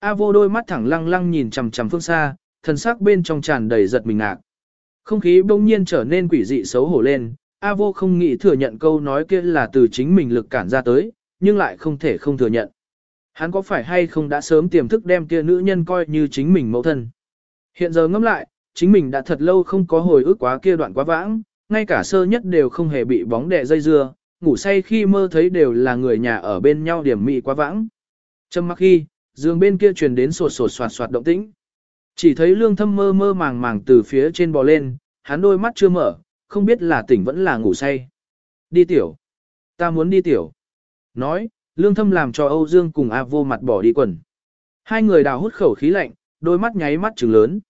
A vô đôi mắt thẳng lăng lăng nhìn chằm chằm phương xa, thần sắc bên trong tràn đầy giật mình ngạc. Không khí bỗng nhiên trở nên quỷ dị xấu hổ lên, A vô không nghĩ thừa nhận câu nói kia là từ chính mình lực cản ra tới, nhưng lại không thể không thừa nhận. Hắn có phải hay không đã sớm tiềm thức đem kia nữ nhân coi như chính mình mẫu thân. Hiện giờ ngẫm lại, chính mình đã thật lâu không có hồi ức quá kia đoạn quá vãng, ngay cả sơ nhất đều không hề bị bóng đè dây dưa, ngủ say khi mơ thấy đều là người nhà ở bên nhau điểm mị quá vãng. Trâm mắc khi, giường bên kia truyền đến sột sột soạt soạt động tĩnh. Chỉ thấy lương thâm mơ mơ màng màng từ phía trên bò lên, hắn đôi mắt chưa mở, không biết là tỉnh vẫn là ngủ say. Đi tiểu. Ta muốn đi tiểu. Nói, lương thâm làm cho Âu Dương cùng A vô mặt bỏ đi quần. Hai người đào hút khẩu khí lạnh, đôi mắt nháy mắt trừng lớn.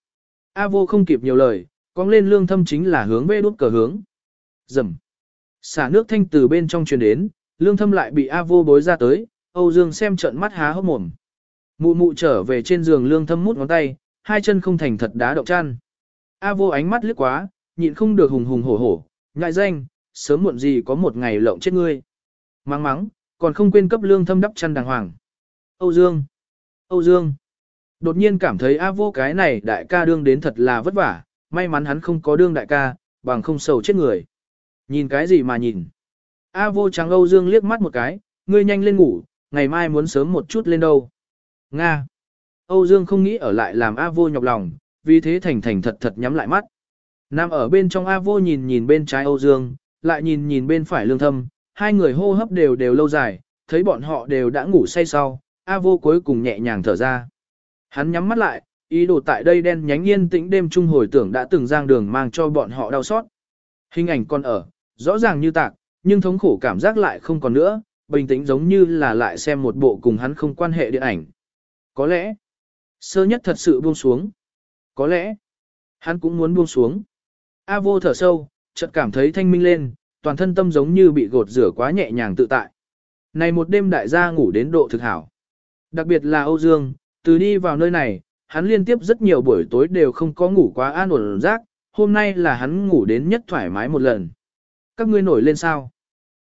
A vô không kịp nhiều lời, cong lên lương thâm chính là hướng về đốt cờ hướng. Dầm. Xả nước thanh từ bên trong truyền đến, lương thâm lại bị A vô bối ra tới, Âu Dương xem trận mắt há hốc mồm. Mụ mụ trở về trên giường lương thâm mút ngón tay, hai chân không thành thật đá động chăn. A vô ánh mắt lướt quá, nhịn không được hùng hùng hổ hổ, ngại danh, sớm muộn gì có một ngày lộng chết ngươi. Mắng mắng, còn không quên cấp lương thâm đắp chăn đàng hoàng. Âu Dương! Âu Dương! Đột nhiên cảm thấy A vô cái này đại ca đương đến thật là vất vả, may mắn hắn không có đương đại ca, bằng không sầu chết người. Nhìn cái gì mà nhìn? A vô trắng Âu Dương liếc mắt một cái, ngươi nhanh lên ngủ, ngày mai muốn sớm một chút lên đâu. Nga! Âu Dương không nghĩ ở lại làm A vô nhọc lòng, vì thế thành thành thật thật nhắm lại mắt. Nam ở bên trong A vô nhìn nhìn bên trái Âu Dương, lại nhìn nhìn bên phải lương thâm, hai người hô hấp đều đều lâu dài, thấy bọn họ đều đã ngủ say sau, A vô cuối cùng nhẹ nhàng thở ra. Hắn nhắm mắt lại, ý đồ tại đây đen nhánh yên tĩnh đêm trung hồi tưởng đã từng giang đường mang cho bọn họ đau xót. Hình ảnh còn ở, rõ ràng như tạc, nhưng thống khổ cảm giác lại không còn nữa, bình tĩnh giống như là lại xem một bộ cùng hắn không quan hệ điện ảnh. Có lẽ, sơ nhất thật sự buông xuống. Có lẽ, hắn cũng muốn buông xuống. A vô thở sâu, chợt cảm thấy thanh minh lên, toàn thân tâm giống như bị gột rửa quá nhẹ nhàng tự tại. Này một đêm đại gia ngủ đến độ thực hảo. Đặc biệt là Âu Dương, từ đi vào nơi này, hắn liên tiếp rất nhiều buổi tối đều không có ngủ quá an ổn rác hôm nay là hắn ngủ đến nhất thoải mái một lần. Các ngươi nổi lên sao?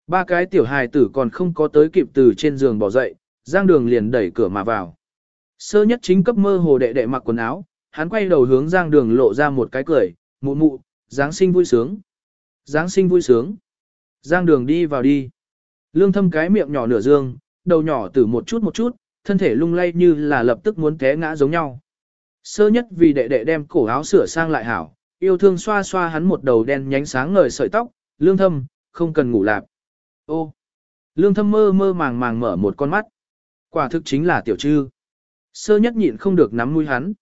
Ba cái tiểu hài tử còn không có tới kịp từ trên giường bỏ dậy, Giang Đường liền đẩy cửa mà vào. Sơ nhất chính cấp mơ hồ đệ đệ mặc quần áo, hắn quay đầu hướng Giang Đường lộ ra một cái cười, mụ mụ, Giáng sinh vui sướng. Giáng sinh vui sướng. Giang Đường đi vào đi. Lương thâm cái miệng nhỏ nửa dương, đầu nhỏ từ một chút một chút, thân thể lung lay như là lập tức muốn té ngã giống nhau. Sơ nhất vì đệ đệ đem cổ áo sửa sang lại hảo, yêu thương xoa xoa hắn một đầu đen nhánh sáng ngời sợi tóc, lương thâm, không cần ngủ lạp. Ô, lương thâm mơ mơ màng màng mở một con mắt. Quả thực chính là tiểu trư. Sơ nhất nhịn không được nắm mũi hắn.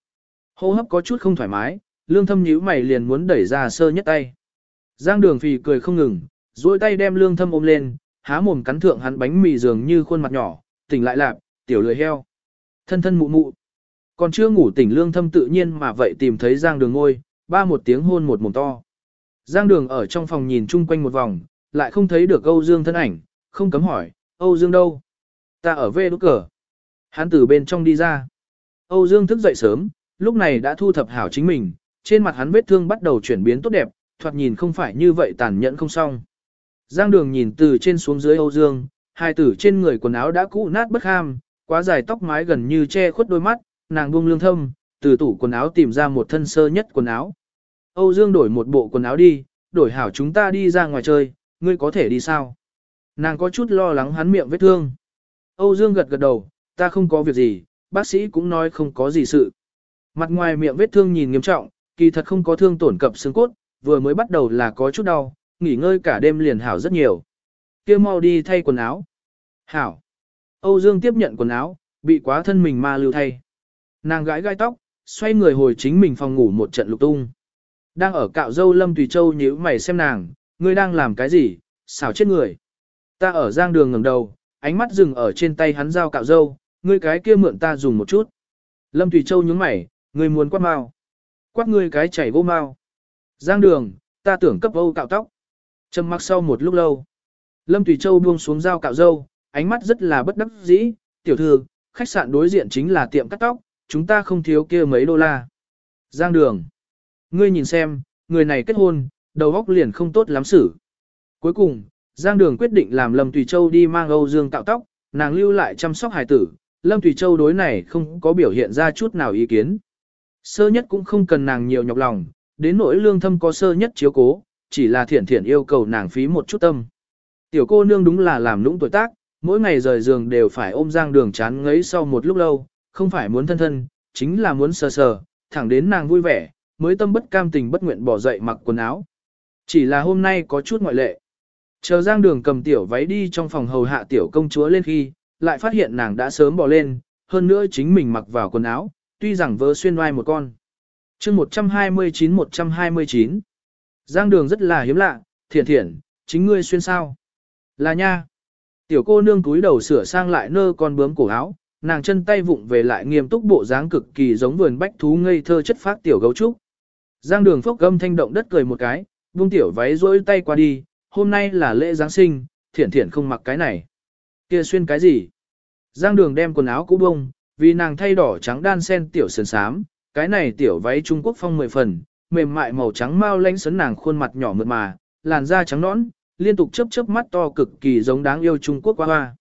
Hô hấp có chút không thoải mái, lương thâm nhíu mày liền muốn đẩy ra sơ nhất tay. Giang đường phì cười không ngừng, duỗi tay đem lương thâm ôm lên, há mồm cắn thượng hắn bánh mì dường như khuôn mặt nhỏ, tỉnh lại lạp, tiểu lười heo. Thân thân mụ mụ. Còn chưa ngủ tỉnh lương thâm tự nhiên mà vậy tìm thấy Giang đường ngôi, ba một tiếng hôn một mồm to. Giang đường ở trong phòng nhìn chung quanh một vòng, lại không thấy được Âu Dương thân ảnh, không cấm hỏi, Âu Dương đâu? Ta ở về đốt cờ. Hắn từ bên trong đi ra. Âu Dương thức dậy sớm, lúc này đã thu thập hảo chính mình, trên mặt hắn vết thương bắt đầu chuyển biến tốt đẹp, thoạt nhìn không phải như vậy tàn nhẫn không xong. Giang đường nhìn từ trên xuống dưới Âu Dương, hai tử trên người quần áo đã cũ nát bất ham, quá dài tóc mái gần như che khuất đôi mắt, nàng buông lương thâm, từ tủ quần áo tìm ra một thân sơ nhất quần áo. Âu Dương đổi một bộ quần áo đi, đổi hảo chúng ta đi ra ngoài chơi, ngươi có thể đi sao? Nàng có chút lo lắng hắn miệng vết thương. Âu Dương gật gật đầu, ta không có việc gì, bác sĩ cũng nói không có gì sự. Mặt ngoài miệng vết thương nhìn nghiêm trọng, kỳ thật không có thương tổn cập xương cốt, vừa mới bắt đầu là có chút đau, nghỉ ngơi cả đêm liền hảo rất nhiều. Kia mau đi thay quần áo. Hảo. Âu Dương tiếp nhận quần áo, bị quá thân mình ma lưu thay. Nàng gãi gai tóc, xoay người hồi chính mình phòng ngủ một trận lục tung. Đang ở cạo dâu Lâm Tùy Châu nhíu mày xem nàng, ngươi đang làm cái gì, xảo chết người. Ta ở giang đường ngẩng đầu, ánh mắt dừng ở trên tay hắn dao cạo dâu, ngươi cái kia mượn ta dùng một chút. Lâm Tùy Châu nhướng mày, ngươi muốn quát mau. Quát ngươi cái chảy vô mau. Giang đường, ta tưởng cấp Âu cạo tóc. Trầm mặc sau một lúc lâu. Lâm Tùy Châu buông xuống dao cạo dâu, ánh mắt rất là bất đắc dĩ, tiểu thư, khách sạn đối diện chính là tiệm cắt tóc, chúng ta không thiếu kia mấy đô la. Giang đường. Ngươi nhìn xem, người này kết hôn, đầu óc liền không tốt lắm xử. Cuối cùng, Giang đường quyết định làm Lâm Tùy Châu đi mang Âu Dương cạo tóc, nàng lưu lại chăm sóc hài tử, Lâm Thủy Châu đối này không có biểu hiện ra chút nào ý kiến. Sơ nhất cũng không cần nàng nhiều nhọc lòng, đến nỗi lương thâm có sơ nhất chiếu cố, chỉ là thiển thiển yêu cầu nàng phí một chút tâm. Tiểu cô nương đúng là làm lũng tuổi tác, mỗi ngày rời giường đều phải ôm giang đường chán ngấy sau một lúc lâu, không phải muốn thân thân, chính là muốn sờ sờ, thẳng đến nàng vui vẻ, mới tâm bất cam tình bất nguyện bỏ dậy mặc quần áo. Chỉ là hôm nay có chút ngoại lệ. Chờ giang đường cầm tiểu váy đi trong phòng hầu hạ tiểu công chúa lên khi, lại phát hiện nàng đã sớm bỏ lên, hơn nữa chính mình mặc vào quần áo, tuy rằng vớ xuyên oai một con. chương 129-129 Giang đường rất là hiếm lạ, thiện thiện, chính ngươi xuyên sao? Là nha. Tiểu cô nương túi đầu sửa sang lại nơ con bướm cổ áo, nàng chân tay vụng về lại nghiêm túc bộ dáng cực kỳ giống vườn bách thú ngây thơ chất phát tiểu gấu trúc. Giang đường phốc gâm thanh động đất cười một cái, vung tiểu váy rỗi tay qua đi, hôm nay là lễ Giáng sinh, thiện thiện không mặc cái này. kia xuyên cái gì? Giang đường đem quần áo cũ bông, vì nàng thay đỏ trắng đan sen tiểu sườn sám, cái này tiểu váy Trung Quốc phong mười phần, mềm mại màu trắng mau lánh sấn nàng khuôn mặt nhỏ mượt mà, làn da trắng nõn, liên tục chớp chớp mắt to cực kỳ giống đáng yêu Trung Quốc qua hoa.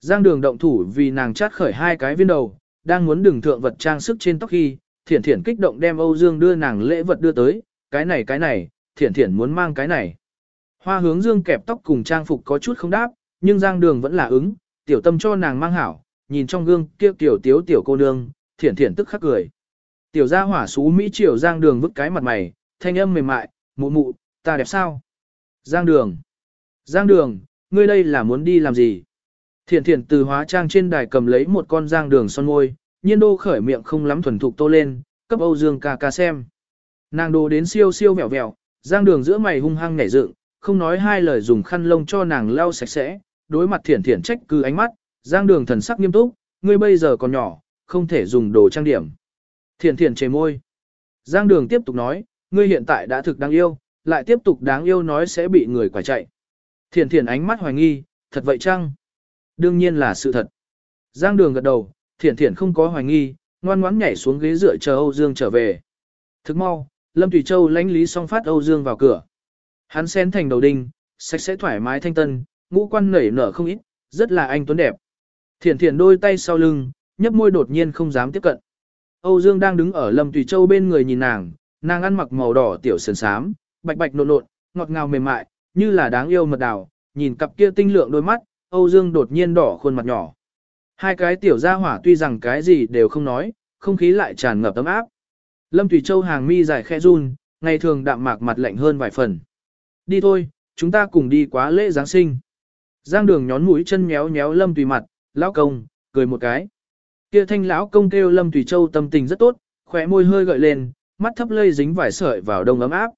Giang đường động thủ vì nàng chát khởi hai cái viên đầu, đang muốn đừng thượng vật trang sức trên tóc khi, thiển thiển kích động đem Âu Dương đưa nàng lễ vật đưa tới, cái này cái này, thiển thiển muốn mang cái này. Hoa hướng Dương kẹp tóc cùng trang phục có chút không đáp, nhưng Giang đường vẫn là ứng, tiểu tâm cho nàng mang hảo, nhìn trong gương kia tiểu tiếu tiểu cô nương, thiển thiển tức khắc cười. Tiểu gia hỏa xú Mỹ triều Giang đường vứt cái mặt mày, thanh âm mềm mại, mụ mụ, ta đẹp sao? Giang đường. Giang đường, ngươi đây là muốn đi làm gì? Thiển thiển từ hóa trang trên đài cầm lấy một con giang đường son môi, nhiên đô khởi miệng không lắm thuần thục tô lên, cấp Âu Dương ca ca xem. Nàng đồ đến siêu siêu vẹo vẹo, giang đường giữa mày hung hăng nhảy dựng, không nói hai lời dùng khăn lông cho nàng lau sạch sẽ, đối mặt thiển thiển trách cứ ánh mắt, giang đường thần sắc nghiêm túc, ngươi bây giờ còn nhỏ, không thể dùng đồ trang điểm. Thiển thiển chề môi. Giang đường tiếp tục nói, ngươi hiện tại đã thực đáng yêu, lại tiếp tục đáng yêu nói sẽ bị người quả chạy. Thiển thiển ánh mắt hoài nghi, thật vậy chăng? Đương nhiên là sự thật. Giang đường gật đầu, thiển thiển không có hoài nghi, ngoan ngoãn nhảy xuống ghế dựa chờ Âu Dương trở về. Thức mau, Lâm Thủy Châu lãnh lý song phát Âu Dương vào cửa. Hắn xén thành đầu đinh, sạch sẽ thoải mái thanh tân, ngũ quan nảy nở không ít, rất là anh tuấn đẹp. Thiển thiển đôi tay sau lưng, nhấp môi đột nhiên không dám tiếp cận. Âu Dương đang đứng ở Lâm Tùy Châu bên người nhìn nàng, nàng ăn mặc màu đỏ tiểu sườn xám, bạch bạch nộn nộn, ngọt ngào mềm mại, như là đáng yêu mật đào, nhìn cặp kia tinh lượng đôi mắt, Âu Dương đột nhiên đỏ khuôn mặt nhỏ. Hai cái tiểu gia hỏa tuy rằng cái gì đều không nói, không khí lại tràn ngập ấm áp. Lâm Thủy Châu hàng mi dài khe run, ngày thường đạm mạc mặt lạnh hơn vài phần. Đi thôi, chúng ta cùng đi quá lễ Giáng sinh. Giang đường nhón mũi chân méo méo Lâm tùy mặt, lão công, cười một cái. Kia thanh lão công kêu Lâm tùy Châu tâm tình rất tốt, khỏe môi hơi gợi lên, mắt thấp lây dính vải sợi vào đông ấm áp.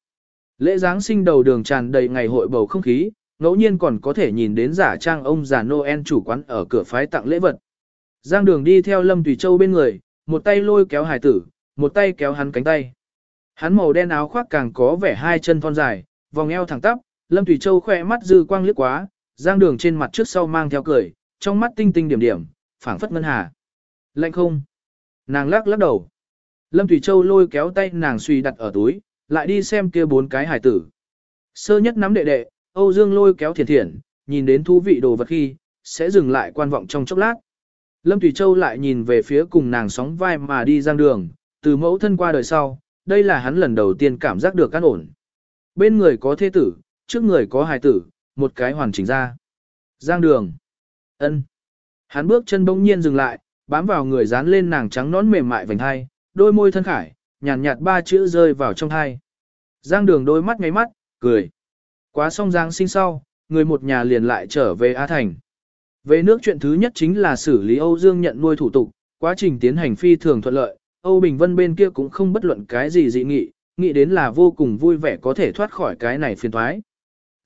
Lễ Giáng sinh đầu đường tràn đầy ngày hội bầu không khí, ngẫu nhiên còn có thể nhìn đến giả trang ông già Noel chủ quán ở cửa phái tặng lễ vật. Giang đường đi theo Lâm Tùy Châu bên người, một tay lôi kéo hải tử, một tay kéo hắn cánh tay. Hắn màu đen áo khoác càng có vẻ hai chân thon dài, vòng eo thẳng tắp, Lâm Tùy Châu khỏe mắt dư quang liếc quá, Giang đường trên mặt trước sau mang theo cười, trong mắt tinh tinh điểm điểm, phảng phất ngân hà. Lạnh không? Nàng lắc lắc đầu. Lâm Thủy Châu lôi kéo tay nàng suy đặt ở túi, lại đi xem kia bốn cái hải tử. Sơ nhất nắm đệ đệ, Âu Dương lôi kéo thiền thiền, nhìn đến thú vị đồ vật khi, sẽ dừng lại quan vọng trong chốc lát. Lâm Thủy Châu lại nhìn về phía cùng nàng sóng vai mà đi giang đường, từ mẫu thân qua đời sau, đây là hắn lần đầu tiên cảm giác được căn ổn. Bên người có thế tử, trước người có hài tử, một cái hoàn chỉnh ra. Giang đường. ân. Hắn bước chân bỗng nhiên dừng lại, bám vào người dán lên nàng trắng nón mềm mại vành hai, đôi môi thân khải, nhàn nhạt, nhạt ba chữ rơi vào trong hai. Giang đường đôi mắt ngáy mắt, cười. Quá xong Giang sinh sau, người một nhà liền lại trở về A Thành. Về nước chuyện thứ nhất chính là xử lý Âu Dương nhận nuôi thủ tục, quá trình tiến hành phi thường thuận lợi, Âu Bình Vân bên kia cũng không bất luận cái gì dị nghị, nghĩ đến là vô cùng vui vẻ có thể thoát khỏi cái này phiền thoái.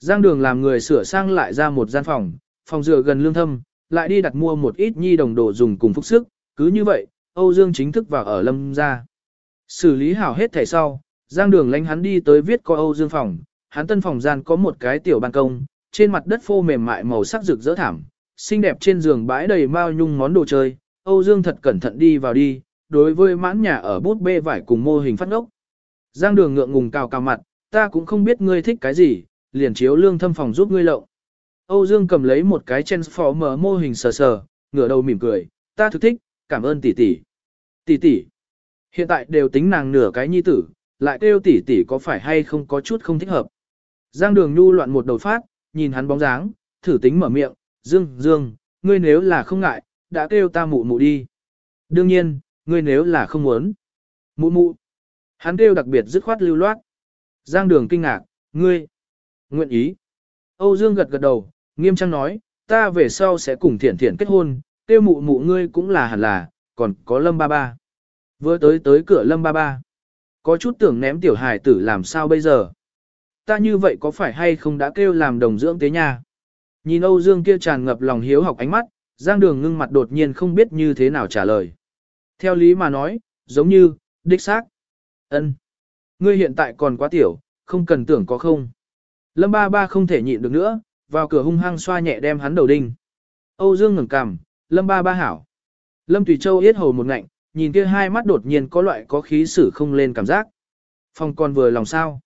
Giang đường làm người sửa sang lại ra một gian phòng, phòng dựa gần lương thâm, lại đi đặt mua một ít nhi đồng đồ dùng cùng phúc sức, cứ như vậy, Âu Dương chính thức vào ở lâm gia. Xử lý hảo hết thẻ sau, Giang đường lánh hắn đi tới viết coi Âu Dương phòng, hắn tân phòng gian có một cái tiểu ban công, trên mặt đất phô mềm mại màu sắc rực rỡ thảm, xinh đẹp trên giường bãi đầy mao nhung món đồ chơi, Âu Dương thật cẩn thận đi vào đi, đối với mãn nhà ở bút bê vải cùng mô hình phát ngốc. Giang đường ngượng ngùng cào cào mặt, ta cũng không biết ngươi thích cái gì, liền chiếu lương thâm phòng giúp ngươi lộng. Âu Dương cầm lấy một cái transformer mô hình sờ sờ, ngửa đầu mỉm cười, ta thực thích, cảm ơn tỷ tỷ. Tỷ tỷ. Hiện tại đều tính nàng nửa cái nhi tử, lại kêu tỷ tỷ có phải hay không có chút không thích hợp. Giang đường nhu loạn một đầu phát, nhìn hắn bóng dáng, thử tính mở miệng, Dương, Dương, ngươi nếu là không ngại, đã kêu ta mụ mụ đi. Đương nhiên, ngươi nếu là không muốn. Mụ mụ. Hắn kêu đặc biệt dứt khoát lưu loát. Giang đường kinh ngạc, ngươi. Nguyện ý. Âu Dương gật gật đầu, nghiêm trang nói, ta về sau sẽ cùng thiện thiện kết hôn, Tiêu mụ mụ ngươi cũng là hẳn là, còn có lâm ba ba. Vừa tới tới cửa lâm ba ba. Có chút tưởng ném tiểu hài tử làm sao bây giờ. Ta như vậy có phải hay không đã kêu làm đồng dưỡng tế nhà. Nhìn Âu Dương kia tràn ngập lòng hiếu học ánh mắt, Giang Đường ngưng mặt đột nhiên không biết như thế nào trả lời. Theo lý mà nói, giống như, đích xác. ân, Ngươi hiện tại còn quá tiểu, không cần tưởng có không. Lâm ba ba không thể nhịn được nữa, vào cửa hung hăng xoa nhẹ đem hắn đầu đinh. Âu Dương ngẩng cằm, Lâm ba ba hảo. Lâm Tùy Châu yết hầu một ngạnh, nhìn kia hai mắt đột nhiên có loại có khí sử không lên cảm giác. Phong còn vừa lòng sao.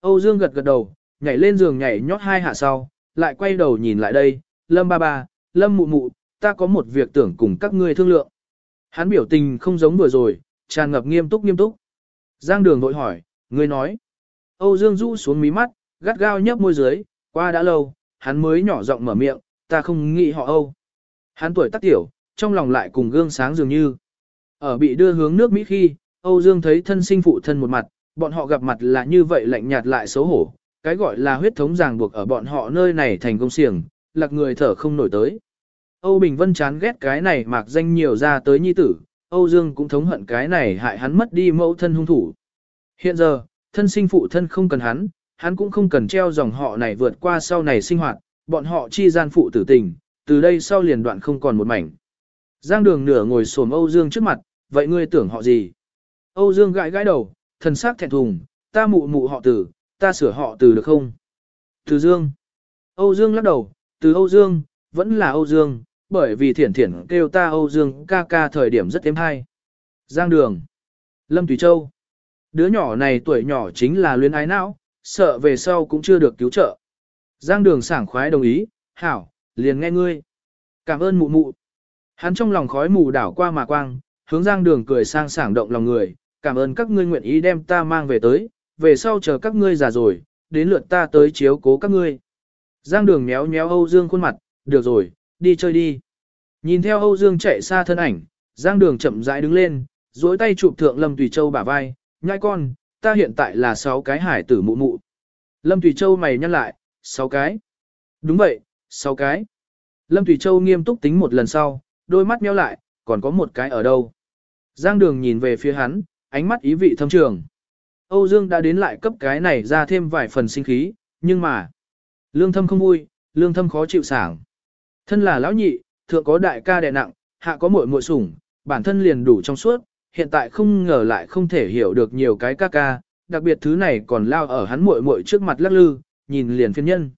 Âu Dương gật gật đầu, nhảy lên giường nhảy nhót hai hạ sau, lại quay đầu nhìn lại đây, Lâm ba ba, Lâm mụ mụ, ta có một việc tưởng cùng các ngươi thương lượng. Hắn biểu tình không giống vừa rồi, tràn ngập nghiêm túc nghiêm túc. Giang đường vội hỏi, ngươi nói. Âu Dương rũ xuống mí mắt, gắt gao nhấp môi dưới, qua đã lâu, hắn mới nhỏ giọng mở miệng, ta không nghĩ họ Âu. Hắn tuổi tác tiểu, trong lòng lại cùng gương sáng dường như. Ở bị đưa hướng nước Mỹ khi, Âu Dương thấy thân sinh phụ thân một mặt, bọn họ gặp mặt là như vậy lạnh nhạt lại xấu hổ, cái gọi là huyết thống ràng buộc ở bọn họ nơi này thành công xiềng, lạc người thở không nổi tới. Âu Bình Vân chán ghét cái này mạc danh nhiều ra tới nhi tử, Âu Dương cũng thống hận cái này hại hắn mất đi mẫu thân hung thủ. Hiện giờ, thân sinh phụ thân không cần hắn, hắn cũng không cần treo dòng họ này vượt qua sau này sinh hoạt, bọn họ chi gian phụ tử tình, từ đây sau liền đoạn không còn một mảnh. Giang đường nửa ngồi xổm Âu Dương trước mặt, vậy ngươi tưởng họ gì? Âu Dương gãi gãi đầu, thần sắc thẹn thùng, ta mụ mụ họ tử, ta sửa họ từ được không? Từ Dương. Âu Dương lắc đầu, từ Âu Dương, vẫn là Âu Dương, bởi vì thiển thiển kêu ta Âu Dương ca ca thời điểm rất êm hay. Giang Đường. Lâm Thủy Châu. Đứa nhỏ này tuổi nhỏ chính là luyến ái não, sợ về sau cũng chưa được cứu trợ. Giang Đường sảng khoái đồng ý, hảo, liền nghe ngươi. Cảm ơn mụ mụ. Hắn trong lòng khói mù đảo qua mà quang, hướng Giang Đường cười sang sảng động lòng người, cảm ơn các ngươi nguyện ý đem ta mang về tới, về sau chờ các ngươi già rồi, đến lượt ta tới chiếu cố các ngươi. Giang đường méo méo Âu Dương khuôn mặt, được rồi, đi chơi đi. Nhìn theo Âu Dương chạy xa thân ảnh, Giang đường chậm rãi đứng lên, duỗi tay chụp thượng Lâm Tùy Châu bả vai, nhai con, ta hiện tại là sáu cái hải tử mụ mụ. Lâm Thủy Châu mày nhăn lại, sáu cái. Đúng vậy, sáu cái. Lâm Thủy Châu nghiêm túc tính một lần sau, đôi mắt nheo lại, còn có một cái ở đâu. Giang đường nhìn về phía hắn, ánh mắt ý vị thâm trường. Âu Dương đã đến lại cấp cái này ra thêm vài phần sinh khí, nhưng mà, lương thâm không vui, lương thâm khó chịu sảng. Thân là lão nhị, thượng có đại ca đè nặng, hạ có muội muội sủng, bản thân liền đủ trong suốt, hiện tại không ngờ lại không thể hiểu được nhiều cái ca ca, đặc biệt thứ này còn lao ở hắn muội muội trước mặt lắc lư, nhìn liền phiên nhân.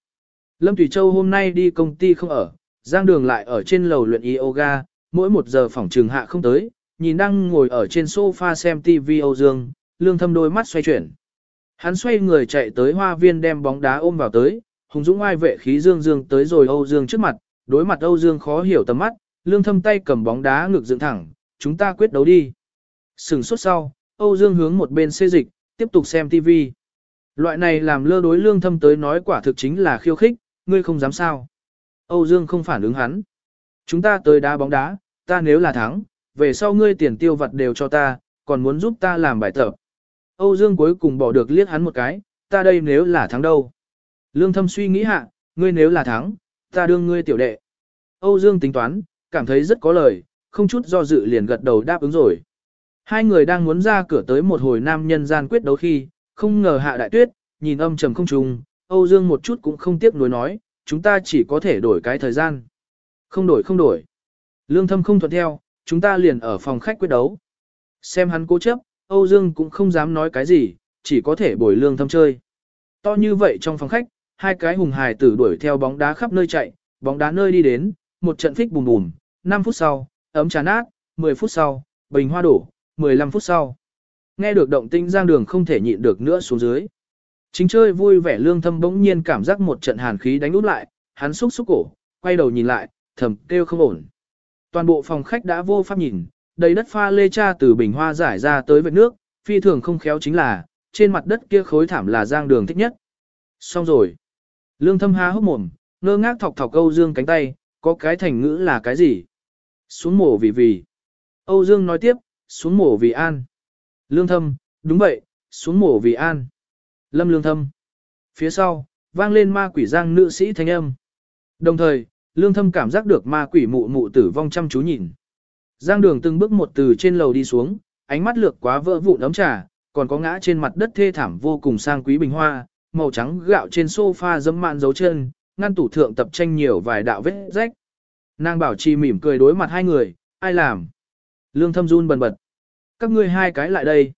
Lâm Thủy Châu hôm nay đi công ty không ở, Giang Đường lại ở trên lầu luyện yoga, mỗi một giờ phòng trường hạ không tới, nhìn đang ngồi ở trên sofa xem TV Âu Dương, lương thâm đôi mắt xoay chuyển. Hắn xoay người chạy tới hoa viên đem bóng đá ôm vào tới, hùng dũng ai vệ khí dương dương tới rồi Âu Dương trước mặt, đối mặt Âu Dương khó hiểu tầm mắt, lương thâm tay cầm bóng đá ngực dựng thẳng, chúng ta quyết đấu đi. Sừng sốt sau, Âu Dương hướng một bên xê dịch, tiếp tục xem TV. Loại này làm lơ đối lương thâm tới nói quả thực chính là khiêu khích, ngươi không dám sao. Âu Dương không phản ứng hắn. Chúng ta tới đá bóng đá, ta nếu là thắng, về sau ngươi tiền tiêu vặt đều cho ta, còn muốn giúp ta làm bài tập. Âu Dương cuối cùng bỏ được liếc hắn một cái, ta đây nếu là thắng đâu. Lương thâm suy nghĩ hạ, ngươi nếu là thắng, ta đương ngươi tiểu đệ. Âu Dương tính toán, cảm thấy rất có lời, không chút do dự liền gật đầu đáp ứng rồi. Hai người đang muốn ra cửa tới một hồi nam nhân gian quyết đấu khi, không ngờ hạ đại tuyết, nhìn âm trầm không trùng, Âu Dương một chút cũng không tiếc nuối nói, chúng ta chỉ có thể đổi cái thời gian. Không đổi không đổi. Lương thâm không thuận theo, chúng ta liền ở phòng khách quyết đấu. Xem hắn cố chấp, Âu Dương cũng không dám nói cái gì, chỉ có thể bồi lương thâm chơi. To như vậy trong phòng khách, hai cái hùng hài tử đuổi theo bóng đá khắp nơi chạy, bóng đá nơi đi đến, một trận phích bùm bùm, 5 phút sau, ấm trà nát, 10 phút sau, bình hoa đổ, 15 phút sau. Nghe được động tinh giang đường không thể nhịn được nữa xuống dưới. Chính chơi vui vẻ lương thâm bỗng nhiên cảm giác một trận hàn khí đánh út lại, hắn xúc xúc cổ, quay đầu nhìn lại, thầm kêu không ổn. Toàn bộ phòng khách đã vô pháp nhìn, đầy đất pha lê cha từ bình hoa giải ra tới vệt nước, phi thường không khéo chính là, trên mặt đất kia khối thảm là giang đường thích nhất. Xong rồi. Lương thâm há hốc mồm, ngơ ngác thọc thọc Âu Dương cánh tay, có cái thành ngữ là cái gì? Xuống mổ vì vì. Âu Dương nói tiếp, xuống mổ vì an. Lương thâm, đúng vậy, xuống mổ vì an. Lâm lương thâm. Phía sau, vang lên ma quỷ giang nữ sĩ thanh âm. Đồng thời, lương thâm cảm giác được ma quỷ mụ mụ tử vong chăm chú nhìn. Giang đường từng bước một từ trên lầu đi xuống, ánh mắt lược quá vỡ vụn ấm trà, còn có ngã trên mặt đất thê thảm vô cùng sang quý bình hoa, màu trắng gạo trên sofa dẫm mạn dấu chân, ngăn tủ thượng tập tranh nhiều vài đạo vết rách. Nàng bảo trì mỉm cười đối mặt hai người, ai làm? Lương thâm run bần bật. Các ngươi hai cái lại đây.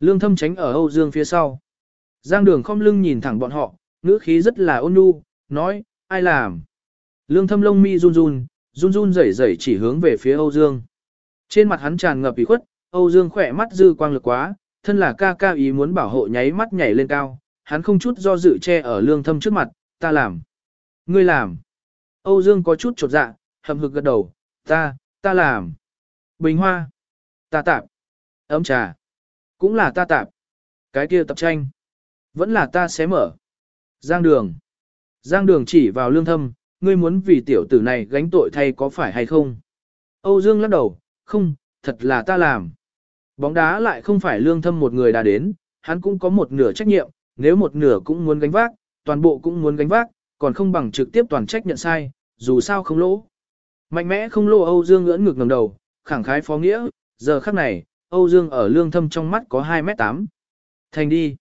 Lương thâm tránh ở Âu Dương phía sau. Giang đường không lưng nhìn thẳng bọn họ, ngữ khí rất là ôn nhu, nói, ai làm? Lương thâm lông mi run run, run run rẩy rẩy chỉ hướng về phía Âu Dương. Trên mặt hắn tràn ngập ủy khuất, Âu Dương khỏe mắt dư quang lực quá, thân là ca ca ý muốn bảo hộ nháy mắt nhảy lên cao, hắn không chút do dự che ở lương thâm trước mặt, ta làm. Ngươi làm. Âu Dương có chút chột dạ, hầm hực gật đầu, ta, ta làm. Bình hoa. Ta tạp. Ấm trà. Cũng là ta tạp. Cái kia tập tranh. Vẫn là ta xé mở. Giang đường. Giang đường chỉ vào lương thâm, ngươi muốn vì tiểu tử này gánh tội thay có phải hay không? Âu Dương lắc đầu, không, thật là ta làm. Bóng đá lại không phải lương thâm một người đã đến, hắn cũng có một nửa trách nhiệm, nếu một nửa cũng muốn gánh vác, toàn bộ cũng muốn gánh vác, còn không bằng trực tiếp toàn trách nhận sai, dù sao không lỗ. Mạnh mẽ không lỗ Âu Dương ngưỡng ngược ngẩng đầu, khẳng khái phó nghĩa, giờ khắc này, Âu Dương ở lương thâm trong mắt có 2 mét 8. Thành đi.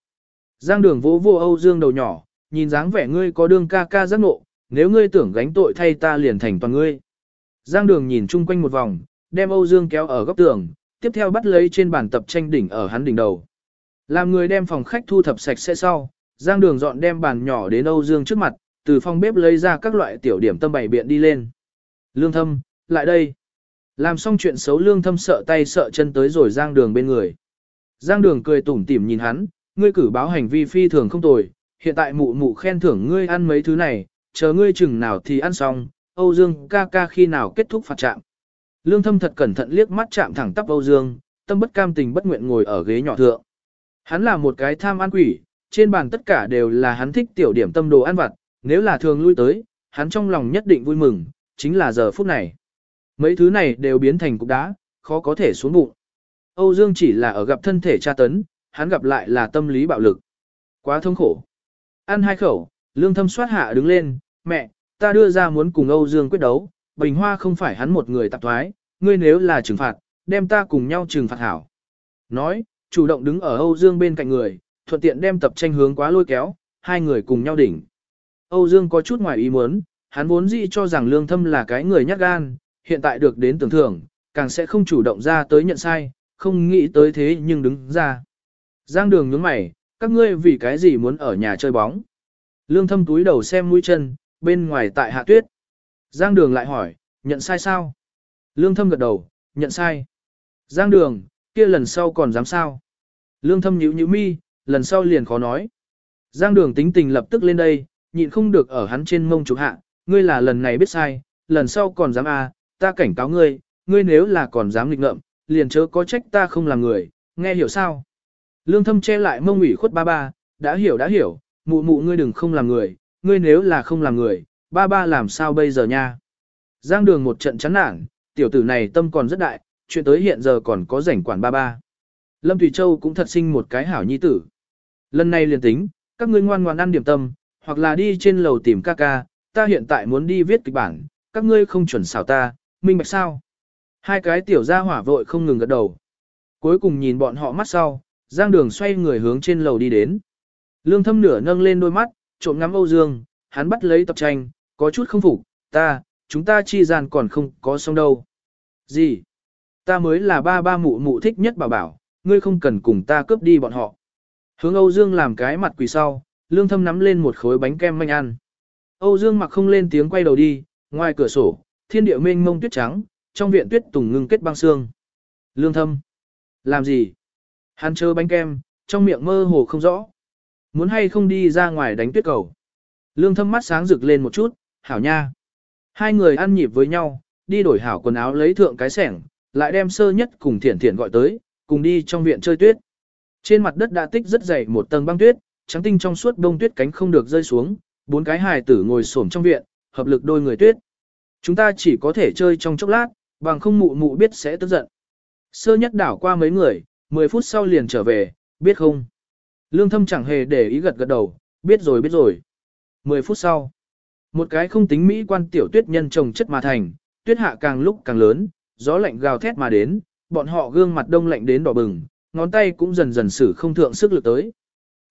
Giang đường vỗ vô Âu Dương đầu nhỏ, nhìn dáng vẻ ngươi có đương ca ca giác nộ, nếu ngươi tưởng gánh tội thay ta liền thành toàn ngươi. Giang đường nhìn chung quanh một vòng, đem Âu Dương kéo ở góc tường, tiếp theo bắt lấy trên bàn tập tranh đỉnh ở hắn đỉnh đầu. Làm người đem phòng khách thu thập sạch sẽ sau, Giang đường dọn đem bàn nhỏ đến Âu Dương trước mặt, từ phòng bếp lấy ra các loại tiểu điểm tâm bày biện đi lên. Lương thâm, lại đây. Làm xong chuyện xấu lương thâm sợ tay sợ chân tới rồi Giang đường bên người. Giang đường cười tủm tỉm nhìn hắn, ngươi cử báo hành vi phi thường không tồi, hiện tại mụ mụ khen thưởng ngươi ăn mấy thứ này, chờ ngươi chừng nào thì ăn xong, Âu Dương ca ca khi nào kết thúc phạt trạm. Lương thâm thật cẩn thận liếc mắt chạm thẳng tắp Âu Dương, tâm bất cam tình bất nguyện ngồi ở ghế nhỏ thượng. Hắn là một cái tham ăn quỷ, trên bàn tất cả đều là hắn thích tiểu điểm tâm đồ ăn vặt, nếu là thường lui tới, hắn trong lòng nhất định vui mừng, chính là giờ phút này. Mấy thứ này đều biến thành cục đá, khó có thể xuống bụng. Âu Dương chỉ là ở gặp thân thể tra tấn, hắn gặp lại là tâm lý bạo lực. Quá thống khổ. Ăn hai khẩu, lương thâm soát hạ đứng lên, mẹ, ta đưa ra muốn cùng Âu Dương quyết đấu, bình hoa không phải hắn một người tạp thoái, ngươi nếu là trừng phạt, đem ta cùng nhau trừng phạt hảo. Nói, chủ động đứng ở Âu Dương bên cạnh người, thuận tiện đem tập tranh hướng quá lôi kéo, hai người cùng nhau đỉnh. Âu Dương có chút ngoài ý muốn, hắn vốn dĩ cho rằng lương thâm là cái người nhát gan, hiện tại được đến tưởng thưởng, càng sẽ không chủ động ra tới nhận sai, không nghĩ tới thế nhưng đứng ra. Giang đường nhướng mày, các ngươi vì cái gì muốn ở nhà chơi bóng. Lương thâm túi đầu xem mũi chân, bên ngoài tại hạ tuyết. Giang đường lại hỏi, nhận sai sao? Lương thâm gật đầu, nhận sai. Giang đường, kia lần sau còn dám sao? Lương thâm nhíu nhíu mi, lần sau liền khó nói. Giang đường tính tình lập tức lên đây, nhịn không được ở hắn trên mông chụp hạ, ngươi là lần này biết sai, lần sau còn dám à, ta cảnh cáo ngươi, ngươi nếu là còn dám nghịch ngợm, liền chớ có trách ta không làm người, nghe hiểu sao? Lương thâm che lại mông ủy khuất ba ba, đã hiểu đã hiểu, mụ mụ ngươi đừng không làm người, ngươi nếu là không làm người, ba ba làm sao bây giờ nha? Giang đường một trận chán nản, tiểu tử này tâm còn rất đại, chuyện tới hiện giờ còn có rảnh quản ba ba. Lâm Thủy Châu cũng thật sinh một cái hảo nhi tử. Lần này liền tính, các ngươi ngoan ngoan ăn điểm tâm, hoặc là đi trên lầu tìm ca ca, ta hiện tại muốn đi viết kịch bản, các ngươi không chuẩn xảo ta, minh bạch sao? Hai cái tiểu gia hỏa vội không ngừng gật đầu. Cuối cùng nhìn bọn họ mắt sau, Giang Đường xoay người hướng trên lầu đi đến. Lương Thâm nửa nâng lên đôi mắt, trộm ngắm Âu Dương, hắn bắt lấy tập tranh, có chút không phục, ta, chúng ta chi gian còn không có xong đâu. Gì? Ta mới là ba ba mụ mụ thích nhất bảo bảo, ngươi không cần cùng ta cướp đi bọn họ. Hướng Âu Dương làm cái mặt quỳ sau, lương thâm nắm lên một khối bánh kem manh ăn. Âu Dương mặc không lên tiếng quay đầu đi, ngoài cửa sổ, thiên địa mênh mông tuyết trắng, trong viện tuyết tùng ngưng kết băng xương. Lương thâm. Làm gì? Hắn chơ bánh kem, trong miệng mơ hồ không rõ. Muốn hay không đi ra ngoài đánh tuyết cầu. Lương thâm mắt sáng rực lên một chút, hảo nha. Hai người ăn nhịp với nhau, đi đổi hảo quần áo lấy thượng cái sẻng, lại đem sơ nhất cùng thiển thiển gọi tới, cùng đi trong viện chơi tuyết. Trên mặt đất đã tích rất dày một tầng băng tuyết, trắng tinh trong suốt đông tuyết cánh không được rơi xuống, bốn cái hài tử ngồi xổm trong viện, hợp lực đôi người tuyết. Chúng ta chỉ có thể chơi trong chốc lát, bằng không mụ mụ biết sẽ tức giận. Sơ nhất đảo qua mấy người, 10 phút sau liền trở về, biết không? Lương thâm chẳng hề để ý gật gật đầu, biết rồi biết rồi. 10 phút sau, một cái không tính mỹ quan tiểu tuyết nhân trồng chất mà thành, tuyết hạ càng lúc càng lớn, gió lạnh gào thét mà đến, bọn họ gương mặt đông lạnh đến đỏ bừng, ngón tay cũng dần dần sử không thượng sức lực tới.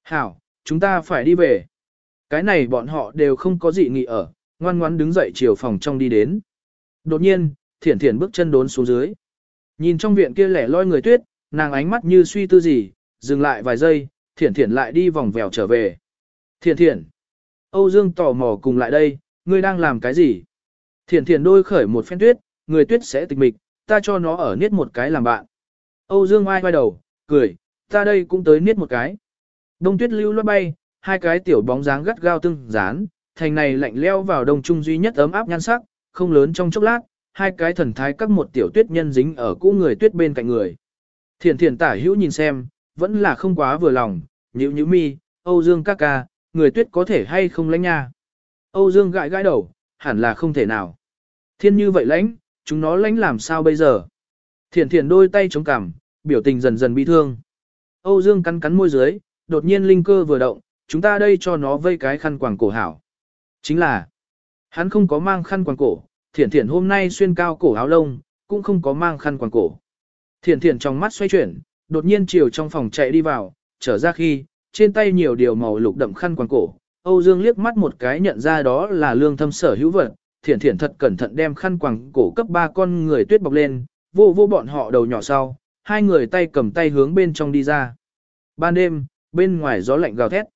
Hảo, chúng ta phải đi về. Cái này bọn họ đều không có gì nghị ở, ngoan ngoãn đứng dậy chiều phòng trong đi đến. Đột nhiên, thiển thiển bước chân đốn xuống dưới. Nhìn trong viện kia lẻ loi người tuyết, nàng ánh mắt như suy tư gì, dừng lại vài giây, thiển thiển lại đi vòng vèo trở về. Thiển thiển. Âu Dương tò mò cùng lại đây, ngươi đang làm cái gì? Thiển thiển đôi khởi một phen tuyết, người tuyết sẽ tịch mịch, ta cho nó ở niết một cái làm bạn. Âu Dương ai quay đầu, cười, ta đây cũng tới niết một cái. Đông tuyết lưu loát bay, hai cái tiểu bóng dáng gắt gao tương dán, thành này lạnh leo vào đông trung duy nhất ấm áp nhan sắc, không lớn trong chốc lát, hai cái thần thái các một tiểu tuyết nhân dính ở cũ người tuyết bên cạnh người. Thiền thiền tả hữu nhìn xem, vẫn là không quá vừa lòng, nhữ nhữ mi, Âu Dương ca ca, người tuyết có thể hay không lãnh nha. Âu Dương gãi gãi đầu, hẳn là không thể nào. Thiên như vậy lãnh, chúng nó lãnh làm sao bây giờ? Thiền thiền đôi tay chống cằm, biểu tình dần dần bi thương. Âu Dương cắn cắn môi dưới, đột nhiên linh cơ vừa động, chúng ta đây cho nó vây cái khăn quàng cổ hảo. Chính là, hắn không có mang khăn quàng cổ, thiển thiển hôm nay xuyên cao cổ áo lông, cũng không có mang khăn quàng cổ. Thiển thiển trong mắt xoay chuyển, đột nhiên chiều trong phòng chạy đi vào, trở ra khi, trên tay nhiều điều màu lục đậm khăn quàng cổ. Âu Dương liếc mắt một cái nhận ra đó là lương thâm sở hữu vật, thiển thiển thật cẩn thận đem khăn quàng cổ cấp ba con người tuyết bọc lên, vô vô bọn họ đầu nhỏ sau, hai người tay cầm tay hướng bên trong đi ra. Ban đêm, bên ngoài gió lạnh gào thét.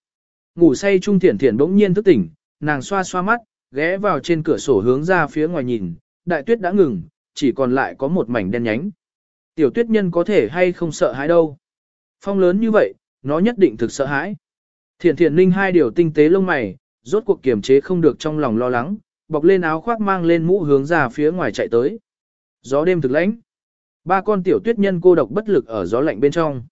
Ngủ say trung thiển thiển bỗng nhiên thức tỉnh, nàng xoa xoa mắt, ghé vào trên cửa sổ hướng ra phía ngoài nhìn, đại tuyết đã ngừng, chỉ còn lại có một mảnh đen nhánh. Tiểu tuyết nhân có thể hay không sợ hãi đâu. Phong lớn như vậy, nó nhất định thực sợ hãi. Thiện thiện linh hai điều tinh tế lông mày, rốt cuộc kiềm chế không được trong lòng lo lắng, bọc lên áo khoác mang lên mũ hướng ra phía ngoài chạy tới. Gió đêm thực lãnh. Ba con tiểu tuyết nhân cô độc bất lực ở gió lạnh bên trong.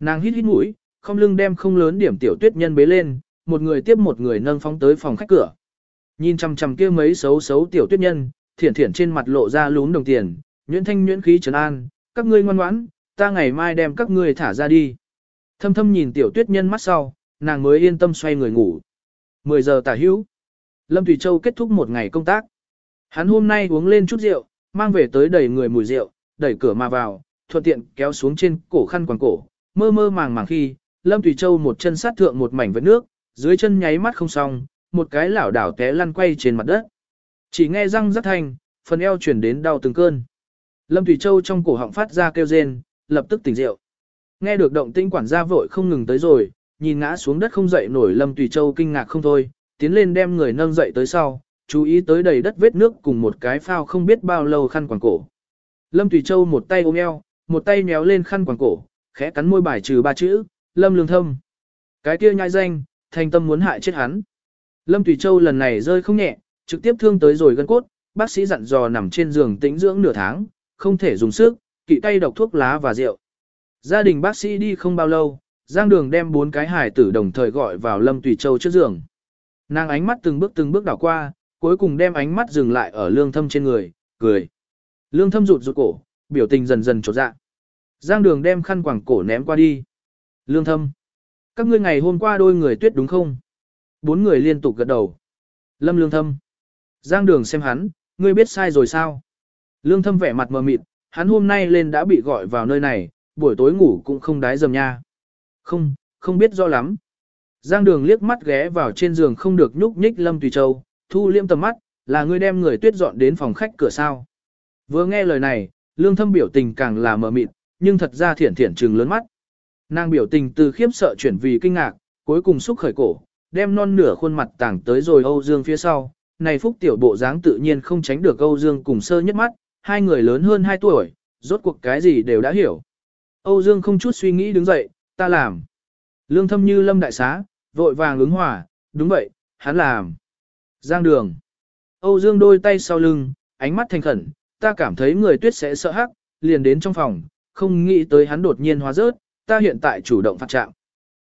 Nàng hít hít mũi, không lưng đem không lớn điểm tiểu tuyết nhân bế lên, một người tiếp một người nâng phóng tới phòng khách cửa. Nhìn chằm chằm kia mấy xấu xấu tiểu tuyết nhân, thiển thiển trên mặt lộ ra lún đồng tiền, nhuyễn thanh nhuyễn khí trấn an, các ngươi ngoan ngoãn, ta ngày mai đem các ngươi thả ra đi. Thâm thâm nhìn tiểu tuyết nhân mắt sau, nàng mới yên tâm xoay người ngủ. 10 giờ tả hữu. Lâm Thủy Châu kết thúc một ngày công tác. Hắn hôm nay uống lên chút rượu, mang về tới đầy người mùi rượu, đẩy cửa mà vào, thuận tiện kéo xuống trên cổ khăn quàng cổ, mơ mơ màng màng khi, Lâm Thủy Châu một chân sát thượng một mảnh vết nước, dưới chân nháy mắt không xong, một cái lảo đảo té lăn quay trên mặt đất. Chỉ nghe răng rất thanh, phần eo chuyển đến đau từng cơn. Lâm Thủy Châu trong cổ họng phát ra kêu rên, lập tức tỉnh rượu. Nghe được động tĩnh quản gia vội không ngừng tới rồi, nhìn ngã xuống đất không dậy nổi Lâm Thủy Châu kinh ngạc không thôi, tiến lên đem người nâng dậy tới sau, chú ý tới đầy đất vết nước cùng một cái phao không biết bao lâu khăn quàng cổ. Lâm Thủy Châu một tay ôm eo, một tay méo lên khăn quàng cổ, khẽ cắn môi bài trừ ba chữ, Lâm Lương Thâm. Cái kia nhai danh, thành tâm muốn hại chết hắn. Lâm Tùy Châu lần này rơi không nhẹ, trực tiếp thương tới rồi gân cốt, bác sĩ dặn dò nằm trên giường tĩnh dưỡng nửa tháng, không thể dùng sức, kỵ tay độc thuốc lá và rượu. Gia đình bác sĩ đi không bao lâu, Giang Đường đem bốn cái hải tử đồng thời gọi vào Lâm Tùy Châu trước giường. Nàng ánh mắt từng bước từng bước đảo qua, cuối cùng đem ánh mắt dừng lại ở lương thâm trên người, cười. Lương thâm rụt rụt cổ, biểu tình dần dần trột dạ. Giang đường đem khăn quàng cổ ném qua đi. Lương thâm. Các ngươi ngày hôm qua đôi người tuyết đúng không? Bốn người liên tục gật đầu. Lâm lương thâm. Giang đường xem hắn, ngươi biết sai rồi sao? Lương thâm vẻ mặt mờ mịt, hắn hôm nay lên đã bị gọi vào nơi này, buổi tối ngủ cũng không đái dầm nha. Không, không biết rõ lắm. Giang đường liếc mắt ghé vào trên giường không được nhúc nhích Lâm Tùy Châu, thu liêm tầm mắt, là ngươi đem người tuyết dọn đến phòng khách cửa sao. Vừa nghe lời này, lương thâm biểu tình càng là mờ mịt, nhưng thật ra thiển thiển trừng lớn mắt. Nàng biểu tình từ khiếp sợ chuyển vì kinh ngạc, cuối cùng xúc khởi cổ, đem non nửa khuôn mặt tảng tới rồi Âu Dương phía sau. Này phúc tiểu bộ dáng tự nhiên không tránh được Âu Dương cùng sơ nhất mắt, hai người lớn hơn 2 tuổi, rốt cuộc cái gì đều đã hiểu. Âu Dương không chút suy nghĩ đứng dậy, ta làm. Lương thâm như lâm đại xá, vội vàng ứng hòa, đúng vậy, hắn làm. Giang đường. Âu Dương đôi tay sau lưng, ánh mắt thành khẩn, ta cảm thấy người tuyết sẽ sợ hắc, liền đến trong phòng, không nghĩ tới hắn đột nhiên hóa rớt, ta hiện tại chủ động phạt trạng.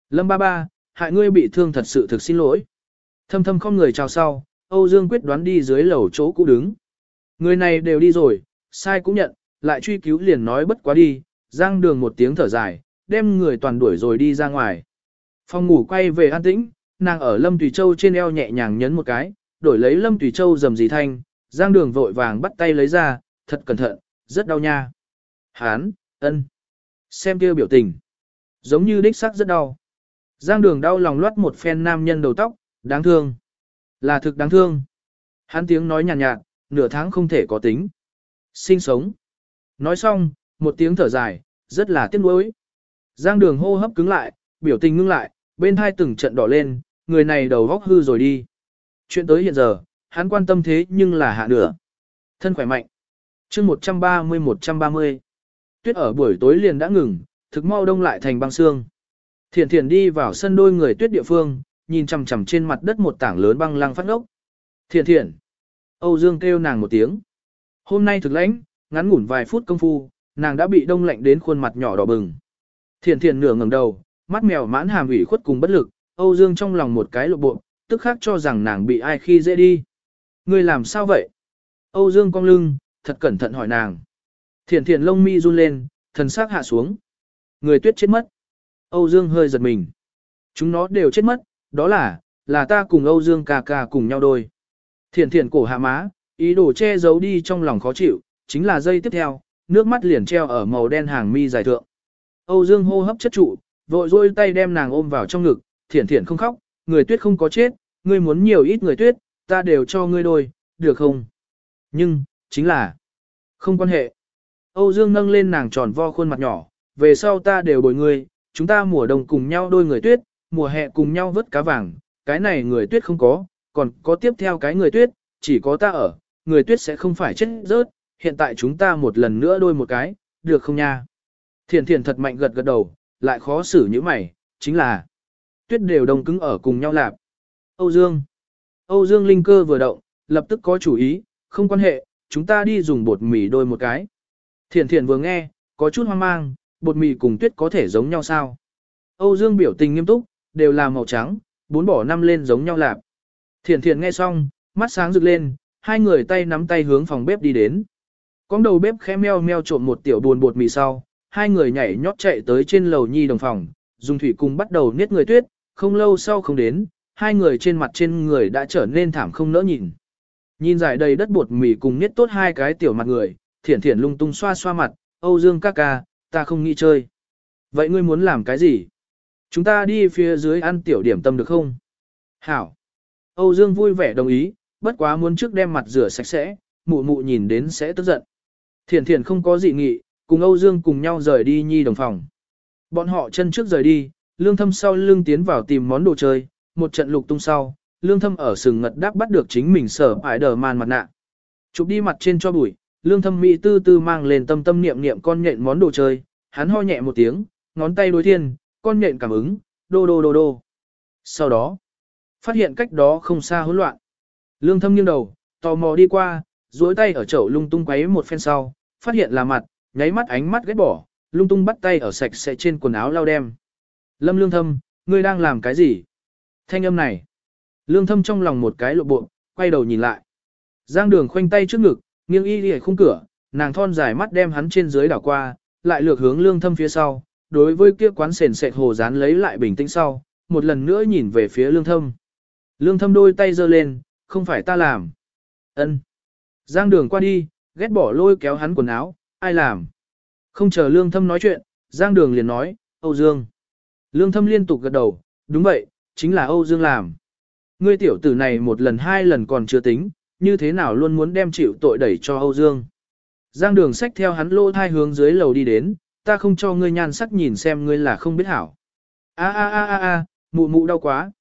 Lâm ba ba, hại ngươi bị thương thật sự thực xin lỗi. Thâm thâm không người chào sau, Âu Dương quyết đoán đi dưới lầu chỗ cũ đứng. Người này đều đi rồi, sai cũng nhận, lại truy cứu liền nói bất quá đi, giang đường một tiếng thở dài, đem người toàn đuổi rồi đi ra ngoài. Phòng ngủ quay về an tĩnh, nàng ở Lâm Tùy Châu trên eo nhẹ nhàng nhấn một cái, đổi lấy Lâm Tùy Châu dầm dì thanh, giang đường vội vàng bắt tay lấy ra, thật cẩn thận, rất đau nha. Hán, ân, xem kia biểu tình, giống như đích xác rất đau. Giang đường đau lòng loát một phen nam nhân đầu tóc, đáng thương. Là thực đáng thương. Hắn tiếng nói nhàn nhạt, nhạt, nửa tháng không thể có tính. Sinh sống. Nói xong, một tiếng thở dài, rất là tiếc nuối. Giang đường hô hấp cứng lại, biểu tình ngưng lại, bên thai từng trận đỏ lên, người này đầu góc hư rồi đi. Chuyện tới hiện giờ, hắn quan tâm thế nhưng là hạ nửa. Thân khỏe mạnh. chương 130-130. Tuyết ở buổi tối liền đã ngừng, thực mau đông lại thành băng xương. Thiển thiển đi vào sân đôi người tuyết địa phương, nhìn chằm chằm trên mặt đất một tảng lớn băng lăng phát ngốc. Thiển thiển. Âu Dương kêu nàng một tiếng. Hôm nay thực lãnh, ngắn ngủn vài phút công phu, nàng đã bị đông lạnh đến khuôn mặt nhỏ đỏ bừng. Thiển thiển nửa ngẩng đầu, mắt mèo mãn hàm ủy khuất cùng bất lực, Âu Dương trong lòng một cái lộ bộ, tức khác cho rằng nàng bị ai khi dễ đi. Ngươi làm sao vậy? Âu Dương cong lưng, thật cẩn thận hỏi nàng. Thiển thiển lông mi run lên, thần sắc hạ xuống. Người tuyết chết mất. Âu Dương hơi giật mình. Chúng nó đều chết mất, đó là, là ta cùng Âu Dương ca ca cùng nhau đôi. Thiển thiển cổ hạ má, ý đồ che giấu đi trong lòng khó chịu, chính là dây tiếp theo, nước mắt liền treo ở màu đen hàng mi dài thượng. Âu Dương hô hấp chất trụ, vội dôi tay đem nàng ôm vào trong ngực, thiển thiển không khóc, người tuyết không có chết, ngươi muốn nhiều ít người tuyết, ta đều cho ngươi đôi, được không? Nhưng, chính là, không quan hệ. Âu Dương nâng lên nàng tròn vo khuôn mặt nhỏ, về sau ta đều bồi ngươi, chúng ta mùa đông cùng nhau đôi người tuyết, mùa hè cùng nhau vớt cá vàng, cái này người tuyết không có, còn có tiếp theo cái người tuyết, chỉ có ta ở, người tuyết sẽ không phải chết rớt, hiện tại chúng ta một lần nữa đôi một cái, được không nha? Thiền thiền thật mạnh gật gật đầu, lại khó xử như mày, chính là tuyết đều đông cứng ở cùng nhau lạp. Âu Dương Âu Dương linh cơ vừa động, lập tức có chủ ý, không quan hệ, chúng ta đi dùng bột mì đôi một cái. Thiền thiền vừa nghe, có chút hoang mang, bột mì cùng tuyết có thể giống nhau sao? Âu Dương biểu tình nghiêm túc, đều là màu trắng, bốn bỏ năm lên giống nhau lạp. Thiển Thiển nghe xong, mắt sáng rực lên, hai người tay nắm tay hướng phòng bếp đi đến. Con đầu bếp khẽ meo meo trộn một tiểu buồn bột mì sau, hai người nhảy nhót chạy tới trên lầu nhi đồng phòng, dùng thủy cùng bắt đầu niết người tuyết, không lâu sau không đến, hai người trên mặt trên người đã trở nên thảm không nỡ nhìn. Nhìn dài đầy đất bột mì cùng niết tốt hai cái tiểu mặt người, thiển thiển lung tung xoa xoa mặt, Âu Dương ca ca, ta không nghĩ chơi. Vậy ngươi muốn làm cái gì? Chúng ta đi phía dưới ăn tiểu điểm tâm được không? Hảo. Âu Dương vui vẻ đồng ý, bất quá muốn trước đem mặt rửa sạch sẽ, mụ mụ nhìn đến sẽ tức giận. Thiển thiển không có gì nghị, cùng Âu Dương cùng nhau rời đi nhi đồng phòng. Bọn họ chân trước rời đi, lương thâm sau lưng tiến vào tìm món đồ chơi, một trận lục tung sau, lương thâm ở sừng ngật đáp bắt được chính mình sở ải đờ màn mặt nạ. Chụp đi mặt trên cho bụi, lương thâm mỹ tư tư mang lên tâm tâm niệm niệm con nhện món đồ chơi, hắn ho nhẹ một tiếng, ngón tay đối thiên, con nhện cảm ứng, đô đô đô đô. Sau đó, phát hiện cách đó không xa hỗn loạn. Lương thâm nghiêng đầu, tò mò đi qua, duỗi tay ở chậu lung tung quấy một phen sau, phát hiện là mặt, nháy mắt ánh mắt ghét bỏ, lung tung bắt tay ở sạch sẽ trên quần áo lau đem. Lâm lương thâm, ngươi đang làm cái gì? Thanh âm này. Lương thâm trong lòng một cái lộ bộ, quay đầu nhìn lại. Giang đường khoanh tay trước ngực, nghiêng y đi khung cửa, nàng thon dài mắt đem hắn trên dưới đảo qua, lại lược hướng lương thâm phía sau, đối với kia quán sền sệt hồ dán lấy lại bình tĩnh sau, một lần nữa nhìn về phía lương thâm. Lương thâm đôi tay giơ lên, không phải ta làm. ân Giang đường qua đi, ghét bỏ lôi kéo hắn quần áo, ai làm. Không chờ lương thâm nói chuyện, Giang đường liền nói, Âu Dương. Lương thâm liên tục gật đầu, đúng vậy, chính là Âu Dương làm. Ngươi tiểu tử này một lần hai lần còn chưa tính, như thế nào luôn muốn đem chịu tội đẩy cho Âu Dương. Giang đường sách theo hắn lô thai hướng dưới lầu đi đến, ta không cho ngươi nhan sắc nhìn xem ngươi là không biết hảo. A a a a a, mụ mụ đau quá.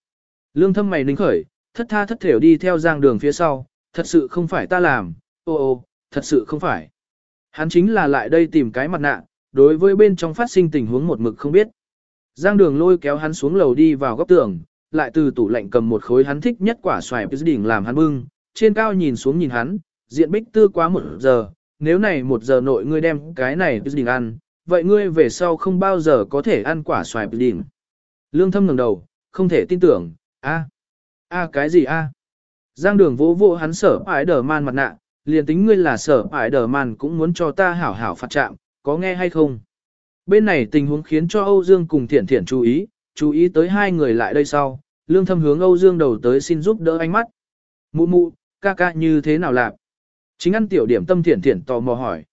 Lương thâm mày nính khởi, thất tha thất thểu đi theo giang đường phía sau, thật sự không phải ta làm, ô ô, thật sự không phải. Hắn chính là lại đây tìm cái mặt nạ, đối với bên trong phát sinh tình huống một mực không biết. Giang đường lôi kéo hắn xuống lầu đi vào góc tường, lại từ tủ lạnh cầm một khối hắn thích nhất quả xoài đỉnh làm hắn bưng, trên cao nhìn xuống nhìn hắn, diện bích tư quá một giờ, nếu này một giờ nội ngươi đem cái này đình ăn, vậy ngươi về sau không bao giờ có thể ăn quả xoài đình. Lương thâm ngẩng đầu, không thể tin tưởng, a a cái gì a Giang đường vỗ vỗ hắn sở ái đờ man mặt nạ, liền tính ngươi là sở ải đờ man cũng muốn cho ta hảo hảo phạt trạm, có nghe hay không? Bên này tình huống khiến cho Âu Dương cùng Thiển Thiển chú ý, chú ý tới hai người lại đây sau, lương thâm hướng Âu Dương đầu tới xin giúp đỡ ánh mắt. Mụ mụ, ca ca như thế nào lạc? Chính ăn tiểu điểm tâm Thiển Thiển tò mò hỏi.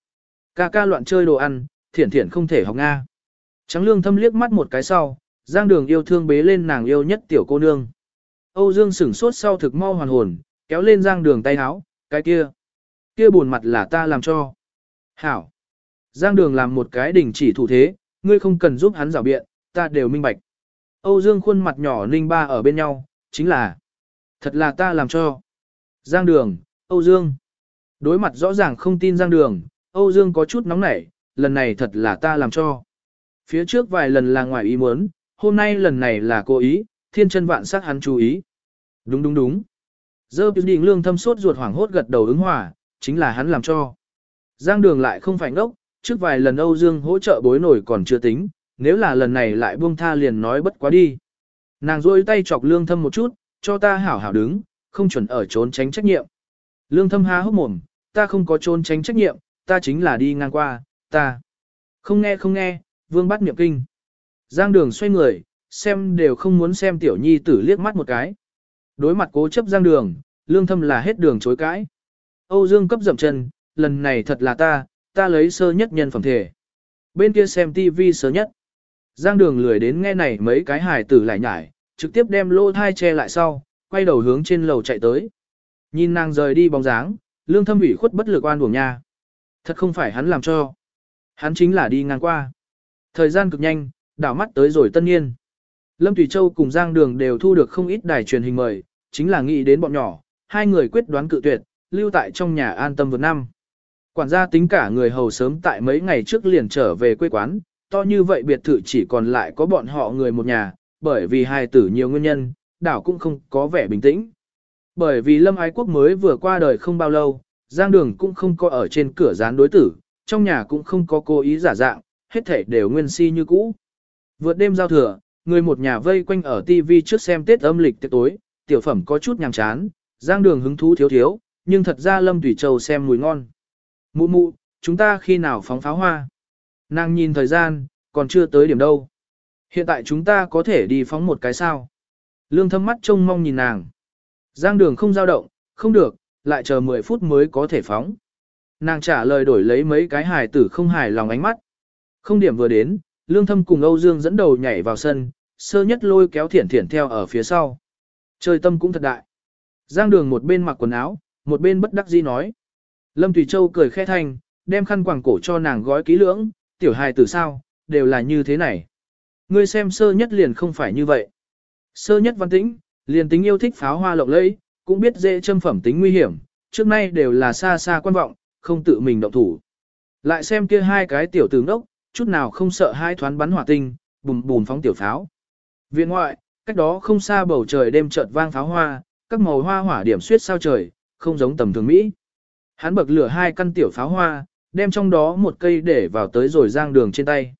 Ca ca loạn chơi đồ ăn, Thiển Thiển không thể học Nga. Trắng lương thâm liếc mắt một cái sau, Giang đường yêu thương bế lên nàng yêu nhất tiểu cô nương. Âu Dương sửng sốt sau thực mau hoàn hồn, kéo lên Giang đường tay áo, cái kia kia buồn mặt là ta làm cho. Hảo. Giang đường làm một cái đình chỉ thủ thế, ngươi không cần giúp hắn rào biện, ta đều minh bạch. Âu Dương khuôn mặt nhỏ ninh ba ở bên nhau, chính là, thật là ta làm cho. Giang đường, Âu Dương. Đối mặt rõ ràng không tin Giang đường, Âu Dương có chút nóng nảy, lần này thật là ta làm cho. Phía trước vài lần là ngoài ý muốn, hôm nay lần này là cố ý, thiên chân vạn sắc hắn chú ý. Đúng đúng đúng. Dơ Định lương thâm sốt ruột hoảng hốt gật đầu ứng hòa, chính là hắn làm cho. Giang đường lại không phải ngốc, trước vài lần Âu Dương hỗ trợ bối nổi còn chưa tính, nếu là lần này lại buông tha liền nói bất quá đi. Nàng rôi tay chọc lương thâm một chút, cho ta hảo hảo đứng, không chuẩn ở trốn tránh trách nhiệm. Lương thâm há hốc mồm, ta không có trốn tránh trách nhiệm, ta chính là đi ngang qua, ta. Không nghe không nghe, vương bắt miệng kinh. Giang đường xoay người, xem đều không muốn xem tiểu nhi tử liếc mắt một cái. Đối mặt cố chấp giang đường, lương thâm là hết đường chối cãi. Âu Dương cấp dậm chân, lần này thật là ta, ta lấy sơ nhất nhân phẩm thể. Bên kia xem TV sơ nhất. Giang đường lười đến nghe này mấy cái hài tử lại nhải, trực tiếp đem lô thai che lại sau, quay đầu hướng trên lầu chạy tới. Nhìn nàng rời đi bóng dáng, lương thâm ủy khuất bất lực oan uổng nha. Thật không phải hắn làm cho. Hắn chính là đi ngang qua. Thời gian cực nhanh, đảo mắt tới rồi tân niên. Lâm Thủy Châu cùng Giang Đường đều thu được không ít đài truyền hình mời, chính là nghĩ đến bọn nhỏ, hai người quyết đoán cự tuyệt, lưu tại trong nhà an tâm vượt năm. Quản gia tính cả người hầu sớm tại mấy ngày trước liền trở về quê quán, to như vậy biệt thự chỉ còn lại có bọn họ người một nhà, bởi vì hai tử nhiều nguyên nhân, đảo cũng không có vẻ bình tĩnh. Bởi vì Lâm Ái Quốc mới vừa qua đời không bao lâu, Giang Đường cũng không có ở trên cửa dán đối tử, trong nhà cũng không có cố ý giả dạng, hết thể đều nguyên si như cũ. Vượt đêm giao thừa, người một nhà vây quanh ở TV trước xem Tết âm lịch tiệc tối, tiểu phẩm có chút nhàm chán, Giang Đường hứng thú thiếu thiếu, nhưng thật ra Lâm Thủy Châu xem mùi ngon. Mụ mụ, chúng ta khi nào phóng pháo hoa? Nàng nhìn thời gian, còn chưa tới điểm đâu. Hiện tại chúng ta có thể đi phóng một cái sao? Lương thâm mắt trông mong nhìn nàng. Giang đường không dao động, không được, lại chờ 10 phút mới có thể phóng. Nàng trả lời đổi lấy mấy cái hài tử không hài lòng ánh mắt. Không điểm vừa đến, lương thâm cùng Âu Dương dẫn đầu nhảy vào sân, sơ nhất lôi kéo thiển thiển theo ở phía sau. Trời tâm cũng thật đại. Giang đường một bên mặc quần áo, một bên bất đắc dĩ nói. Lâm Thủy Châu cười khẽ thanh, đem khăn quàng cổ cho nàng gói kỹ lưỡng, tiểu hài tử sao, đều là như thế này. Ngươi xem sơ nhất liền không phải như vậy. Sơ nhất văn tĩnh, liền tính yêu thích pháo hoa lộng lẫy, cũng biết dễ châm phẩm tính nguy hiểm, trước nay đều là xa xa quan vọng, không tự mình động thủ. Lại xem kia hai cái tiểu tướng đốc, chút nào không sợ hai thoán bắn hỏa tinh, bùm bùm phóng tiểu pháo. Viện ngoại, cách đó không xa bầu trời đêm chợt vang pháo hoa, các màu hoa hỏa điểm suyết sao trời, không giống tầm thường Mỹ. Hắn bậc lửa hai căn tiểu pháo hoa, đem trong đó một cây để vào tới rồi giang đường trên tay.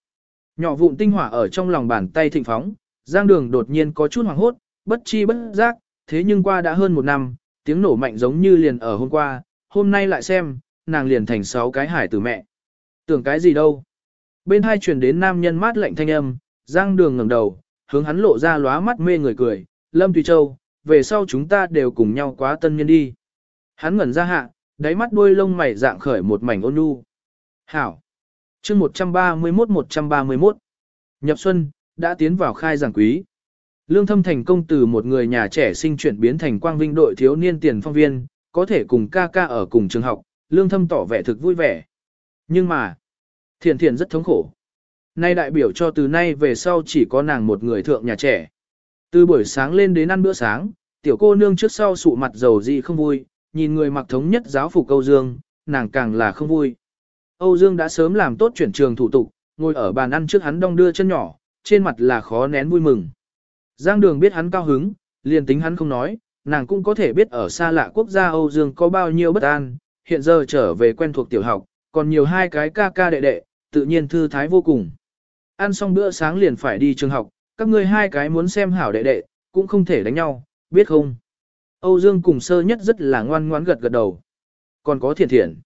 Nhỏ vụn tinh hỏa ở trong lòng bàn tay thịnh phóng, giang đường đột nhiên có chút hoảng hốt, bất chi bất giác, thế nhưng qua đã hơn một năm, tiếng nổ mạnh giống như liền ở hôm qua, hôm nay lại xem, nàng liền thành sáu cái hải tử mẹ. Tưởng cái gì đâu. Bên hai truyền đến nam nhân mát lạnh thanh âm, giang đường ngẩng đầu, hướng hắn lộ ra lóa mắt mê người cười, Lâm Thùy Châu, về sau chúng ta đều cùng nhau quá tân nhân đi. Hắn ngẩn ra hạ, đáy mắt đuôi lông mày dạng khởi một mảnh ôn nhu. Hảo. chương 131-131. Nhập xuân, đã tiến vào khai giảng quý. Lương thâm thành công từ một người nhà trẻ sinh chuyển biến thành quang vinh đội thiếu niên tiền phong viên, có thể cùng ca ca ở cùng trường học, lương thâm tỏ vẻ thực vui vẻ. Nhưng mà, thiền thiền rất thống khổ. Nay đại biểu cho từ nay về sau chỉ có nàng một người thượng nhà trẻ. Từ buổi sáng lên đến ăn bữa sáng, tiểu cô nương trước sau sụ mặt dầu gì không vui, nhìn người mặc thống nhất giáo phục Âu Dương, nàng càng là không vui. Âu Dương đã sớm làm tốt chuyển trường thủ tục, ngồi ở bàn ăn trước hắn đong đưa chân nhỏ, trên mặt là khó nén vui mừng. Giang đường biết hắn cao hứng, liền tính hắn không nói, nàng cũng có thể biết ở xa lạ quốc gia Âu Dương có bao nhiêu bất an, hiện giờ trở về quen thuộc tiểu học, còn nhiều hai cái ca ca đệ đệ, tự nhiên thư thái vô cùng. Ăn xong bữa sáng liền phải đi trường học, các ngươi hai cái muốn xem hảo đệ đệ, cũng không thể đánh nhau, biết không? Âu Dương cùng sơ nhất rất là ngoan ngoãn gật gật đầu. Còn có thiện thiện.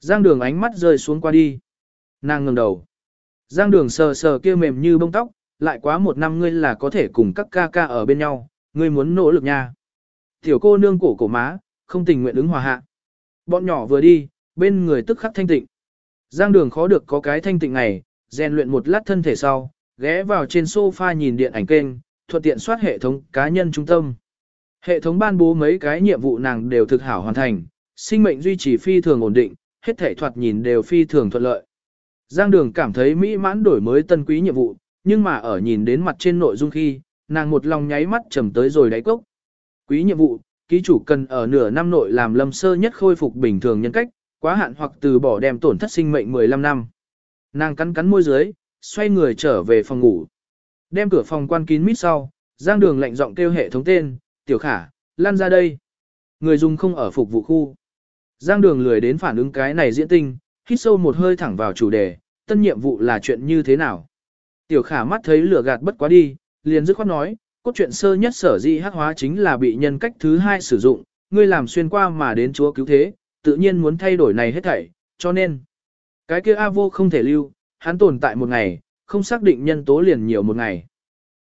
Giang đường ánh mắt rơi xuống qua đi. Nàng ngừng đầu. Giang đường sờ sờ kia mềm như bông tóc, lại quá một năm ngươi là có thể cùng các ca ca ở bên nhau, ngươi muốn nỗ lực nha. Tiểu cô nương cổ cổ má, không tình nguyện ứng hòa hạ. Bọn nhỏ vừa đi, bên người tức khắc thanh tịnh. Giang đường khó được có cái thanh tịnh này, rèn luyện một lát thân thể sau, ghé vào trên sofa nhìn điện ảnh kênh, thuận tiện soát hệ thống cá nhân trung tâm. Hệ thống ban bố mấy cái nhiệm vụ nàng đều thực hảo hoàn thành, sinh mệnh duy trì phi thường ổn định, hết thể thoạt nhìn đều phi thường thuận lợi. Giang Đường cảm thấy mỹ mãn đổi mới tân quý nhiệm vụ, nhưng mà ở nhìn đến mặt trên nội dung khi, nàng một lòng nháy mắt trầm tới rồi đáy cốc. Quý nhiệm vụ, ký chủ cần ở nửa năm nội làm lâm sơ nhất khôi phục bình thường nhân cách, quá hạn hoặc từ bỏ đem tổn thất sinh mệnh 15 năm. Nàng cắn cắn môi dưới, xoay người trở về phòng ngủ. Đem cửa phòng quan kín mít sau, Giang Đường lạnh giọng kêu hệ thống tên, "Tiểu Khả, lan ra đây." Người dùng không ở phục vụ khu. Giang Đường lười đến phản ứng cái này diễn tinh, hít sâu một hơi thẳng vào chủ đề, tân nhiệm vụ là chuyện như thế nào. Tiểu Khả mắt thấy lửa gạt bất quá đi, liền dứt khoát nói, cốt truyện sơ nhất sở di hắc hóa chính là bị nhân cách thứ hai sử dụng, ngươi làm xuyên qua mà đến chúa cứu thế, tự nhiên muốn thay đổi này hết thảy, cho nên, cái kia A vô không thể lưu, hắn tồn tại một ngày, không xác định nhân tố liền nhiều một ngày.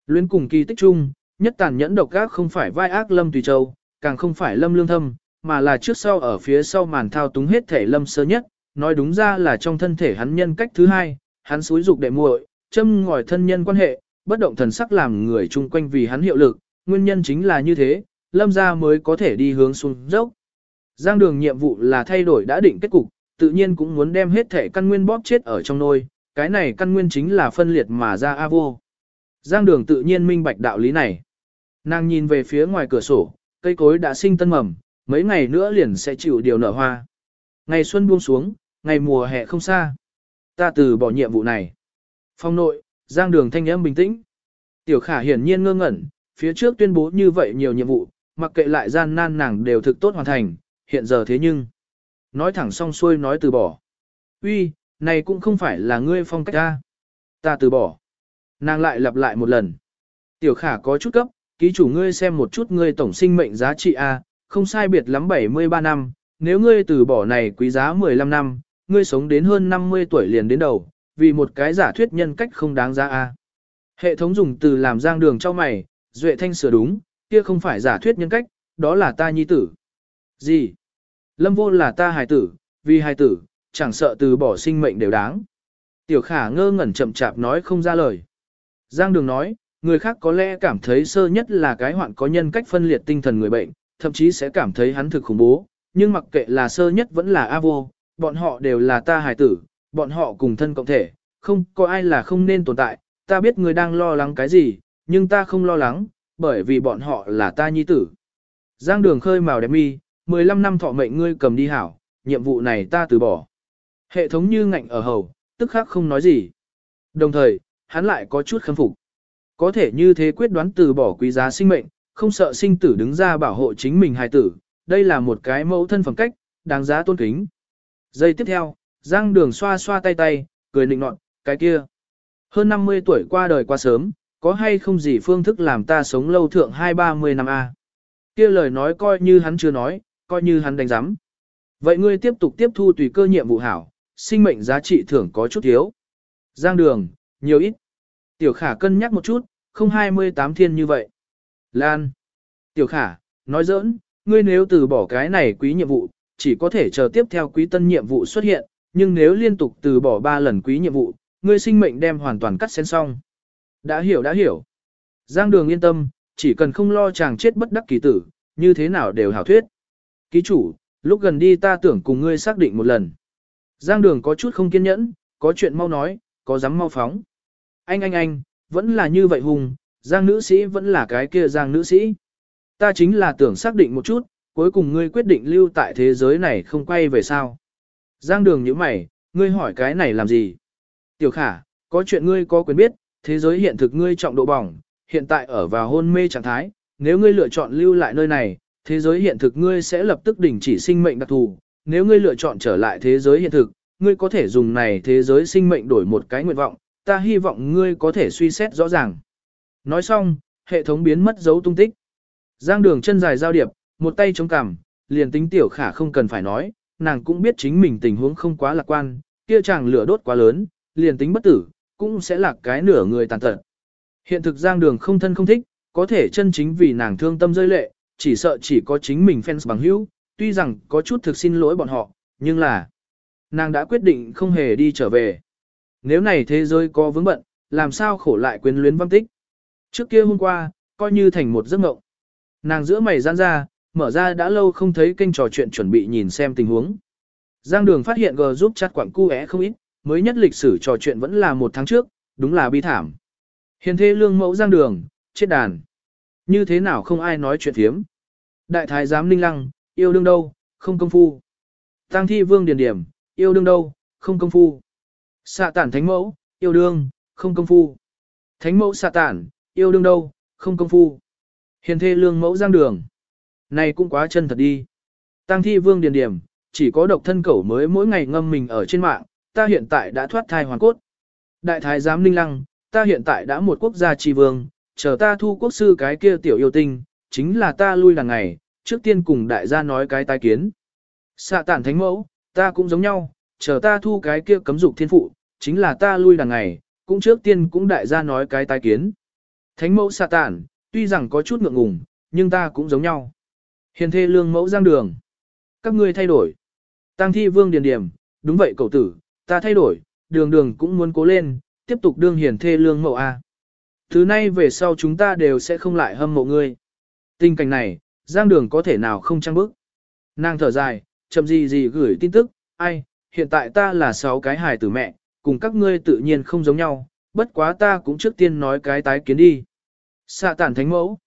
Luyến cùng kỳ tích chung, nhất tàn nhẫn độc ác không phải vai ác lâm tùy châu, càng không phải lâm lương thâm, mà là trước sau ở phía sau màn thao túng hết thể lâm sơ nhất, nói đúng ra là trong thân thể hắn nhân cách thứ hai, hắn xúi dục đệ muội, châm ngòi thân nhân quan hệ, bất động thần sắc làm người chung quanh vì hắn hiệu lực, nguyên nhân chính là như thế, lâm gia mới có thể đi hướng xuống dốc. Giang đường nhiệm vụ là thay đổi đã định kết cục, tự nhiên cũng muốn đem hết thể căn nguyên bóp chết ở trong nôi, cái này căn nguyên chính là phân liệt mà ra A vô. Giang đường tự nhiên minh bạch đạo lý này. Nàng nhìn về phía ngoài cửa sổ, cây cối đã sinh tân mầm, mấy ngày nữa liền sẽ chịu điều nở hoa. Ngày xuân buông xuống, ngày mùa hè không xa. Ta từ bỏ nhiệm vụ này. Phong nội, giang đường thanh âm bình tĩnh. Tiểu khả hiển nhiên ngơ ngẩn, phía trước tuyên bố như vậy nhiều nhiệm vụ, mặc kệ lại gian nan nàng đều thực tốt hoàn thành, hiện giờ thế nhưng. Nói thẳng xong xuôi nói từ bỏ. Uy, này cũng không phải là ngươi phong cách ta. Ta từ bỏ. Nàng lại lặp lại một lần. Tiểu khả có chút cấp, ký chủ ngươi xem một chút ngươi tổng sinh mệnh giá trị A, không sai biệt lắm 73 năm, nếu ngươi từ bỏ này quý giá 15 năm, ngươi sống đến hơn 50 tuổi liền đến đầu, vì một cái giả thuyết nhân cách không đáng giá A. Hệ thống dùng từ làm giang đường cho mày, duệ thanh sửa đúng, kia không phải giả thuyết nhân cách, đó là ta nhi tử. Gì? Lâm vô là ta hài tử, vì hài tử, chẳng sợ từ bỏ sinh mệnh đều đáng. Tiểu khả ngơ ngẩn chậm chạp nói không ra lời. Giang đường nói, người khác có lẽ cảm thấy sơ nhất là cái hoạn có nhân cách phân liệt tinh thần người bệnh, thậm chí sẽ cảm thấy hắn thực khủng bố, nhưng mặc kệ là sơ nhất vẫn là A vô, bọn họ đều là ta hài tử, bọn họ cùng thân cộng thể, không có ai là không nên tồn tại, ta biết người đang lo lắng cái gì, nhưng ta không lo lắng, bởi vì bọn họ là ta nhi tử. Giang đường khơi màu đẹp mi, 15 năm thọ mệnh ngươi cầm đi hảo, nhiệm vụ này ta từ bỏ. Hệ thống như ngạnh ở hầu, tức khắc không nói gì. Đồng thời, hắn lại có chút khâm phục. Có thể như thế quyết đoán từ bỏ quý giá sinh mệnh, không sợ sinh tử đứng ra bảo hộ chính mình hài tử, đây là một cái mẫu thân phẩm cách, đáng giá tôn kính. Giây tiếp theo, Giang Đường xoa xoa tay tay, cười nịnh nọt, cái kia. Hơn 50 tuổi qua đời quá sớm, có hay không gì phương thức làm ta sống lâu thượng hai ba mươi năm a? Kia lời nói coi như hắn chưa nói, coi như hắn đánh giám. Vậy ngươi tiếp tục tiếp thu tùy cơ nhiệm vụ hảo, sinh mệnh giá trị thưởng có chút thiếu. Giang đường, nhiều ít. Tiểu khả cân nhắc một chút, không 28 thiên như vậy. Lan. Tiểu khả, nói giỡn, ngươi nếu từ bỏ cái này quý nhiệm vụ, chỉ có thể chờ tiếp theo quý tân nhiệm vụ xuất hiện, nhưng nếu liên tục từ bỏ 3 lần quý nhiệm vụ, ngươi sinh mệnh đem hoàn toàn cắt xén xong. Đã hiểu đã hiểu. Giang đường yên tâm, chỉ cần không lo chàng chết bất đắc kỳ tử, như thế nào đều hảo thuyết. Ký chủ, lúc gần đi ta tưởng cùng ngươi xác định một lần. Giang đường có chút không kiên nhẫn, có chuyện mau nói, có dám mau phóng. Anh anh anh, vẫn là như vậy hùng, Giang nữ sĩ vẫn là cái kia Giang nữ sĩ. Ta chính là tưởng xác định một chút, cuối cùng ngươi quyết định lưu tại thế giới này không quay về sao. Giang đường như mày, ngươi hỏi cái này làm gì? Tiểu khả, có chuyện ngươi có quyền biết, thế giới hiện thực ngươi trọng độ bỏng, hiện tại ở vào hôn mê trạng thái, nếu ngươi lựa chọn lưu lại nơi này, thế giới hiện thực ngươi sẽ lập tức đình chỉ sinh mệnh đặc thù, nếu ngươi lựa chọn trở lại thế giới hiện thực, ngươi có thể dùng này thế giới sinh mệnh đổi một cái nguyện vọng, ta hy vọng ngươi có thể suy xét rõ ràng. Nói xong, hệ thống biến mất dấu tung tích. Giang đường chân dài giao điệp, một tay chống cằm, liền tính tiểu khả không cần phải nói, nàng cũng biết chính mình tình huống không quá lạc quan, kia chàng lửa đốt quá lớn, liền tính bất tử, cũng sẽ là cái nửa người tàn tật. Hiện thực giang đường không thân không thích, có thể chân chính vì nàng thương tâm rơi lệ, chỉ sợ chỉ có chính mình fans bằng hữu, tuy rằng có chút thực xin lỗi bọn họ, nhưng là nàng đã quyết định không hề đi trở về. Nếu này thế giới có vướng bận, làm sao khổ lại quyến luyến văn tích. Trước kia hôm qua, coi như thành một giấc mộng. Nàng giữa mày giãn ra, mở ra đã lâu không thấy kênh trò chuyện chuẩn bị nhìn xem tình huống. Giang đường phát hiện G giúp chat quảng cu é không ít, mới nhất lịch sử trò chuyện vẫn là một tháng trước, đúng là bi thảm. Hiền thế lương mẫu Giang đường, chết đàn. Như thế nào không ai nói chuyện thiếm. Đại thái giám ninh lăng, yêu đương đâu, không công phu. Tăng thi vương điền điểm, yêu đương đâu, không công phu. Xạ tản thánh mẫu, yêu đương, không công phu. Thánh mẫu xạ tản, yêu đương đâu, không công phu. Hiền thê lương mẫu giang đường. Này cũng quá chân thật đi. Tăng thi vương điền điểm, chỉ có độc thân cẩu mới mỗi ngày ngâm mình ở trên mạng, ta hiện tại đã thoát thai hoàn cốt. Đại thái giám ninh lăng, ta hiện tại đã một quốc gia tri vương, chờ ta thu quốc sư cái kia tiểu yêu tinh, chính là ta lui làng ngày, trước tiên cùng đại gia nói cái tai kiến. Xạ tản thánh mẫu, ta cũng giống nhau, chờ ta thu cái kia cấm dục thiên phụ, chính là ta lui đằng ngày, cũng trước tiên cũng đại gia nói cái tai kiến. Thánh mẫu xạ tản, tuy rằng có chút ngượng ngùng, nhưng ta cũng giống nhau. Hiền thê lương mẫu giang đường. Các ngươi thay đổi. Tăng thi vương điền điểm, đúng vậy cậu tử, ta thay đổi, đường đường cũng muốn cố lên, tiếp tục đương hiền thê lương mẫu A. Thứ nay về sau chúng ta đều sẽ không lại hâm mộ ngươi. Tình cảnh này, giang đường có thể nào không trăng bức. Nàng thở dài, chậm gì gì gửi tin tức, ai, hiện tại ta là sáu cái hài tử mẹ, cùng các ngươi tự nhiên không giống nhau, bất quá ta cũng trước tiên nói cái tái kiến đi. Xạ tản thánh mẫu.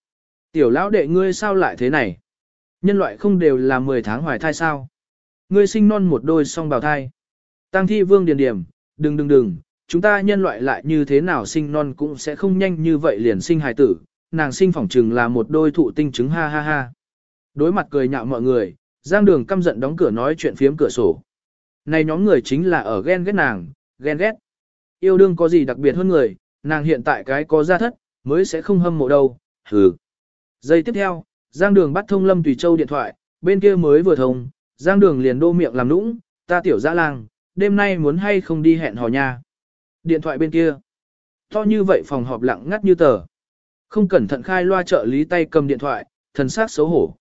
Tiểu lão đệ ngươi sao lại thế này? Nhân loại không đều là 10 tháng hoài thai sao? Ngươi sinh non một đôi song bào thai. Tăng thi vương điền điểm, đừng đừng đừng, chúng ta nhân loại lại như thế nào sinh non cũng sẽ không nhanh như vậy liền sinh hài tử, nàng sinh phỏng trừng là một đôi thụ tinh trứng ha ha ha. Đối mặt cười nhạo mọi người, Giang đường căm giận đóng cửa nói chuyện phiếm cửa sổ. Này nhóm người chính là ở ghen ghét nàng, ghen ghét. Yêu đương có gì đặc biệt hơn người, nàng hiện tại cái có gia thất, mới sẽ không hâm mộ đâu, hừ. Giây tiếp theo, Giang đường bắt thông Lâm Tùy Châu điện thoại, bên kia mới vừa thông, Giang đường liền đô miệng làm nũng, ta tiểu dã lang, đêm nay muốn hay không đi hẹn hò nha. Điện thoại bên kia. To như vậy phòng họp lặng ngắt như tờ. Không cẩn thận khai loa trợ lý tay cầm điện thoại, thần sắc xấu hổ.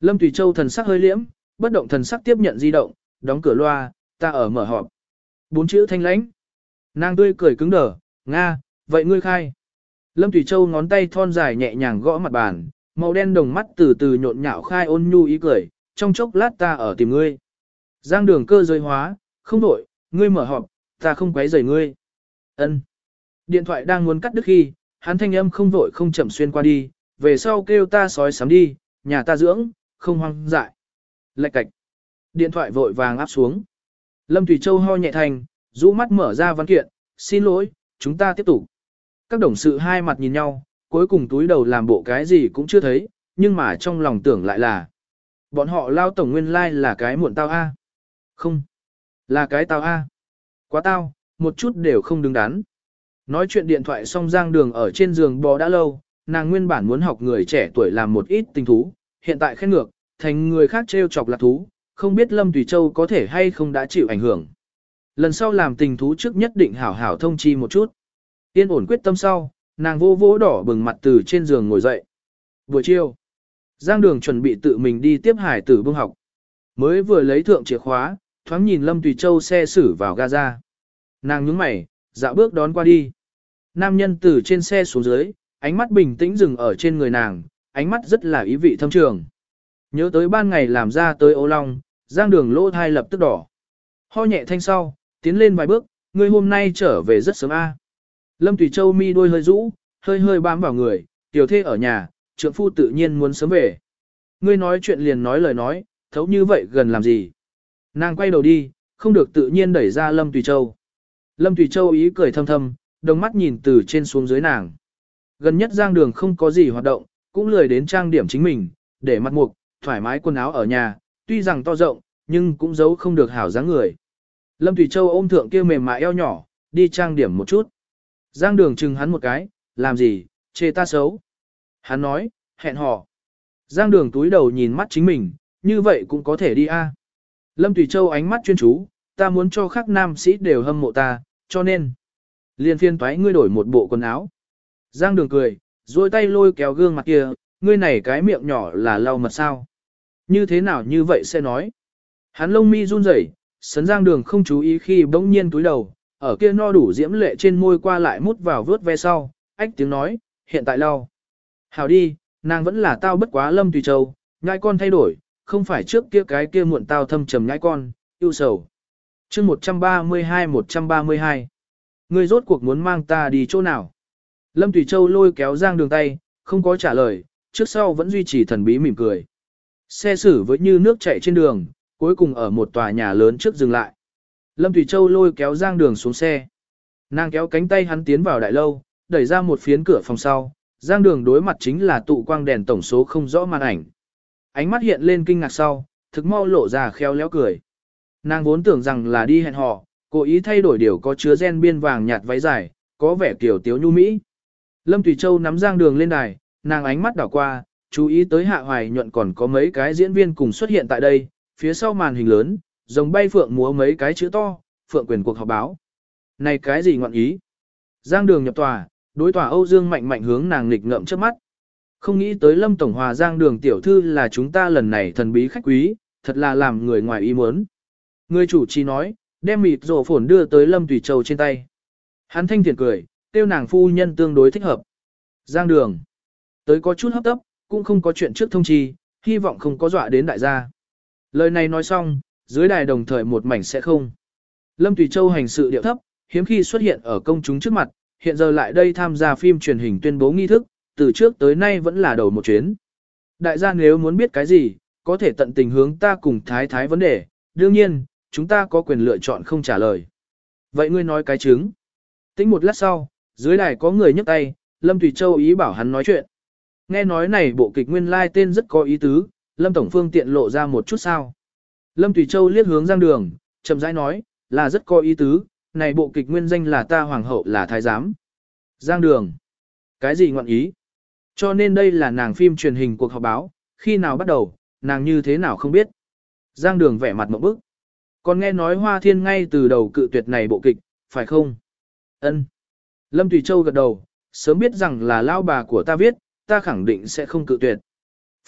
Lâm Tùy Châu thần sắc hơi liễm, bất động thần sắc tiếp nhận di động, đóng cửa loa, ta ở mở họp. Bốn chữ thanh lãnh. Nàng tươi cười cứng đờ, Nga, vậy ngươi khai. Lâm Tùy Châu ngón tay thon dài nhẹ nhàng gõ mặt bàn, màu đen đồng mắt từ từ nhộn nhạo khai ôn nhu ý cười, trong chốc lát ta ở tìm ngươi. Giang đường cơ giới hóa, không đổi, ngươi mở họp, ta không quấy rầy ngươi. Ân. Điện thoại đang muốn cắt đứt khi, hắn thanh âm không vội không chậm xuyên qua đi, về sau kêu ta sói sắm đi, nhà ta dưỡng, không hoang dại. Lạch cạch. Điện thoại vội vàng áp xuống. Lâm Thủy Châu ho nhẹ thành, rũ mắt mở ra văn kiện, xin lỗi, chúng ta tiếp tục. Các đồng sự hai mặt nhìn nhau, cuối cùng túi đầu làm bộ cái gì cũng chưa thấy, nhưng mà trong lòng tưởng lại là. Bọn họ lao tổng nguyên lai like là cái muộn tao A. Không. Là cái tao A. Quá tao, một chút đều không đứng đắn. Nói chuyện điện thoại xong giang đường ở trên giường bò đã lâu, nàng nguyên bản muốn học người trẻ tuổi làm một ít tình thú, hiện tại khen ngược, thành người khác trêu chọc lạc thú, không biết Lâm Tùy Châu có thể hay không đã chịu ảnh hưởng. Lần sau làm tình thú trước nhất định hảo hảo thông chi một chút. Yên ổn quyết tâm sau, nàng vô vỗ đỏ bừng mặt từ trên giường ngồi dậy. Buổi chiều, Giang Đường chuẩn bị tự mình đi tiếp hải tử bưng học. Mới vừa lấy thượng chìa khóa, thoáng nhìn Lâm Tùy Châu xe xử vào Gaza. Nàng nhướng mày, dạo bước đón qua đi. Nam nhân từ trên xe xuống dưới, ánh mắt bình tĩnh dừng ở trên người nàng, ánh mắt rất là ý vị thâm trường. Nhớ tới ban ngày làm ra tới ô long, giang đường lỗ thai lập tức đỏ. Ho nhẹ thanh sau, tiến lên vài bước, ngươi hôm nay trở về rất sớm a. Lâm Tùy Châu mi đôi hơi rũ, hơi hơi bám vào người, tiểu thê ở nhà, trượng phu tự nhiên muốn sớm về. Ngươi nói chuyện liền nói lời nói, thấu như vậy gần làm gì. Nàng quay đầu đi, không được tự nhiên đẩy ra Lâm Tùy Châu. Lâm Tùy Châu ý cười thâm thâm, đồng mắt nhìn từ trên xuống dưới nàng. Gần nhất giang đường không có gì hoạt động, cũng lười đến trang điểm chính mình, để mặt mục, thoải mái quần áo ở nhà, tuy rằng to rộng, nhưng cũng giấu không được hảo dáng người. Lâm Thủy Châu ôm thượng kia mềm mại eo nhỏ, đi trang điểm một chút. Giang đường chừng hắn một cái, làm gì, chê ta xấu. Hắn nói, hẹn hò. Giang đường túi đầu nhìn mắt chính mình, như vậy cũng có thể đi a. Lâm Tùy Châu ánh mắt chuyên chú, ta muốn cho các nam sĩ đều hâm mộ ta, cho nên. Liên phiên toái ngươi đổi một bộ quần áo. Giang đường cười, duỗi tay lôi kéo gương mặt kia, ngươi này cái miệng nhỏ là lau mật sao. Như thế nào như vậy sẽ nói. Hắn lông mi run rẩy, sấn giang đường không chú ý khi bỗng nhiên túi đầu, ở kia no đủ diễm lệ trên môi qua lại mút vào vớt ve sau, ách tiếng nói, hiện tại lau. Hảo đi, nàng vẫn là tao bất quá lâm tùy châu, nhai con thay đổi, không phải trước kia cái kia muộn tao thâm trầm nhai con, yêu sầu. chương 132-132 Ngươi rốt cuộc muốn mang ta đi chỗ nào? Lâm Tùy Châu lôi kéo Giang đường tay, không có trả lời, trước sau vẫn duy trì thần bí mỉm cười. Xe xử với như nước chạy trên đường, cuối cùng ở một tòa nhà lớn trước dừng lại. Lâm Thủy Châu lôi kéo Giang Đường xuống xe. Nàng kéo cánh tay hắn tiến vào đại lâu, đẩy ra một phiến cửa phòng sau. Giang Đường đối mặt chính là tụ quang đèn tổng số không rõ màn ảnh. Ánh mắt hiện lên kinh ngạc sau, thực mau lộ ra khéo léo cười. Nàng vốn tưởng rằng là đi hẹn hò, cố ý thay đổi điều có chứa gen biên vàng nhạt váy dài, có vẻ kiểu tiếu nhu mỹ. Lâm Thủy Châu nắm Giang Đường lên đài, nàng ánh mắt đảo qua, chú ý tới Hạ Hoài nhuận còn có mấy cái diễn viên cùng xuất hiện tại đây, phía sau màn hình lớn, rồng bay phượng múa mấy cái chữ to, phượng quyền cuộc họp báo. Này cái gì ngọn ý? Giang đường nhập tòa, đối tòa Âu Dương mạnh mạnh hướng nàng nghịch ngậm trước mắt. Không nghĩ tới Lâm Tổng Hòa Giang đường tiểu thư là chúng ta lần này thần bí khách quý, thật là làm người ngoài ý muốn. Người chủ trì nói, đem mịt rổ phổn đưa tới Lâm Tùy Châu trên tay. Hắn thanh thiện cười, tiêu nàng phu nhân tương đối thích hợp. Giang đường. Tới có chút hấp tấp, cũng không có chuyện trước thông chi, hy vọng không có dọa đến đại gia. Lời này nói xong, dưới đài đồng thời một mảnh sẽ không. Lâm Tùy Châu hành sự điệu thấp, hiếm khi xuất hiện ở công chúng trước mặt, hiện giờ lại đây tham gia phim truyền hình tuyên bố nghi thức, từ trước tới nay vẫn là đầu một chuyến. Đại gia nếu muốn biết cái gì, có thể tận tình hướng ta cùng thái thái vấn đề, đương nhiên, chúng ta có quyền lựa chọn không trả lời. Vậy ngươi nói cái chứng. Tính một lát sau, dưới đài có người nhấc tay, Lâm Tùy Châu ý bảo hắn nói chuyện. Nghe nói này bộ kịch nguyên lai tên rất có ý tứ, Lâm Tổng Phương tiện lộ ra một chút sao. Lâm Tùy Châu liếc hướng Giang Đường, chậm rãi nói, là rất có ý tứ, này bộ kịch nguyên danh là ta hoàng hậu là thái giám. Giang Đường, cái gì ngọn ý? Cho nên đây là nàng phim truyền hình cuộc họp báo, khi nào bắt đầu, nàng như thế nào không biết. Giang Đường vẻ mặt một bức. Còn nghe nói Hoa Thiên ngay từ đầu cự tuyệt này bộ kịch, phải không? Ân. Lâm Tùy Châu gật đầu, sớm biết rằng là lao bà của ta viết, ta khẳng định sẽ không cự tuyệt.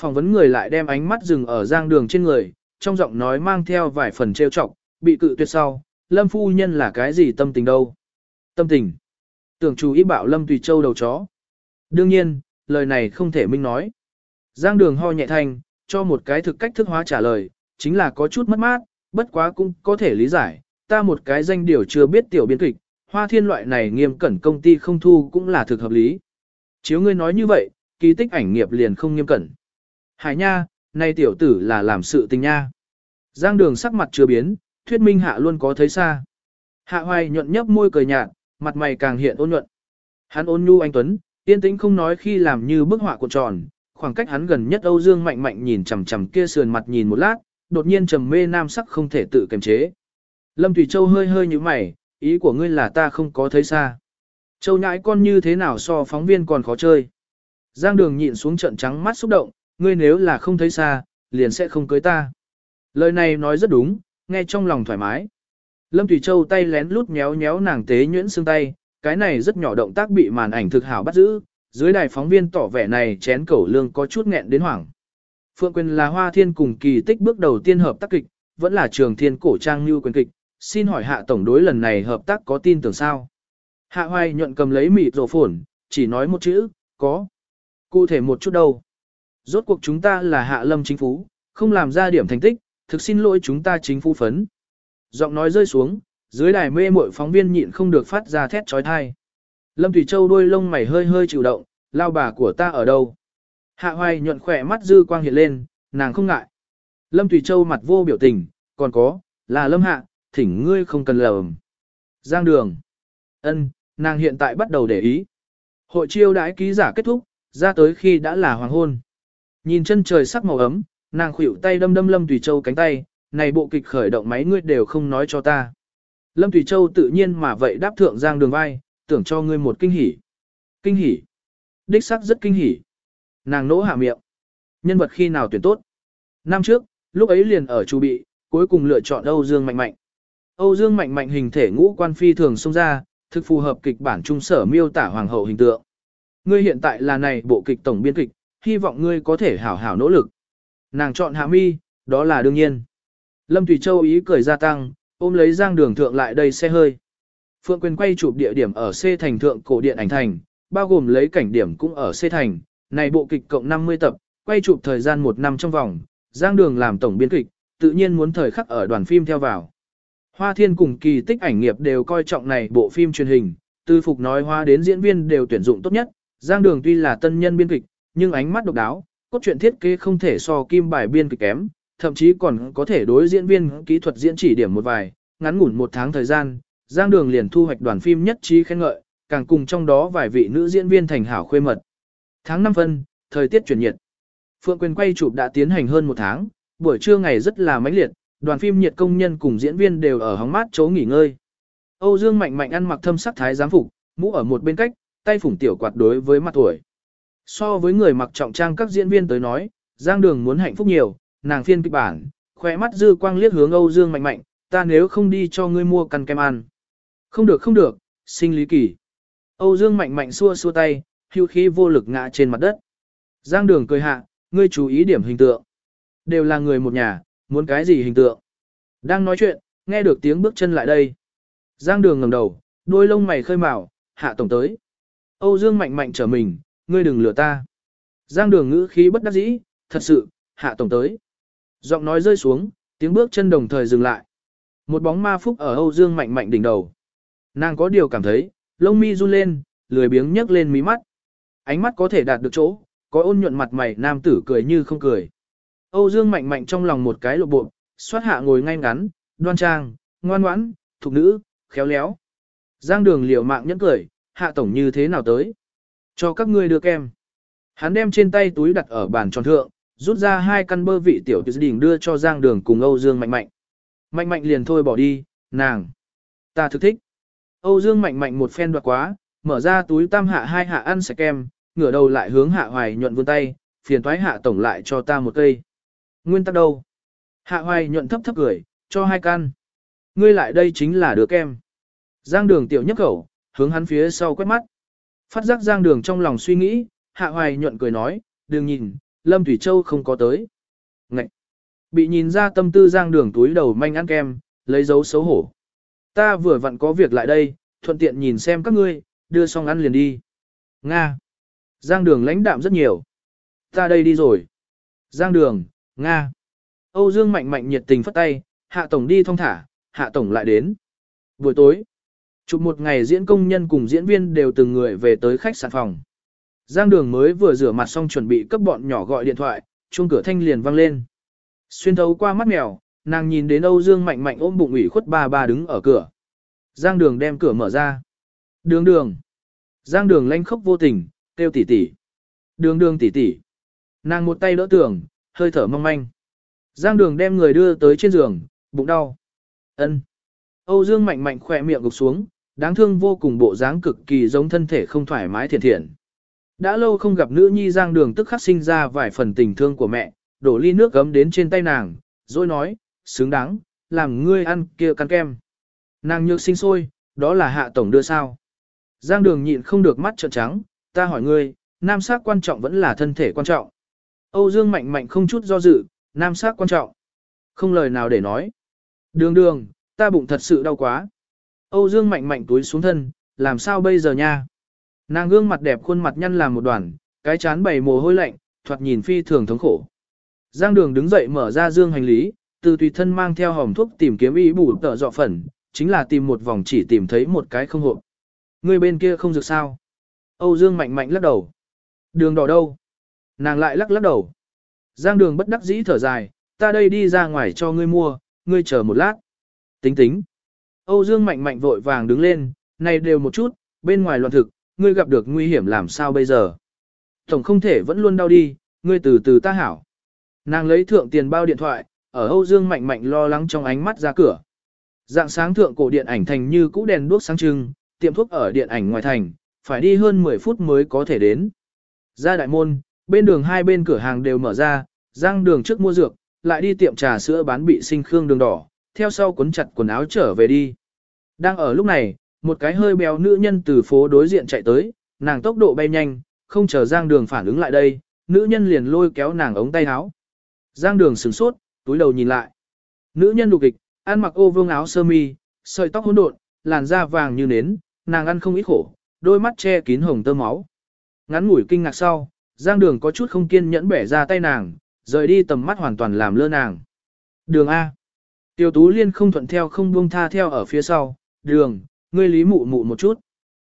Phỏng vấn người lại đem ánh mắt dừng ở giang đường trên người, trong giọng nói mang theo vài phần trêu chọc, bị cự tuyệt sau, lâm phu nhân là cái gì tâm tình đâu. Tâm tình. Tưởng chú ý bảo lâm tùy châu đầu chó. Đương nhiên, lời này không thể minh nói. Giang đường ho nhẹ thanh, cho một cái thực cách thức hóa trả lời, chính là có chút mất mát, bất quá cũng có thể lý giải, ta một cái danh điều chưa biết tiểu biên kịch, hoa thiên loại này nghiêm cẩn công ty không thu cũng là thực hợp lý. Chiếu ngươi nói như vậy, kỳ tích ảnh nghiệp liền không nghiêm cẩn. Hải nha, nay tiểu tử là làm sự tình nha. Giang đường sắc mặt chưa biến, thuyết minh hạ luôn có thấy xa. Hạ hoài nhuận nhấp môi cười nhạt, mặt mày càng hiện ôn nhuận. Hắn ôn nhu anh Tuấn, tiên tĩnh không nói khi làm như bức họa cuộn tròn, khoảng cách hắn gần nhất Âu Dương mạnh mạnh nhìn chằm chằm kia sườn mặt nhìn một lát, đột nhiên trầm mê nam sắc không thể tự kiềm chế. Lâm Thủy Châu hơi hơi như mày, ý của ngươi là ta không có thấy xa. Châu nhãi con như thế nào so phóng viên còn khó chơi. Giang đường nhịn xuống trận trắng mắt xúc động, ngươi nếu là không thấy xa, liền sẽ không cưới ta. Lời này nói rất đúng, nghe trong lòng thoải mái. Lâm Thủy Châu tay lén lút nhéo nhéo nàng tế nhuyễn xương tay, cái này rất nhỏ động tác bị màn ảnh thực hảo bắt giữ, dưới đài phóng viên tỏ vẻ này chén cẩu lương có chút nghẹn đến hoảng. Phượng Quyền là Hoa Thiên cùng kỳ tích bước đầu tiên hợp tác kịch, vẫn là trường thiên cổ trang như quyền kịch, xin hỏi hạ tổng đối lần này hợp tác có tin tưởng sao? Hạ Hoài nhuận cầm lấy mịt rổ phổn, chỉ nói một chữ, có. Cụ thể một chút đâu. Rốt cuộc chúng ta là hạ lâm chính phủ, không làm ra điểm thành tích, thực xin lỗi chúng ta chính phủ phấn. Giọng nói rơi xuống, dưới đài mê mội phóng viên nhịn không được phát ra thét trói thai. Lâm Thủy Châu đôi lông mày hơi hơi chịu động, lao bà của ta ở đâu? Hạ hoài nhuận khỏe mắt dư quang hiện lên, nàng không ngại. Lâm Thủy Châu mặt vô biểu tình, còn có, là Lâm Hạ, thỉnh ngươi không cần lầm. Giang đường. ân, nàng hiện tại bắt đầu để ý. Hội chiêu đãi ký giả kết thúc, ra tới khi đã là hoàng hôn. Nhìn chân trời sắc màu ấm, nàng khuỷu tay đâm đâm Lâm Tùy Châu cánh tay, này bộ kịch khởi động máy ngươi đều không nói cho ta. Lâm Thủy Châu tự nhiên mà vậy đáp thượng Giang Đường vai, tưởng cho ngươi một kinh hỉ. Kinh hỉ. Đích sắc rất kinh hỉ. Nàng nỗ hạ miệng. Nhân vật khi nào tuyển tốt. Năm trước, lúc ấy liền ở chu bị, cuối cùng lựa chọn Âu Dương Mạnh Mạnh. Âu Dương Mạnh Mạnh hình thể ngũ quan phi thường xông ra, thực phù hợp kịch bản trung sở miêu tả hoàng hậu hình tượng. Ngươi hiện tại là này bộ kịch tổng biên kịch, hy vọng ngươi có thể hảo hảo nỗ lực. Nàng chọn hạ mi, đó là đương nhiên. Lâm Thủy Châu ý cười gia tăng, ôm lấy giang đường thượng lại đây xe hơi. Phượng Quyền quay chụp địa điểm ở C thành thượng cổ điện ảnh thành, bao gồm lấy cảnh điểm cũng ở C thành, này bộ kịch cộng 50 tập, quay chụp thời gian một năm trong vòng, giang đường làm tổng biên kịch, tự nhiên muốn thời khắc ở đoàn phim theo vào. Hoa Thiên cùng kỳ tích ảnh nghiệp đều coi trọng này bộ phim truyền hình, từ phục nói hoa đến diễn viên đều tuyển dụng tốt nhất, giang đường tuy là tân nhân biên kịch, nhưng ánh mắt độc đáo, cốt truyện thiết kế không thể so kim bài biên kịch kém, thậm chí còn có thể đối diễn viên kỹ thuật diễn chỉ điểm một vài, ngắn ngủn một tháng thời gian, Giang Đường liền thu hoạch đoàn phim nhất trí khen ngợi, càng cùng trong đó vài vị nữ diễn viên thành hảo khuê mật. Tháng 5 phân, thời tiết chuyển nhiệt. Phượng Quyền quay chụp đã tiến hành hơn một tháng, buổi trưa ngày rất là mãnh liệt, đoàn phim nhiệt công nhân cùng diễn viên đều ở hóng mát chỗ nghỉ ngơi. Âu Dương mạnh mạnh ăn mặc thâm sắc thái giám phục, mũ ở một bên cách, tay phủng tiểu quạt đối với mặt tuổi. So với người mặc trọng trang các diễn viên tới nói, Giang Đường muốn hạnh phúc nhiều, nàng phiên kịch bản, khỏe mắt dư quang liếc hướng Âu Dương mạnh mạnh, ta nếu không đi cho ngươi mua căn kem ăn. Không được không được, sinh lý kỳ. Âu Dương mạnh mạnh xua xua tay, hưu khí vô lực ngã trên mặt đất. Giang đường cười hạ, ngươi chú ý điểm hình tượng. Đều là người một nhà, muốn cái gì hình tượng. Đang nói chuyện, nghe được tiếng bước chân lại đây. Giang đường ngẩng đầu, đôi lông mày khơi mào, hạ tổng tới. Âu Dương mạnh mạnh trở mình, ngươi đừng lừa ta. Giang đường ngữ khí bất đắc dĩ, thật sự, hạ tổng tới. Giọng nói rơi xuống, tiếng bước chân đồng thời dừng lại. Một bóng ma phúc ở Âu Dương mạnh mạnh đỉnh đầu. Nàng có điều cảm thấy, lông mi run lên, lười biếng nhấc lên mí mắt. Ánh mắt có thể đạt được chỗ, có ôn nhuận mặt mày nam tử cười như không cười. Âu Dương mạnh mạnh trong lòng một cái lộ bộ, xoát hạ ngồi ngay ngắn, đoan trang, ngoan ngoãn, thục nữ, khéo léo. Giang đường liều mạng nhẫn cười, hạ tổng như thế nào tới? Cho các ngươi đưa kem. Hắn đem trên tay túi đặt ở bàn tròn thượng, rút ra hai căn bơ vị tiểu tử đỉnh đưa cho Giang đường cùng Âu Dương mạnh mạnh. Mạnh mạnh liền thôi bỏ đi, nàng. Ta thực thích. Âu Dương mạnh mạnh một phen đoạt quá, mở ra túi tam hạ hai hạ ăn sạch kem, ngửa đầu lại hướng hạ hoài nhuận vươn tay, phiền thoái hạ tổng lại cho ta một cây. Nguyên tắc đâu? Hạ hoài nhuận thấp thấp cười, cho hai căn. Ngươi lại đây chính là đứa kem. Giang đường tiểu nhấc khẩu, hướng hắn phía sau quét mắt. Phát giác giang đường trong lòng suy nghĩ, hạ hoài nhuận cười nói, đừng nhìn, Lâm Thủy Châu không có tới. Ngậy! Bị nhìn ra tâm tư giang đường túi đầu manh ăn kem, lấy dấu xấu hổ. Ta vừa vặn có việc lại đây, thuận tiện nhìn xem các ngươi, đưa xong ăn liền đi. Nga! Giang đường lãnh đạm rất nhiều. Ta đây đi rồi. Giang đường, Nga! Âu Dương mạnh mạnh nhiệt tình phất tay, hạ tổng đi thong thả, hạ tổng lại đến. Buổi tối, chụp một ngày diễn công nhân cùng diễn viên đều từng người về tới khách sạn phòng. Giang đường mới vừa rửa mặt xong chuẩn bị cấp bọn nhỏ gọi điện thoại, chuông cửa thanh liền vang lên. Xuyên thấu qua mắt mèo, nàng nhìn đến Âu Dương mạnh mạnh ôm bụng ủy khuất ba ba đứng ở cửa. Giang đường đem cửa mở ra. Đường đường. Giang đường lanh khóc vô tình, kêu tỉ tỉ. Đường đường tỉ tỉ. Nàng một tay đỡ tường, hơi thở mong manh. Giang đường đem người đưa tới trên giường, bụng đau. ân Âu Dương mạnh mạnh khỏe miệng gục xuống, đáng thương vô cùng bộ dáng cực kỳ giống thân thể không thoải mái thiện thiện. Đã lâu không gặp nữ nhi Giang đường tức khắc sinh ra vài phần tình thương của mẹ, đổ ly nước gấm đến trên tay nàng, rồi nói, xứng đáng, làm ngươi ăn kia căn kem. Nàng nhược sinh sôi, đó là hạ tổng đưa sao. Giang đường nhịn không được mắt trợn trắng, ta hỏi ngươi, nam sắc quan trọng vẫn là thân thể quan trọng. Âu Dương mạnh mạnh không chút do dự, nam sắc quan trọng. Không lời nào để nói. Đường đường, ta bụng thật sự đau quá. Âu Dương mạnh mạnh túi xuống thân, làm sao bây giờ nha? Nàng gương mặt đẹp khuôn mặt nhăn làm một đoàn, cái chán bầy mồ hôi lạnh, thoạt nhìn phi thường thống khổ. Giang đường đứng dậy mở ra dương hành lý, từ tùy thân mang theo hòm thuốc tìm kiếm y bù tợ dọ phần, chính là tìm một vòng chỉ tìm thấy một cái không hộp. Người bên kia không được sao. Âu Dương mạnh mạnh lắc đầu. Đường đỏ đâu? Nàng lại lắc lắc đầu. Giang đường bất đắc dĩ thở dài, ta đây đi ra ngoài cho ngươi mua, ngươi chờ một lát. Tính tính. Âu Dương mạnh mạnh vội vàng đứng lên, này đều một chút, bên ngoài loạn thực, ngươi gặp được nguy hiểm làm sao bây giờ. Tổng không thể vẫn luôn đau đi, ngươi từ từ ta hảo. Nàng lấy thượng tiền bao điện thoại, ở Âu Dương mạnh mạnh lo lắng trong ánh mắt ra cửa. Dạng sáng thượng cổ điện ảnh thành như cũ đèn đuốc sáng trưng, tiệm thuốc ở điện ảnh ngoài thành, phải đi hơn 10 phút mới có thể đến. Ra đại môn, bên đường hai bên cửa hàng đều mở ra, giang đường trước mua dược, lại đi tiệm trà sữa bán bị sinh khương đường đỏ, theo sau cuốn chặt quần áo trở về đi. Đang ở lúc này, một cái hơi béo nữ nhân từ phố đối diện chạy tới, nàng tốc độ bay nhanh, không chờ giang đường phản ứng lại đây, nữ nhân liền lôi kéo nàng ống tay áo. Giang đường sửng sốt, túi đầu nhìn lại. Nữ nhân đục kịch, ăn mặc ô vương áo sơ mi, sợi tóc hỗn độn, làn da vàng như nến, nàng ăn không ít khổ, đôi mắt che kín hồng tơ máu. Ngắn ngủi kinh ngạc sau, Giang Đường có chút không kiên nhẫn bẻ ra tay nàng, rời đi tầm mắt hoàn toàn làm lơ nàng. Đường A. Tiêu Tú Liên không thuận theo không buông tha theo ở phía sau, đường, ngươi lý mụ mụ một chút.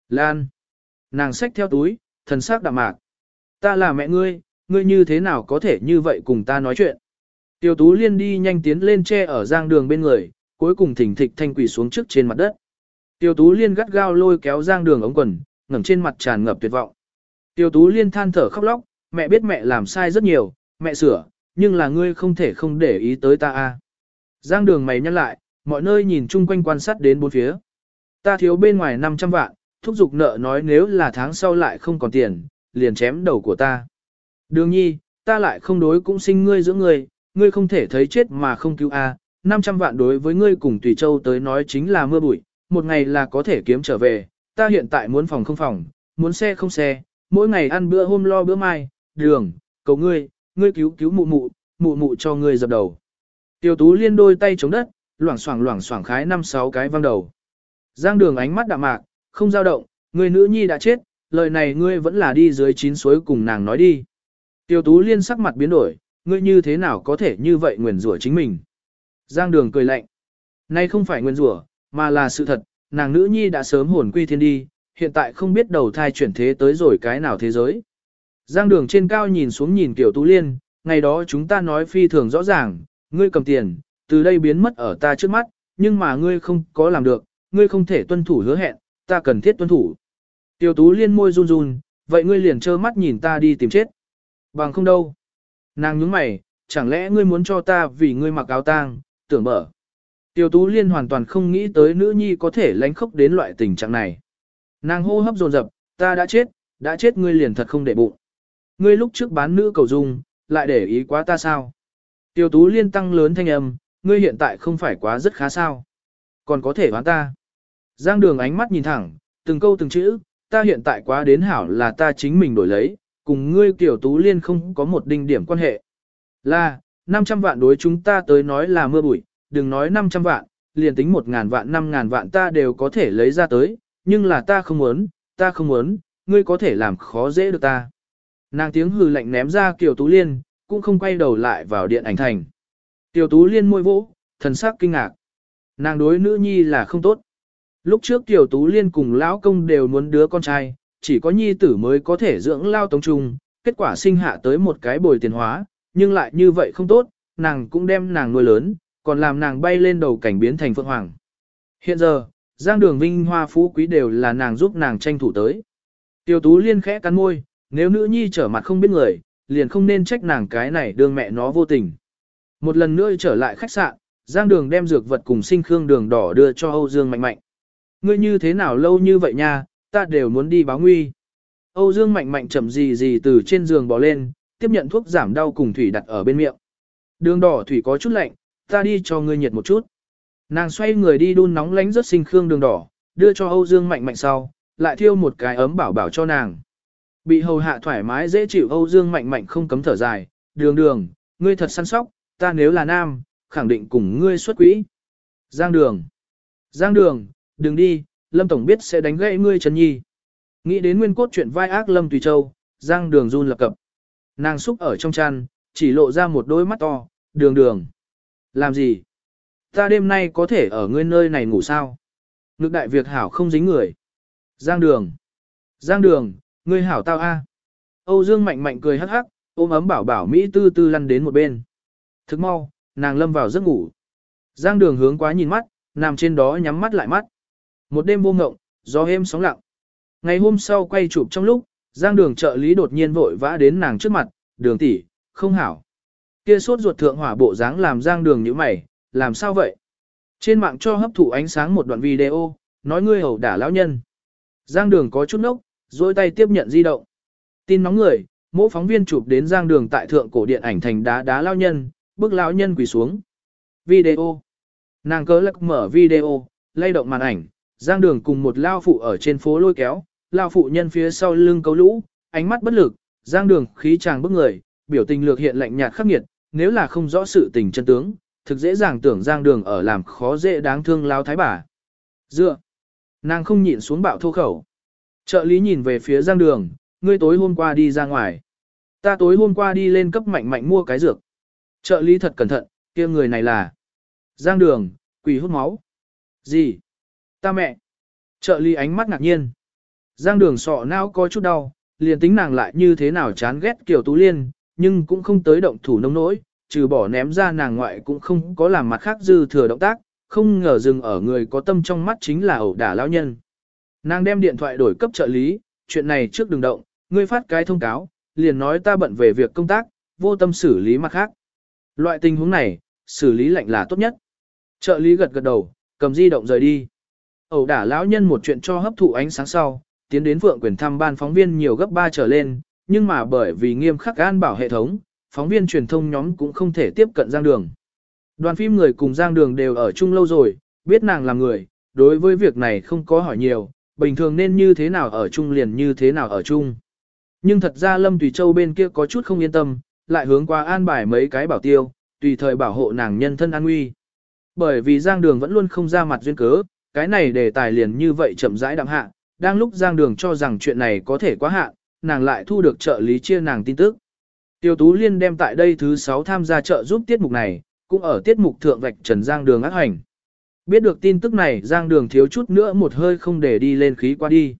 Lan. Nàng xách theo túi, thần sắc đạm mạc. Ta là mẹ ngươi, ngươi như thế nào có thể như vậy cùng ta nói chuyện. Tiêu Tú Liên đi nhanh tiến lên che ở giang đường bên người, cuối cùng thỉnh thịch thanh quỷ xuống trước trên mặt đất. Tiêu Tú Liên gắt gao lôi kéo giang đường ống quần, ngẩng trên mặt tràn ngập tuyệt vọng. Tiêu Tú Liên than thở khóc lóc, mẹ biết mẹ làm sai rất nhiều, mẹ sửa, nhưng là ngươi không thể không để ý tới ta a. Giang đường mày nhăn lại, mọi nơi nhìn chung quanh quan sát đến bốn phía. Ta thiếu bên ngoài 500 vạn, thúc giục nợ nói nếu là tháng sau lại không còn tiền, liền chém đầu của ta. Đường nhi, ta lại không đối cũng sinh ngươi giữa ngươi, ngươi không thể thấy chết mà không cứu a. 500 vạn đối với ngươi cùng Tùy Châu tới nói chính là mưa bụi, một ngày là có thể kiếm trở về, ta hiện tại muốn phòng không phòng, muốn xe không xe, mỗi ngày ăn bữa hôm lo bữa mai, đường, cầu ngươi, ngươi cứu cứu mụ mụ, mụ mụ cho ngươi dập đầu. Tiêu tú liên đôi tay chống đất, loảng xoảng loảng xoảng khái năm sáu cái văng đầu. Giang đường ánh mắt đạm mạc, không dao động, người nữ nhi đã chết, lời này ngươi vẫn là đi dưới chín suối cùng nàng nói đi. Tiêu tú liên sắc mặt biến đổi, ngươi như thế nào có thể như vậy nguyền rủa chính mình. Giang đường cười lạnh. Nay không phải nguyền rủa, mà là sự thật, nàng nữ nhi đã sớm hồn quy thiên đi, hiện tại không biết đầu thai chuyển thế tới rồi cái nào thế giới. Giang đường trên cao nhìn xuống nhìn Tiểu Tú Liên, ngày đó chúng ta nói phi thường rõ ràng, ngươi cầm tiền, từ đây biến mất ở ta trước mắt, nhưng mà ngươi không có làm được, ngươi không thể tuân thủ hứa hẹn, ta cần thiết tuân thủ. Tiểu Tú Liên môi run run, vậy ngươi liền trơ mắt nhìn ta đi tìm chết. Bằng không đâu. Nàng nhướng mày, chẳng lẽ ngươi muốn cho ta vì ngươi mặc áo tang, tưởng mở. Tiểu Tú Liên hoàn toàn không nghĩ tới nữ nhi có thể lánh khóc đến loại tình trạng này. Nàng hô hấp dồn dập, ta đã chết, đã chết ngươi liền thật không để bụng. Ngươi lúc trước bán nữ cầu dung, lại để ý quá ta sao? Tiêu tú liên tăng lớn thanh âm, ngươi hiện tại không phải quá rất khá sao? Còn có thể đoán ta. Giang đường ánh mắt nhìn thẳng, từng câu từng chữ, ta hiện tại quá đến hảo là ta chính mình đổi lấy, cùng ngươi tiểu tú liên không có một đinh điểm quan hệ. Là, 500 vạn đối chúng ta tới nói là mưa bụi, đừng nói 500 vạn, liền tính 1.000 vạn 5.000 vạn ta đều có thể lấy ra tới, nhưng là ta không muốn, ta không muốn, ngươi có thể làm khó dễ được ta. Nàng tiếng hừ lạnh ném ra Kiều Tú Liên, cũng không quay đầu lại vào điện ảnh thành. Tiểu Tú Liên môi vỗ, thần sắc kinh ngạc. Nàng đối nữ nhi là không tốt. Lúc trước tiểu Tú Liên cùng lão công đều muốn đứa con trai, chỉ có nhi tử mới có thể dưỡng lao tống trung, kết quả sinh hạ tới một cái bồi tiền hóa, nhưng lại như vậy không tốt, nàng cũng đem nàng nuôi lớn, còn làm nàng bay lên đầu cảnh biến thành phượng hoàng. Hiện giờ, giang đường vinh hoa phú quý đều là nàng giúp nàng tranh thủ tới. Tiểu tú liên khẽ cắn môi, nếu nữ nhi trở mặt không biết người, liền không nên trách nàng cái này đương mẹ nó vô tình. Một lần nữa trở lại khách sạn, giang đường đem dược vật cùng sinh khương đường đỏ đưa cho Âu Dương mạnh mạnh. Ngươi như thế nào lâu như vậy nha, ta đều muốn đi báo nguy. Âu Dương mạnh mạnh chậm gì gì từ trên giường bò lên, tiếp nhận thuốc giảm đau cùng thủy đặt ở bên miệng. Đường đỏ thủy có chút lạnh, ta đi cho ngươi nhiệt một chút. Nàng xoay người đi đun nóng lánh rất sinh khương đường đỏ, đưa cho Âu Dương mạnh mạnh sau, lại thiêu một cái ấm bảo bảo cho nàng. Bị hầu hạ thoải mái dễ chịu Âu Dương mạnh mạnh không cấm thở dài, đường đường, ngươi thật săn sóc, ta nếu là nam, khẳng định cùng ngươi xuất quỹ. Giang đường. Giang đường, đừng đi, Lâm Tổng biết sẽ đánh gãy ngươi Trần Nhi. Nghĩ đến nguyên cốt chuyện vai ác Lâm Tùy Châu, Giang đường run lập cập. Nàng xúc ở trong chăn, chỉ lộ ra một đôi mắt to, đường đường. Làm gì? Ta đêm nay có thể ở ngươi nơi này ngủ sao? Ngực đại việc hảo không dính người. Giang đường. Giang đường, ngươi hảo tao a. Âu Dương mạnh mạnh cười hắc hắc, ôm ấm bảo bảo Mỹ tư tư lăn đến một bên. Thức mau, nàng lâm vào giấc ngủ. Giang đường hướng quá nhìn mắt, nằm trên đó nhắm mắt lại mắt. Một đêm vô ngộng, gió êm sóng lặng. Ngày hôm sau quay chụp trong lúc, Giang đường trợ lý đột nhiên vội vã đến nàng trước mặt, đường tỷ, không hảo. Kia sốt ruột thượng hỏa bộ dáng làm Giang đường như mày, làm sao vậy? Trên mạng cho hấp thụ ánh sáng một đoạn video, nói ngươi hầu đả lão nhân. Giang đường có chút nốc, dôi tay tiếp nhận di động. Tin nóng người, mỗi phóng viên chụp đến giang đường tại thượng cổ điện ảnh thành đá đá lão nhân, Bước lão nhân quỳ xuống. Video. Nàng cớ lắc mở video, lay động màn ảnh, giang đường cùng một lao phụ ở trên phố lôi kéo, lao phụ nhân phía sau lưng cấu lũ, ánh mắt bất lực, giang đường khí chàng bức người, biểu tình lược hiện lạnh nhạt khắc nghiệt, nếu là không rõ sự tình chân tướng, thực dễ dàng tưởng giang đường ở làm khó dễ đáng thương lao thái bà. Dựa. Nàng không nhịn xuống bạo thô khẩu. Trợ lý nhìn về phía giang đường, ngươi tối hôm qua đi ra ngoài. Ta tối hôm qua đi lên cấp mạnh mạnh mua cái dược. Trợ lý thật cẩn thận, kia người này là Giang đường, quỷ hút máu. Gì? Ta mẹ. Trợ lý ánh mắt ngạc nhiên. Giang đường sọ não có chút đau, liền tính nàng lại như thế nào chán ghét kiều tú liên, nhưng cũng không tới động thủ nông nỗi, trừ bỏ ném ra nàng ngoại cũng không có làm mặt khác dư thừa động tác, không ngờ dừng ở người có tâm trong mắt chính là ẩu đả lão nhân. Nàng đem điện thoại đổi cấp trợ lý, chuyện này trước đừng động, ngươi phát cái thông cáo, liền nói ta bận về việc công tác, vô tâm xử lý mặt khác. Loại tình huống này, xử lý lạnh là tốt nhất. Trợ lý gật gật đầu, cầm di động rời đi. Ẩu đả lão nhân một chuyện cho hấp thụ ánh sáng sau, tiến đến vượng quyền thăm ban phóng viên nhiều gấp 3 trở lên, nhưng mà bởi vì nghiêm khắc an bảo hệ thống, phóng viên truyền thông nhóm cũng không thể tiếp cận Giang Đường. Đoàn phim người cùng Giang Đường đều ở chung lâu rồi, biết nàng là người, đối với việc này không có hỏi nhiều, bình thường nên như thế nào ở chung liền như thế nào ở chung. Nhưng thật ra Lâm Tùy Châu bên kia có chút không yên tâm, lại hướng qua an bài mấy cái bảo tiêu, tùy thời bảo hộ nàng nhân thân an nguy. Bởi vì Giang Đường vẫn luôn không ra mặt duyên cớ, cái này đề tài liền như vậy chậm rãi đặng hạ, đang lúc Giang Đường cho rằng chuyện này có thể quá hạ, nàng lại thu được trợ lý chia nàng tin tức. Tiêu Tú Liên đem tại đây thứ 6 tham gia trợ giúp tiết mục này, cũng ở tiết mục thượng vạch Trần Giang Đường ác hành. Biết được tin tức này Giang Đường thiếu chút nữa một hơi không để đi lên khí qua đi.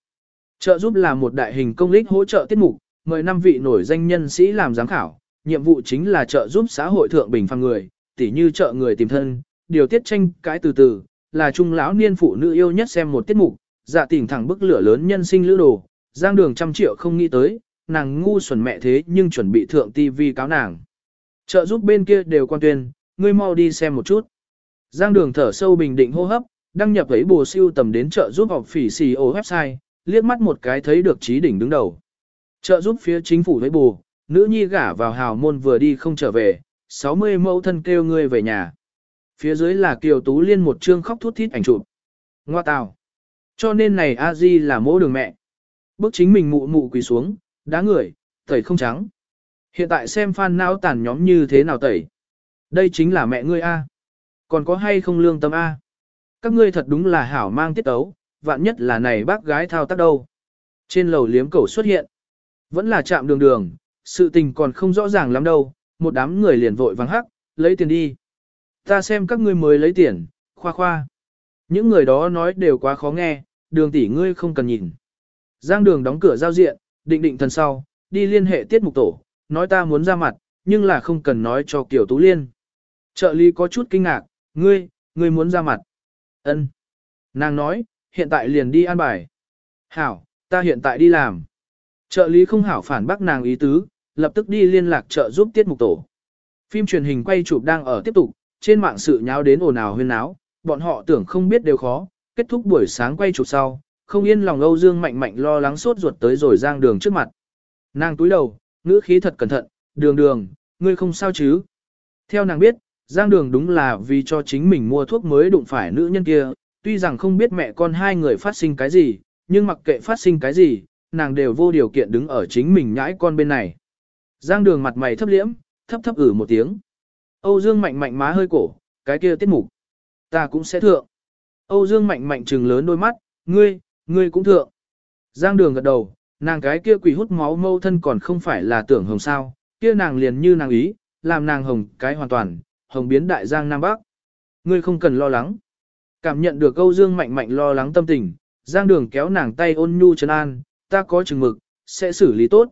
Trợ giúp là một đại hình công lích hỗ trợ tiết mục, mời năm vị nổi danh nhân sĩ làm giám khảo, nhiệm vụ chính là trợ giúp xã hội thượng bình phàm người, tỉ như trợ người tìm thân, điều tiết tranh cãi từ từ, là trung lão niên phụ nữ yêu nhất xem một tiết mục, dạ tỉnh thẳng bức lửa lớn nhân sinh lữ đồ, giang đường trăm triệu không nghĩ tới, nàng ngu xuẩn mẹ thế nhưng chuẩn bị thượng tivi cáo nàng. Trợ giúp bên kia đều quan tuyên, ngươi mau đi xem một chút. Giang đường thở sâu bình định hô hấp, đăng nhập ấy bồ siêu tầm đến trợ giúp học phỉ xì website, liếc mắt một cái thấy được trí đỉnh đứng đầu. Trợ giúp phía chính phủ với bồ, nữ nhi gả vào hào môn vừa đi không trở về, 60 mẫu thân kêu ngươi về nhà. Phía dưới là Kiều Tú Liên một chương khóc thút thít ảnh chụp. Ngoa tào. Cho nên này a di là mỗ đường mẹ. Bước chính mình mụ mụ quỳ xuống, đá người, tẩy không trắng. Hiện tại xem fan não tàn nhóm như thế nào tẩy. Đây chính là mẹ ngươi a. Còn có hay không lương tâm a? Các ngươi thật đúng là hảo mang tiết ấu, vạn nhất là này bác gái thao tác đâu. Trên lầu liếm cầu xuất hiện. Vẫn là chạm đường đường, sự tình còn không rõ ràng lắm đâu, một đám người liền vội vắng hắc, lấy tiền đi. Ta xem các ngươi mới lấy tiền, khoa khoa. Những người đó nói đều quá khó nghe, đường tỷ ngươi không cần nhìn. Giang đường đóng cửa giao diện, định định thần sau, đi liên hệ tiết mục tổ, nói ta muốn ra mặt, nhưng là không cần nói cho Kiều Tú Liên. Trợ lý có chút kinh ngạc, ngươi, ngươi muốn ra mặt. Ân. Nàng nói, hiện tại liền đi an bài. Hảo, ta hiện tại đi làm. Trợ lý không hảo phản bác nàng ý tứ, lập tức đi liên lạc trợ giúp tiết mục tổ. Phim truyền hình quay chụp đang ở tiếp tục, trên mạng sự nháo đến ồn ào huyên náo, bọn họ tưởng không biết đều khó, kết thúc buổi sáng quay chụp sau, không yên lòng Âu Dương mạnh mạnh lo lắng sốt ruột tới rồi giang đường trước mặt. Nàng túi đầu, ngữ khí thật cẩn thận, đường đường, ngươi không sao chứ. Theo nàng biết, giang đường đúng là vì cho chính mình mua thuốc mới đụng phải nữ nhân kia, tuy rằng không biết mẹ con hai người phát sinh cái gì, nhưng mặc kệ phát sinh cái gì, nàng đều vô điều kiện đứng ở chính mình nhãi con bên này. Giang đường mặt mày thấp liễm, thấp thấp ử một tiếng. Âu Dương mạnh mạnh má hơi cổ, cái kia tiết mục. Ta cũng sẽ thượng. Âu Dương mạnh mạnh trừng lớn đôi mắt, ngươi, ngươi cũng thượng. Giang đường gật đầu, nàng cái kia quỷ hút máu mâu thân còn không phải là tưởng hồng sao, kia nàng liền như nàng ý, làm nàng hồng cái hoàn toàn, hồng biến đại giang nam bắc. Ngươi không cần lo lắng. Cảm nhận được Âu Dương mạnh mạnh lo lắng tâm tình, Giang đường kéo nàng tay ôn nhu trấn an, ta có chừng mực, sẽ xử lý tốt.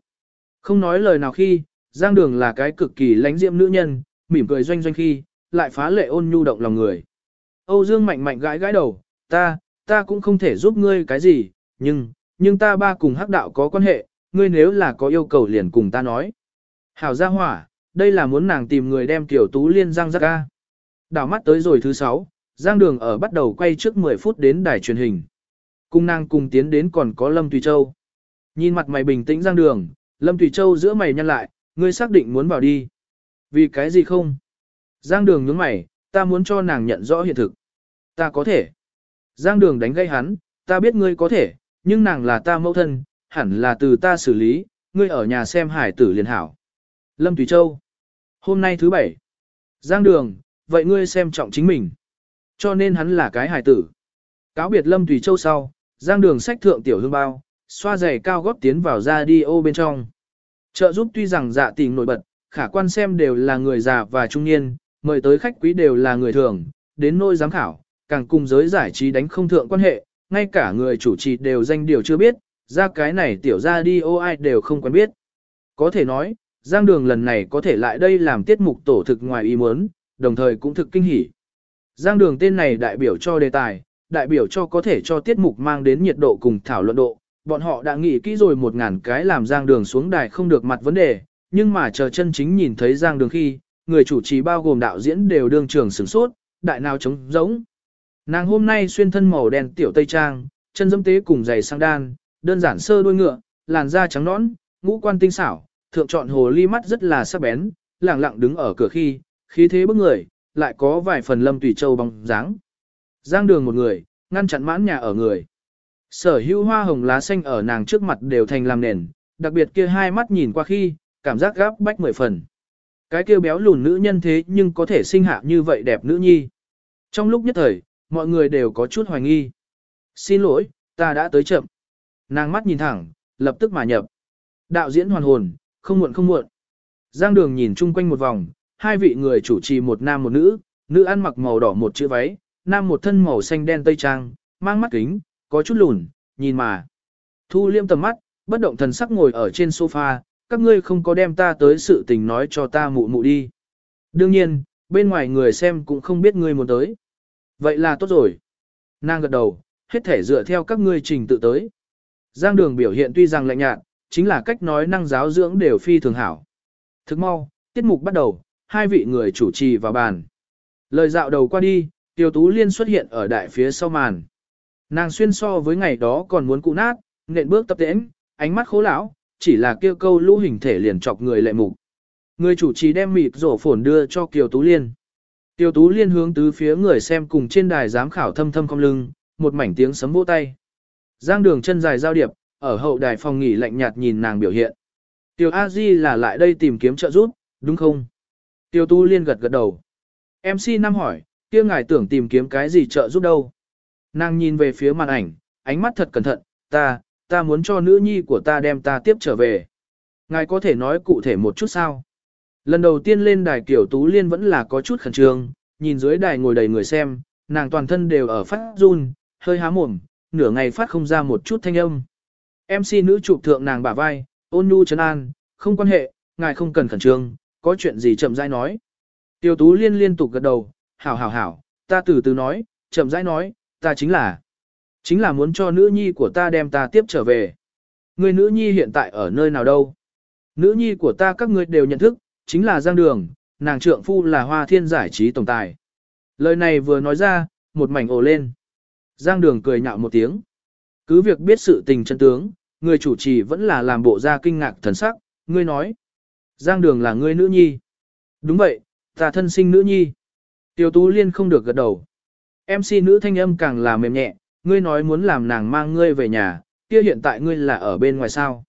Không nói lời nào khi, Giang đường là cái cực kỳ lãnh diệm nữ nhân, mỉm cười doanh doanh khi, lại phá lệ ôn nhu động lòng người. Âu Dương mạnh mạnh gãi gãi đầu, ta, ta cũng không thể giúp ngươi cái gì, nhưng, nhưng ta ba cùng hắc đạo có quan hệ, ngươi nếu là có yêu cầu liền cùng ta nói. Hảo gia hỏa, đây là muốn nàng tìm người đem tiểu tú liên giang ra ca. Đảo mắt tới rồi thứ sáu, Giang Đường ở bắt đầu quay trước 10 phút đến đài truyền hình. Cung nàng cùng tiến đến còn có Lâm Tùy Châu. Nhìn mặt mày bình tĩnh Giang Đường, Lâm Tùy Châu giữa mày nhăn lại, ngươi xác định muốn vào đi. Vì cái gì không? Giang Đường nhướng mày, ta muốn cho nàng nhận rõ hiện thực. Ta có thể. Giang Đường đánh gây hắn, ta biết ngươi có thể, nhưng nàng là ta mẫu thân, hẳn là từ ta xử lý, ngươi ở nhà xem hải tử liền hảo. Lâm Tùy Châu. Hôm nay thứ bảy. Giang Đường, vậy ngươi xem trọng chính mình. Cho nên hắn là cái hải tử. Cáo biệt Lâm Tùy Châu sau, Giang Đường sách thượng tiểu hương bao, xoa giày cao góp tiến vào ra đi ô bên trong. Trợ giúp tuy rằng dạ tình nổi bật, khả quan xem đều là người già và trung niên, mời tới khách quý đều là người thường, đến nôi giám khảo, càng cùng giới giải trí đánh không thượng quan hệ, ngay cả người chủ trì đều danh điều chưa biết, ra cái này tiểu ra đi ô ai đều không quen biết. Có thể nói, Giang Đường lần này có thể lại đây làm tiết mục tổ thực ngoài ý muốn, đồng thời cũng thực kinh hỉ. Giang Đường tên này đại biểu cho đề tài, đại biểu cho có thể cho tiết mục mang đến nhiệt độ cùng thảo luận độ. Bọn họ đã nghĩ kỹ rồi một ngàn cái làm Giang Đường xuống đài không được mặt vấn đề, nhưng mà chờ chân chính nhìn thấy Giang Đường khi, người chủ trì bao gồm đạo diễn đều đương trường sửng sốt, đại nào trống giống. Nàng hôm nay xuyên thân màu đen tiểu tây trang, chân dâm tế cùng giày sang đan, đơn giản sơ đuôi ngựa, làn da trắng nõn, ngũ quan tinh xảo, thượng chọn hồ ly mắt rất là sắc bén, lặng lặng đứng ở cửa khi, khí thế bức người, lại có vài phần lâm tùy châu bóng dáng. Giang đường một người, ngăn chặn mãn nhà ở người. Sở hữu hoa hồng lá xanh ở nàng trước mặt đều thành làm nền, đặc biệt kia hai mắt nhìn qua khi, cảm giác gáp bách mười phần. Cái kia béo lùn nữ nhân thế nhưng có thể sinh hạ như vậy đẹp nữ nhi. Trong lúc nhất thời, mọi người đều có chút hoài nghi. Xin lỗi, ta đã tới chậm. Nàng mắt nhìn thẳng, lập tức mà nhập. Đạo diễn hoàn hồn, không muộn không muộn. Giang đường nhìn chung quanh một vòng, hai vị người chủ trì một nam một nữ, nữ ăn mặc màu đỏ một chữ váy, nam một thân màu xanh đen tây trang, mang mắt kính, có chút lùn, nhìn mà. Thu liêm tầm mắt, bất động thần sắc ngồi ở trên sofa, các ngươi không có đem ta tới sự tình nói cho ta mụ mụ đi. Đương nhiên, bên ngoài người xem cũng không biết ngươi muốn tới. Vậy là tốt rồi. Nàng gật đầu, hết thể dựa theo các ngươi trình tự tới. Giang đường biểu hiện tuy rằng lạnh nhạt, chính là cách nói năng giáo dưỡng đều phi thường hảo. Thức mau, tiết mục bắt đầu, hai vị người chủ trì vào bàn. Lời dạo đầu qua đi, Tiêu Tú Liên xuất hiện ở đại phía sau màn. Nàng xuyên so với ngày đó còn muốn cụ nát, nện bước tập tễnh, ánh mắt khố lão, chỉ là kêu câu lũ hình thể liền chọc người lệ mục. Người chủ trì đem mịt rổ phồn đưa cho Kiều Tú Liên. Kiều Tú Liên hướng tứ phía người xem cùng trên đài giám khảo thâm thâm cong lưng, một mảnh tiếng sấm vỗ tay. Giang đường chân dài giao điệp, ở hậu đài phòng nghỉ lạnh nhạt nhìn nàng biểu hiện. tiểu A Di là lại đây tìm kiếm trợ giúp, đúng không? Tiêu Tú Liên gật gật đầu. MC Năm hỏi, kia ngài tưởng tìm kiếm cái gì trợ giúp đâu? Nàng nhìn về phía màn ảnh, ánh mắt thật cẩn thận, ta, ta muốn cho nữ nhi của ta đem ta tiếp trở về. Ngài có thể nói cụ thể một chút sao? Lần đầu tiên lên đài kiểu Tú Liên vẫn là có chút khẩn trương, nhìn dưới đài ngồi đầy người xem, nàng toàn thân đều ở phát run, hơi há mồm, nửa ngày phát không ra một chút thanh âm. MC nữ chụp thượng nàng bả vai, ôn nhu trấn an, không quan hệ, ngài không cần khẩn trương, có chuyện gì chậm rãi nói. Tiêu Tú Liên liên tục gật đầu, hảo hảo hảo, ta từ từ nói, chậm rãi nói, ta chính là, chính là muốn cho nữ nhi của ta đem ta tiếp trở về. Người nữ nhi hiện tại ở nơi nào đâu? Nữ nhi của ta các ngươi đều nhận thức, chính là Giang Đường, nàng trượng phu là Hoa Thiên giải trí tổng tài. Lời này vừa nói ra, một mảnh ồ lên. Giang Đường cười nhạo một tiếng. Cứ việc biết sự tình chân tướng, người chủ trì vẫn là làm bộ ra kinh ngạc thần sắc, ngươi nói. Giang Đường là ngươi nữ nhi. Đúng vậy, ta thân sinh nữ nhi. Tiêu Tú Liên không được gật đầu. MC nữ thanh âm càng là mềm nhẹ, ngươi nói muốn làm nàng mang ngươi về nhà, kia hiện tại ngươi là ở bên ngoài sao.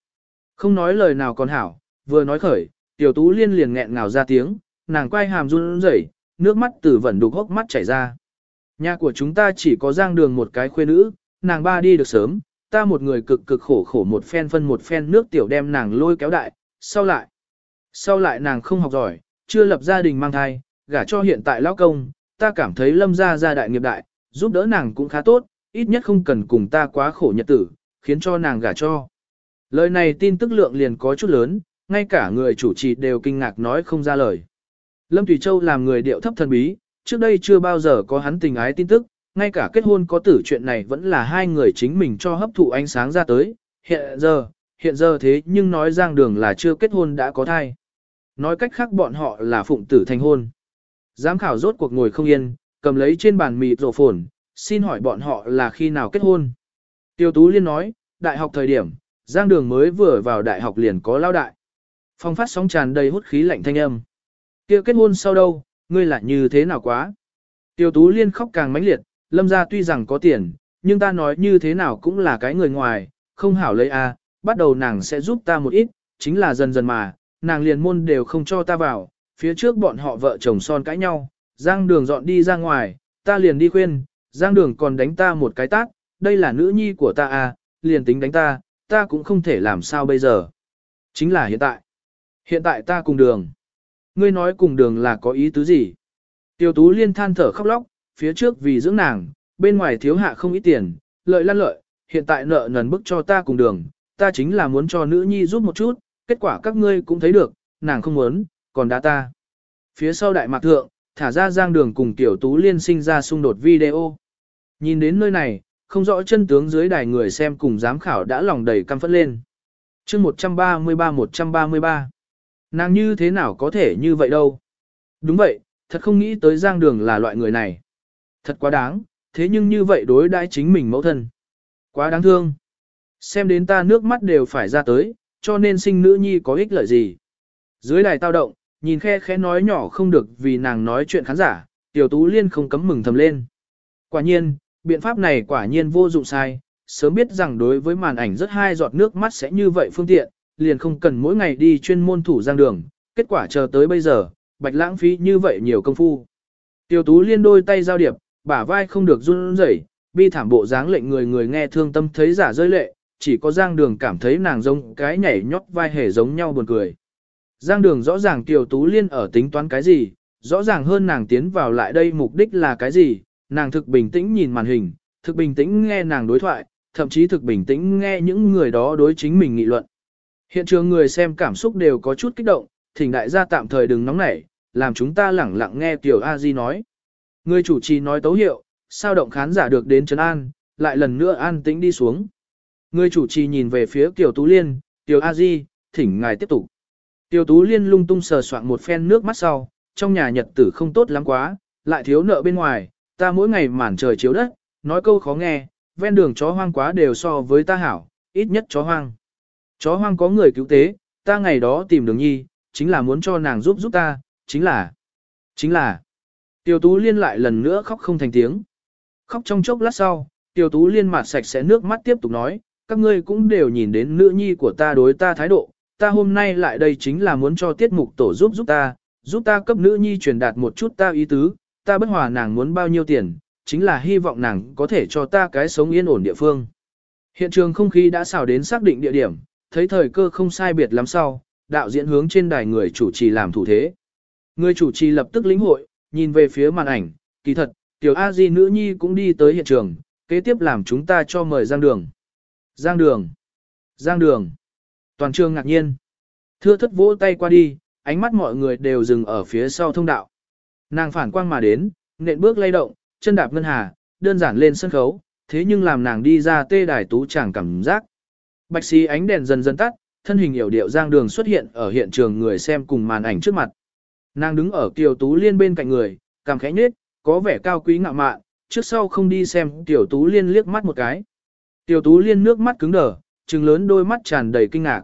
Không nói lời nào còn hảo, vừa nói khởi, Tiểu Tú Liên liền nghẹn ngào ra tiếng, nàng quay hàm run rẩy, nước mắt từ vẩn đục hốc mắt chảy ra. Nhà của chúng ta chỉ có giang đường một cái khuê nữ, nàng ba đi được sớm, ta một người cực cực khổ khổ một phen phân một phen nước tiểu đem nàng lôi kéo đại, sau lại. Sau lại nàng không học giỏi, chưa lập gia đình mang thai, gả cho hiện tại lão công, ta cảm thấy lâm gia gia đại nghiệp đại, giúp đỡ nàng cũng khá tốt, ít nhất không cần cùng ta quá khổ nhật tử, khiến cho nàng gả cho. Lời này tin tức lượng liền có chút lớn, ngay cả người chủ trì đều kinh ngạc nói không ra lời. Lâm Thủy Châu làm người điệu thấp thần bí, trước đây chưa bao giờ có hắn tình ái tin tức, ngay cả kết hôn có tử chuyện này vẫn là hai người chính mình cho hấp thụ ánh sáng ra tới, hiện giờ, hiện giờ thế nhưng nói giang đường là chưa kết hôn đã có thai. Nói cách khác bọn họ là phụng tử thành hôn. Giám khảo rốt cuộc ngồi không yên, cầm lấy trên bàn mịt rổ phồn, xin hỏi bọn họ là khi nào kết hôn. Tiêu Tú Liên nói, đại học thời điểm, Giang Đường mới vừa vào đại học liền có lao đại. Phong phát sóng tràn đầy hút khí lạnh thanh âm. kia kết hôn sau đâu, ngươi lại như thế nào quá. Tiêu Tú Liên khóc càng mãnh liệt, lâm ra tuy rằng có tiền, nhưng ta nói như thế nào cũng là cái người ngoài, không hảo lấy a, bắt đầu nàng sẽ giúp ta một ít, chính là dần dần mà, nàng liền môn đều không cho ta vào, phía trước bọn họ vợ chồng son cãi nhau, Giang Đường dọn đi ra ngoài, ta liền đi khuyên, Giang Đường còn đánh ta một cái tát, đây là nữ nhi của ta à, liền tính đánh ta, ta cũng không thể làm sao bây giờ. Chính là hiện tại. Hiện tại ta cùng đường. Ngươi nói cùng đường là có ý tứ gì? Tiêu Tú Liên than thở khóc lóc, phía trước vì dưỡng nàng, bên ngoài thiếu hạ không ít tiền, lợi lăn lợi, hiện tại nợ nần bức cho ta cùng đường, ta chính là muốn cho nữ nhi giúp một chút, kết quả các ngươi cũng thấy được, nàng không muốn, còn đá ta. Phía sau đại mạc thượng, thả ra giang đường cùng tiểu tú liên sinh ra xung đột video. Nhìn đến nơi này, không rõ chân tướng dưới đài người xem cùng giám khảo đã lòng đầy căm phẫn lên. chương 133-133 Nàng như thế nào có thể như vậy đâu? Đúng vậy, thật không nghĩ tới giang đường là loại người này. Thật quá đáng, thế nhưng như vậy đối đãi chính mình mẫu thân. Quá đáng thương. Xem đến ta nước mắt đều phải ra tới, cho nên sinh nữ nhi có ích lợi gì. Dưới đài tao động, nhìn khe khẽ nói nhỏ không được vì nàng nói chuyện khán giả, tiểu tú liên không cấm mừng thầm lên. Quả nhiên, biện pháp này quả nhiên vô dụng sai, sớm biết rằng đối với màn ảnh rất hai giọt nước mắt sẽ như vậy phương tiện, liền không cần mỗi ngày đi chuyên môn thủ giang đường, kết quả chờ tới bây giờ, bạch lãng phí như vậy nhiều công phu. Tiểu tú liên đôi tay giao điệp, bả vai không được run rẩy, bi thảm bộ dáng lệnh người người nghe thương tâm thấy giả rơi lệ, chỉ có giang đường cảm thấy nàng giống cái nhảy nhót vai hề giống nhau buồn cười. Giang đường rõ ràng Tiểu Tú Liên ở tính toán cái gì, rõ ràng hơn nàng tiến vào lại đây mục đích là cái gì, nàng thực bình tĩnh nhìn màn hình, thực bình tĩnh nghe nàng đối thoại, thậm chí thực bình tĩnh nghe những người đó đối chính mình nghị luận. Hiện trường người xem cảm xúc đều có chút kích động, thỉnh đại gia tạm thời đừng nóng nảy, làm chúng ta lẳng lặng nghe Tiểu A Di nói. Người chủ trì nói tấu hiệu, sao động khán giả được đến trấn an, lại lần nữa an tĩnh đi xuống. Người chủ trì nhìn về phía Tiểu Tú Liên, Tiểu A Di, thỉnh ngài tiếp tục. Tiêu Tú Liên lung tung sờ soạn một phen nước mắt sau, trong nhà nhật tử không tốt lắm quá, lại thiếu nợ bên ngoài, ta mỗi ngày màn trời chiếu đất, nói câu khó nghe, ven đường chó hoang quá đều so với ta hảo, ít nhất chó hoang. Chó hoang có người cứu tế, ta ngày đó tìm đường nhi, chính là muốn cho nàng giúp giúp ta, chính là, chính là. Tiêu Tú Liên lại lần nữa khóc không thành tiếng. Khóc trong chốc lát sau, Tiêu Tú Liên mặt sạch sẽ nước mắt tiếp tục nói, các ngươi cũng đều nhìn đến nữ nhi của ta đối ta thái độ, ta hôm nay lại đây chính là muốn cho tiết mục tổ giúp giúp ta, giúp ta cấp nữ nhi truyền đạt một chút ta ý tứ, ta bất hòa nàng muốn bao nhiêu tiền, chính là hy vọng nàng có thể cho ta cái sống yên ổn địa phương. Hiện trường không khí đã xào đến xác định địa điểm, thấy thời cơ không sai biệt lắm sau, đạo diễn hướng trên đài người chủ trì làm thủ thế. Người chủ trì lập tức lĩnh hội, nhìn về phía màn ảnh, kỳ thật, tiểu A Di nữ nhi cũng đi tới hiện trường, kế tiếp làm chúng ta cho mời Giang Đường. Giang Đường. Giang Đường. Toàn trường ngạc nhiên. Thưa thất vỗ tay qua đi, ánh mắt mọi người đều dừng ở phía sau thông đạo. Nàng phản quang mà đến, nện bước lay động, chân đạp ngân hà, đơn giản lên sân khấu, thế nhưng làm nàng đi ra tê đài tú chẳng cảm giác. Bạch sĩ ánh đèn dần dần tắt, thân hình hiểu điệu giang đường xuất hiện ở hiện trường người xem cùng màn ảnh trước mặt. Nàng đứng ở Kiều Tú Liên bên cạnh người, cảm khẽ nhếch, có vẻ cao quý ngạo mạn, trước sau không đi xem Tiểu Tú Liên liếc mắt một cái. Tiểu Tú Liên nước mắt cứng đờ, trừng lớn đôi mắt tràn đầy kinh ngạc.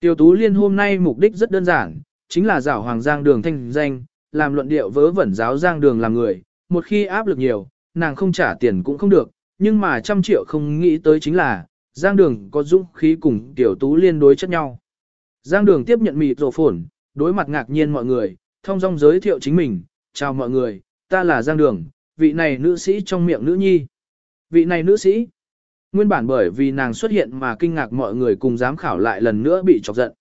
Tiểu Tú Liên hôm nay mục đích rất đơn giản, chính là giảo Hoàng Giang Đường thanh danh, làm luận điệu vớ vẩn giáo Giang Đường làm người, một khi áp lực nhiều, nàng không trả tiền cũng không được, nhưng mà trăm triệu không nghĩ tới chính là, Giang Đường có dũng khí cùng Tiểu Tú Liên đối chất nhau. Giang Đường tiếp nhận mịt rổ phổn, đối mặt ngạc nhiên mọi người, thông dong giới thiệu chính mình, chào mọi người, ta là Giang Đường, vị này nữ sĩ trong miệng nữ nhi. Vị này nữ sĩ, Nguyên bản bởi vì nàng xuất hiện mà kinh ngạc mọi người cùng giám khảo lại lần nữa bị chọc giận.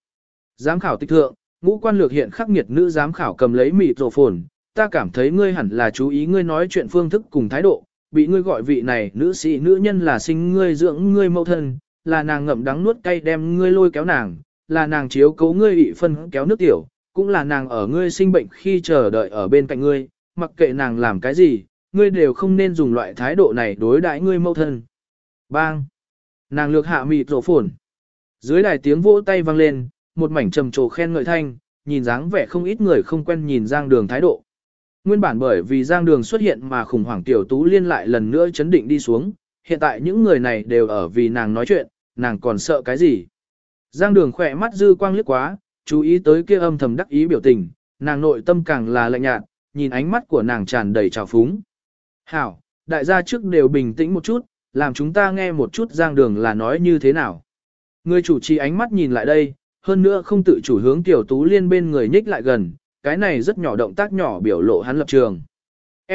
Giám khảo tích thượng, ngũ quan lược hiện khắc nghiệt nữ giám khảo cầm lấy mịt rổ phồn, ta cảm thấy ngươi hẳn là chú ý ngươi nói chuyện phương thức cùng thái độ, bị ngươi gọi vị này nữ sĩ nữ nhân là sinh ngươi dưỡng ngươi mẫu thân, là nàng ngậm đắng nuốt cay đem ngươi lôi kéo nàng, là nàng chiếu cố ngươi bị phân kéo nước tiểu, cũng là nàng ở ngươi sinh bệnh khi chờ đợi ở bên cạnh ngươi, mặc kệ nàng làm cái gì, ngươi đều không nên dùng loại thái độ này đối đãi ngươi mẫu thân. Bang! Nàng lược hạ mịt rổ phồn. Dưới đài tiếng vỗ tay vang lên, một mảnh trầm trồ khen ngợi thanh, nhìn dáng vẻ không ít người không quen nhìn giang đường thái độ. Nguyên bản bởi vì Giang Đường xuất hiện mà khủng hoảng Tiểu Tú Liên lại lần nữa chấn định đi xuống, hiện tại những người này đều ở vì nàng nói chuyện, nàng còn sợ cái gì. Giang Đường khỏe mắt dư quang liếc quá, chú ý tới kia âm thầm đắc ý biểu tình, nàng nội tâm càng là lạnh nhạt, nhìn ánh mắt của nàng tràn đầy trào phúng. Hảo, đại gia trước đều bình tĩnh một chút, làm chúng ta nghe một chút Giang Đường là nói như thế nào. Người chủ trì ánh mắt nhìn lại đây, hơn nữa không tự chủ hướng Tiểu Tú Liên bên người nhích lại gần, cái này rất nhỏ động tác nhỏ biểu lộ hắn lập trường.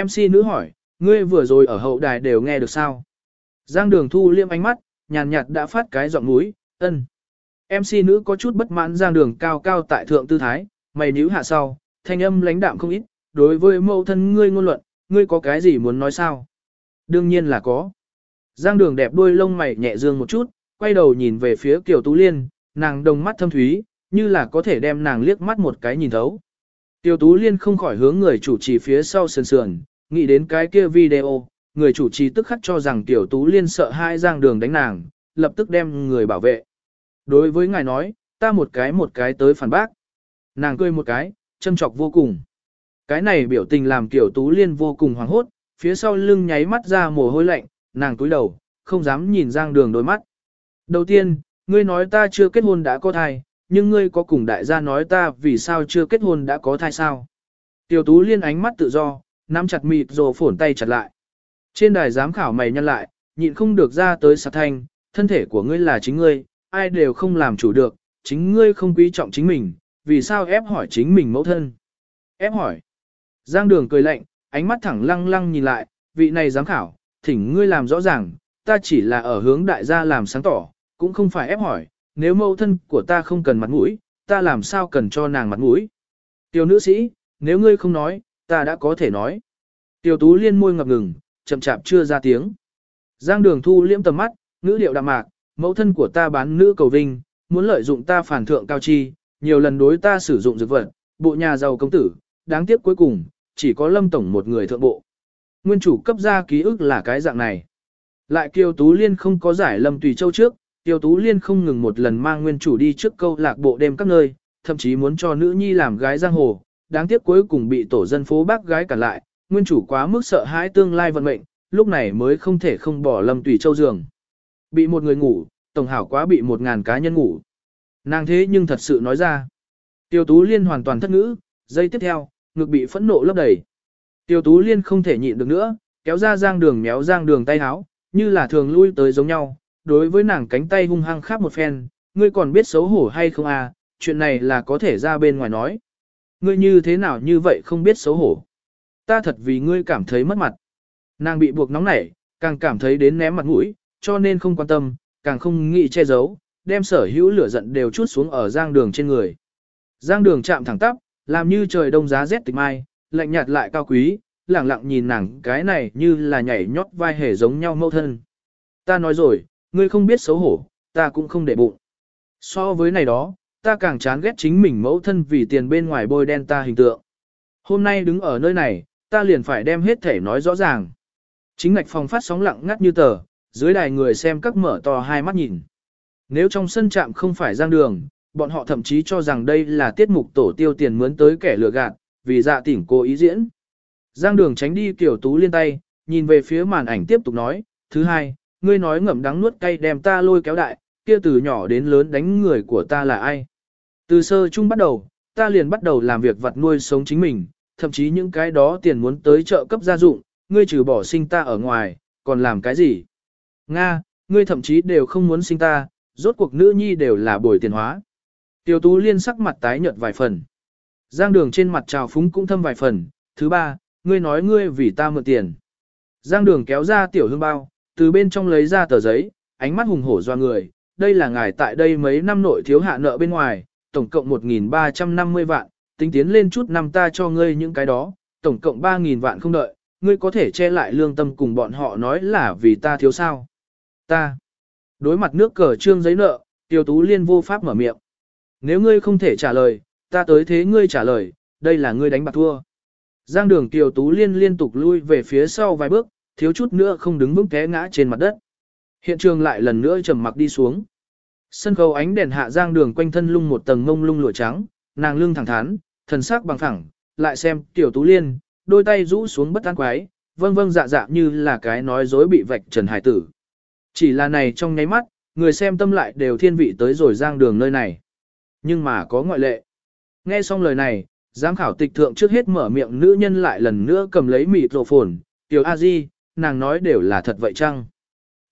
MC nữ hỏi, ngươi vừa rồi ở hậu đài đều nghe được sao? Giang đường thu liêm ánh mắt, nhàn nhạt đã phát cái giọng núi, ân. MC nữ có chút bất mãn giang đường cao cao tại thượng tư thái, mày níu hạ sau, thanh âm lãnh đạm không ít, đối với mẫu thân ngươi ngôn luận, ngươi có cái gì muốn nói sao? Đương nhiên là có. Giang đường đẹp đuôi lông mày nhẹ dương một chút, quay đầu nhìn về phía Kiều Tú Liên, nàng đồng mắt thâm thúy, như là có thể đem nàng liếc mắt một cái nhìn thấu. Tiêu Tú Liên không khỏi hướng người chủ trì phía sau sườn sườn, nghĩ đến cái kia video, người chủ trì tức khắc cho rằng Tiểu Tú Liên sợ hai giang đường đánh nàng, lập tức đem người bảo vệ. Đối với ngài nói, ta một cái một cái tới phản bác. Nàng cười một cái, châm chọc vô cùng. Cái này biểu tình làm Tiểu Tú Liên vô cùng hoảng hốt, phía sau lưng nháy mắt ra mồ hôi lạnh, nàng túi đầu, không dám nhìn giang đường đôi mắt. Đầu tiên, ngươi nói ta chưa kết hôn đã có thai, nhưng ngươi có cùng đại gia nói ta vì sao chưa kết hôn đã có thai sao. Tiểu tú liên ánh mắt tự do, nắm chặt mịt rồi phổn tay chặt lại. Trên đài giám khảo mày nhăn lại, nhịn không được ra tới sạc thanh, thân thể của ngươi là chính ngươi, ai đều không làm chủ được, chính ngươi không quý trọng chính mình, vì sao ép hỏi chính mình mẫu thân. Ép hỏi. Giang đường cười lạnh, ánh mắt thẳng lăng lăng nhìn lại, vị này giám khảo, thỉnh ngươi làm rõ ràng, ta chỉ là ở hướng đại gia làm sáng tỏ, cũng không phải ép hỏi, nếu mẫu thân của ta không cần mặt mũi, ta làm sao cần cho nàng mặt mũi. Tiểu nữ sĩ, nếu ngươi không nói, ta đã có thể nói. Tiểu tú liên môi ngập ngừng, chậm chạp chưa ra tiếng. Giang đường thu liễm tầm mắt, ngữ điệu đạm mạc, mẫu thân của ta bán nữ cầu vinh, muốn lợi dụng ta phản thượng cao chi, nhiều lần đối ta sử dụng dược vật, bộ nhà giàu công tử, đáng tiếc cuối cùng, chỉ có lâm tổng một người thượng bộ. Nguyên chủ cấp ra ký ức là cái dạng này. Lại kiều tú liên không có giải lâm tùy châu trước, Tiêu Tú Liên không ngừng một lần mang nguyên chủ đi trước câu lạc bộ đêm các nơi, thậm chí muốn cho nữ nhi làm gái giang hồ, đáng tiếc cuối cùng bị tổ dân phố bác gái cản lại, nguyên chủ quá mức sợ hãi tương lai vận mệnh, lúc này mới không thể không bỏ lâm tùy châu giường. Bị một người ngủ, tổng hảo quá bị một ngàn cá nhân ngủ. Nàng thế nhưng thật sự nói ra. Tiêu Tú Liên hoàn toàn thất ngữ, giây tiếp theo, ngực bị phẫn nộ lấp đầy. Tiêu Tú Liên không thể nhịn được nữa, kéo ra giang đường méo giang đường tay áo, như là thường lui tới giống nhau, đối với nàng cánh tay hung hăng khắp một phen, ngươi còn biết xấu hổ hay không à, chuyện này là có thể ra bên ngoài nói. Ngươi như thế nào như vậy không biết xấu hổ. Ta thật vì ngươi cảm thấy mất mặt. Nàng bị buộc nóng nảy, càng cảm thấy đến ném mặt mũi, cho nên không quan tâm, càng không nghĩ che giấu, đem sở hữu lửa giận đều chút xuống ở giang đường trên người. Giang đường chạm thẳng tắp, làm như trời đông giá rét tịch mai, lạnh nhạt lại cao quý, lẳng lặng nhìn nàng cái này như là nhảy nhót vai hề giống nhau mâu thân. Ta nói rồi, Ngươi không biết xấu hổ, ta cũng không để bụng. So với này đó, ta càng chán ghét chính mình mẫu thân vì tiền bên ngoài bôi đen ta hình tượng. Hôm nay đứng ở nơi này, ta liền phải đem hết thể nói rõ ràng. Chính ngạch phòng phát sóng lặng ngắt như tờ, dưới đài người xem các mở to hai mắt nhìn. Nếu trong sân trạm không phải giang đường, bọn họ thậm chí cho rằng đây là tiết mục tổ tiêu tiền mướn tới kẻ lừa gạt, vì dạ tỉnh cô ý diễn. Giang đường tránh đi kiểu tú liên tay, nhìn về phía màn ảnh tiếp tục nói, thứ hai, ngươi nói ngậm đắng nuốt cay đem ta lôi kéo đại, kia từ nhỏ đến lớn đánh người của ta là ai. Từ sơ chung bắt đầu, ta liền bắt đầu làm việc vặt nuôi sống chính mình, thậm chí những cái đó tiền muốn tới chợ cấp gia dụng, ngươi trừ bỏ sinh ta ở ngoài, còn làm cái gì? Nga, ngươi thậm chí đều không muốn sinh ta, rốt cuộc nữ nhi đều là bồi tiền hóa. Tiêu tú liên sắc mặt tái nhợt vài phần. Giang đường trên mặt trào phúng cũng thâm vài phần. Thứ ba, ngươi nói ngươi vì ta mượn tiền. Giang đường kéo ra tiểu hương bao, từ bên trong lấy ra tờ giấy, ánh mắt hùng hổ doa người, đây là ngài tại đây mấy năm nội thiếu hạ nợ bên ngoài, tổng cộng 1.350 vạn, tính tiến lên chút năm ta cho ngươi những cái đó, tổng cộng 3.000 vạn không đợi, ngươi có thể che lại lương tâm cùng bọn họ nói là vì ta thiếu sao. Ta. Đối mặt nước cờ trương giấy nợ, tiêu tú liên vô pháp mở miệng. Nếu ngươi không thể trả lời, ta tới thế ngươi trả lời, đây là ngươi đánh bạc thua. Giang đường Kiều tú liên liên tục lui về phía sau vài bước, thiếu chút nữa không đứng vững té ngã trên mặt đất. Hiện trường lại lần nữa trầm mặc đi xuống. Sân khấu ánh đèn hạ giang đường quanh thân lung một tầng ngông lung lụa trắng, nàng lưng thẳng thắn, thần sắc bằng thẳng, lại xem tiểu tú liên, đôi tay rũ xuống bất an quái, vâng vâng dạ dạ như là cái nói dối bị vạch trần hải tử. Chỉ là này trong nháy mắt, người xem tâm lại đều thiên vị tới rồi giang đường nơi này. Nhưng mà có ngoại lệ. Nghe xong lời này, giám khảo tịch thượng trước hết mở miệng nữ nhân lại lần nữa cầm lấy mịt rộ phồn, tiểu a di, nàng nói đều là thật vậy chăng?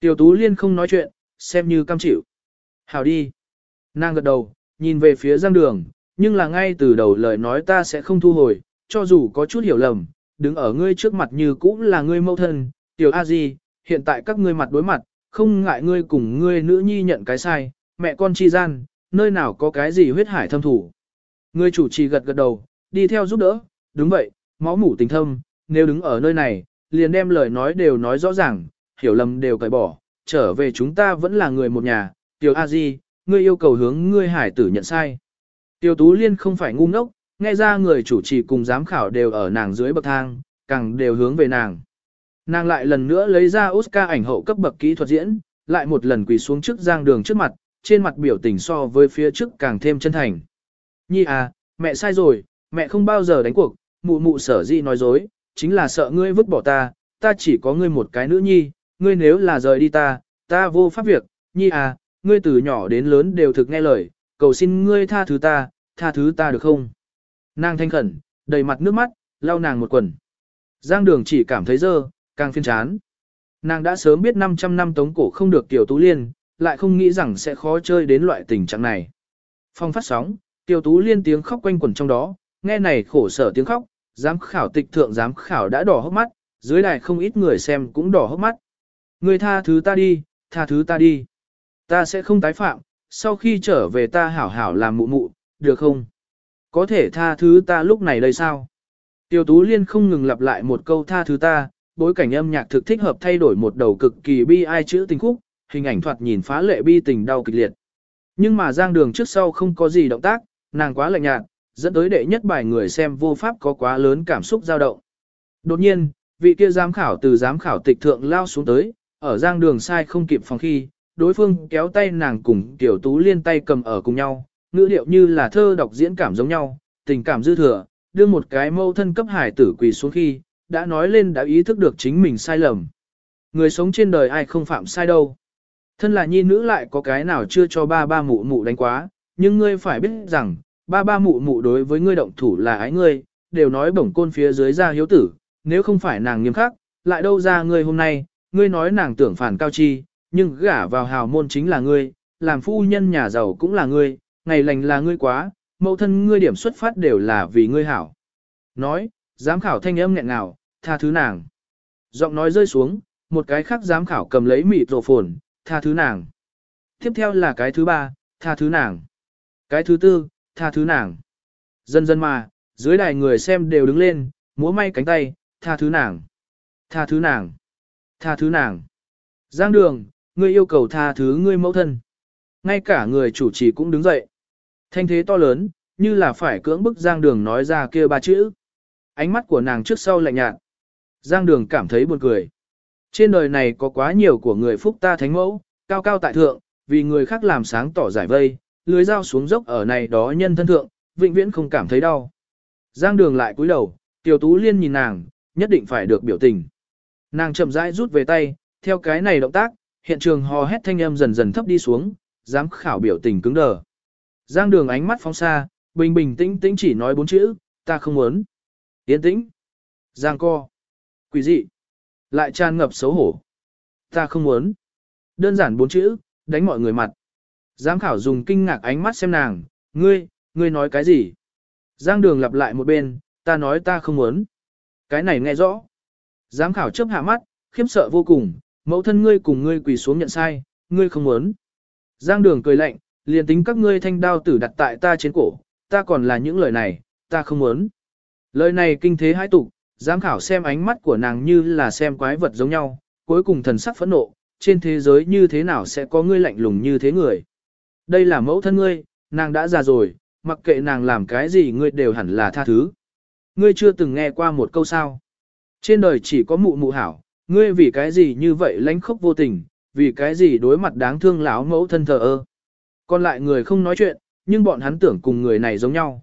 Tiểu tú liên không nói chuyện, xem như cam chịu. Hào đi. Nàng gật đầu, nhìn về phía giang đường, nhưng là ngay từ đầu lời nói ta sẽ không thu hồi, cho dù có chút hiểu lầm, đứng ở ngươi trước mặt như cũng là ngươi mẫu thân, tiểu a di, hiện tại các ngươi mặt đối mặt, không ngại ngươi cùng ngươi nữ nhi nhận cái sai, mẹ con chi gian, nơi nào có cái gì huyết hải thâm thủ. Người chủ trì gật gật đầu, đi theo giúp đỡ, đúng vậy, máu mủ tình thâm, nếu đứng ở nơi này, liền đem lời nói đều nói rõ ràng, hiểu lầm đều cởi bỏ, trở về chúng ta vẫn là người một nhà, tiểu a di, ngươi yêu cầu hướng ngươi hải tử nhận sai. Tiểu Tú Liên không phải ngu ngốc, nghe ra người chủ trì cùng giám khảo đều ở nàng dưới bậc thang, càng đều hướng về nàng. Nàng lại lần nữa lấy ra Oscar ảnh hậu cấp bậc kỹ thuật diễn, lại một lần quỳ xuống trước giang đường trước mặt, trên mặt biểu tình so với phía trước càng thêm chân thành. Nhi à, mẹ sai rồi, mẹ không bao giờ đánh cuộc, mụ mụ sở dĩ nói dối, chính là sợ ngươi vứt bỏ ta, ta chỉ có ngươi một cái nữ nhi, ngươi nếu là rời đi ta, ta vô pháp việc, nhi à, ngươi từ nhỏ đến lớn đều thực nghe lời, cầu xin ngươi tha thứ ta, tha thứ ta được không? Nàng thanh khẩn, đầy mặt nước mắt, lau nàng một quần. Giang đường chỉ cảm thấy dơ, càng phiên chán. Nàng đã sớm biết 500 năm tống cổ không được Tiểu Tú Liên, lại không nghĩ rằng sẽ khó chơi đến loại tình trạng này. Phong phát sóng, Tiểu Tú Liên tiếng khóc quanh quẩn trong đó, nghe này khổ sở tiếng khóc, giám khảo tịch thượng giám khảo đã đỏ hốc mắt, dưới đài không ít người xem cũng đỏ hốc mắt. Người tha thứ ta đi, tha thứ ta đi. Ta sẽ không tái phạm, sau khi trở về ta hảo hảo làm mụ mụ, được không? Có thể tha thứ ta lúc này đây sao? Tiêu Tú Liên không ngừng lặp lại một câu tha thứ ta, bối cảnh âm nhạc thực thích hợp thay đổi một đầu cực kỳ bi ai chữ tình khúc, hình ảnh thoạt nhìn phá lệ bi tình đau kịch liệt. Nhưng mà giang đường trước sau không có gì động tác, nàng quá lạnh nhạt, dẫn tới đệ nhất bài người xem vô pháp có quá lớn cảm xúc dao động. Đột nhiên, vị kia giám khảo từ giám khảo tịch thượng lao xuống tới, ở giang đường sai không kịp phòng khi, đối phương kéo tay nàng cùng tiểu tú liên tay cầm ở cùng nhau, ngữ điệu như là thơ đọc diễn cảm giống nhau, tình cảm dư thừa, đưa một cái mâu thân cấp hải tử quỳ xuống khi, đã nói lên đã ý thức được chính mình sai lầm. Người sống trên đời ai không phạm sai đâu. Thân là nhi nữ lại có cái nào chưa cho ba ba mụ mụ đánh quá, nhưng ngươi phải biết rằng, ba ba mụ mụ đối với ngươi động thủ là ái ngươi, đều nói bổng côn phía dưới ra hiếu tử, nếu không phải nàng nghiêm khắc, lại đâu ra ngươi hôm nay, ngươi nói nàng tưởng phản cao chi, nhưng gả vào hào môn chính là ngươi, làm phu nhân nhà giàu cũng là ngươi, ngày lành là ngươi quá, mẫu thân ngươi điểm xuất phát đều là vì ngươi hảo. Nói, giám khảo thanh âm nghẹn ngào, tha thứ nàng. Giọng nói rơi xuống, một cái khác giám khảo cầm lấy mịt rổ phồn, tha thứ nàng. Tiếp theo là cái thứ ba, tha thứ nàng. Cái thứ tư, tha thứ nàng. Dần dần mà, dưới đài người xem đều đứng lên, múa may cánh tay, tha thứ nàng. Tha thứ nàng. Tha thứ nàng. Giang đường, ngươi yêu cầu tha thứ ngươi mẫu thân. Ngay cả người chủ trì cũng đứng dậy. Thanh thế to lớn, như là phải cưỡng bức Giang đường nói ra kia ba chữ. Ánh mắt của nàng trước sau lạnh nhạt. Giang đường cảm thấy buồn cười. Trên đời này có quá nhiều của người phúc ta thánh mẫu, cao cao tại thượng, vì người khác làm sáng tỏ giải vây, lưới dao xuống dốc ở này đó nhân thân thượng, vĩnh viễn không cảm thấy đau. Giang đường lại cúi đầu, tiểu tú liên nhìn nàng, nhất định phải được biểu tình. Nàng chậm rãi rút về tay, theo cái này động tác, hiện trường hò hét thanh âm dần dần thấp đi xuống, dám khảo biểu tình cứng đờ. Giang đường ánh mắt phóng xa, bình bình tĩnh tĩnh chỉ nói bốn chữ, ta không muốn. Yên tĩnh. Giang co. Quỷ dị. Lại tràn ngập xấu hổ. Ta không muốn. Đơn giản bốn chữ, đánh mọi người mặt. Giám khảo dùng kinh ngạc ánh mắt xem nàng, ngươi, ngươi nói cái gì? Giang đường lặp lại một bên, ta nói ta không muốn. Cái này nghe rõ. Giám khảo chớp hạ mắt, khiếp sợ vô cùng, mẫu thân ngươi cùng ngươi quỳ xuống nhận sai, ngươi không muốn. Giang đường cười lạnh, liền tính các ngươi thanh đao tử đặt tại ta trên cổ, ta còn là những lời này, ta không muốn. Lời này kinh thế hai tục, giám khảo xem ánh mắt của nàng như là xem quái vật giống nhau, cuối cùng thần sắc phẫn nộ, trên thế giới như thế nào sẽ có ngươi lạnh lùng như thế người. Đây là mẫu thân ngươi, nàng đã già rồi, mặc kệ nàng làm cái gì ngươi đều hẳn là tha thứ. Ngươi chưa từng nghe qua một câu sao. Trên đời chỉ có mụ mụ hảo, ngươi vì cái gì như vậy lánh khóc vô tình, vì cái gì đối mặt đáng thương lão mẫu thân thờ ơ. Còn lại người không nói chuyện, nhưng bọn hắn tưởng cùng người này giống nhau.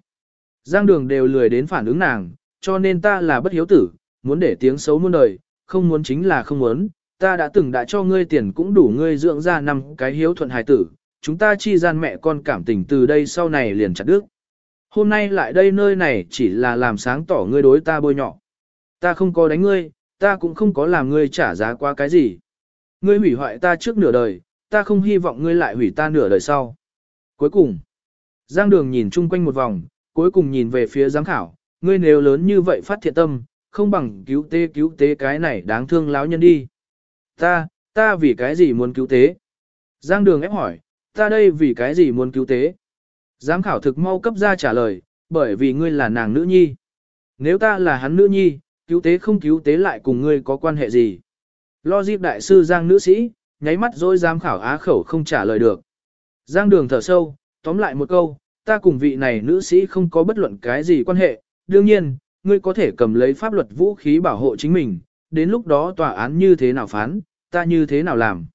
Giang đường đều lười đến phản ứng nàng, cho nên ta là bất hiếu tử, muốn để tiếng xấu muôn đời, không muốn chính là không muốn, ta đã từng đã cho ngươi tiền cũng đủ ngươi dưỡng ra năm cái hiếu thuận hài tử, chúng ta chi gian mẹ con cảm tình từ đây sau này liền chặt đứt. Hôm nay lại đây nơi này chỉ là làm sáng tỏ ngươi đối ta bôi nhọ. Ta không có đánh ngươi, ta cũng không có làm ngươi trả giá qua cái gì. Ngươi hủy hoại ta trước nửa đời, ta không hy vọng ngươi lại hủy ta nửa đời sau. Cuối cùng, Giang Đường nhìn chung quanh một vòng, cuối cùng nhìn về phía giám khảo, ngươi nếu lớn như vậy phát thiện tâm, không bằng cứu tế cứu tế cái này đáng thương lão nhân đi. Ta, ta vì cái gì muốn cứu tế? Giang Đường ép hỏi, ta đây vì cái gì muốn cứu tế? Giám khảo thực mau cấp ra trả lời, bởi vì ngươi là nàng nữ nhi. Nếu ta là hắn nữ nhi, cứu tế không cứu tế lại cùng ngươi có quan hệ gì? Lo dịp đại sư Giang nữ sĩ, nháy mắt dối giám khảo á khẩu không trả lời được. Giang đường thở sâu, tóm lại một câu, ta cùng vị này nữ sĩ không có bất luận cái gì quan hệ, đương nhiên, ngươi có thể cầm lấy pháp luật vũ khí bảo hộ chính mình, đến lúc đó tòa án như thế nào phán, ta như thế nào làm.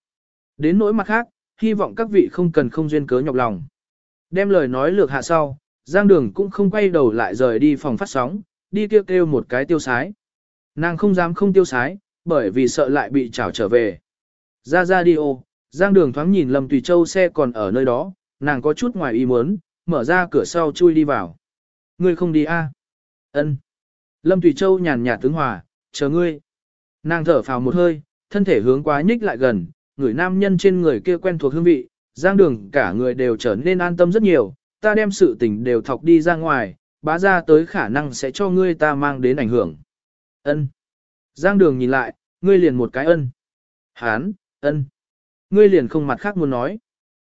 Đến nỗi mặt khác, hy vọng các vị không cần không duyên cớ nhọc lòng. Đem lời nói lược hạ sau, Giang Đường cũng không quay đầu lại rời đi phòng phát sóng, đi kêu kêu một cái tiêu sái. Nàng không dám không tiêu sái, bởi vì sợ lại bị trảo trở về. Ra ra đi ô, Giang Đường thoáng nhìn Lâm Tùy Châu xe còn ở nơi đó, nàng có chút ngoài ý muốn, mở ra cửa sau chui đi vào. Ngươi không đi a? À? Ân. Lâm Tùy Châu nhàn nhạt tướng hòa, chờ ngươi. Nàng thở phào một hơi, thân thể hướng quá nhích lại gần, người nam nhân trên người kia quen thuộc hương vị, giang đường cả người đều trở nên an tâm rất nhiều, ta đem sự tình đều thọc đi ra ngoài, bá ra tới khả năng sẽ cho ngươi ta mang đến ảnh hưởng. Ân. Giang đường nhìn lại, ngươi liền một cái ân. Hán, ân. Ngươi liền không mặt khác muốn nói.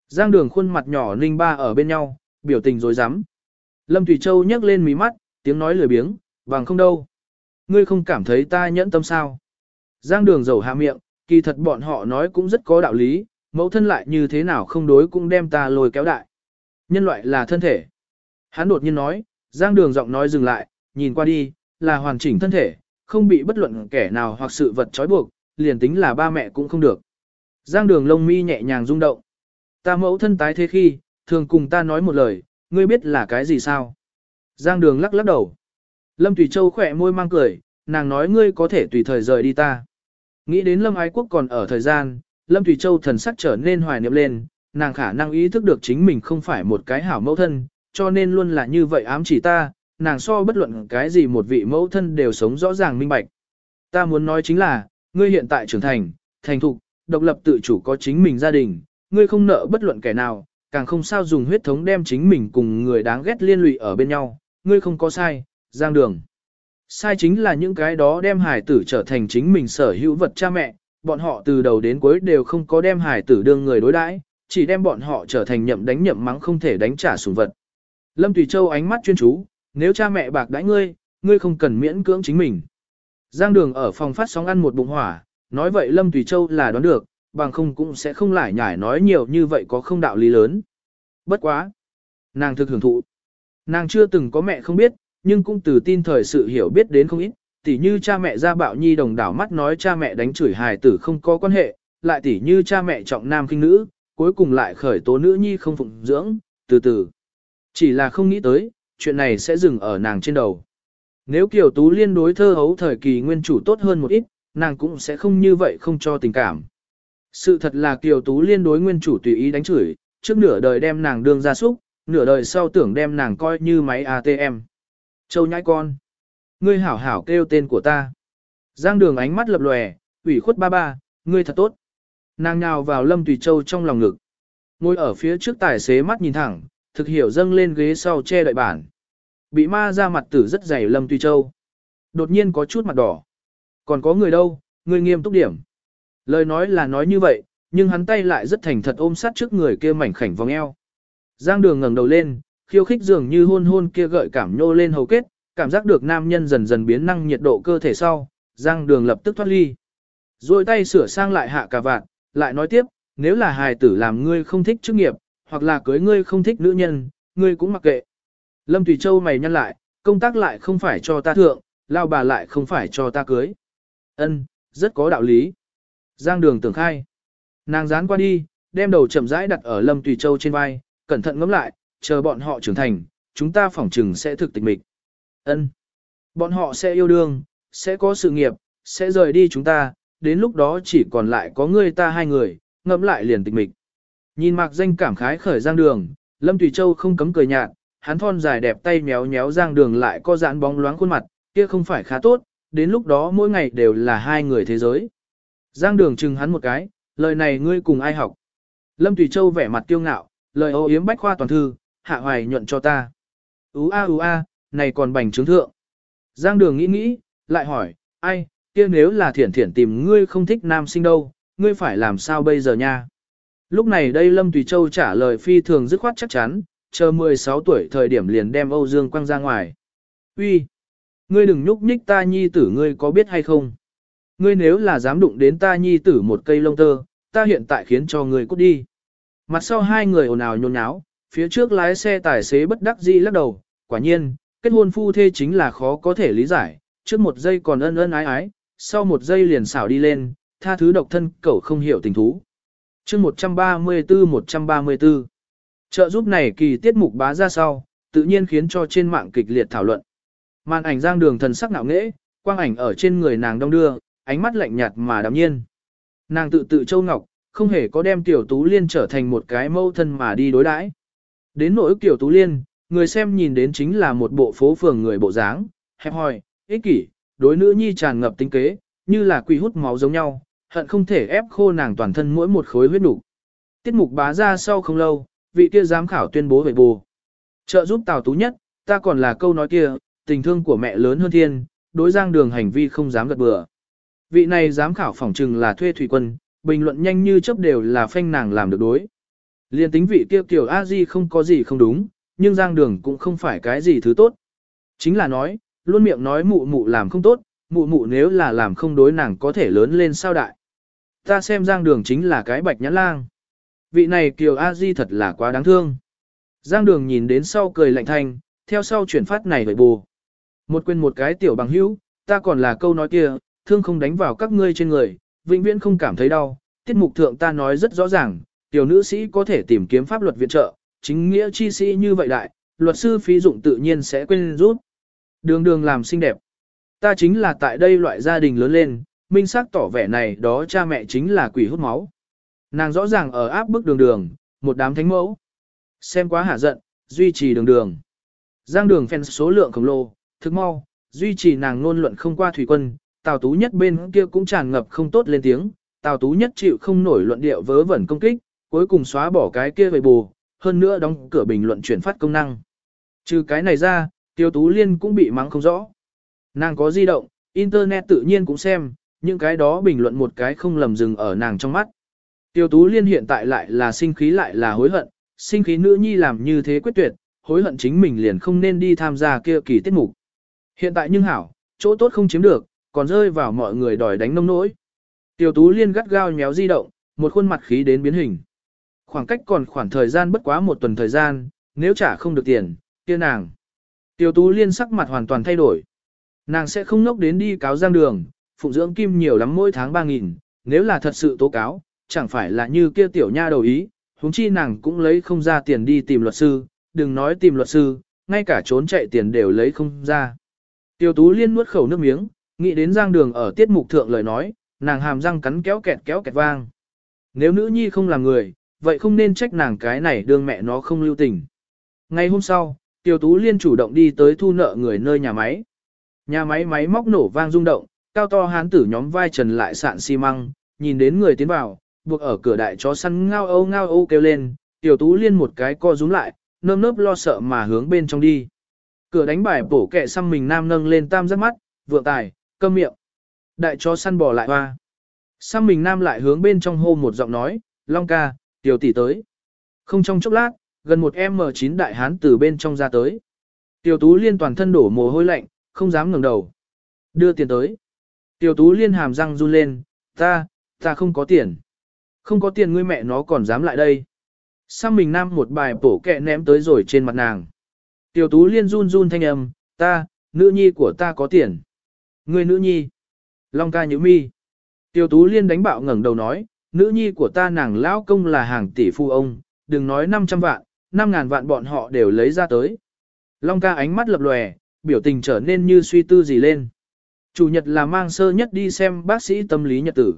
Giang đường khuôn mặt nhỏ ninh ba ở bên nhau, biểu tình dối rắm Lâm Thủy Châu nhấc lên mí mắt, tiếng nói lười biếng, vàng không đâu. Ngươi không cảm thấy ta nhẫn tâm sao. Giang đường dầu hạ miệng, kỳ thật bọn họ nói cũng rất có đạo lý, mẫu thân lại như thế nào không đối cũng đem ta lôi kéo đại. Nhân loại là thân thể. Hắn đột nhiên nói, giang đường giọng nói dừng lại, nhìn qua đi, là hoàn chỉnh thân thể, không bị bất luận kẻ nào hoặc sự vật trói buộc, liền tính là ba mẹ cũng không được. Giang đường lông mi nhẹ nhàng rung động. Ta mẫu thân tái thế khi, thường cùng ta nói một lời, ngươi biết là cái gì sao? Giang đường lắc lắc đầu. Lâm Tùy Châu khỏe môi mang cười, nàng nói ngươi có thể tùy thời rời đi ta. Nghĩ đến Lâm Ái Quốc còn ở thời gian, Lâm Thủy Châu thần sắc trở nên hoài niệm lên, nàng khả năng ý thức được chính mình không phải một cái hảo mẫu thân, cho nên luôn là như vậy ám chỉ ta, nàng so bất luận cái gì một vị mẫu thân đều sống rõ ràng minh bạch. Ta muốn nói chính là, ngươi hiện tại trưởng thành, thành thục, độc lập tự chủ có chính mình gia đình, ngươi không nợ bất luận kẻ nào, càng không sao dùng huyết thống đem chính mình cùng người đáng ghét liên lụy ở bên nhau, ngươi không có sai, giang đường. Sai chính là những cái đó đem hải tử trở thành chính mình sở hữu vật cha mẹ, bọn họ từ đầu đến cuối đều không có đem hải tử đương người đối đãi, chỉ đem bọn họ trở thành nhậm đánh nhậm mắng không thể đánh trả sủng vật. Lâm Tùy Châu ánh mắt chuyên chú, nếu cha mẹ bạc đãi ngươi, ngươi không cần miễn cưỡng chính mình. Giang đường ở phòng phát sóng ăn một bụng hỏa, nói vậy Lâm Tùy Châu là đoán được, bằng không cũng sẽ không lại nhải nói nhiều như vậy có không đạo lý lớn. Bất quá. Nàng thực hưởng thụ. Nàng chưa từng có mẹ không biết, nhưng cũng từ tin thời sự hiểu biết đến không ít, tỉ như cha mẹ ra bạo nhi đồng đảo mắt nói cha mẹ đánh chửi hài tử không có quan hệ, lại tỉ như cha mẹ trọng nam kinh nữ, cuối cùng lại khởi tố nữ nhi không phụng dưỡng, từ từ. Chỉ là không nghĩ tới, chuyện này sẽ dừng ở nàng trên đầu. Nếu Kiều Tú Liên đối thơ hấu thời kỳ nguyên chủ tốt hơn một ít, nàng cũng sẽ không như vậy không cho tình cảm. Sự thật là Kiều Tú Liên đối nguyên chủ tùy ý đánh chửi, trước nửa đời đem nàng đương ra súc, nửa đời sau tưởng đem nàng coi như máy ATM. Châu nhãi con. Ngươi hảo hảo kêu tên của ta. Giang đường ánh mắt lập lòe, ủy khuất ba ba, ngươi thật tốt. Nàng nhào vào Lâm Tùy Châu trong lòng ngực. Ngồi ở phía trước tài xế mắt nhìn thẳng, thực hiểu dâng lên ghế sau che đợi bản. Bị ma ra mặt tử rất dày Lâm Tùy Châu. Đột nhiên có chút mặt đỏ. Còn có người đâu, ngươi nghiêm túc điểm. Lời nói là nói như vậy, nhưng hắn tay lại rất thành thật ôm sát trước người kia mảnh khảnh vòng eo. Giang đường ngẩng đầu lên, khiêu khích dường như hôn hôn kia gợi cảm nhô lên hầu kết, cảm giác được nam nhân dần dần biến năng nhiệt độ cơ thể sau, Giang Đường lập tức thoát ly. Rồi tay sửa sang lại hạ cả vạn, lại nói tiếp, nếu là hài tử làm ngươi không thích chức nghiệp, hoặc là cưới ngươi không thích nữ nhân, ngươi cũng mặc kệ. Lâm Tùy Châu mày nhăn lại, công tác lại không phải cho ta thượng, lao bà lại không phải cho ta cưới. Ân, rất có đạo lý. Giang Đường tưởng khai. Nàng dán qua đi, đem đầu chậm rãi đặt ở Lâm Tùy Châu trên vai, cẩn thận ngẫm lại, chờ bọn họ trưởng thành, chúng ta phỏng chừng sẽ thực tịch mịch. Ân. Bọn họ sẽ yêu đương, sẽ có sự nghiệp, sẽ rời đi chúng ta, đến lúc đó chỉ còn lại có ngươi ta hai người, ngẫm lại liền tịch mịch. Nhìn mạc danh cảm khái khởi giang đường, Lâm Tùy Châu không cấm cười nhạt, hắn thon dài đẹp tay méo méo giang đường lại có dạn bóng loáng khuôn mặt, kia không phải khá tốt, đến lúc đó mỗi ngày đều là hai người thế giới. Giang đường chừng hắn một cái, lời này ngươi cùng ai học. Lâm Tùy Châu vẻ mặt kiêu ngạo, lời ô yếm bách khoa toàn thư, hạ hoài nhuận cho ta. Ú a ú a, này còn bành trướng thượng. Giang đường nghĩ nghĩ, lại hỏi, ai, kia nếu là thiển thiển tìm ngươi không thích nam sinh đâu, ngươi phải làm sao bây giờ nha? Lúc này đây Lâm Tùy Châu trả lời phi thường dứt khoát chắc chắn, chờ 16 tuổi thời điểm liền đem Âu Dương quăng ra ngoài. Uy, Ngươi đừng nhúc nhích ta nhi tử ngươi có biết hay không? Ngươi nếu là dám đụng đến ta nhi tử một cây lông tơ, ta hiện tại khiến cho ngươi cút đi. Mặt sau hai người ồn ào nhôn nháo, phía trước lái xe tài xế bất đắc dĩ lắc đầu, quả nhiên, kết hôn phu thê chính là khó có thể lý giải, trước một giây còn ân ân ái ái, sau một giây liền xảo đi lên, tha thứ độc thân cậu không hiểu tình thú. chương 134-134 Trợ giúp này kỳ tiết mục bá ra sau, tự nhiên khiến cho trên mạng kịch liệt thảo luận. Màn ảnh giang đường thần sắc nạo nghễ, quang ảnh ở trên người nàng đông đưa, ánh mắt lạnh nhạt mà đạm nhiên. Nàng tự tự châu ngọc, không hề có đem tiểu tú liên trở thành một cái mâu thân mà đi đối đãi. Đến nỗi tiểu tú liên, người xem nhìn đến chính là một bộ phố phường người bộ dáng, hẹp hòi, ích kỷ, đối nữ nhi tràn ngập tinh kế, như là quỷ hút máu giống nhau, hận không thể ép khô nàng toàn thân mỗi một khối huyết đủ. Tiết mục bá ra sau không lâu, vị kia giám khảo tuyên bố về bù. Trợ giúp Tào Tú nhất, ta còn là câu nói kia, tình thương của mẹ lớn hơn thiên, đối giang đường hành vi không dám gật bừa. Vị này giám khảo phỏng trừng là thuê thủy quân, bình luận nhanh như chớp đều là phanh nàng làm được đối. Liên tính vị kia kiểu a di không có gì không đúng, nhưng giang đường cũng không phải cái gì thứ tốt. Chính là nói, luôn miệng nói mụ mụ làm không tốt, mụ mụ nếu là làm không đối nàng có thể lớn lên sao đại. Ta xem giang đường chính là cái bạch nhãn lang. Vị này Kiều A Di thật là quá đáng thương. Giang đường nhìn đến sau cười lạnh thanh, theo sau chuyển phát này vậy bù. Một quên một cái tiểu bằng hữu, ta còn là câu nói kia, thương không đánh vào các ngươi trên người, vĩnh viễn không cảm thấy đau. Tiết mục thượng ta nói rất rõ ràng, tiểu nữ sĩ có thể tìm kiếm pháp luật viện trợ, chính nghĩa chi sĩ như vậy đại, luật sư phí dụng tự nhiên sẽ quên rút. Đường đường làm xinh đẹp. Ta chính là tại đây loại gia đình lớn lên, minh xác tỏ vẻ này đó cha mẹ chính là quỷ hút máu. Nàng rõ ràng ở áp bức đường đường, một đám thánh mẫu. Xem quá hả giận, duy trì đường đường. Giang đường fan số lượng khổng lồ, thức mau, duy trì nàng ngôn luận không qua thủy quân, Tào Tú nhất bên kia cũng tràn ngập không tốt lên tiếng, Tào Tú nhất chịu không nổi luận điệu vớ vẩn công kích, cuối cùng xóa bỏ cái kia về bù, hơn nữa đóng cửa bình luận chuyển phát công năng. Trừ cái này ra, Tiêu Tú Liên cũng bị mắng không rõ. Nàng có di động, Internet tự nhiên cũng xem, những cái đó bình luận một cái không lầm dừng ở nàng trong mắt. Tiêu Tú Liên hiện tại lại là sinh khí lại là hối hận, sinh khí nữ nhi làm như thế quyết tuyệt, hối hận chính mình liền không nên đi tham gia kia kỳ tiết mục. Hiện tại nhưng hảo, chỗ tốt không chiếm được, còn rơi vào mọi người đòi đánh nông nỗi. Tiêu Tú Liên gắt gao nhéo di động, một khuôn mặt khí đến biến hình. Khoảng cách còn khoảng thời gian bất quá một tuần thời gian, nếu trả không được tiền, kia nàng. Tiêu Tú Liên sắc mặt hoàn toàn thay đổi. Nàng sẽ không nốc đến đi cáo giang đường, phụng dưỡng kim nhiều lắm mỗi tháng 3.000, nếu là thật sự tố cáo, chẳng phải là như kia tiểu nha đầu ý, huống chi nàng cũng lấy không ra tiền đi tìm luật sư, đừng nói tìm luật sư, ngay cả trốn chạy tiền đều lấy không ra. Tiêu Tú Liên nuốt khẩu nước miếng, nghĩ đến giang đường ở tiết mục thượng lời nói, nàng hàm răng cắn kéo kẹt kéo kẹt vang. Nếu nữ nhi không làm người, vậy không nên trách nàng cái này đương mẹ nó không lưu tình. Ngày hôm sau, Tiêu Tú Liên chủ động đi tới thu nợ người nơi nhà máy. Nhà máy máy móc nổ vang rung động, cao to hán tử nhóm vai trần lại sạn xi măng, nhìn đến người tiến vào, buộc ở cửa đại chó săn ngao âu ngao âu kêu lên, Tiểu Tú Liên một cái co rúm lại, nơm nớp lo sợ mà hướng bên trong đi. Cửa đánh bài bổ kẹ xăm mình nam nâng lên tam giác mắt, vượng tài, câm miệng. Đại chó săn bỏ lại hoa. Xăm mình nam lại hướng bên trong hô một giọng nói, Long ca, tiểu tỷ tới. Không trong chốc lát, gần một M9 đại hán từ bên trong ra tới. Tiểu tú liên toàn thân đổ mồ hôi lạnh, không dám ngẩng đầu. Đưa tiền tới. Tiểu tú liên hàm răng run lên, ta, ta không có tiền. Không có tiền ngươi mẹ nó còn dám lại đây. Sang mình nam một bài bổ kẹ ném tới rồi trên mặt nàng. Tiểu tú liên run run thanh âm, ta, nữ nhi của ta có tiền. Ngươi nữ nhi. Long ca nhữ mi. Tiểu tú liên đánh bạo ngẩng đầu nói, nữ nhi của ta nàng lão công là hàng tỷ phu ông, đừng nói 500 vạn, 5 ngàn vạn bọn họ đều lấy ra tới. Long ca ánh mắt lập lòe, biểu tình trở nên như suy tư gì lên. Chủ nhật là mang sơ nhất đi xem bác sĩ tâm lý nhật tử.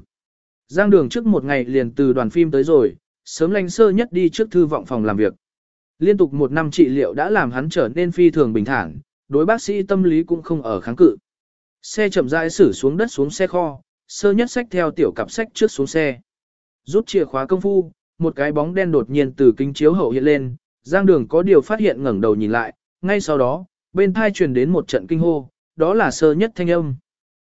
Giang đường trước một ngày liền từ đoàn phim tới rồi, sớm lành sơ nhất đi trước thư vọng phòng làm việc. Liên tục một năm trị liệu đã làm hắn trở nên phi thường bình thản, đối bác sĩ tâm lý cũng không ở kháng cự. Xe chậm rãi xử xuống đất xuống xe kho, sơ nhất sách theo tiểu cặp sách trước xuống xe. Rút chìa khóa công phu, một cái bóng đen đột nhiên từ kính chiếu hậu hiện lên, Giang Đường có điều phát hiện ngẩng đầu nhìn lại, ngay sau đó, bên thai truyền đến một trận kinh hô, đó là sơ nhất thanh âm.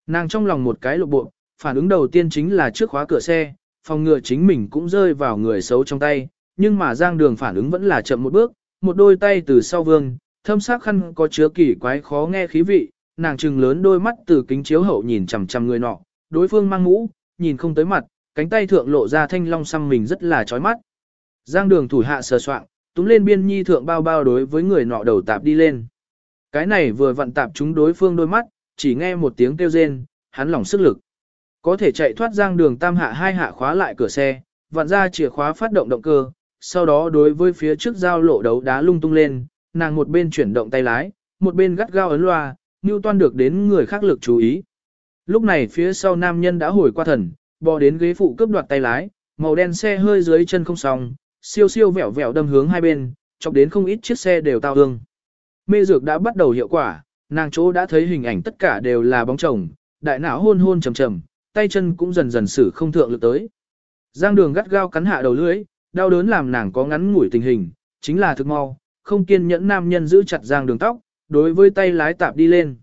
Nàng trong lòng một cái lộ bộ, phản ứng đầu tiên chính là trước khóa cửa xe, phòng ngừa chính mình cũng rơi vào người xấu trong tay, nhưng mà Giang Đường phản ứng vẫn là chậm một bước, một đôi tay từ sau vương, thâm sắc khăn có chứa kỳ quái khó nghe khí vị, nàng trừng lớn đôi mắt từ kính chiếu hậu nhìn chằm chằm người nọ, đối phương mang mũ, nhìn không tới mặt, cánh tay thượng lộ ra thanh long xăm mình rất là chói mắt. Giang Đường thủ hạ sờ soạn, túm lên biên nhi thượng bao bao đối với người nọ đầu tạp đi lên. Cái này vừa vặn tạp chúng đối phương đôi mắt, chỉ nghe một tiếng kêu rên, hắn lỏng sức lực. Có thể chạy thoát giang đường tam hạ hai hạ khóa lại cửa xe, vặn ra chìa khóa phát động động cơ, sau đó đối với phía trước giao lộ đấu đá lung tung lên, nàng một bên chuyển động tay lái, một bên gắt gao ấn loa, như toan được đến người khác lực chú ý. Lúc này phía sau nam nhân đã hồi qua thần, bò đến ghế phụ cướp đoạt tay lái, màu đen xe hơi dưới chân không xong, siêu siêu vẹo vẹo đâm hướng hai bên, chọc đến không ít chiếc xe đều tao hương. Mê dược đã bắt đầu hiệu quả, nàng chỗ đã thấy hình ảnh tất cả đều là bóng chồng, đại não hôn hôn trầm trầm, tay chân cũng dần dần xử không thượng lực tới. Giang đường gắt gao cắn hạ đầu lưỡi, đau đớn làm nàng có ngắn ngủi tình hình, chính là thực mau, không kiên nhẫn nam nhân giữ chặt giang đường tóc, đối với tay lái tạp đi lên.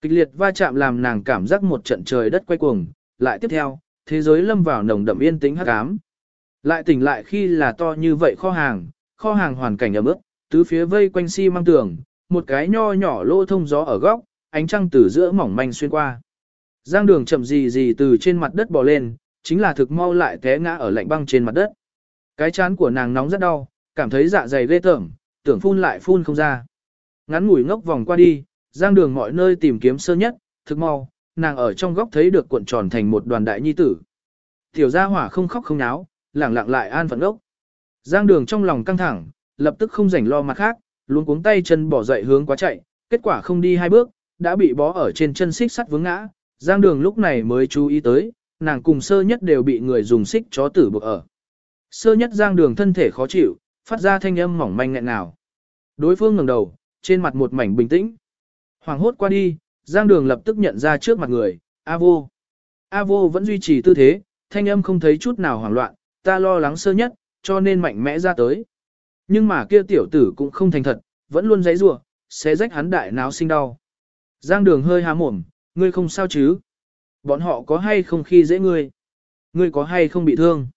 Kịch liệt va chạm làm nàng cảm giác một trận trời đất quay cuồng, lại tiếp theo, thế giới lâm vào nồng đậm yên tĩnh hắc ám. Lại tỉnh lại khi là to như vậy kho hàng, kho hàng hoàn cảnh ấm ướt, tứ phía vây quanh xi si măng tường, một cái nho nhỏ lỗ thông gió ở góc, ánh trăng từ giữa mỏng manh xuyên qua. Giang đường chậm gì gì từ trên mặt đất bò lên, chính là thực mau lại té ngã ở lạnh băng trên mặt đất. Cái chán của nàng nóng rất đau, cảm thấy dạ dày ghê tởm, tưởng phun lại phun không ra. Ngắn ngủi ngốc vòng qua đi, giang đường mọi nơi tìm kiếm sơ nhất, thực mau, nàng ở trong góc thấy được cuộn tròn thành một đoàn đại nhi tử. Tiểu gia hỏa không khóc không náo, lẳng lặng lại an phận ốc. Giang đường trong lòng căng thẳng, lập tức không rảnh lo mặt khác, luôn cuống tay chân bỏ dậy hướng quá chạy, kết quả không đi hai bước, đã bị bó ở trên chân xích sắt vướng ngã. Giang đường lúc này mới chú ý tới, nàng cùng sơ nhất đều bị người dùng xích chó tử buộc ở. Sơ nhất giang đường thân thể khó chịu, phát ra thanh âm mỏng manh nghẹn nào. Đối phương ngẩng đầu, trên mặt một mảnh bình tĩnh. Hoàng hốt qua đi, giang đường lập tức nhận ra trước mặt người, A vô. A vô vẫn duy trì tư thế, thanh âm không thấy chút nào hoảng loạn, ta lo lắng sơ nhất, cho nên mạnh mẽ ra tới. Nhưng mà kia tiểu tử cũng không thành thật, vẫn luôn giãy giụa, sẽ rách hắn đại náo sinh đau. Giang đường hơi há mồm, ngươi không sao chứ? Bọn họ có hay không khi dễ ngươi? Ngươi có hay không bị thương?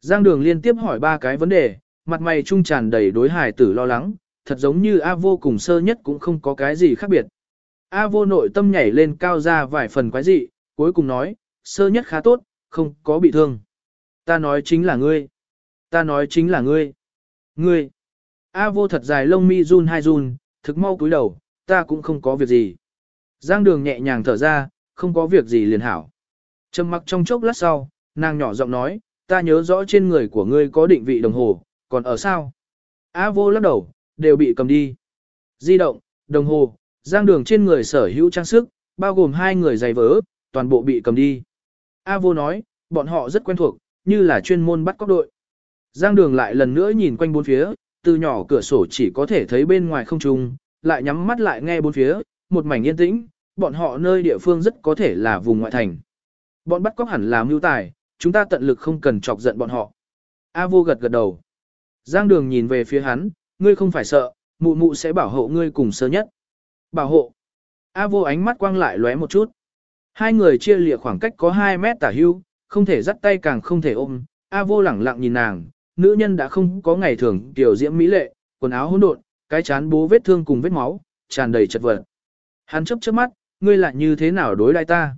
Giang đường liên tiếp hỏi ba cái vấn đề, mặt mày trung tràn đầy đối hài tử lo lắng, thật giống như A vô cùng sơ nhất cũng không có cái gì khác biệt. A vô nội tâm nhảy lên cao ra vài phần quái dị, cuối cùng nói, sơ nhất khá tốt, không có bị thương. Ta nói chính là ngươi. Ta nói chính là ngươi. Ngươi. A vô thật dài lông mi run hai run, thực mau cúi đầu, ta cũng không có việc gì. Giang đường nhẹ nhàng thở ra, không có việc gì liền hảo. Trầm mặc trong chốc lát sau, nàng nhỏ giọng nói, ta nhớ rõ trên người của ngươi có định vị đồng hồ, còn ở sao? A vô lắc đầu, đều bị cầm đi. Di động, đồng hồ, giang đường trên người sở hữu trang sức, bao gồm hai người giày vỡ, toàn bộ bị cầm đi. A vô nói, bọn họ rất quen thuộc, như là chuyên môn bắt cóc đội. Giang đường lại lần nữa nhìn quanh bốn phía, từ nhỏ cửa sổ chỉ có thể thấy bên ngoài không trung, lại nhắm mắt lại nghe bốn phía, một mảnh yên tĩnh, bọn họ nơi địa phương rất có thể là vùng ngoại thành. Bọn bắt cóc hẳn là mưu tài, chúng ta tận lực không cần chọc giận bọn họ. A vô gật gật đầu. Giang đường nhìn về phía hắn, ngươi không phải sợ, mụ mụ sẽ bảo hộ ngươi cùng sơ nhất. Bảo hộ. A vô ánh mắt quang lại lóe một chút. Hai người chia lìa khoảng cách có 2 mét tả hưu, không thể dắt tay càng không thể ôm. A vô lẳng lặng nhìn nàng, nữ nhân đã không có ngày thường tiểu diễm mỹ lệ, quần áo hỗn độn, cái chán bố vết thương cùng vết máu, tràn đầy chật vật. Hắn chớp chớp mắt, ngươi lại như thế nào đối lại ta?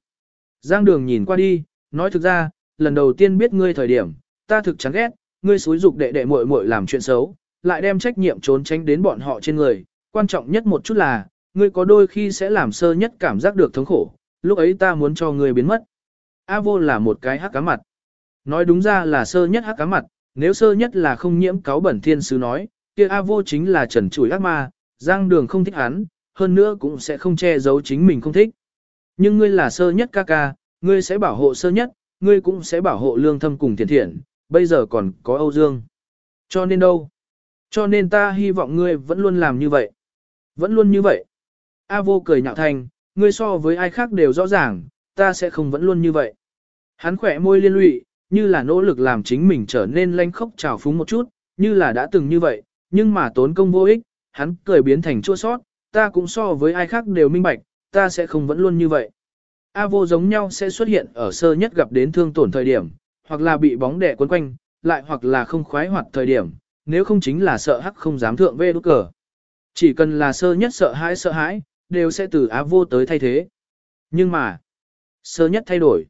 Giang đường nhìn qua đi, nói thực ra, lần đầu tiên biết ngươi thời điểm, ta thực chán ghét, ngươi xúi dục đệ đệ muội muội làm chuyện xấu, lại đem trách nhiệm trốn tránh đến bọn họ trên người. Quan trọng nhất một chút là, ngươi có đôi khi sẽ làm sơ nhất cảm giác được thống khổ, lúc ấy ta muốn cho ngươi biến mất. A vô là một cái hắc cá mặt. Nói đúng ra là sơ nhất hắc cá mặt, nếu sơ nhất là không nhiễm cáo bẩn thiên sứ nói, kia A vô chính là trần chủi ác ma, giang đường không thích hắn, hơn nữa cũng sẽ không che giấu chính mình không thích. Nhưng ngươi là sơ nhất ca ca, ngươi sẽ bảo hộ sơ nhất, ngươi cũng sẽ bảo hộ lương thâm cùng thiện thiện, bây giờ còn có Âu Dương. Cho nên đâu? Cho nên ta hy vọng ngươi vẫn luôn làm như vậy. Vẫn luôn như vậy. A vô cười nhạo thành, ngươi so với ai khác đều rõ ràng, ta sẽ không vẫn luôn như vậy. Hắn khỏe môi liên lụy, như là nỗ lực làm chính mình trở nên lanh khốc trào phúng một chút, như là đã từng như vậy, nhưng mà tốn công vô ích, hắn cười biến thành chua sót, ta cũng so với ai khác đều minh bạch, ta sẽ không vẫn luôn như vậy. A vô giống nhau sẽ xuất hiện ở sơ nhất gặp đến thương tổn thời điểm, hoặc là bị bóng đẻ quấn quanh, lại hoặc là không khoái hoạt thời điểm, nếu không chính là sợ hắc không dám thượng về đốt cờ. Chỉ cần là sơ nhất sợ hãi sợ hãi, đều sẽ từ Á vô tới thay thế. Nhưng mà, sơ nhất thay đổi.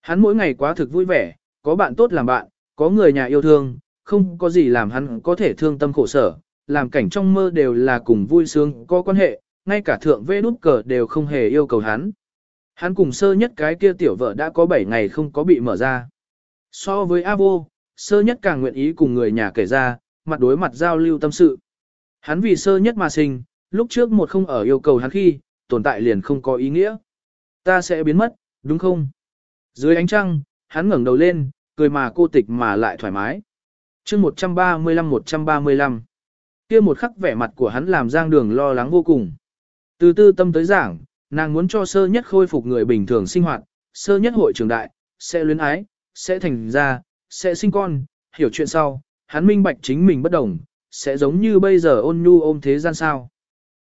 Hắn mỗi ngày quá thực vui vẻ, có bạn tốt làm bạn, có người nhà yêu thương, không có gì làm hắn có thể thương tâm khổ sở, làm cảnh trong mơ đều là cùng vui sướng có quan hệ, ngay cả thượng vê nút cờ đều không hề yêu cầu hắn. Hắn cùng sơ nhất cái kia tiểu vợ đã có 7 ngày không có bị mở ra. So với Avo, sơ nhất càng nguyện ý cùng người nhà kể ra, mặt đối mặt giao lưu tâm sự. Hắn vì sơ nhất mà sinh, lúc trước một không ở yêu cầu hắn khi, tồn tại liền không có ý nghĩa. Ta sẽ biến mất, đúng không? Dưới ánh trăng, hắn ngẩng đầu lên, cười mà cô tịch mà lại thoải mái. chương 135-135 kia một khắc vẻ mặt của hắn làm giang đường lo lắng vô cùng. Từ tư tâm tới giảng, nàng muốn cho sơ nhất khôi phục người bình thường sinh hoạt, sơ nhất hội trường đại, sẽ luyến ái, sẽ thành ra, sẽ sinh con, hiểu chuyện sau, hắn minh bạch chính mình bất đồng, sẽ giống như bây giờ ôn nhu ôm thế gian sao.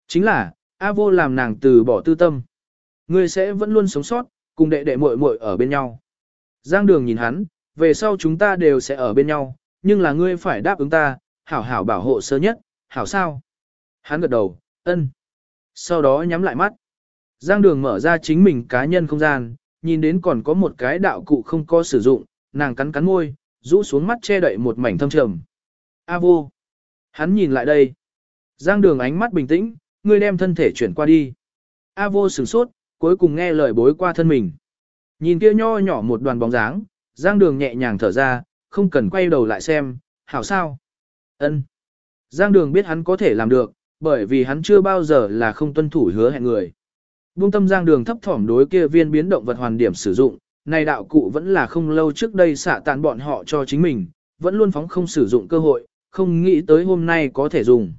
Chính là, A vô làm nàng từ bỏ tư tâm. Ngươi sẽ vẫn luôn sống sót, cùng đệ đệ muội muội ở bên nhau. Giang đường nhìn hắn, về sau chúng ta đều sẽ ở bên nhau, nhưng là ngươi phải đáp ứng ta, hảo hảo bảo hộ sơ nhất, hảo sao? Hắn gật đầu, ân. Sau đó nhắm lại mắt. Giang đường mở ra chính mình cá nhân không gian, nhìn đến còn có một cái đạo cụ không có sử dụng, nàng cắn cắn môi, rũ xuống mắt che đậy một mảnh thâm trầm. A vô. Hắn nhìn lại đây. Giang đường ánh mắt bình tĩnh, ngươi đem thân thể chuyển qua đi. A vô sửng sốt, cuối cùng nghe lời bối qua thân mình. Nhìn kia nho nhỏ một đoàn bóng dáng, Giang đường nhẹ nhàng thở ra, không cần quay đầu lại xem, hảo sao. Ân. Giang đường biết hắn có thể làm được, bởi vì hắn chưa bao giờ là không tuân thủ hứa hẹn người. Buông tâm giang đường thấp thỏm đối kia viên biến động vật hoàn điểm sử dụng, này đạo cụ vẫn là không lâu trước đây xả tàn bọn họ cho chính mình, vẫn luôn phóng không sử dụng cơ hội, không nghĩ tới hôm nay có thể dùng.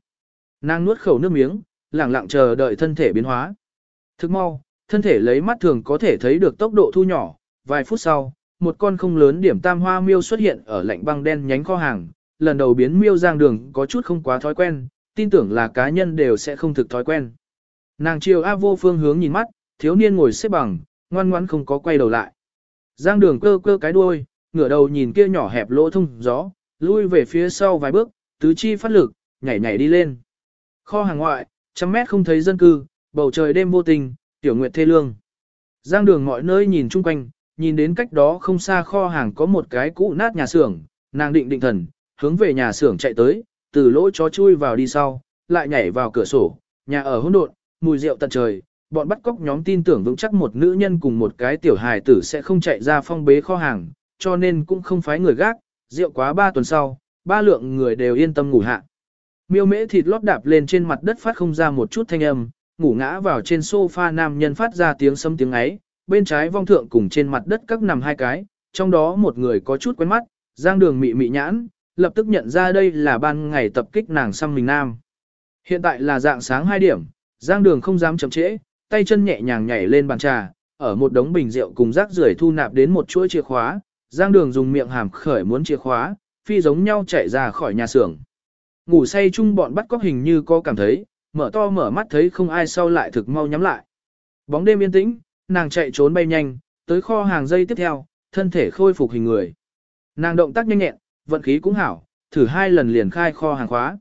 Nàng nuốt khẩu nước miếng, lặng lặng chờ đợi thân thể biến hóa. Thức mau, thân thể lấy mắt thường có thể thấy được tốc độ thu nhỏ, vài phút sau, một con không lớn điểm tam hoa miêu xuất hiện ở lạnh băng đen nhánh kho hàng, lần đầu biến miêu giang đường có chút không quá thói quen, tin tưởng là cá nhân đều sẽ không thực thói quen. Nàng chiều A vô phương hướng nhìn mắt, thiếu niên ngồi xếp bằng, ngoan ngoãn không có quay đầu lại. Giang đường cơ cơ cái đuôi, ngửa đầu nhìn kia nhỏ hẹp lỗ thông gió, lui về phía sau vài bước, tứ chi phát lực, nhảy nhảy đi lên. Kho hàng ngoại, trăm mét không thấy dân cư, bầu trời đêm vô tình, tiểu nguyệt thê lương. Giang đường mọi nơi nhìn chung quanh, nhìn đến cách đó không xa kho hàng có một cái cũ nát nhà xưởng, nàng định định thần, hướng về nhà xưởng chạy tới, từ lỗ chó chui vào đi sau, lại nhảy vào cửa sổ, nhà ở hỗn độn, mùi rượu tận trời, bọn bắt cóc nhóm tin tưởng vững chắc một nữ nhân cùng một cái tiểu hài tử sẽ không chạy ra phong bế kho hàng, cho nên cũng không phái người gác, rượu quá ba tuần sau, ba lượng người đều yên tâm ngủ hạ. Miêu mễ thịt lót đạp lên trên mặt đất phát không ra một chút thanh âm, ngủ ngã vào trên sofa nam nhân phát ra tiếng sấm tiếng ấy, bên trái vong thượng cùng trên mặt đất các nằm hai cái, trong đó một người có chút quen mắt, giang đường mị mị nhãn, lập tức nhận ra đây là ban ngày tập kích nàng xăm mình nam. Hiện tại là dạng sáng 2 điểm, Giang Đường không dám chậm trễ, tay chân nhẹ nhàng nhảy lên bàn trà, ở một đống bình rượu cùng rác rưởi thu nạp đến một chuỗi chìa khóa, Giang Đường dùng miệng hàm khởi muốn chìa khóa, phi giống nhau chạy ra khỏi nhà xưởng. Ngủ say chung bọn bắt cóc hình như có cảm thấy, mở to mở mắt thấy không ai sau lại thực mau nhắm lại. Bóng đêm yên tĩnh, nàng chạy trốn bay nhanh, tới kho hàng dây tiếp theo, thân thể khôi phục hình người. Nàng động tác nhanh nhẹn, vận khí cũng hảo, thử hai lần liền khai kho hàng khóa.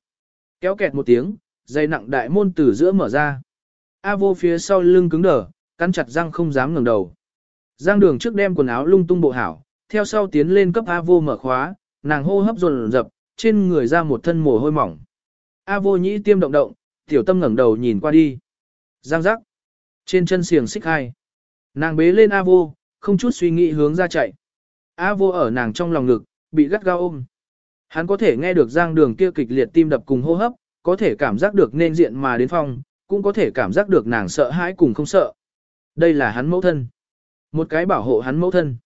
Kéo kẹt một tiếng, dây nặng đại môn từ giữa mở ra. A vô phía sau lưng cứng đờ, cắn chặt răng không dám ngẩng đầu. Giang đường trước đem quần áo lung tung bộ hảo, theo sau tiến lên cấp A vô mở khóa, nàng hô hấp dồn dập, trên người ra một thân mồ hôi mỏng. A vô nhĩ tiêm động động, tiểu tâm ngẩng đầu nhìn qua đi. Giang giác. Trên chân xiềng xích hai. Nàng bế lên A vô, không chút suy nghĩ hướng ra chạy. A vô ở nàng trong lòng ngực, bị gắt gao ôm. Hắn có thể nghe được giang đường kia kịch liệt tim đập cùng hô hấp, có thể cảm giác được nên diện mà đến phòng, cũng có thể cảm giác được nàng sợ hãi cùng không sợ. Đây là hắn mẫu thân. Một cái bảo hộ hắn mẫu thân.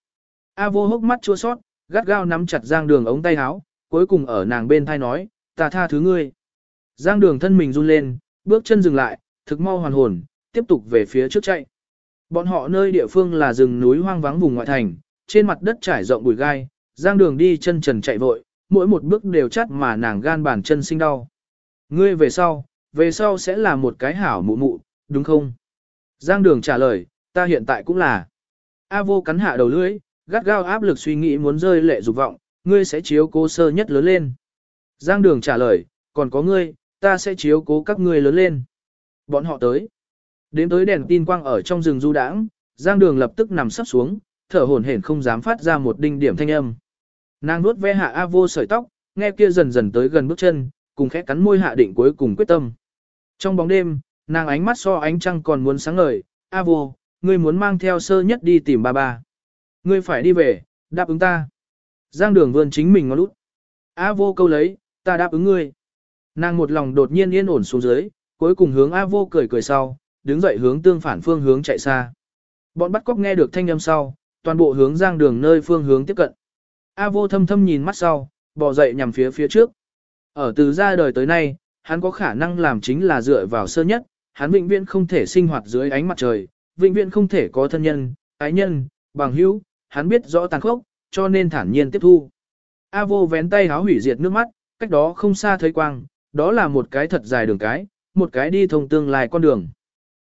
A vô hốc mắt chua sót, gắt gao nắm chặt giang đường ống tay áo, cuối cùng ở nàng bên thai nói, ta tha thứ ngươi. Giang đường thân mình run lên, bước chân dừng lại, thực mau hoàn hồn, tiếp tục về phía trước chạy. Bọn họ nơi địa phương là rừng núi hoang vắng vùng ngoại thành, trên mặt đất trải rộng bụi gai, giang đường đi chân trần chạy vội, mỗi một bước đều chắt mà nàng gan bàn chân sinh đau. Ngươi về sau, về sau sẽ là một cái hảo mụ mụ, đúng không? Giang đường trả lời, ta hiện tại cũng là. A vô cắn hạ đầu lưỡi, gắt gao áp lực suy nghĩ muốn rơi lệ dục vọng, ngươi sẽ chiếu cố sơ nhất lớn lên. Giang đường trả lời, còn có ngươi, ta sẽ chiếu cố các ngươi lớn lên. Bọn họ tới. Đến tới đèn tin quang ở trong rừng du đãng, Giang đường lập tức nằm sắp xuống, thở hổn hển không dám phát ra một đinh điểm thanh âm. Nàng nuốt ve hạ A vô sợi tóc, nghe kia dần dần tới gần bước chân, cùng khẽ cắn môi hạ định cuối cùng quyết tâm. Trong bóng đêm, nàng ánh mắt so ánh trăng còn muốn sáng ngời, A vô, ngươi muốn mang theo sơ nhất đi tìm ba ba. Ngươi phải đi về, đáp ứng ta. Giang đường vươn chính mình ngó lút. A vô câu lấy, ta đáp ứng ngươi. Nàng một lòng đột nhiên yên ổn xuống dưới, cuối cùng hướng A vô cười cười sau, đứng dậy hướng tương phản phương hướng chạy xa. Bọn bắt cóc nghe được thanh âm sau, toàn bộ hướng giang đường nơi phương hướng tiếp cận. A vô thâm thâm nhìn mắt sau, bò dậy nhằm phía phía trước. Ở từ ra đời tới nay, hắn có khả năng làm chính là dựa vào sơ nhất, hắn vĩnh viễn không thể sinh hoạt dưới ánh mặt trời, vĩnh viễn không thể có thân nhân, ái nhân, bằng hữu, hắn biết rõ tàn khốc, cho nên thản nhiên tiếp thu. A vô vén tay háo hủy diệt nước mắt, cách đó không xa thấy quang, đó là một cái thật dài đường cái, một cái đi thông tương lai con đường.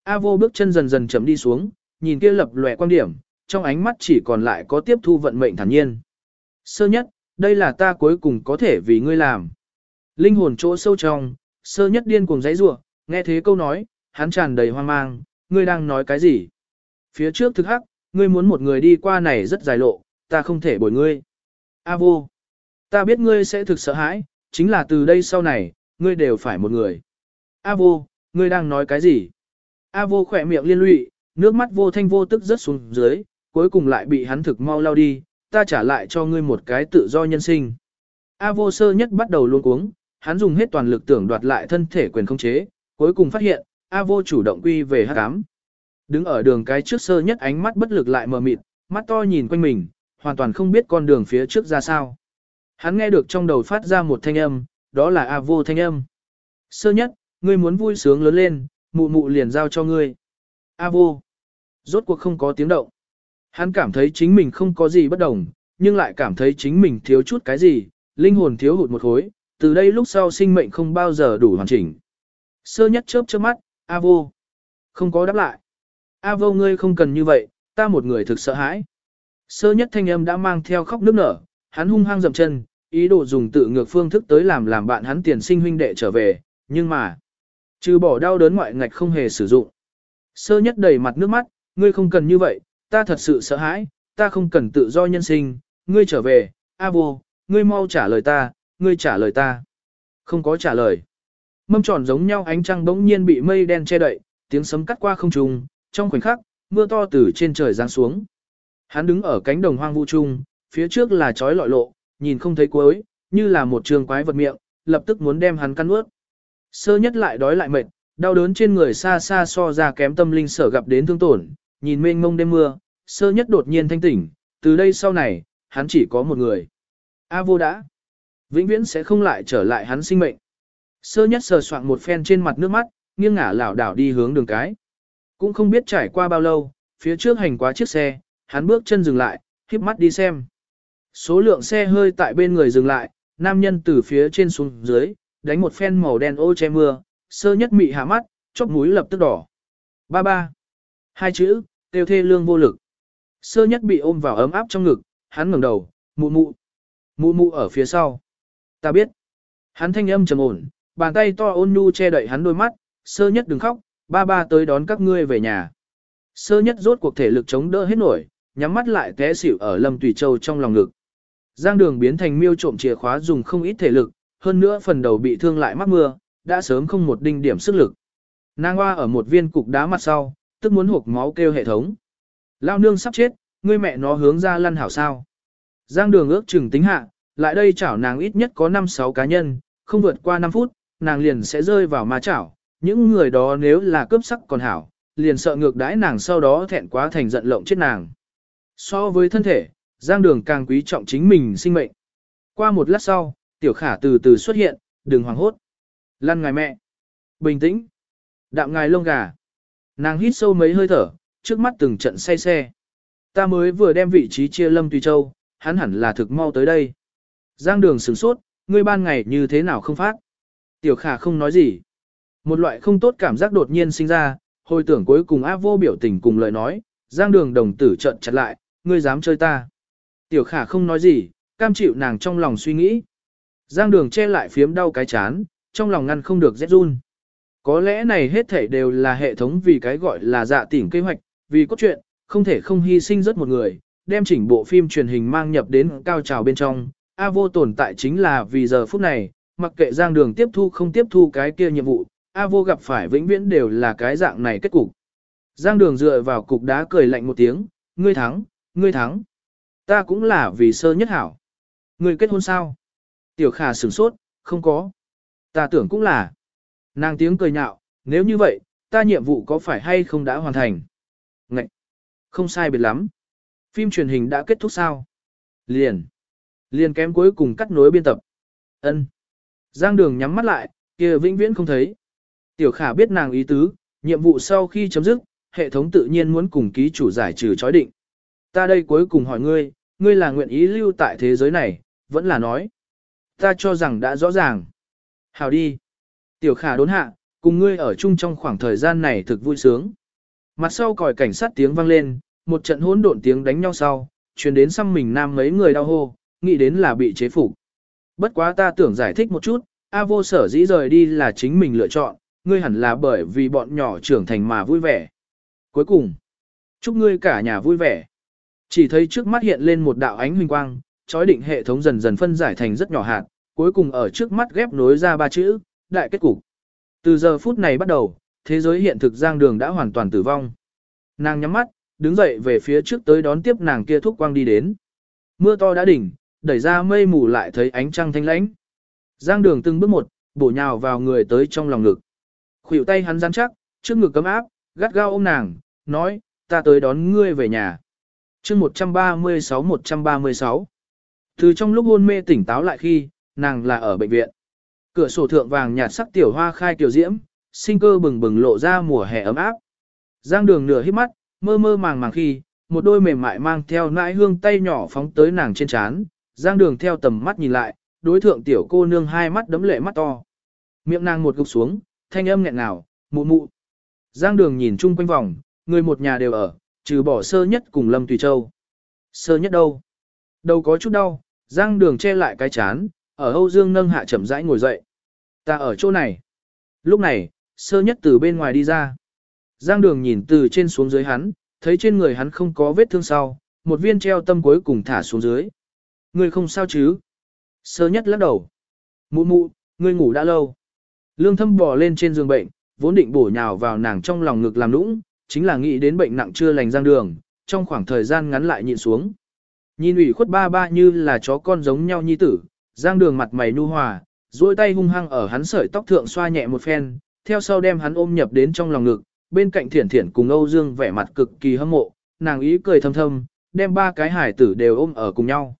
A vô bước chân dần dần chậm đi xuống, nhìn kia lập lòe quan điểm, trong ánh mắt chỉ còn lại có tiếp thu vận mệnh thản nhiên. Sơ nhất, đây là ta cuối cùng có thể vì ngươi làm. Linh hồn chỗ sâu trong, sơ nhất điên cuồng giấy rủa nghe thế câu nói, hắn tràn đầy hoang mang, ngươi đang nói cái gì? Phía trước thực hắc, ngươi muốn một người đi qua này rất dài lộ, ta không thể bồi ngươi. A vô, ta biết ngươi sẽ thực sợ hãi, chính là từ đây sau này, ngươi đều phải một người. A vô, ngươi đang nói cái gì? A vô khỏe miệng liên lụy, nước mắt vô thanh vô tức rớt xuống dưới, cuối cùng lại bị hắn thực mau lao đi, ta trả lại cho ngươi một cái tự do nhân sinh. A vô sơ nhất bắt đầu luôn cuống, hắn dùng hết toàn lực tưởng đoạt lại thân thể quyền không chế, cuối cùng phát hiện, A vô chủ động quy về hát cám. Đứng ở đường cái trước sơ nhất ánh mắt bất lực lại mờ mịt, mắt to nhìn quanh mình, hoàn toàn không biết con đường phía trước ra sao. Hắn nghe được trong đầu phát ra một thanh âm, đó là A vô thanh âm. Sơ nhất, ngươi muốn vui sướng lớn lên, mụ mụ liền giao cho ngươi. A vô. Rốt cuộc không có tiếng động. Hắn cảm thấy chính mình không có gì bất đồng, nhưng lại cảm thấy chính mình thiếu chút cái gì, linh hồn thiếu hụt một khối, từ đây lúc sau sinh mệnh không bao giờ đủ hoàn chỉnh. Sơ nhất chớp chớp mắt, A vô. Không có đáp lại. A vô ngươi không cần như vậy, ta một người thực sợ hãi. Sơ nhất thanh âm đã mang theo khóc nước nở, hắn hung hăng dậm chân, ý đồ dùng tự ngược phương thức tới làm làm bạn hắn tiền sinh huynh đệ trở về, nhưng mà, trừ bỏ đau đớn ngoại ngạch không hề sử dụng. Sơ nhất đầy mặt nước mắt, ngươi không cần như vậy, ta thật sự sợ hãi, ta không cần tự do nhân sinh, ngươi trở về, A vô, ngươi mau trả lời ta, ngươi trả lời ta. Không có trả lời. Mâm tròn giống nhau ánh trăng bỗng nhiên bị mây đen che đậy, tiếng sấm cắt qua không trung, trong khoảnh khắc, mưa to từ trên trời giáng xuống. Hắn đứng ở cánh đồng hoang vu trung, phía trước là chói lọi lộ, nhìn không thấy cuối, như là một trường quái vật miệng, lập tức muốn đem hắn căn ướt. Sơ nhất lại đói lại mệt, đau đớn trên người xa xa so ra kém tâm linh sở gặp đến thương tổn, nhìn mênh mông đêm mưa, sơ nhất đột nhiên thanh tỉnh, từ đây sau này, hắn chỉ có một người. A vô đã, vĩnh viễn sẽ không lại trở lại hắn sinh mệnh. Sơ nhất sờ soạn một phen trên mặt nước mắt, nghiêng ngả lảo đảo đi hướng đường cái. Cũng không biết trải qua bao lâu, phía trước hành quá chiếc xe, hắn bước chân dừng lại, khiếp mắt đi xem. Số lượng xe hơi tại bên người dừng lại, nam nhân từ phía trên xuống dưới, đánh một phen màu đen ô che mưa, sơ nhất mị hạ mắt, chóp mũi lập tức đỏ. Ba ba. Hai chữ, tiêu thê lương vô lực. Sơ nhất bị ôm vào ấm áp trong ngực, hắn ngẩng đầu, mụ mụ. Mụ mụ ở phía sau. Ta biết. Hắn thanh âm trầm ổn, bàn tay to ôn nhu che đậy hắn đôi mắt, sơ nhất đừng khóc, ba ba tới đón các ngươi về nhà. Sơ nhất rốt cuộc thể lực chống đỡ hết nổi, nhắm mắt lại té xỉu ở Lâm Tùy Châu trong lòng ngực. Giang đường biến thành miêu trộm chìa khóa dùng không ít thể lực, hơn nữa phần đầu bị thương lại mắc mưa, đã sớm không một đinh điểm sức lực. Nàng hoa ở một viên cục đá mặt sau, tức muốn hộp máu kêu hệ thống. Lao nương sắp chết, ngươi mẹ nó hướng ra lăn hảo sao. Giang đường ước chừng tính hạ, lại đây chảo nàng ít nhất có 5-6 cá nhân, không vượt qua 5 phút, nàng liền sẽ rơi vào ma chảo, Những người đó nếu là cướp sắc còn hảo, liền sợ ngược đãi nàng sau đó thẹn quá thành giận lộng chết nàng. So với thân thể, Giang Đường càng quý trọng chính mình sinh mệnh. Qua một lát sau, Tiểu Khả từ từ xuất hiện, đừng hoảng hốt. Lăn ngài mẹ. Bình tĩnh. Đạm ngài lông gà. Nàng hít sâu mấy hơi thở, trước mắt từng trận say xe. Ta mới vừa đem vị trí chia Lâm Tùy Châu, hắn hẳn là thực mau tới đây. Giang đường sửng sốt, ngươi ban ngày như thế nào không phát. Tiểu khả không nói gì. Một loại không tốt cảm giác đột nhiên sinh ra, hồi tưởng cuối cùng áp vô biểu tình cùng lời nói, giang đường đồng tử trận chặt lại, ngươi dám chơi ta. Tiểu khả không nói gì, cam chịu nàng trong lòng suy nghĩ. Giang đường che lại phiếm đau cái chán, trong lòng ngăn không được rét run. Có lẽ này hết thảy đều là hệ thống vì cái gọi là dạ tỉnh kế hoạch, vì cốt truyện, không thể không hy sinh rất một người, đem chỉnh bộ phim truyền hình mang nhập đến cao trào bên trong. A vô tồn tại chính là vì giờ phút này, mặc kệ giang đường tiếp thu không tiếp thu cái kia nhiệm vụ, A vô gặp phải vĩnh viễn đều là cái dạng này kết cục. Giang đường dựa vào cục đá cười lạnh một tiếng, ngươi thắng, ngươi thắng. Ta cũng là vì sơ nhất hảo. Ngươi kết hôn sao? Tiểu khả sửng sốt, không có. Ta tưởng cũng là. Nàng tiếng cười nhạo, nếu như vậy, ta nhiệm vụ có phải hay không đã hoàn thành? Ngậy! Không sai biệt lắm. Phim truyền hình đã kết thúc sao? Liền! Liền kém cuối cùng cắt nối biên tập. ân Giang đường nhắm mắt lại, kia vĩnh viễn không thấy. Tiểu khả biết nàng ý tứ, nhiệm vụ sau khi chấm dứt, hệ thống tự nhiên muốn cùng ký chủ giải trừ chói định. Ta đây cuối cùng hỏi ngươi, ngươi là nguyện ý lưu tại thế giới này, vẫn là nói. Ta cho rằng đã rõ ràng. Hào đi. Tiểu khả đốn hạ, cùng ngươi ở chung trong khoảng thời gian này thực vui sướng. Mặt sau còi cảnh sát tiếng vang lên, một trận hỗn độn tiếng đánh nhau sau, truyền đến xăm mình nam mấy người đau hô, nghĩ đến là bị chế phục. Bất quá ta tưởng giải thích một chút, A vô sở dĩ rời đi là chính mình lựa chọn, ngươi hẳn là bởi vì bọn nhỏ trưởng thành mà vui vẻ. Cuối cùng, chúc ngươi cả nhà vui vẻ. Chỉ thấy trước mắt hiện lên một đạo ánh huỳnh quang, chói định hệ thống dần dần phân giải thành rất nhỏ hạt, cuối cùng ở trước mắt ghép nối ra ba chữ, đại kết cục. Từ giờ phút này bắt đầu, thế giới hiện thực giang đường đã hoàn toàn tử vong. Nàng nhắm mắt, đứng dậy về phía trước tới đón tiếp nàng kia thúc quang đi đến. Mưa to đã đỉnh, đẩy ra mây mù lại thấy ánh trăng thanh lãnh. Giang đường từng bước một, bổ nhào vào người tới trong lòng ngực. Khuỷu tay hắn rắn chắc, trước ngực cấm áp, gắt gao ôm nàng, nói, ta tới đón ngươi về nhà chương 136-136 Từ trong lúc hôn mê tỉnh táo lại khi, nàng là ở bệnh viện. Cửa sổ thượng vàng nhạt sắc tiểu hoa khai tiểu diễm, sinh cơ bừng bừng lộ ra mùa hè ấm áp. Giang đường nửa hít mắt, mơ mơ màng màng khi, một đôi mềm mại mang theo nãi hương tay nhỏ phóng tới nàng trên trán. Giang đường theo tầm mắt nhìn lại, đối thượng tiểu cô nương hai mắt đấm lệ mắt to. Miệng nàng một gục xuống, thanh âm nghẹn ngào, mụ mụ. Giang đường nhìn chung quanh vòng, người một nhà đều ở, trừ bỏ sơ nhất cùng Lâm Tùy Châu. Sơ nhất đâu? Đâu có chút đau, Giang đường che lại cái chán, ở Âu Dương nâng hạ chậm rãi ngồi dậy. Ta ở chỗ này. Lúc này, sơ nhất từ bên ngoài đi ra. Giang đường nhìn từ trên xuống dưới hắn, thấy trên người hắn không có vết thương sau, một viên treo tâm cuối cùng thả xuống dưới. Ngươi không sao chứ? Sơ nhất lắc đầu. Mụ mụ, ngươi ngủ đã lâu. Lương thâm bò lên trên giường bệnh, vốn định bổ nhào vào nàng trong lòng ngực làm nũng, chính là nghĩ đến bệnh nặng chưa lành giang đường, trong khoảng thời gian ngắn lại nhịn xuống. Nhìn ủy khuất ba ba như là chó con giống nhau nhi tử, giang đường mặt mày nu hòa, duỗi tay hung hăng ở hắn sợi tóc thượng xoa nhẹ một phen, theo sau đem hắn ôm nhập đến trong lòng ngực, bên cạnh thiển thiển cùng Âu Dương vẻ mặt cực kỳ hâm mộ, nàng ý cười thâm thâm, đem ba cái hải tử đều ôm ở cùng nhau.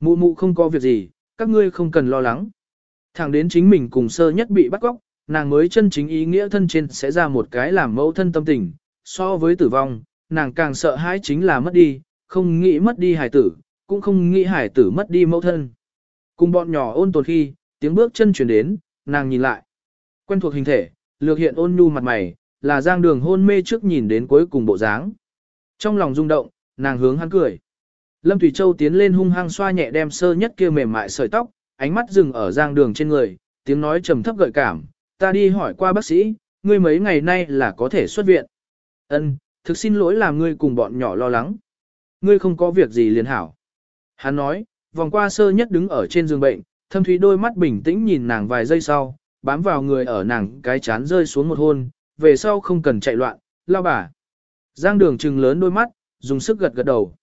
Mụ mụ không có việc gì, các ngươi không cần lo lắng. Thẳng đến chính mình cùng sơ nhất bị bắt cóc, nàng mới chân chính ý nghĩa thân trên sẽ ra một cái làm mẫu thân tâm tình, so với tử vong, nàng càng sợ hãi chính là mất đi, không nghĩ mất đi hải tử, cũng không nghĩ hải tử mất đi mẫu thân. Cùng bọn nhỏ ôn tồn khi, tiếng bước chân chuyển đến, nàng nhìn lại. Quen thuộc hình thể, lược hiện ôn nhu mặt mày, là giang đường hôn mê trước nhìn đến cuối cùng bộ dáng. Trong lòng rung động, nàng hướng hắn cười. Lâm Thủy Châu tiến lên hung hăng xoa nhẹ đem sơ nhất kia mềm mại sợi tóc, ánh mắt dừng ở giang đường trên người, tiếng nói trầm thấp gợi cảm. Ta đi hỏi qua bác sĩ, ngươi mấy ngày nay là có thể xuất viện. Ân, thực xin lỗi làm ngươi cùng bọn nhỏ lo lắng. Ngươi không có việc gì liền hảo. Hắn nói, vòng qua sơ nhất đứng ở trên giường bệnh, thâm thúy đôi mắt bình tĩnh nhìn nàng vài giây sau, bám vào người ở nàng cái chán rơi xuống một hôn, về sau không cần chạy loạn, lao bà. Giang đường trừng lớn đôi mắt, dùng sức gật gật đầu.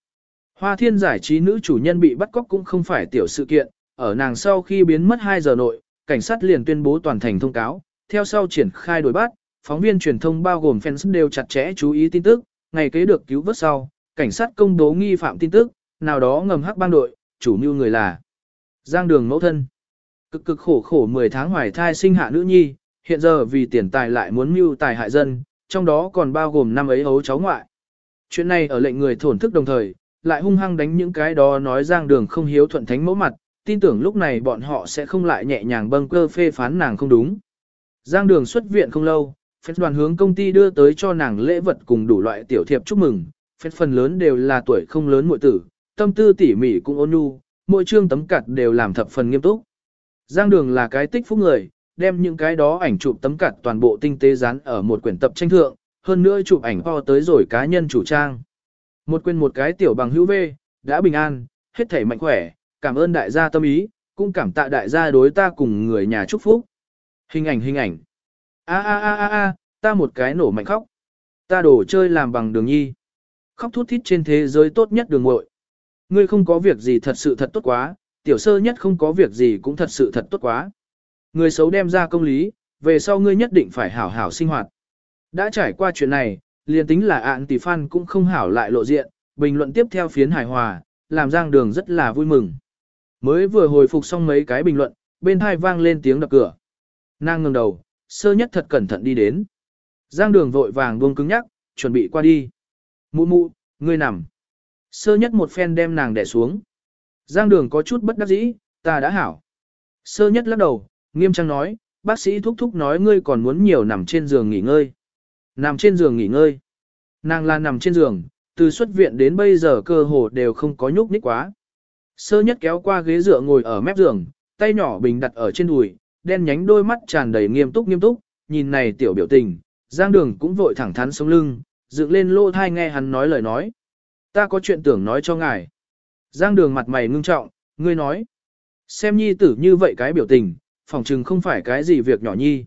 Hoa thiên giải trí nữ chủ nhân bị bắt cóc cũng không phải tiểu sự kiện, ở nàng sau khi biến mất 2 giờ nội, cảnh sát liền tuyên bố toàn thành thông cáo, theo sau triển khai đổi bắt, phóng viên truyền thông bao gồm fans đều chặt chẽ chú ý tin tức, ngày kế được cứu vớt sau, cảnh sát công bố nghi phạm tin tức, nào đó ngầm hắc bang đội, chủ mưu người là Giang Đường mẫu thân. Cực cực khổ khổ 10 tháng hoài thai sinh hạ nữ nhi, hiện giờ vì tiền tài lại muốn mưu tài hại dân, trong đó còn bao gồm năm ấy hấu cháu ngoại. Chuyện này ở lệnh người thổn thức đồng thời, lại hung hăng đánh những cái đó nói Giang Đường không hiếu thuận thánh mẫu mặt, tin tưởng lúc này bọn họ sẽ không lại nhẹ nhàng bâng cơ phê phán nàng không đúng. Giang Đường xuất viện không lâu, phép đoàn hướng công ty đưa tới cho nàng lễ vật cùng đủ loại tiểu thiệp chúc mừng, phép phần lớn đều là tuổi không lớn muội tử, tâm tư tỉ mỉ cũng ôn nhu, mỗi chương tấm cặt đều làm thập phần nghiêm túc. Giang Đường là cái tích phúc người, đem những cái đó ảnh chụp tấm cặt toàn bộ tinh tế dán ở một quyển tập tranh thượng, hơn nữa chụp ảnh po tới rồi cá nhân chủ trang. Một quên một cái tiểu bằng hữu vê, đã bình an, hết thảy mạnh khỏe, cảm ơn đại gia tâm ý, cũng cảm tạ đại gia đối ta cùng người nhà chúc phúc. Hình ảnh hình ảnh. A a a a a, ta một cái nổ mạnh khóc. Ta đổ chơi làm bằng đường nhi. Khóc thút thít trên thế giới tốt nhất đường muội. Ngươi không có việc gì thật sự thật tốt quá, tiểu sơ nhất không có việc gì cũng thật sự thật tốt quá. Người xấu đem ra công lý, về sau ngươi nhất định phải hảo hảo sinh hoạt. Đã trải qua chuyện này, liền tính là ạn tỷ phan cũng không hảo lại lộ diện, bình luận tiếp theo phiến hài hòa, làm giang đường rất là vui mừng. Mới vừa hồi phục xong mấy cái bình luận, bên hai vang lên tiếng đập cửa. Nàng ngẩng đầu, sơ nhất thật cẩn thận đi đến. Giang đường vội vàng buông cứng nhắc, chuẩn bị qua đi. Mụ mụ, ngươi nằm. Sơ nhất một phen đem nàng đè xuống. Giang đường có chút bất đắc dĩ, ta đã hảo. Sơ nhất lắc đầu, nghiêm trang nói, bác sĩ thúc thúc nói ngươi còn muốn nhiều nằm trên giường nghỉ ngơi. Nằm trên giường nghỉ ngơi. Nàng là nằm trên giường, từ xuất viện đến bây giờ cơ hồ đều không có nhúc nhích quá. Sơ nhất kéo qua ghế dựa ngồi ở mép giường, tay nhỏ bình đặt ở trên đùi, đen nhánh đôi mắt tràn đầy nghiêm túc nghiêm túc, nhìn này tiểu biểu tình, Giang Đường cũng vội thẳng thắn sống lưng, dựng lên lô thai nghe hắn nói lời nói. Ta có chuyện tưởng nói cho ngài. Giang Đường mặt mày ngưng trọng, ngươi nói. Xem nhi tử như vậy cái biểu tình, phỏng chừng không phải cái gì việc nhỏ nhi.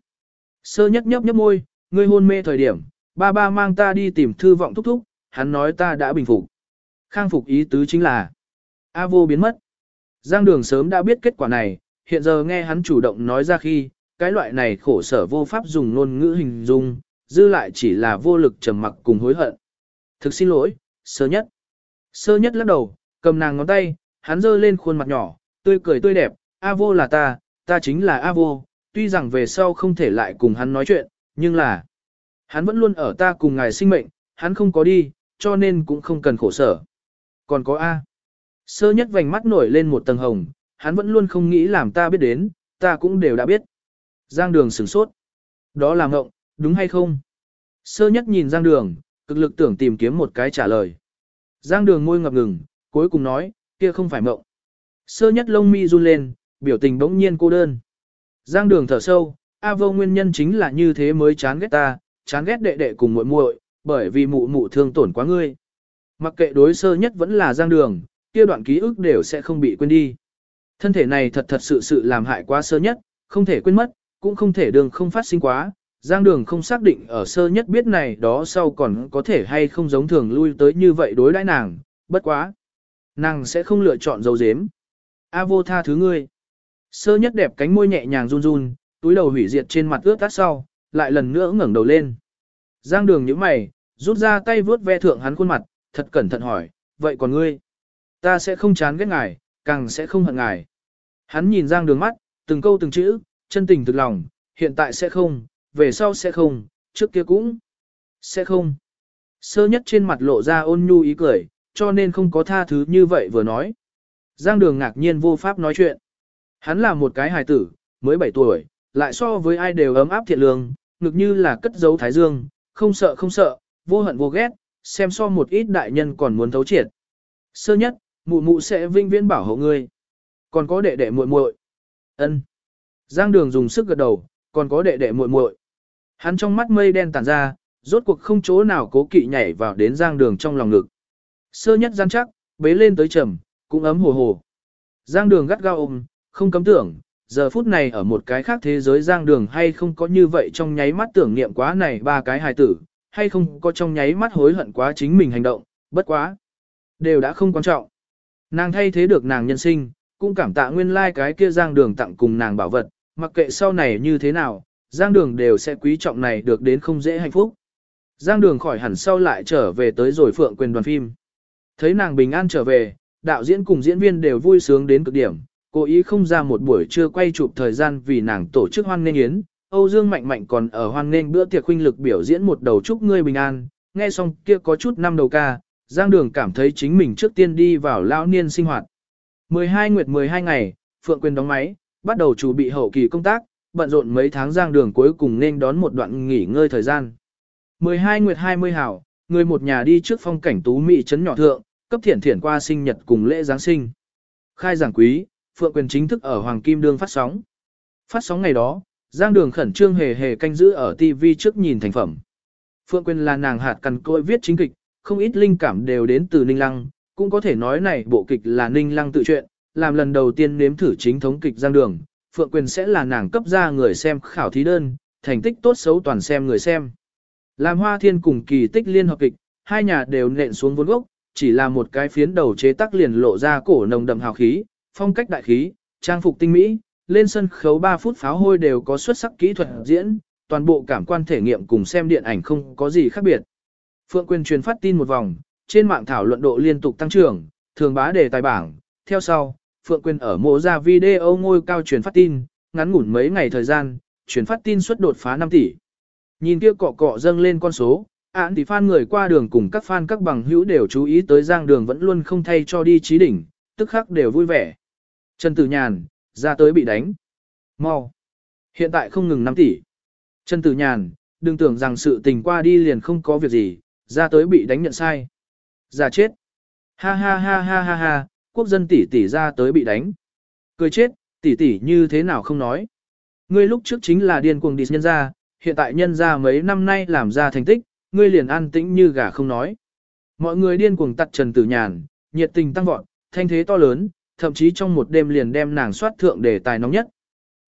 Sơ nhất nhấp nhấp môi, ngươi hôn mê thời điểm, ba ba mang ta đi tìm thư vọng thúc thúc, hắn nói ta đã bình phục. Khang phục ý tứ chính là A vô biến mất. Giang đường sớm đã biết kết quả này, hiện giờ nghe hắn chủ động nói ra khi, cái loại này khổ sở vô pháp dùng ngôn ngữ hình dung, dư lại chỉ là vô lực trầm mặc cùng hối hận. Thực xin lỗi, sơ nhất. Sơ nhất lắc đầu, cầm nàng ngón tay, hắn giơ lên khuôn mặt nhỏ, tươi cười tươi đẹp, A vô là ta, ta chính là A vô, tuy rằng về sau không thể lại cùng hắn nói chuyện, nhưng là, hắn vẫn luôn ở ta cùng ngài sinh mệnh, hắn không có đi, cho nên cũng không cần khổ sở. Còn có A. Sơ nhất vành mắt nổi lên một tầng hồng, hắn vẫn luôn không nghĩ làm ta biết đến, ta cũng đều đã biết. Giang đường sửng sốt. Đó là ngộng, đúng hay không? Sơ nhất nhìn Giang đường, cực lực tưởng tìm kiếm một cái trả lời. Giang đường môi ngập ngừng, cuối cùng nói, kia không phải mộng. Sơ nhất lông mi run lên, biểu tình bỗng nhiên cô đơn. Giang đường thở sâu, A vô nguyên nhân chính là như thế mới chán ghét ta, chán ghét đệ đệ cùng muội muội, bởi vì mụ mụ thương tổn quá ngươi. Mặc kệ đối sơ nhất vẫn là giang đường, kia đoạn ký ức đều sẽ không bị quên đi. Thân thể này thật thật sự sự làm hại quá sơ nhất, không thể quên mất, cũng không thể đường không phát sinh quá. Giang đường không xác định ở sơ nhất biết này đó sau còn có thể hay không giống thường lui tới như vậy đối đãi nàng, bất quá. Nàng sẽ không lựa chọn dấu dếm. A vô tha thứ ngươi. Sơ nhất đẹp cánh môi nhẹ nhàng run run, túi đầu hủy diệt trên mặt ướt tắt sau, lại lần nữa ngẩng đầu lên. Giang đường nhíu mày, rút ra tay vướt ve thượng hắn khuôn mặt, thật cẩn thận hỏi, vậy còn ngươi? Ta sẽ không chán ghét ngài, càng sẽ không hận ngài. Hắn nhìn Giang đường mắt, từng câu từng chữ, chân tình thực lòng, hiện tại sẽ không, về sau sẽ không, trước kia cũng sẽ không. Sơ nhất trên mặt lộ ra ôn nhu ý cười, cho nên không có tha thứ như vậy vừa nói. Giang đường ngạc nhiên vô pháp nói chuyện. Hắn là một cái hài tử, mới 7 tuổi, lại so với ai đều ấm áp thiện lương, ngực như là cất giấu thái dương, không sợ không sợ, vô hận vô ghét, xem so một ít đại nhân còn muốn thấu triệt. Sơ nhất, mụ mụ sẽ vinh viễn bảo hộ ngươi. Còn có đệ đệ muội muội. Ân. Giang Đường dùng sức gật đầu, còn có đệ đệ muội muội. Hắn trong mắt mây đen tản ra, rốt cuộc không chỗ nào cố kỵ nhảy vào đến Giang Đường trong lòng ngực. Sơ nhất gian chắc, bế lên tới trầm, cũng ấm hồ hồ. Giang Đường gắt gao ôm, không cấm tưởng, giờ phút này ở một cái khác thế giới giang đường hay không có như vậy trong nháy mắt tưởng niệm quá này ba cái hài tử, hay không có trong nháy mắt hối hận quá chính mình hành động, bất quá. Đều đã không quan trọng. Nàng thay thế được nàng nhân sinh, cũng cảm tạ nguyên lai like cái kia giang đường tặng cùng nàng bảo vật, mặc kệ sau này như thế nào, Giang Đường đều sẽ quý trọng này được đến không dễ hạnh phúc. Giang Đường khỏi hẳn sau lại trở về tới rồi Phượng Quyền đoàn phim. Thấy nàng bình an trở về, đạo diễn cùng diễn viên đều vui sướng đến cực điểm, cố ý không ra một buổi trưa quay chụp thời gian vì nàng tổ chức hoan nghênh yến. Âu Dương Mạnh Mạnh còn ở hoan nghênh bữa tiệc huynh lực biểu diễn một đầu chúc ngươi bình an, nghe xong kia có chút năm đầu ca, Giang Đường cảm thấy chính mình trước tiên đi vào lão niên sinh hoạt. 12 nguyệt 12 ngày, Phượng Quyền đóng máy, bắt đầu chuẩn bị hậu kỳ công tác, bận rộn mấy tháng Giang Đường cuối cùng nên đón một đoạn nghỉ ngơi thời gian. 12 nguyệt 20 hảo, người một nhà đi trước phong cảnh tú mỹ trấn nhỏ thượng, cấp thiển thiển qua sinh nhật cùng lễ Giáng sinh. Khai giảng quý, Phượng Quyền chính thức ở Hoàng Kim Đương phát sóng. Phát sóng ngày đó, Giang Đường khẩn trương hề hề canh giữ ở TV trước nhìn thành phẩm. Phượng Quyền là nàng hạt cằn côi viết chính kịch, không ít linh cảm đều đến từ Ninh Lăng, cũng có thể nói này bộ kịch là Ninh Lăng tự truyện, làm lần đầu tiên nếm thử chính thống kịch Giang Đường, Phượng Quyền sẽ là nàng cấp ra người xem khảo thí đơn, thành tích tốt xấu toàn xem người xem. Làm Hoa Thiên cùng kỳ tích liên hợp kịch, hai nhà đều nện xuống vốn gốc, chỉ là một cái phiến đầu chế tác liền lộ ra cổ nồng đậm hào khí, phong cách đại khí, trang phục tinh mỹ, lên sân khấu 3 phút pháo hôi đều có xuất sắc kỹ thuật diễn, toàn bộ cảm quan thể nghiệm cùng xem điện ảnh không có gì khác biệt. Phượng Quyền truyền phát tin một vòng, trên mạng thảo luận độ liên tục tăng trưởng, thường bá đề tài bảng, theo sau, Phượng Quyền ở mô ra video ngôi cao truyền phát tin, ngắn ngủn mấy ngày thời gian, truyền phát tin suất đột phá 5 tỷ. Nhìn kia cọ cọ dâng lên con số, án thì fan người qua đường cùng các fan các bằng hữu đều chú ý tới giang đường vẫn luôn không thay cho đi trí đỉnh, tức khắc đều vui vẻ. Trần Tử Nhàn, ra tới bị đánh. Mau. Hiện tại không ngừng 5 tỷ. Trần Tử Nhàn, đừng tưởng rằng sự tình qua đi liền không có việc gì, ra tới bị đánh nhận sai. Ra chết. Ha ha ha ha ha ha, quốc dân tỷ tỷ ra tới bị đánh. Cười chết, tỷ tỷ như thế nào không nói. Ngươi lúc trước chính là điên cuồng đi nhân ra, hiện tại nhân ra mấy năm nay làm ra thành tích, ngươi liền an tĩnh như gà không nói. Mọi người điên cuồng tặt Trần Tử Nhàn, nhiệt tình tăng vọt, thanh thế to lớn, thậm chí trong một đêm liền đem nàng soát thượng đề tài nóng nhất.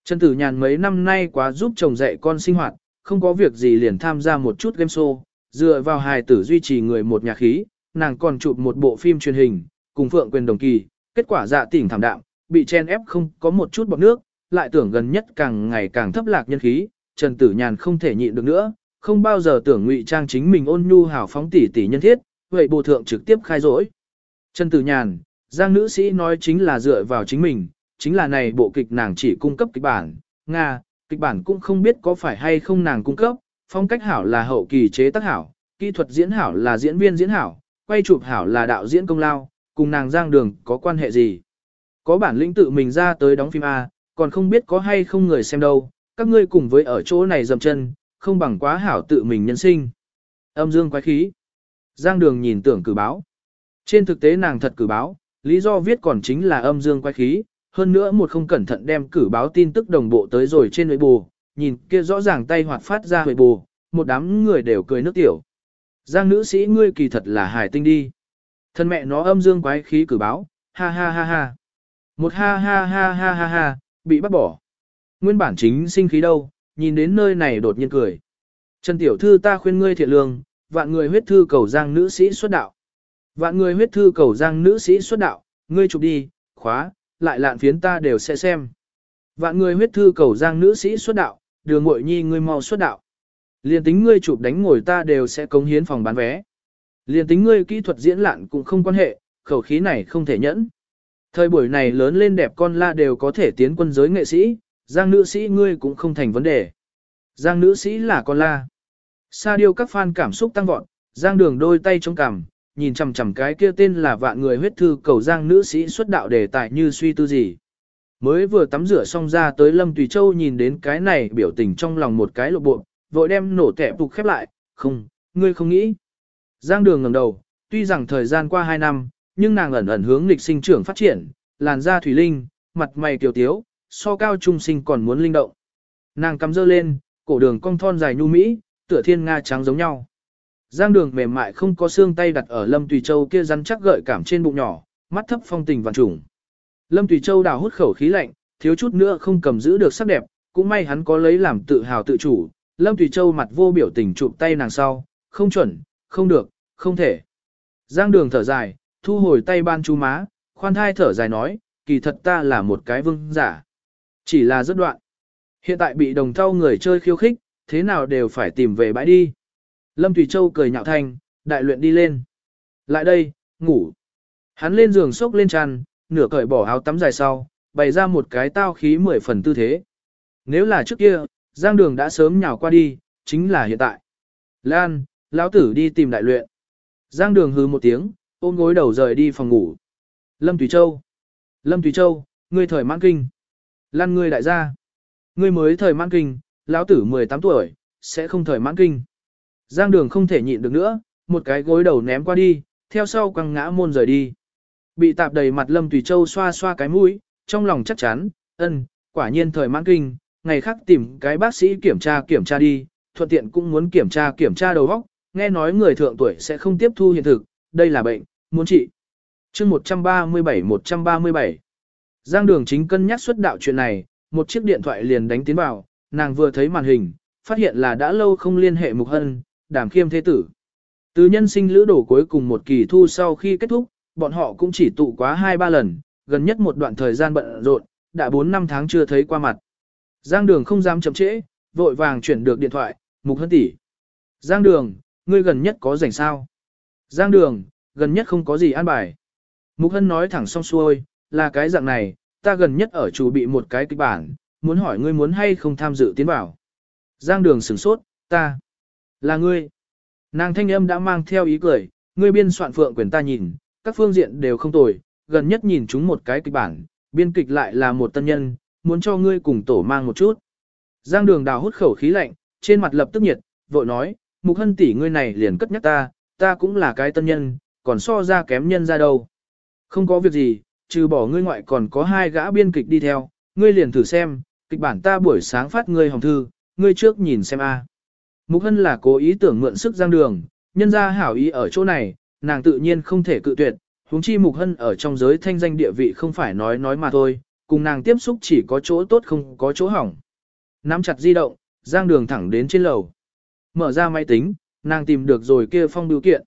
Trần Tử Nhàn mấy năm nay quá giúp chồng dạy con sinh hoạt, không có việc gì liền tham gia một chút game show, dựa vào hài tử duy trì người một nhà khí, nàng còn chụp một bộ phim truyền hình, cùng Phượng Quyền đồng kỳ, kết quả dạ tỉnh thảm đạm, bị chen ép không có một chút bọt nước, lại tưởng gần nhất càng ngày càng thấp lạc nhân khí, Trần Tử Nhàn không thể nhịn được nữa, không bao giờ tưởng ngụy trang chính mình ôn nhu hảo phóng tỷ tỷ nhân thiết, vậy bộ thượng trực tiếp khai rỗi. Trần Tử Nhàn, Giang nữ sĩ nói chính là dựa vào chính mình, chính là này bộ kịch nàng chỉ cung cấp kịch bản, Nga, kịch bản cũng không biết có phải hay không nàng cung cấp, phong cách hảo là hậu kỳ chế tác hảo, kỹ thuật diễn hảo là diễn viên diễn hảo, quay chụp hảo là đạo diễn công lao, cùng nàng Giang Đường có quan hệ gì. Có bản lĩnh tự mình ra tới đóng phim A, còn không biết có hay không người xem đâu, các ngươi cùng với ở chỗ này dầm chân, không bằng quá hảo tự mình nhân sinh. Âm dương quái khí. Giang Đường nhìn tưởng cử báo. Trên thực tế nàng thật cử báo, lý do viết còn chính là âm dương quái khí, hơn nữa một không cẩn thận đem cử báo tin tức đồng bộ tới rồi trên nội bù, nhìn kia rõ ràng tay hoạt phát ra hồi bù, một đám người đều cười nước tiểu. Giang nữ sĩ ngươi kỳ thật là hài tinh đi. Thân mẹ nó âm dương quái khí cử báo, ha ha ha ha. Một ha ha ha ha ha ha, bị bắt bỏ. Nguyên bản chính sinh khí đâu, nhìn đến nơi này đột nhiên cười. Trần tiểu thư ta khuyên ngươi thiện lương, vạn người huyết thư cầu giang nữ sĩ xuất đạo. Vạn người huyết thư cầu giang nữ sĩ xuất đạo, ngươi chụp đi, khóa, lại lạn phiến ta đều sẽ xem. Vạn người huyết thư cầu giang nữ sĩ xuất đạo, đường ngội nhi ngươi mau xuất đạo. Liên tính ngươi chụp đánh ngồi ta đều sẽ cống hiến phòng bán vé. Liên tính ngươi kỹ thuật diễn lạn cũng không quan hệ, khẩu khí này không thể nhẫn. Thời buổi này lớn lên đẹp con la đều có thể tiến quân giới nghệ sĩ, giang nữ sĩ ngươi cũng không thành vấn đề. Giang nữ sĩ là con la. Sa điêu các fan cảm xúc tăng vọt, giang đường đôi tay trong cằm, nhìn chằm chằm cái kia tên là vạn người huyết thư cầu giang nữ sĩ xuất đạo đề tài như suy tư gì. Mới vừa tắm rửa xong ra tới Lâm Tùy Châu nhìn đến cái này biểu tình trong lòng một cái lộ bộ, vội đem nổ tẻ phục khép lại, không, ngươi không nghĩ. Giang đường ngẩng đầu, tuy rằng thời gian qua 2 năm, nhưng nàng ẩn ẩn hướng lịch sinh trưởng phát triển, làn da thủy linh, mặt mày tiểu tiếu, so cao trung sinh còn muốn linh động. Nàng cắm dơ lên, cổ đường cong thon dài nhu mỹ, tựa thiên nga trắng giống nhau. Giang đường mềm mại không có xương tay đặt ở Lâm Tùy Châu kia rắn chắc gợi cảm trên bụng nhỏ, mắt thấp phong tình vạn trùng. Lâm Tùy Châu đào hút khẩu khí lạnh, thiếu chút nữa không cầm giữ được sắc đẹp, cũng may hắn có lấy làm tự hào tự chủ. Lâm Tùy Châu mặt vô biểu tình chụp tay nàng sau, không chuẩn, không được, không thể. Giang đường thở dài, thu hồi tay ban chú má, khoan thai thở dài nói, kỳ thật ta là một cái vương giả. Chỉ là rất đoạn. Hiện tại bị đồng thau người chơi khiêu khích, thế nào đều phải tìm về bãi đi. Lâm Thủy Châu cười nhạo thanh, đại luyện đi lên. Lại đây, ngủ. Hắn lên giường sốc lên tràn, nửa cởi bỏ áo tắm dài sau, bày ra một cái tao khí mười phần tư thế. Nếu là trước kia, Giang Đường đã sớm nhào qua đi, chính là hiện tại. Lan, lão tử đi tìm đại luyện. Giang Đường hừ một tiếng, ôm gối đầu rời đi phòng ngủ. Lâm Thủy Châu. Lâm Thủy Châu, ngươi thời mãn kinh. Lan ngươi đại gia. Ngươi mới thời mãn kinh, lão tử 18 tuổi, sẽ không thời mãn kinh. Giang Đường không thể nhịn được nữa, một cái gối đầu ném qua đi, theo sau quăng ngã môn rời đi. Bị tạp đầy mặt Lâm Thủy Châu xoa xoa cái mũi, trong lòng chắc chắn, ân, quả nhiên thời mãn kinh, ngày khác tìm cái bác sĩ kiểm tra kiểm tra đi, thuận tiện cũng muốn kiểm tra kiểm tra đầu óc, nghe nói người thượng tuổi sẽ không tiếp thu hiện thực, đây là bệnh, muốn trị. chương 137-137 Giang đường chính cân nhắc xuất đạo chuyện này, một chiếc điện thoại liền đánh tiến vào, nàng vừa thấy màn hình, phát hiện là đã lâu không liên hệ mục hân, đàm khiêm thế tử. Từ nhân sinh lữ đổ cuối cùng một kỳ thu sau khi kết thúc, bọn họ cũng chỉ tụ quá 2-3 lần, gần nhất một đoạn thời gian bận rộn, đã 4 năm tháng chưa thấy qua mặt. Giang đường không dám chậm trễ, vội vàng chuyển được điện thoại, mục hân tỷ. Giang đường, ngươi gần nhất có rảnh sao? Giang đường, gần nhất không có gì an bài. Mục hân nói thẳng xong xuôi, là cái dạng này, ta gần nhất ở chủ bị một cái kịch bản, muốn hỏi ngươi muốn hay không tham dự tiến bảo. Giang đường sửng sốt, ta, là ngươi. Nàng thanh âm đã mang theo ý cười, ngươi biên soạn phượng quyền ta nhìn, các phương diện đều không tồi, gần nhất nhìn chúng một cái kịch bản, biên kịch lại là một tân nhân, muốn cho ngươi cùng tổ mang một chút. Giang đường đào hút khẩu khí lạnh, trên mặt lập tức nhiệt, vội nói, mục hân tỷ ngươi này liền cất nhắc ta, ta cũng là cái tân nhân, còn so ra kém nhân ra đâu. Không có việc gì, trừ bỏ ngươi ngoại còn có hai gã biên kịch đi theo, ngươi liền thử xem, kịch bản ta buổi sáng phát ngươi hồng thư, ngươi trước nhìn xem a. Mục hân là cố ý tưởng mượn sức giang đường, nhân ra hảo ý ở chỗ này, nàng tự nhiên không thể cự tuyệt, huống chi mục hân ở trong giới thanh danh địa vị không phải nói nói mà thôi, cùng nàng tiếp xúc chỉ có chỗ tốt không có chỗ hỏng. Nắm chặt di động, giang đường thẳng đến trên lầu. Mở ra máy tính, nàng tìm được rồi kia phong biểu kiện.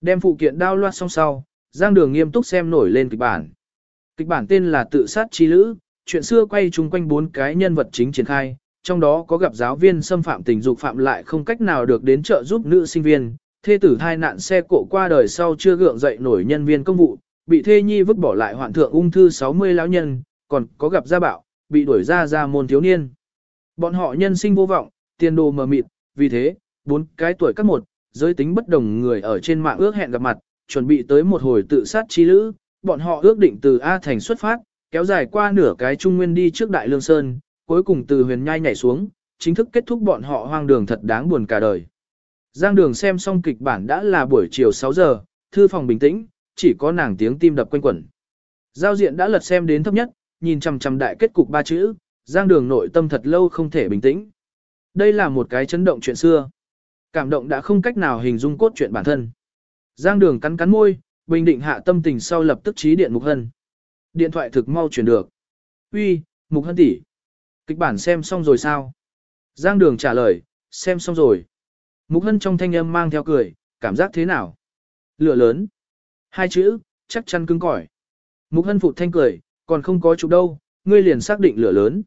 Đem phụ kiện đao loạt xong sau, giang đường nghiêm túc xem nổi lên kịch bản. Kịch bản tên là tự sát chi lữ, chuyện xưa quay chung quanh bốn cái nhân vật chính triển khai, trong đó có gặp giáo viên xâm phạm tình dục phạm lại không cách nào được đến trợ giúp nữ sinh viên, thê tử thai nạn xe cộ qua đời sau chưa gượng dậy nổi nhân viên công vụ, bị thê nhi vứt bỏ lại hoạn thượng ung thư 60 lão nhân, còn có gặp gia bạo, bị đuổi ra ra môn thiếu niên. Bọn họ nhân sinh vô vọng, tiền đồ mờ mịt, vì thế, bốn cái tuổi các một, giới tính bất đồng người ở trên mạng ước hẹn gặp mặt, chuẩn bị tới một hồi tự sát chi lữ, bọn họ ước định từ A thành xuất phát, kéo dài qua nửa cái trung nguyên đi trước Đại Lương Sơn, cuối cùng từ huyền nhai nhảy xuống, chính thức kết thúc bọn họ hoang đường thật đáng buồn cả đời. Giang đường xem xong kịch bản đã là buổi chiều 6 giờ, thư phòng bình tĩnh, chỉ có nàng tiếng tim đập quanh quẩn. Giao diện đã lật xem đến thấp nhất, nhìn chằm chằm đại kết cục ba chữ, Giang đường nội tâm thật lâu không thể bình tĩnh. Đây là một cái chấn động chuyện xưa. Cảm động đã không cách nào hình dung cốt truyện bản thân. Giang đường cắn cắn môi, bình định hạ tâm tình sau lập tức trí điện Mục Hân. Điện thoại thực mau chuyển được. Uy, Mục Hân tỷ, Kịch bản xem xong rồi sao? Giang đường trả lời, xem xong rồi. Mục Hân trong thanh âm mang theo cười, cảm giác thế nào? Lửa lớn. Hai chữ, chắc chắn cứng cỏi. Mục Hân phụ thanh cười, còn không có chụp đâu, ngươi liền xác định lửa lớn.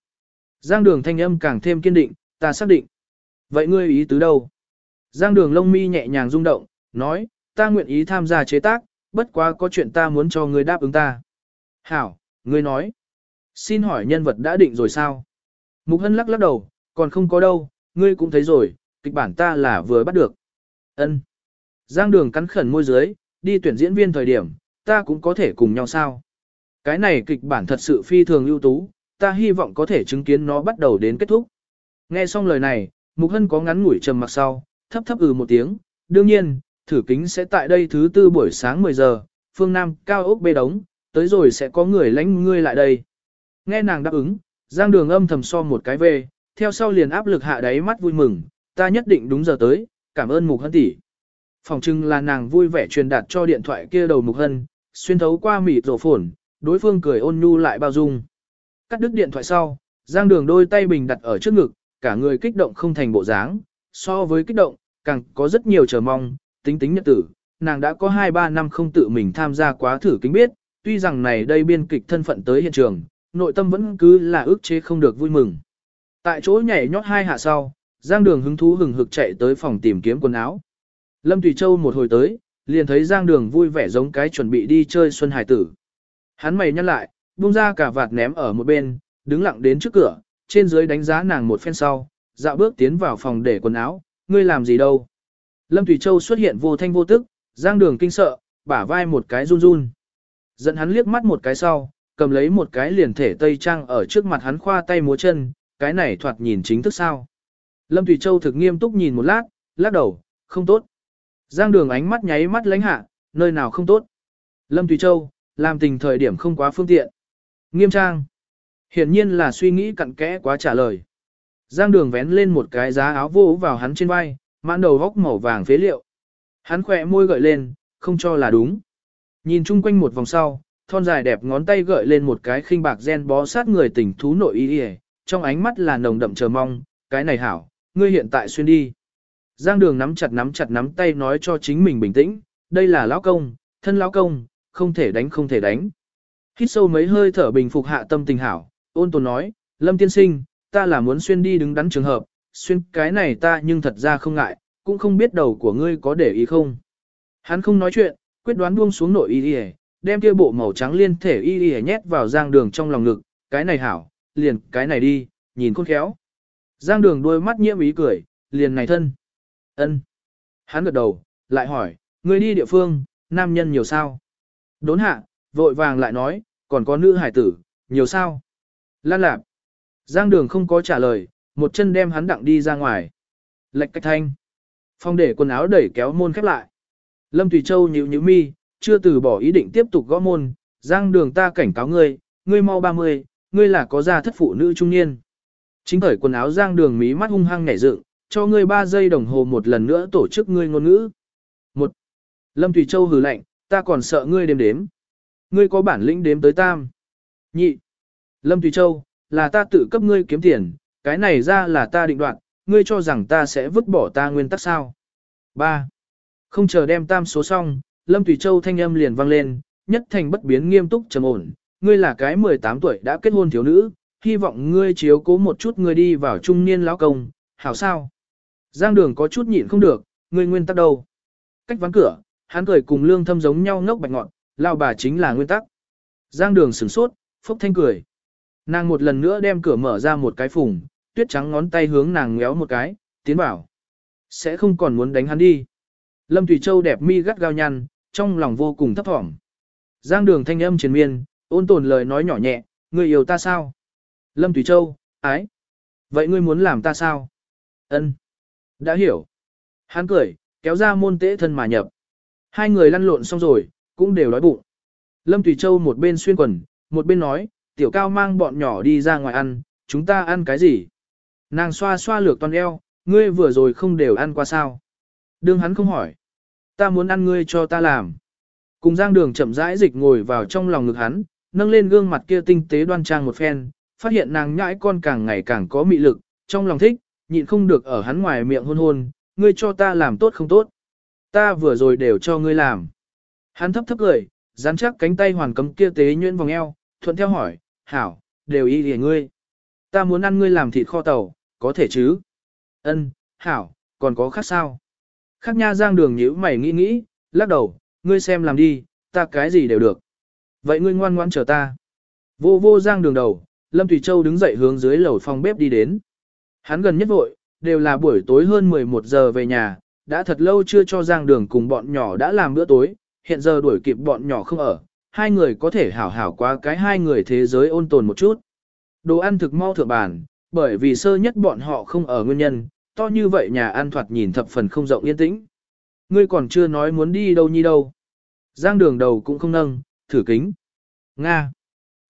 Giang đường thanh âm càng thêm kiên định, ta xác định. Vậy ngươi ý tứ đâu? Giang đường lông mi nhẹ nhàng rung động, nói, ta nguyện ý tham gia chế tác, bất quá có chuyện ta muốn cho ngươi đáp ứng ta. Hảo, ngươi nói. Xin hỏi nhân vật đã định rồi sao? Mục Hân lắc lắc đầu, còn không có đâu, ngươi cũng thấy rồi, kịch bản ta là vừa bắt được. Ân. Giang đường cắn khẩn môi dưới, đi tuyển diễn viên thời điểm, ta cũng có thể cùng nhau sao? Cái này kịch bản thật sự phi thường ưu tú, ta hy vọng có thể chứng kiến nó bắt đầu đến kết thúc. Nghe xong lời này, Mục Hân có ngắn ngủi trầm mặc sau, thấp thấp ừ một tiếng, đương nhiên, thử kính sẽ tại đây thứ tư buổi sáng 10 giờ, phương Nam cao ốc bê đống, tới rồi sẽ có người lãnh ngươi lại đây. Nghe nàng đáp ứng, Giang Đường âm thầm so một cái về, theo sau liền áp lực hạ đáy mắt vui mừng, ta nhất định đúng giờ tới, cảm ơn Mục Hân tỷ. Phòng trưng là nàng vui vẻ truyền đạt cho điện thoại kia đầu Mục Hân, xuyên thấu qua mịt rổ phồn, đối phương cười ôn nhu lại bao dung. Cắt đứt điện thoại sau, Giang Đường đôi tay bình đặt ở trước ngực, cả người kích động không thành bộ dáng, so với kích động, càng có rất nhiều chờ mong, tính tính nhật tử, nàng đã có 2-3 năm không tự mình tham gia quá thử kính biết, tuy rằng này đây biên kịch thân phận tới hiện trường, nội tâm vẫn cứ là ước chế không được vui mừng. Tại chỗ nhảy nhót hai hạ sau, Giang Đường hứng thú hừng hực chạy tới phòng tìm kiếm quần áo. Lâm Tùy Châu một hồi tới, liền thấy Giang Đường vui vẻ giống cái chuẩn bị đi chơi xuân hải tử. Hắn mày nhăn lại, buông ra cả vạt ném ở một bên, đứng lặng đến trước cửa, trên dưới đánh giá nàng một phen sau, dạo bước tiến vào phòng để quần áo, ngươi làm gì đâu. Lâm Thủy Châu xuất hiện vô thanh vô tức, Giang Đường kinh sợ, bả vai một cái run run. Dẫn hắn liếc mắt một cái sau, cầm lấy một cái liền thể tây trang ở trước mặt hắn khoa tay múa chân, cái này thoạt nhìn chính thức sao. Lâm Thủy Châu thực nghiêm túc nhìn một lát, lắc đầu, không tốt. Giang đường ánh mắt nháy mắt lánh hạ, nơi nào không tốt. Lâm Thủy Châu, làm tình thời điểm không quá phương tiện. Nghiêm trang. Hiển nhiên là suy nghĩ cặn kẽ quá trả lời. Giang đường vén lên một cái giá áo vô vào hắn trên vai, mãn đầu góc màu vàng phế liệu. Hắn khỏe môi gợi lên, không cho là đúng. Nhìn chung quanh một vòng sau, thon dài đẹp ngón tay gợi lên một cái khinh bạc gen bó sát người tỉnh thú nội y trong ánh mắt là nồng đậm chờ mong, cái này hảo, ngươi hiện tại xuyên đi. Giang đường nắm chặt nắm chặt nắm tay nói cho chính mình bình tĩnh, đây là lão công, thân lão công, không thể đánh không thể đánh. Hít sâu mấy hơi thở bình phục hạ tâm tình hảo, ôn tồn nói, lâm tiên sinh, ta là muốn xuyên đi đứng đắn trường hợp, xuyên cái này ta nhưng thật ra không ngại, cũng không biết đầu của ngươi có để ý không. Hắn không nói chuyện, quyết đoán buông xuống nội y y, đem kia bộ màu trắng liên thể y y nhét vào giang đường trong lòng ngực, cái này hảo, liền cái này đi, nhìn khôn khéo. Giang đường đôi mắt nhiễm ý cười, liền này thân. ân. Hắn gật đầu, lại hỏi, người đi địa phương, nam nhân nhiều sao? Đốn hạ, vội vàng lại nói, còn có nữ hải tử, nhiều sao? Lan lạp. Giang đường không có trả lời, một chân đem hắn đặng đi ra ngoài. Lệch cách thanh. Phong để quần áo đẩy kéo môn khép lại. Lâm Thủy Châu nhíu nhíu mi, chưa từ bỏ ý định tiếp tục gõ môn. Giang đường ta cảnh cáo ngươi, ngươi mau 30, ngươi là có gia thất phụ nữ trung niên. Chính bởi quần áo Giang đường mí mắt hung hăng nhảy dựng, cho ngươi 3 giây đồng hồ một lần nữa tổ chức ngươi ngôn ngữ. Một. Lâm Thủy Châu hừ lạnh, ta còn sợ ngươi đếm đếm. Ngươi có bản lĩnh đếm tới tam. Nhị. Lâm Thủy Châu, là ta tự cấp ngươi kiếm tiền, cái này ra là ta định đoạt, ngươi cho rằng ta sẽ vứt bỏ ta nguyên tắc sao. 3. Không chờ đem tam số xong, Lâm Thủy Châu thanh âm liền vang lên, nhất thành bất biến nghiêm túc trầm ổn, ngươi là cái 18 tuổi đã kết hôn thiếu nữ, hy vọng ngươi chiếu cố một chút ngươi đi vào trung niên lão công, hảo sao. Giang đường có chút nhịn không được, ngươi nguyên tắc đâu. Cách ván cửa, hắn cười cùng lương thâm giống nhau ngốc bạch ngọn, lao bà chính là nguyên tắc. Giang đường sửng sốt, phốc thanh cười. Nàng một lần nữa đem cửa mở ra một cái phùng, tuyết trắng ngón tay hướng nàng ngéo một cái, tiến bảo. Sẽ không còn muốn đánh hắn đi. Lâm Thủy Châu đẹp mi gắt gao nhăn, trong lòng vô cùng thấp thỏm. Giang đường thanh âm triền miên, ôn tồn lời nói nhỏ nhẹ, người yêu ta sao? Lâm Thủy Châu, ái. Vậy ngươi muốn làm ta sao? Ân. Đã hiểu. Hắn cười, kéo ra môn tế thân mà nhập. Hai người lăn lộn xong rồi, cũng đều đói bụng. Lâm Thủy Châu một bên xuyên quần, một bên nói, tiểu cao mang bọn nhỏ đi ra ngoài ăn, chúng ta ăn cái gì? Nàng xoa xoa lược toàn eo, ngươi vừa rồi không đều ăn qua sao? Đương hắn không hỏi. Ta muốn ăn ngươi cho ta làm. Cùng giang đường chậm rãi dịch ngồi vào trong lòng ngực hắn, nâng lên gương mặt kia tinh tế đoan trang một phen, phát hiện nàng nhãi con càng ngày càng có mị lực, trong lòng thích, nhịn không được ở hắn ngoài miệng hôn hôn, ngươi cho ta làm tốt không tốt. Ta vừa rồi đều cho ngươi làm. Hắn thấp thấp cười, dán chắc cánh tay hoàn cấm kia tế nhuyễn vòng eo, thuận theo hỏi, hảo, đều y lìa ngươi. Ta muốn ăn ngươi làm thịt kho tàu, có thể chứ? Ân, hảo, còn có khác sao? Khác nha giang đường nhíu mày nghĩ nghĩ, lắc đầu, ngươi xem làm đi, ta cái gì đều được. Vậy ngươi ngoan ngoan chờ ta. Vô vô giang đường đầu, Lâm Thủy Châu đứng dậy hướng dưới lầu phòng bếp đi đến. Hắn gần nhất vội, đều là buổi tối hơn 11 giờ về nhà, đã thật lâu chưa cho giang đường cùng bọn nhỏ đã làm bữa tối, hiện giờ đuổi kịp bọn nhỏ không ở, hai người có thể hảo hảo qua cái hai người thế giới ôn tồn một chút. Đồ ăn thực mau thượng bàn, bởi vì sơ nhất bọn họ không ở nguyên nhân, to như vậy nhà ăn thoạt nhìn thập phần không rộng yên tĩnh. Ngươi còn chưa nói muốn đi đâu nhi đâu. Giang đường đầu cũng không nâng, thử kính. Nga.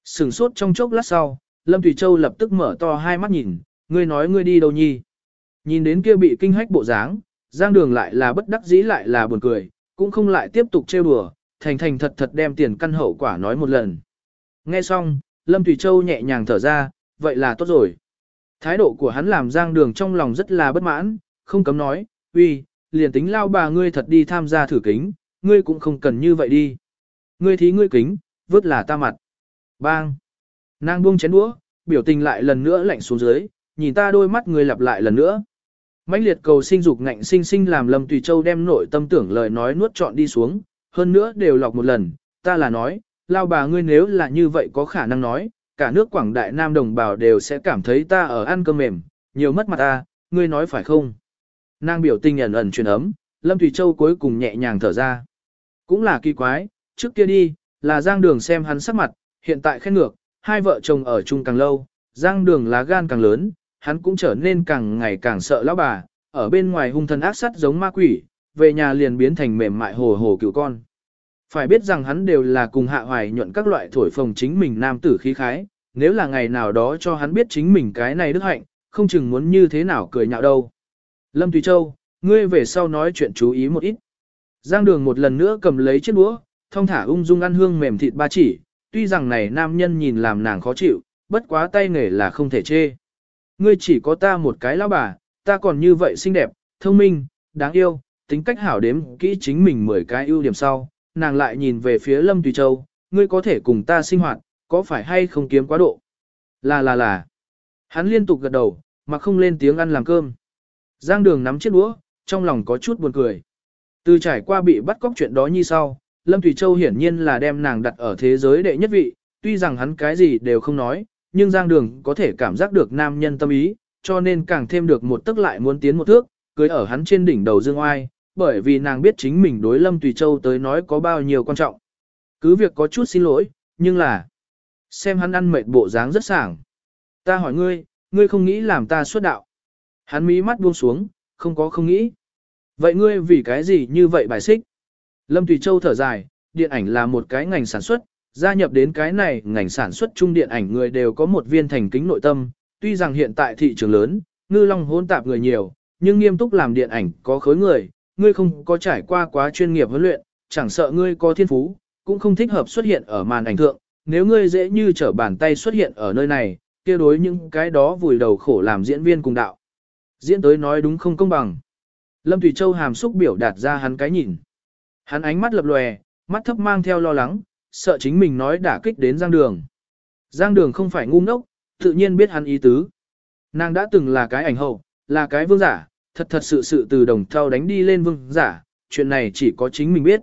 Sừng sốt trong chốc lát sau, Lâm Thủy Châu lập tức mở to hai mắt nhìn, ngươi nói ngươi đi đâu nhi. Nhìn đến kia bị kinh hách bộ dáng, Giang đường lại là bất đắc dĩ lại là buồn cười, cũng không lại tiếp tục trêu đùa, thành thành thật thật đem tiền căn hậu quả nói một lần. Nghe xong, Lâm Thủy Châu nhẹ nhàng thở ra, vậy là tốt rồi. Thái độ của hắn làm giang đường trong lòng rất là bất mãn, không cấm nói, uy, liền tính lao bà ngươi thật đi tham gia thử kính, ngươi cũng không cần như vậy đi. Ngươi thí ngươi kính, vứt là ta mặt. Bang! Nàng buông chén đũa, biểu tình lại lần nữa lạnh xuống dưới, nhìn ta đôi mắt người lặp lại lần nữa. mãnh liệt cầu sinh dục ngạnh sinh sinh làm Lâm Tùy Châu đem nội tâm tưởng lời nói nuốt trọn đi xuống, hơn nữa đều lọc một lần, ta là nói, lao bà ngươi nếu là như vậy có khả năng nói, cả nước Quảng Đại Nam đồng bào đều sẽ cảm thấy ta ở ăn cơm mềm, nhiều mất mặt ta, ngươi nói phải không? Nàng biểu tình ẩn ẩn truyền ấm, Lâm Thủy Châu cuối cùng nhẹ nhàng thở ra. Cũng là kỳ quái, trước kia đi, là Giang Đường xem hắn sắc mặt, hiện tại khen ngược, hai vợ chồng ở chung càng lâu, Giang Đường lá gan càng lớn, hắn cũng trở nên càng ngày càng sợ lão bà, ở bên ngoài hung thần ác sát giống ma quỷ, về nhà liền biến thành mềm mại hồ hồ cựu con. Phải biết rằng hắn đều là cùng hạ hoài nhuận các loại thổi phồng chính mình nam tử khí khái, nếu là ngày nào đó cho hắn biết chính mình cái này đức hạnh, không chừng muốn như thế nào cười nhạo đâu. Lâm tùy Châu, ngươi về sau nói chuyện chú ý một ít. Giang đường một lần nữa cầm lấy chiếc đũa, thong thả ung dung ăn hương mềm thịt ba chỉ, tuy rằng này nam nhân nhìn làm nàng khó chịu, bất quá tay nghề là không thể chê. Ngươi chỉ có ta một cái lão bà, ta còn như vậy xinh đẹp, thông minh, đáng yêu, tính cách hảo đếm kỹ chính mình 10 cái ưu điểm sau, nàng lại nhìn về phía Lâm Tùy Châu, ngươi có thể cùng ta sinh hoạt, có phải hay không kiếm quá độ? Là là là. Hắn liên tục gật đầu, mà không lên tiếng ăn làm cơm. Giang đường nắm chiếc đũa, trong lòng có chút buồn cười. Từ trải qua bị bắt cóc chuyện đó như sau, Lâm Thủy Châu hiển nhiên là đem nàng đặt ở thế giới đệ nhất vị, tuy rằng hắn cái gì đều không nói, nhưng Giang Đường có thể cảm giác được nam nhân tâm ý, cho nên càng thêm được một tức lại muốn tiến một thước, cưới ở hắn trên đỉnh đầu dương oai, bởi vì nàng biết chính mình đối Lâm Tùy Châu tới nói có bao nhiêu quan trọng. Cứ việc có chút xin lỗi, nhưng là xem hắn ăn mệt bộ dáng rất sảng. Ta hỏi ngươi, ngươi không nghĩ làm ta xuất đạo. Hắn mí mắt buông xuống, không có không nghĩ. Vậy ngươi vì cái gì như vậy bài xích? Lâm Tùy Châu thở dài, điện ảnh là một cái ngành sản xuất, gia nhập đến cái này ngành sản xuất chung điện ảnh người đều có một viên thành kính nội tâm, tuy rằng hiện tại thị trường lớn, ngư long hỗn tạp người nhiều, nhưng nghiêm túc làm điện ảnh có khối người, ngươi không có trải qua quá chuyên nghiệp huấn luyện, chẳng sợ ngươi có thiên phú, cũng không thích hợp xuất hiện ở màn ảnh thượng, nếu ngươi dễ như trở bàn tay xuất hiện ở nơi này, kia đối những cái đó vùi đầu khổ làm diễn viên cùng đạo. Diễn tới nói đúng không công bằng. Lâm Thủy Châu hàm xúc biểu đạt ra hắn cái nhìn. Hắn ánh mắt lập lòe, mắt thấp mang theo lo lắng, sợ chính mình nói đả kích đến Giang Đường. Giang Đường không phải ngu ngốc, tự nhiên biết hắn ý tứ. Nàng đã từng là cái ảnh hậu, là cái vương giả, thật thật sự sự từ đồng thau đánh đi lên vương giả, chuyện này chỉ có chính mình biết.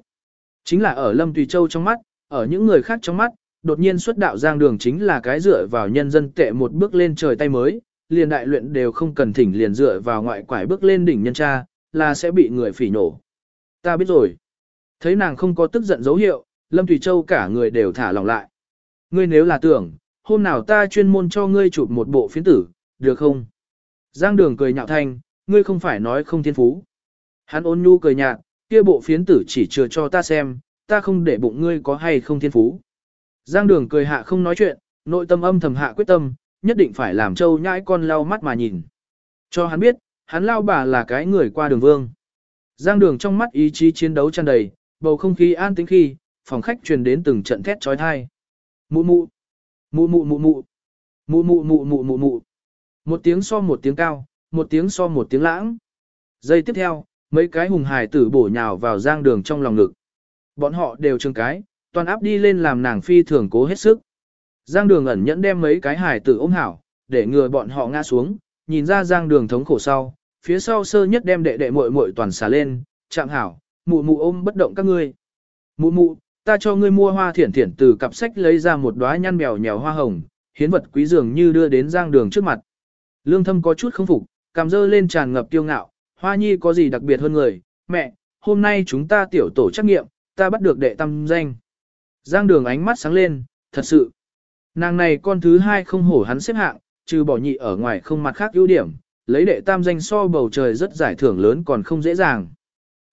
Chính là ở Lâm Tùy Châu trong mắt, ở những người khác trong mắt, đột nhiên xuất đạo Giang Đường chính là cái dựa vào nhân dân tệ một bước lên trời tay mới, liền đại luyện đều không cần thỉnh liền dựa vào ngoại quải bước lên đỉnh nhân cha, là sẽ bị người phỉ nổ. Ta biết rồi. Thấy nàng không có tức giận dấu hiệu, Lâm Thủy Châu cả người đều thả lòng lại. Ngươi nếu là tưởng, hôm nào ta chuyên môn cho ngươi chụp một bộ phiến tử, được không? Giang đường cười nhạo thanh, ngươi không phải nói không thiên phú. Hắn ôn nhu cười nhạt, kia bộ phiến tử chỉ chừa cho ta xem, ta không để bụng ngươi có hay không thiên phú. Giang đường cười hạ không nói chuyện, nội tâm âm thầm hạ quyết tâm, nhất định phải làm châu nhãi con lau mắt mà nhìn. Cho hắn biết, hắn lao bà là cái người qua đường vương. Giang đường trong mắt ý chí chiến đấu tràn đầy, bầu không khí an tĩnh khi, phòng khách truyền đến từng trận thét trói thai. Mụ mụ, mụ mụ mụ mụ, mụ mụ mụ mụ mụ mụ. Một tiếng so một tiếng cao, một tiếng so một tiếng lãng. Giây tiếp theo, mấy cái hùng hài tử bổ nhào vào giang đường trong lòng ngực. Bọn họ đều trương cái, toàn áp đi lên làm nàng phi thường cố hết sức. Giang đường ẩn nhẫn đem mấy cái hài tử ôm hảo, để ngừa bọn họ ngã xuống, nhìn ra giang đường thống khổ sau, phía sau sơ nhất đem đệ đệ muội muội toàn xả lên, chạm hảo, mụ mụ ôm bất động các ngươi. Mụ mụ, ta cho ngươi mua hoa thiển thiển từ cặp sách lấy ra một đóa nhăn mèo nhèo hoa hồng, hiến vật quý dường như đưa đến giang đường trước mặt. Lương thâm có chút không phục, cảm dơ lên tràn ngập kiêu ngạo, hoa nhi có gì đặc biệt hơn người, mẹ, hôm nay chúng ta tiểu tổ trắc nghiệm, ta bắt được đệ tâm danh. Giang đường ánh mắt sáng lên, thật sự. Nàng này con thứ hai không hổ hắn xếp hạng, trừ bỏ nhị ở ngoài không mặt khác ưu điểm, lấy đệ tam danh so bầu trời rất giải thưởng lớn còn không dễ dàng.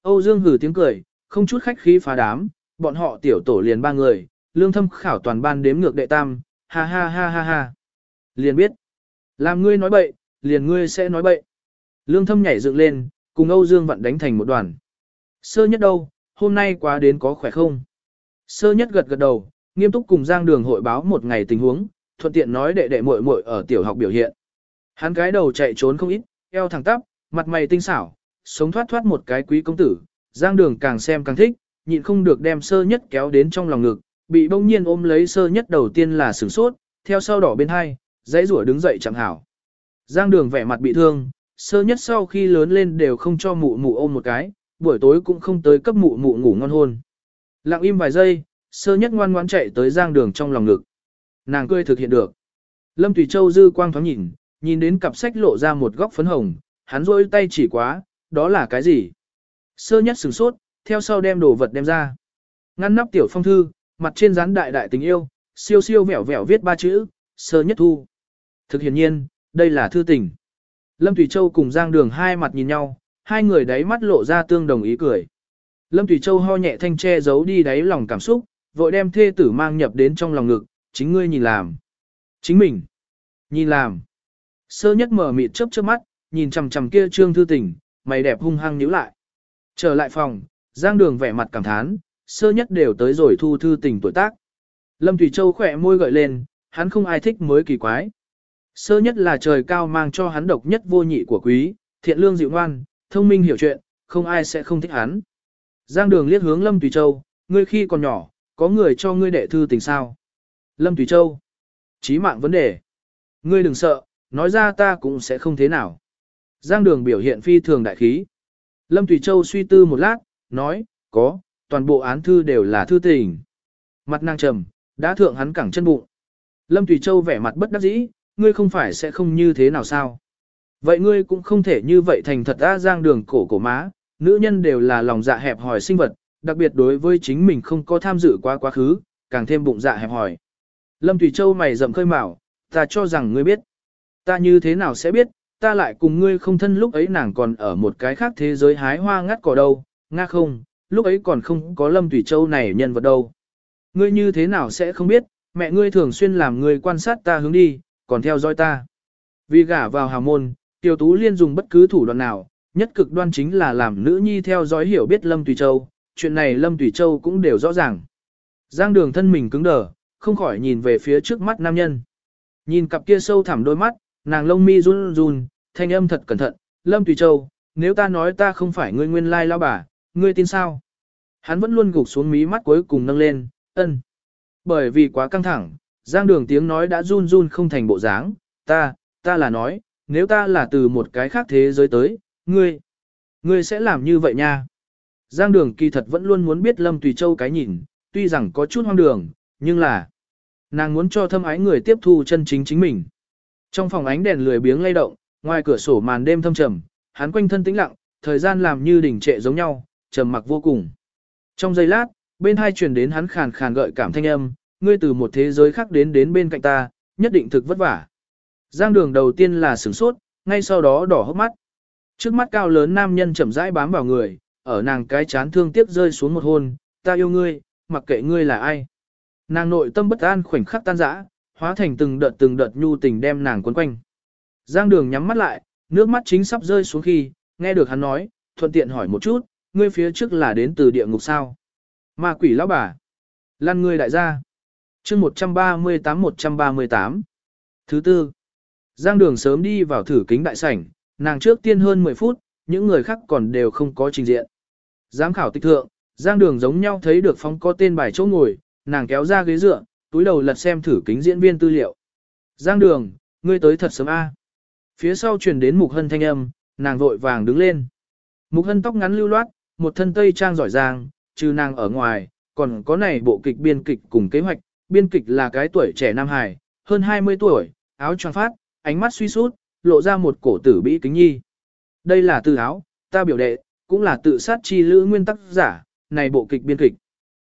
Âu Dương hử tiếng cười, không chút khách khí phá đám, bọn họ tiểu tổ liền ba người, lương thâm khảo toàn ban đếm ngược đệ tam, ha ha ha ha ha. Liền biết, làm ngươi nói bậy, liền ngươi sẽ nói bậy. Lương thâm nhảy dựng lên, cùng Âu Dương vặn đánh thành một đoàn. Sơ nhất đâu, hôm nay quá đến có khỏe không? Sơ nhất gật gật đầu, nghiêm túc cùng Giang Đường hội báo một ngày tình huống, thuận tiện nói đệ đệ muội muội ở tiểu học biểu hiện. Hắn cái đầu chạy trốn không ít, eo thẳng tắp, mặt mày tinh xảo, sống thoát thoát một cái quý công tử, Giang Đường càng xem càng thích, nhịn không được đem sơ nhất kéo đến trong lòng ngực, bị bỗng nhiên ôm lấy sơ nhất đầu tiên là sửng sốt, theo sau đỏ bên hai, dãy rủa đứng dậy chẳng hảo. Giang đường vẻ mặt bị thương, sơ nhất sau khi lớn lên đều không cho mụ mụ ôm một cái, buổi tối cũng không tới cấp mụ mụ ngủ ngon hôn. Lặng im vài giây, sơ nhất ngoan ngoãn chạy tới giang đường trong lòng ngực. Nàng cười thực hiện được. Lâm Tùy Châu dư quang thoáng nhìn, nhìn đến cặp sách lộ ra một góc phấn hồng, hắn rôi tay chỉ quá, đó là cái gì? Sơ nhất sửng sốt, theo sau đem đồ vật đem ra. Ngăn nắp tiểu phong thư, mặt trên dán đại đại tình yêu, siêu siêu vẻo vẻo viết ba chữ, sơ nhất thu. Thực hiện nhiên, đây là thư tình. Lâm Thủy Châu cùng Giang Đường hai mặt nhìn nhau, hai người đáy mắt lộ ra tương đồng ý cười. Lâm Thủy Châu ho nhẹ thanh che giấu đi đáy lòng cảm xúc, vội đem thê tử mang nhập đến trong lòng ngực, chính ngươi nhìn làm. Chính mình. Nhìn làm. Sơ nhất mở mịt chớp chớp mắt, nhìn chằm chằm kia trương thư tình, mày đẹp hung hăng nhíu lại. Trở lại phòng, Giang Đường vẻ mặt cảm thán, sơ nhất đều tới rồi thu thư tình tuổi tác. Lâm Thủy Châu khỏe môi gợi lên, hắn không ai thích mới kỳ quái. Sơ nhất là trời cao mang cho hắn độc nhất vô nhị của quý, thiện lương dịu ngoan, thông minh hiểu chuyện, không ai sẽ không thích hắn. Giang đường liếc hướng Lâm Thủy Châu, ngươi khi còn nhỏ, có người cho ngươi đệ thư tình sao? Lâm Thủy Châu, chí mạng vấn đề. Ngươi đừng sợ, nói ra ta cũng sẽ không thế nào. Giang đường biểu hiện phi thường đại khí. Lâm Thủy Châu suy tư một lát, nói, có, toàn bộ án thư đều là thư tình. Mặt nàng trầm, đã thượng hắn cẳng chân bụng. Lâm Thủy Châu vẻ mặt bất đắc dĩ, ngươi không phải sẽ không như thế nào sao? Vậy ngươi cũng không thể như vậy thành thật ra giang đường cổ cổ má, nữ nhân đều là lòng dạ hẹp hòi sinh vật, đặc biệt đối với chính mình không có tham dự quá quá khứ, càng thêm bụng dạ hẹp hòi. Lâm Thủy Châu mày rậm khơi mào, ta cho rằng ngươi biết. Ta như thế nào sẽ biết, ta lại cùng ngươi không thân lúc ấy nàng còn ở một cái khác thế giới hái hoa ngắt cỏ đâu, nga không, lúc ấy còn không có Lâm Thủy Châu này nhân vật đâu. Ngươi như thế nào sẽ không biết, mẹ ngươi thường xuyên làm ngươi quan sát ta hướng đi, còn theo dõi ta. Vì gả vào hào môn, Tiêu Tú Liên dùng bất cứ thủ đoạn nào, nhất cực đoan chính là làm nữ nhi theo dõi hiểu biết Lâm Tùy Châu, chuyện này Lâm Tùy Châu cũng đều rõ ràng. Giang đường thân mình cứng đờ, không khỏi nhìn về phía trước mắt nam nhân. Nhìn cặp kia sâu thẳm đôi mắt, nàng lông mi run run, thanh âm thật cẩn thận, Lâm Tùy Châu, nếu ta nói ta không phải ngươi nguyên lai lao bà, ngươi tin sao? Hắn vẫn luôn gục xuống mí mắt cuối cùng nâng lên, ân. Bởi vì quá căng thẳng, Giang đường tiếng nói đã run run không thành bộ dáng, ta, ta là nói, nếu ta là từ một cái khác thế giới tới, ngươi, ngươi sẽ làm như vậy nha. Giang đường kỳ thật vẫn luôn muốn biết Lâm Tùy Châu cái nhìn, tuy rằng có chút hoang đường, nhưng là, nàng muốn cho thâm ái người tiếp thu chân chính chính mình. Trong phòng ánh đèn lười biếng lay động, ngoài cửa sổ màn đêm thâm trầm, hắn quanh thân tĩnh lặng, thời gian làm như đỉnh trệ giống nhau, trầm mặc vô cùng. Trong giây lát, bên hai truyền đến hắn khàn khàn gợi cảm thanh âm, ngươi từ một thế giới khác đến đến bên cạnh ta, nhất định thực vất vả. Giang đường đầu tiên là sửng sốt, ngay sau đó đỏ hốc mắt. Trước mắt cao lớn nam nhân chậm rãi bám vào người, ở nàng cái chán thương tiếc rơi xuống một hôn, ta yêu ngươi, mặc kệ ngươi là ai. Nàng nội tâm bất an khoảnh khắc tan rã, hóa thành từng đợt từng đợt nhu tình đem nàng quấn quanh. Giang đường nhắm mắt lại, nước mắt chính sắp rơi xuống khi, nghe được hắn nói, thuận tiện hỏi một chút, ngươi phía trước là đến từ địa ngục sao? Ma quỷ lão bà. Lăn ngươi đại gia. chương 138-138. Thứ tư. Giang đường sớm đi vào thử kính đại sảnh, nàng trước tiên hơn 10 phút, những người khác còn đều không có trình diện. Giám khảo tịch thượng, Giang đường giống nhau thấy được phóng có tên bài chỗ ngồi, nàng kéo ra ghế dựa, túi đầu lật xem thử kính diễn viên tư liệu. Giang đường, ngươi tới thật sớm a. Phía sau truyền đến Mục Hân thanh âm, nàng vội vàng đứng lên. Mục Hân tóc ngắn lưu loát, một thân tây trang giỏi giang, trừ nàng ở ngoài, còn có này bộ kịch biên kịch cùng kế hoạch, biên kịch là cái tuổi trẻ nam hài, hơn 20 tuổi, áo choàng phát, ánh mắt suy sút, lộ ra một cổ tử bĩ kính nhi. Đây là từ áo, ta biểu đệ, cũng là tự sát chi lữ nguyên tắc giả, này bộ kịch biên kịch.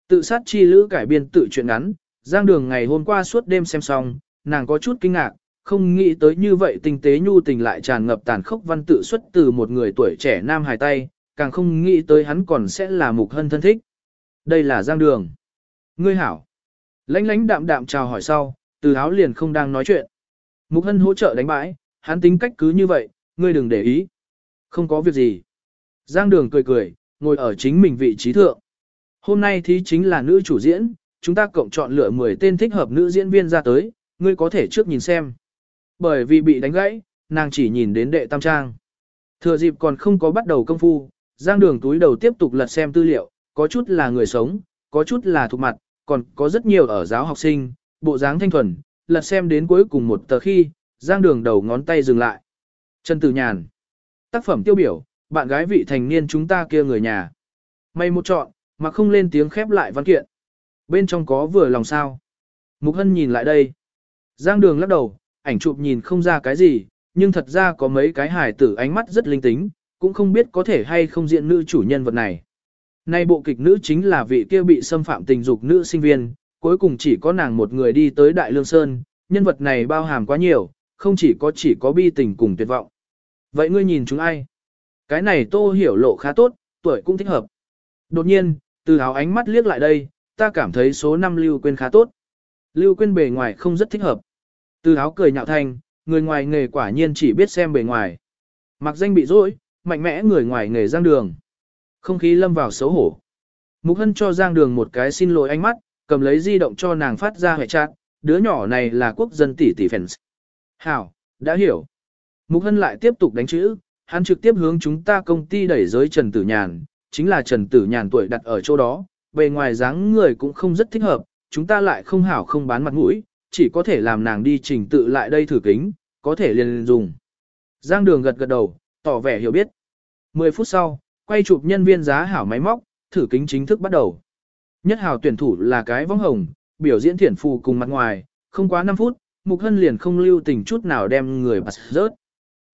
Tự sát chi lữ cải biên tự truyện ngắn, giang đường ngày hôm qua suốt đêm xem xong, nàng có chút kinh ngạc, không nghĩ tới như vậy tinh tế nhu tình lại tràn ngập tàn khốc văn tự xuất từ một người tuổi trẻ nam hài tay, càng không nghĩ tới hắn còn sẽ là mục hân thân thích. Đây là giang đường. Ngươi hảo. Lánh lánh đạm đạm chào hỏi sau, từ áo liền không đang nói chuyện. Mục hân hỗ trợ đánh bãi, hắn tính cách cứ như vậy, ngươi đừng để ý. Không có việc gì. Giang đường cười cười, ngồi ở chính mình vị trí thượng. Hôm nay thì chính là nữ chủ diễn, chúng ta cộng chọn lựa 10 tên thích hợp nữ diễn viên ra tới, ngươi có thể trước nhìn xem. Bởi vì bị đánh gãy, nàng chỉ nhìn đến đệ tam trang. Thừa dịp còn không có bắt đầu công phu, giang đường túi đầu tiếp tục lật xem tư liệu, có chút là người sống, có chút là thuộc mặt, còn có rất nhiều ở giáo học sinh, bộ dáng thanh thuần, lật xem đến cuối cùng một tờ khi, giang đường đầu ngón tay dừng lại. Trần Tử Nhàn. Tác phẩm tiêu biểu, bạn gái vị thành niên chúng ta kia người nhà. May một chọn, mà không lên tiếng khép lại văn kiện. Bên trong có vừa lòng sao. Mục Hân nhìn lại đây. Giang đường lắc đầu, ảnh chụp nhìn không ra cái gì, nhưng thật ra có mấy cái hài tử ánh mắt rất linh tính, cũng không biết có thể hay không diện nữ chủ nhân vật này. Nay bộ kịch nữ chính là vị kia bị xâm phạm tình dục nữ sinh viên, cuối cùng chỉ có nàng một người đi tới Đại Lương Sơn, nhân vật này bao hàm quá nhiều, không chỉ có chỉ có bi tình cùng tuyệt vọng. Vậy ngươi nhìn chúng ai? Cái này tô hiểu lộ khá tốt, tuổi cũng thích hợp. Đột nhiên, từ áo ánh mắt liếc lại đây, ta cảm thấy số 5 Lưu Quyên khá tốt. Lưu Quyên bề ngoài không rất thích hợp. Từ áo cười nhạo thanh, người ngoài nghề quả nhiên chỉ biết xem bề ngoài. Mặc danh bị dối, mạnh mẽ người ngoài nghề giang đường. Không khí lâm vào xấu hổ. Mục Hân cho giang đường một cái xin lỗi ánh mắt, cầm lấy di động cho nàng phát ra hệ chat, đứa nhỏ này là quốc dân tỷ tỷ fans. Hảo, đã hiểu. Mục Hân lại tiếp tục đánh chữ, hắn trực tiếp hướng chúng ta công ty đẩy giới Trần Tử Nhàn, chính là Trần Tử Nhàn tuổi đặt ở chỗ đó, bề ngoài dáng người cũng không rất thích hợp, chúng ta lại không hảo không bán mặt mũi, chỉ có thể làm nàng đi trình tự lại đây thử kính, có thể liền dùng. Giang Đường gật gật đầu, tỏ vẻ hiểu biết. 10 phút sau, quay chụp nhân viên giá hảo máy móc, thử kính chính thức bắt đầu. Nhất hảo tuyển thủ là cái vong hồng, biểu diễn thiển phù cùng mặt ngoài, không quá 5 phút, Mục Hân liền không lưu tình chút nào đem người bắt rớt.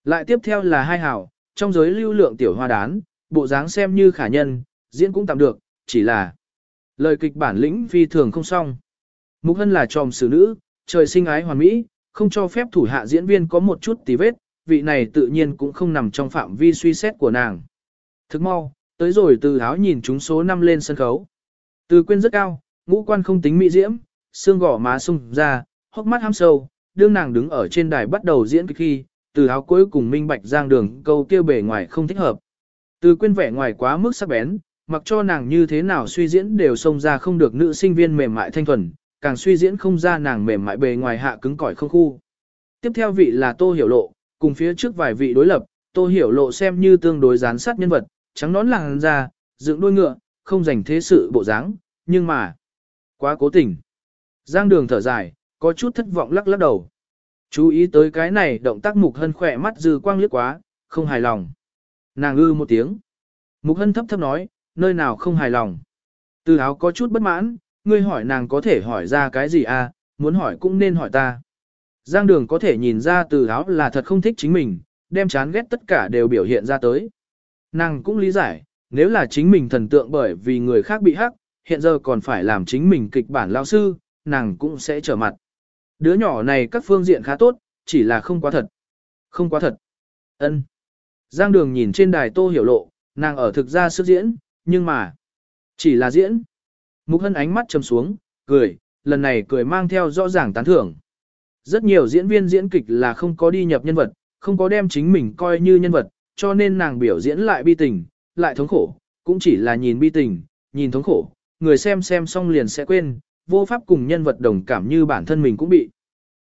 Lại tiếp theo là hai hảo, trong giới lưu lượng tiểu hoa đán, bộ dáng xem như khả nhân, diễn cũng tạm được, chỉ là lời kịch bản lĩnh phi thường không xong. Mục Hân là tròm xử nữ, trời sinh ái hoàn mỹ, không cho phép thủ hạ diễn viên có một chút tí vết, vị này tự nhiên cũng không nằm trong phạm vi suy xét của nàng. Thức mau, tới rồi từ áo nhìn chúng số 5 lên sân khấu. Từ quyên rất cao, ngũ quan không tính mỹ diễm, xương gỏ má sung ra, hốc mắt ham sâu, đương nàng đứng ở trên đài bắt đầu diễn khi, từ áo cuối cùng minh bạch giang đường câu kêu bề ngoài không thích hợp. Từ quyên vẻ ngoài quá mức sắc bén, mặc cho nàng như thế nào suy diễn đều xông ra không được nữ sinh viên mềm mại thanh thuần, càng suy diễn không ra nàng mềm mại bề ngoài hạ cứng cỏi không khu. Tiếp theo vị là Tô Hiểu Lộ, cùng phía trước vài vị đối lập, Tô Hiểu Lộ xem như tương đối gián sát nhân vật, trắng nón làng ra, dựng đôi ngựa, không dành thế sự bộ dáng, nhưng mà, quá cố tình. Giang đường thở dài, có chút thất vọng lắc lắc đầu. Chú ý tới cái này động tác mục hân khỏe mắt dư quang liếc quá, không hài lòng. Nàng ư một tiếng. Mục hân thấp thấp nói, nơi nào không hài lòng. Từ áo có chút bất mãn, ngươi hỏi nàng có thể hỏi ra cái gì à, muốn hỏi cũng nên hỏi ta. Giang đường có thể nhìn ra từ áo là thật không thích chính mình, đem chán ghét tất cả đều biểu hiện ra tới. Nàng cũng lý giải, nếu là chính mình thần tượng bởi vì người khác bị hắc, hiện giờ còn phải làm chính mình kịch bản lao sư, nàng cũng sẽ trở mặt. Đứa nhỏ này các phương diện khá tốt, chỉ là không quá thật. Không quá thật. ân Giang đường nhìn trên đài tô hiểu lộ, nàng ở thực ra sức diễn, nhưng mà, chỉ là diễn. Mục hân ánh mắt trầm xuống, cười, lần này cười mang theo rõ ràng tán thưởng. Rất nhiều diễn viên diễn kịch là không có đi nhập nhân vật, không có đem chính mình coi như nhân vật, cho nên nàng biểu diễn lại bi tình, lại thống khổ, cũng chỉ là nhìn bi tình, nhìn thống khổ, người xem xem xong liền sẽ quên, vô pháp cùng nhân vật đồng cảm như bản thân mình cũng bị.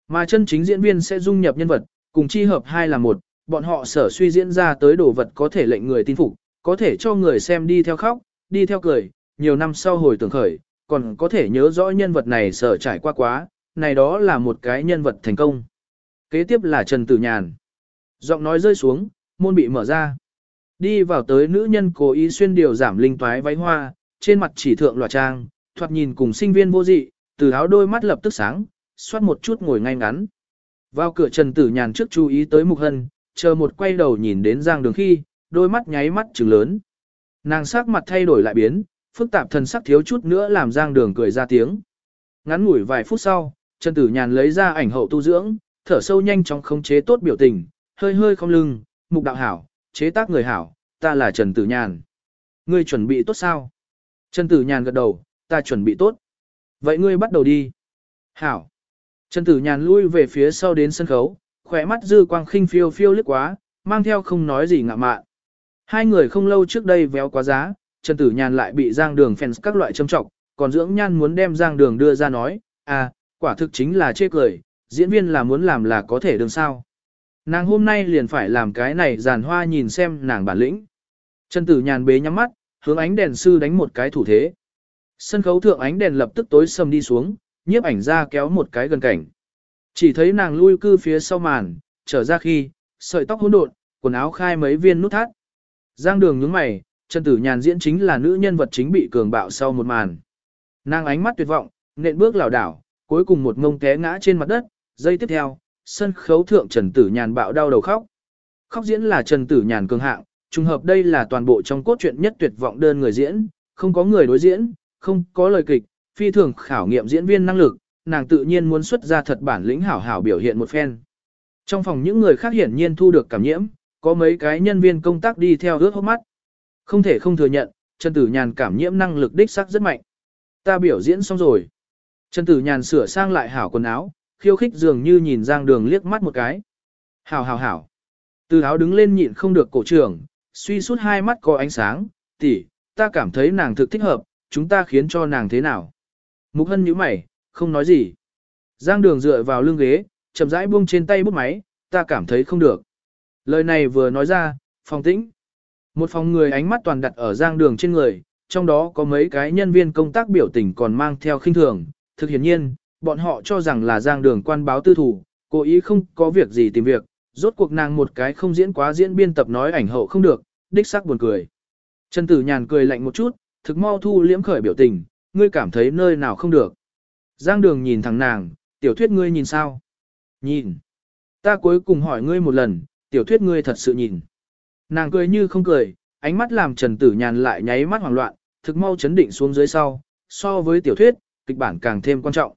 Mà chân chính diễn viên sẽ dung nhập nhân vật, cùng chi hợp hai là một, bọn họ sở suy diễn ra tới đồ vật có thể lệnh người tin phục, có thể cho người xem đi theo khóc, đi theo cười, nhiều năm sau hồi tưởng khởi, còn có thể nhớ rõ nhân vật này sở trải qua quá, này đó là một cái nhân vật thành công. Kế tiếp là Trần Tử Nhàn. Giọng nói rơi xuống, môn bị mở ra. Đi vào tới nữ nhân cố ý xuyên điều giảm linh toái váy hoa, trên mặt chỉ thượng lòa trang, thoạt nhìn cùng sinh viên vô dị, từ áo đôi mắt lập tức sáng, xoát một chút ngồi ngay ngắn. Vào cửa Trần Tử Nhàn trước chú ý tới Mục Hân, chờ một quay đầu nhìn đến Giang Đường khi, đôi mắt nháy mắt trừng lớn. Nàng sắc mặt thay đổi lại biến, phức tạp thần sắc thiếu chút nữa làm Giang Đường cười ra tiếng. Ngắn ngủi vài phút sau, Trần Tử Nhàn lấy ra ảnh hậu tu dưỡng, thở sâu nhanh chóng khống chế tốt biểu tình, hơi hơi không lưng, mục đạo hảo, chế tác người hảo, ta là Trần Tử Nhàn. Ngươi chuẩn bị tốt sao? Trần Tử Nhàn gật đầu, ta chuẩn bị tốt. Vậy ngươi bắt đầu đi. Hảo. Trần Tử Nhàn lui về phía sau đến sân khấu, khỏe mắt dư quang khinh phiêu phiêu lướt quá, mang theo không nói gì ngạ mạn. Hai người không lâu trước đây véo quá giá, Trần Tử Nhàn lại bị Giang Đường fans các loại châm trọng, còn dưỡng nhan muốn đem Giang Đường đưa ra nói, à, quả thực chính là chê cười, diễn viên là muốn làm là có thể đường sao. Nàng hôm nay liền phải làm cái này giàn hoa nhìn xem nàng bản lĩnh. Trần Tử Nhàn bế nhắm mắt, hướng ánh đèn sư đánh một cái thủ thế. Sân khấu thượng ánh đèn lập tức tối sầm đi xuống, nhiếp ảnh ra kéo một cái gần cảnh. Chỉ thấy nàng lui cư phía sau màn, trở ra khi, sợi tóc hỗn độn, quần áo khai mấy viên nút thắt. Giang đường nhướng mày, Trần Tử Nhàn diễn chính là nữ nhân vật chính bị cường bạo sau một màn. Nàng ánh mắt tuyệt vọng, nện bước lảo đảo, cuối cùng một ngông té ngã trên mặt đất, giây tiếp theo, sân khấu thượng Trần Tử Nhàn bạo đau đầu khóc. Khóc diễn là Trần Tử Nhàn cường hạng, trùng hợp đây là toàn bộ trong cốt truyện nhất tuyệt vọng đơn người diễn, không có người đối diễn, không có lời kịch, phi thường khảo nghiệm diễn viên năng lực, nàng tự nhiên muốn xuất ra thật bản lĩnh hảo hảo biểu hiện một phen. Trong phòng những người khác hiển nhiên thu được cảm nhiễm, có mấy cái nhân viên công tác đi theo ướt hốc mắt. Không thể không thừa nhận, Trần Tử Nhàn cảm nhiễm năng lực đích sắc rất mạnh. Ta biểu diễn xong rồi. Trần Tử Nhàn sửa sang lại hảo quần áo, khiêu khích dường như nhìn Giang Đường liếc mắt một cái. Hảo hảo hảo. Từ áo đứng lên nhịn không được cổ trưởng, suy suốt hai mắt có ánh sáng, tỷ, ta cảm thấy nàng thực thích hợp, chúng ta khiến cho nàng thế nào. Mục hân nhíu mày, không nói gì. Giang đường dựa vào lưng ghế, chậm rãi buông trên tay bút máy, ta cảm thấy không được. Lời này vừa nói ra, phòng tĩnh. Một phòng người ánh mắt toàn đặt ở giang đường trên người, trong đó có mấy cái nhân viên công tác biểu tình còn mang theo khinh thường. Thực hiện nhiên, bọn họ cho rằng là giang đường quan báo tư thủ, cố ý không có việc gì tìm việc, rốt cuộc nàng một cái không diễn quá diễn biên tập nói ảnh hậu không được, đích sắc buồn cười. Trần Tử Nhàn cười lạnh một chút, thực mau thu liễm khởi biểu tình, ngươi cảm thấy nơi nào không được. Giang đường nhìn thẳng nàng, tiểu thuyết ngươi nhìn sao? Nhìn. Ta cuối cùng hỏi ngươi một lần, tiểu thuyết ngươi thật sự nhìn. Nàng cười như không cười, ánh mắt làm Trần Tử Nhàn lại nháy mắt hoảng loạn, thực mau chấn định xuống dưới sau, so với tiểu thuyết, kịch bản càng thêm quan trọng.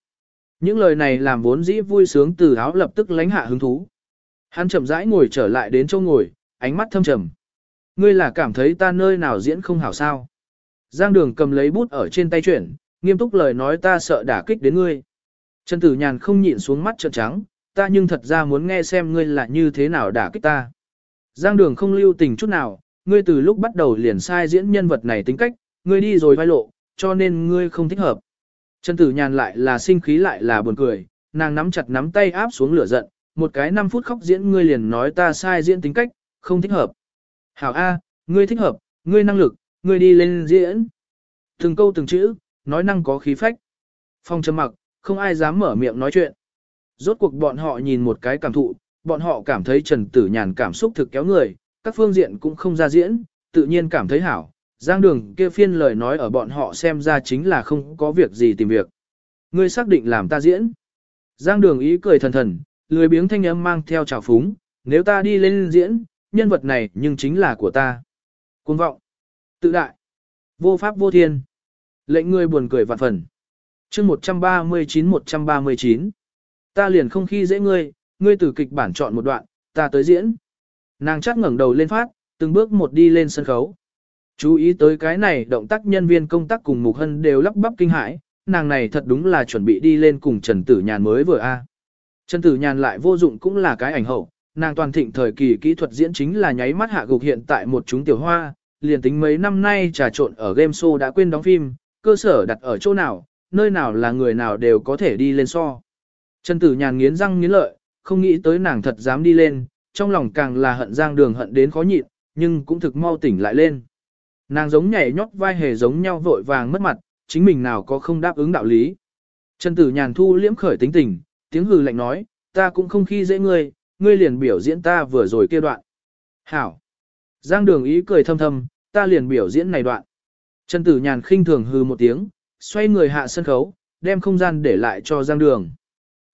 Những lời này làm vốn dĩ vui sướng từ áo lập tức lánh hạ hứng thú. Hắn chậm rãi ngồi trở lại đến chỗ ngồi, ánh mắt thâm trầm. Ngươi là cảm thấy ta nơi nào diễn không hảo sao? Giang đường cầm lấy bút ở trên tay chuyển, nghiêm túc lời nói ta sợ đả kích đến ngươi. Trần Tử Nhàn không nhịn xuống mắt trợn trắng, ta nhưng thật ra muốn nghe xem ngươi là như thế nào đả kích ta. Giang đường không lưu tình chút nào, ngươi từ lúc bắt đầu liền sai diễn nhân vật này tính cách, ngươi đi rồi vai lộ, cho nên ngươi không thích hợp. Trần Tử Nhàn lại là sinh khí lại là buồn cười, nàng nắm chặt nắm tay áp xuống lửa giận, một cái 5 phút khóc diễn ngươi liền nói ta sai diễn tính cách, không thích hợp. Hảo A, ngươi thích hợp, ngươi năng lực, ngươi đi lên diễn. Từng câu từng chữ, nói năng có khí phách. Phong trầm mặc, không ai dám mở miệng nói chuyện. Rốt cuộc bọn họ nhìn một cái cảm thụ, bọn họ cảm thấy Trần Tử Nhàn cảm xúc thực kéo người, các phương diện cũng không ra diễn, tự nhiên cảm thấy hảo. Giang đường kia phiên lời nói ở bọn họ xem ra chính là không có việc gì tìm việc. Ngươi xác định làm ta diễn. Giang đường ý cười thần thần, lười biếng thanh âm mang theo trào phúng, nếu ta đi lên diễn, nhân vật này nhưng chính là của ta. Cuồng vọng, tự đại, vô pháp vô thiên. Lệnh ngươi buồn cười vạn phần. chương 139-139. Ta liền không khi dễ ngươi, ngươi từ kịch bản chọn một đoạn, ta tới diễn. Nàng chắc ngẩng đầu lên phát, từng bước một đi lên sân khấu. Chú ý tới cái này động tác nhân viên công tác cùng Mục Hân đều lắp bắp kinh hãi, nàng này thật đúng là chuẩn bị đi lên cùng Trần Tử Nhàn mới vừa a. À. Trần Tử Nhàn lại vô dụng cũng là cái ảnh hậu, nàng toàn thịnh thời kỳ kỹ thuật diễn chính là nháy mắt hạ gục hiện tại một chúng tiểu hoa, liền tính mấy năm nay trà trộn ở game show đã quên đóng phim, cơ sở đặt ở chỗ nào, nơi nào là người nào đều có thể đi lên so. Trần Tử Nhàn nghiến răng nghiến lợi, không nghĩ tới nàng thật dám đi lên, trong lòng càng là hận giang đường hận đến khó nhịn, nhưng cũng thực mau tỉnh lại lên. Nàng giống nhảy nhót vai hề giống nhau vội vàng mất mặt, chính mình nào có không đáp ứng đạo lý. Trần Tử Nhàn thu liễm khởi tính tình, tiếng hừ lạnh nói, ta cũng không khi dễ ngươi, ngươi liền biểu diễn ta vừa rồi kia đoạn. Hảo! Giang đường ý cười thâm thâm, ta liền biểu diễn này đoạn. Trần Tử Nhàn khinh thường hừ một tiếng, xoay người hạ sân khấu, đem không gian để lại cho Giang đường.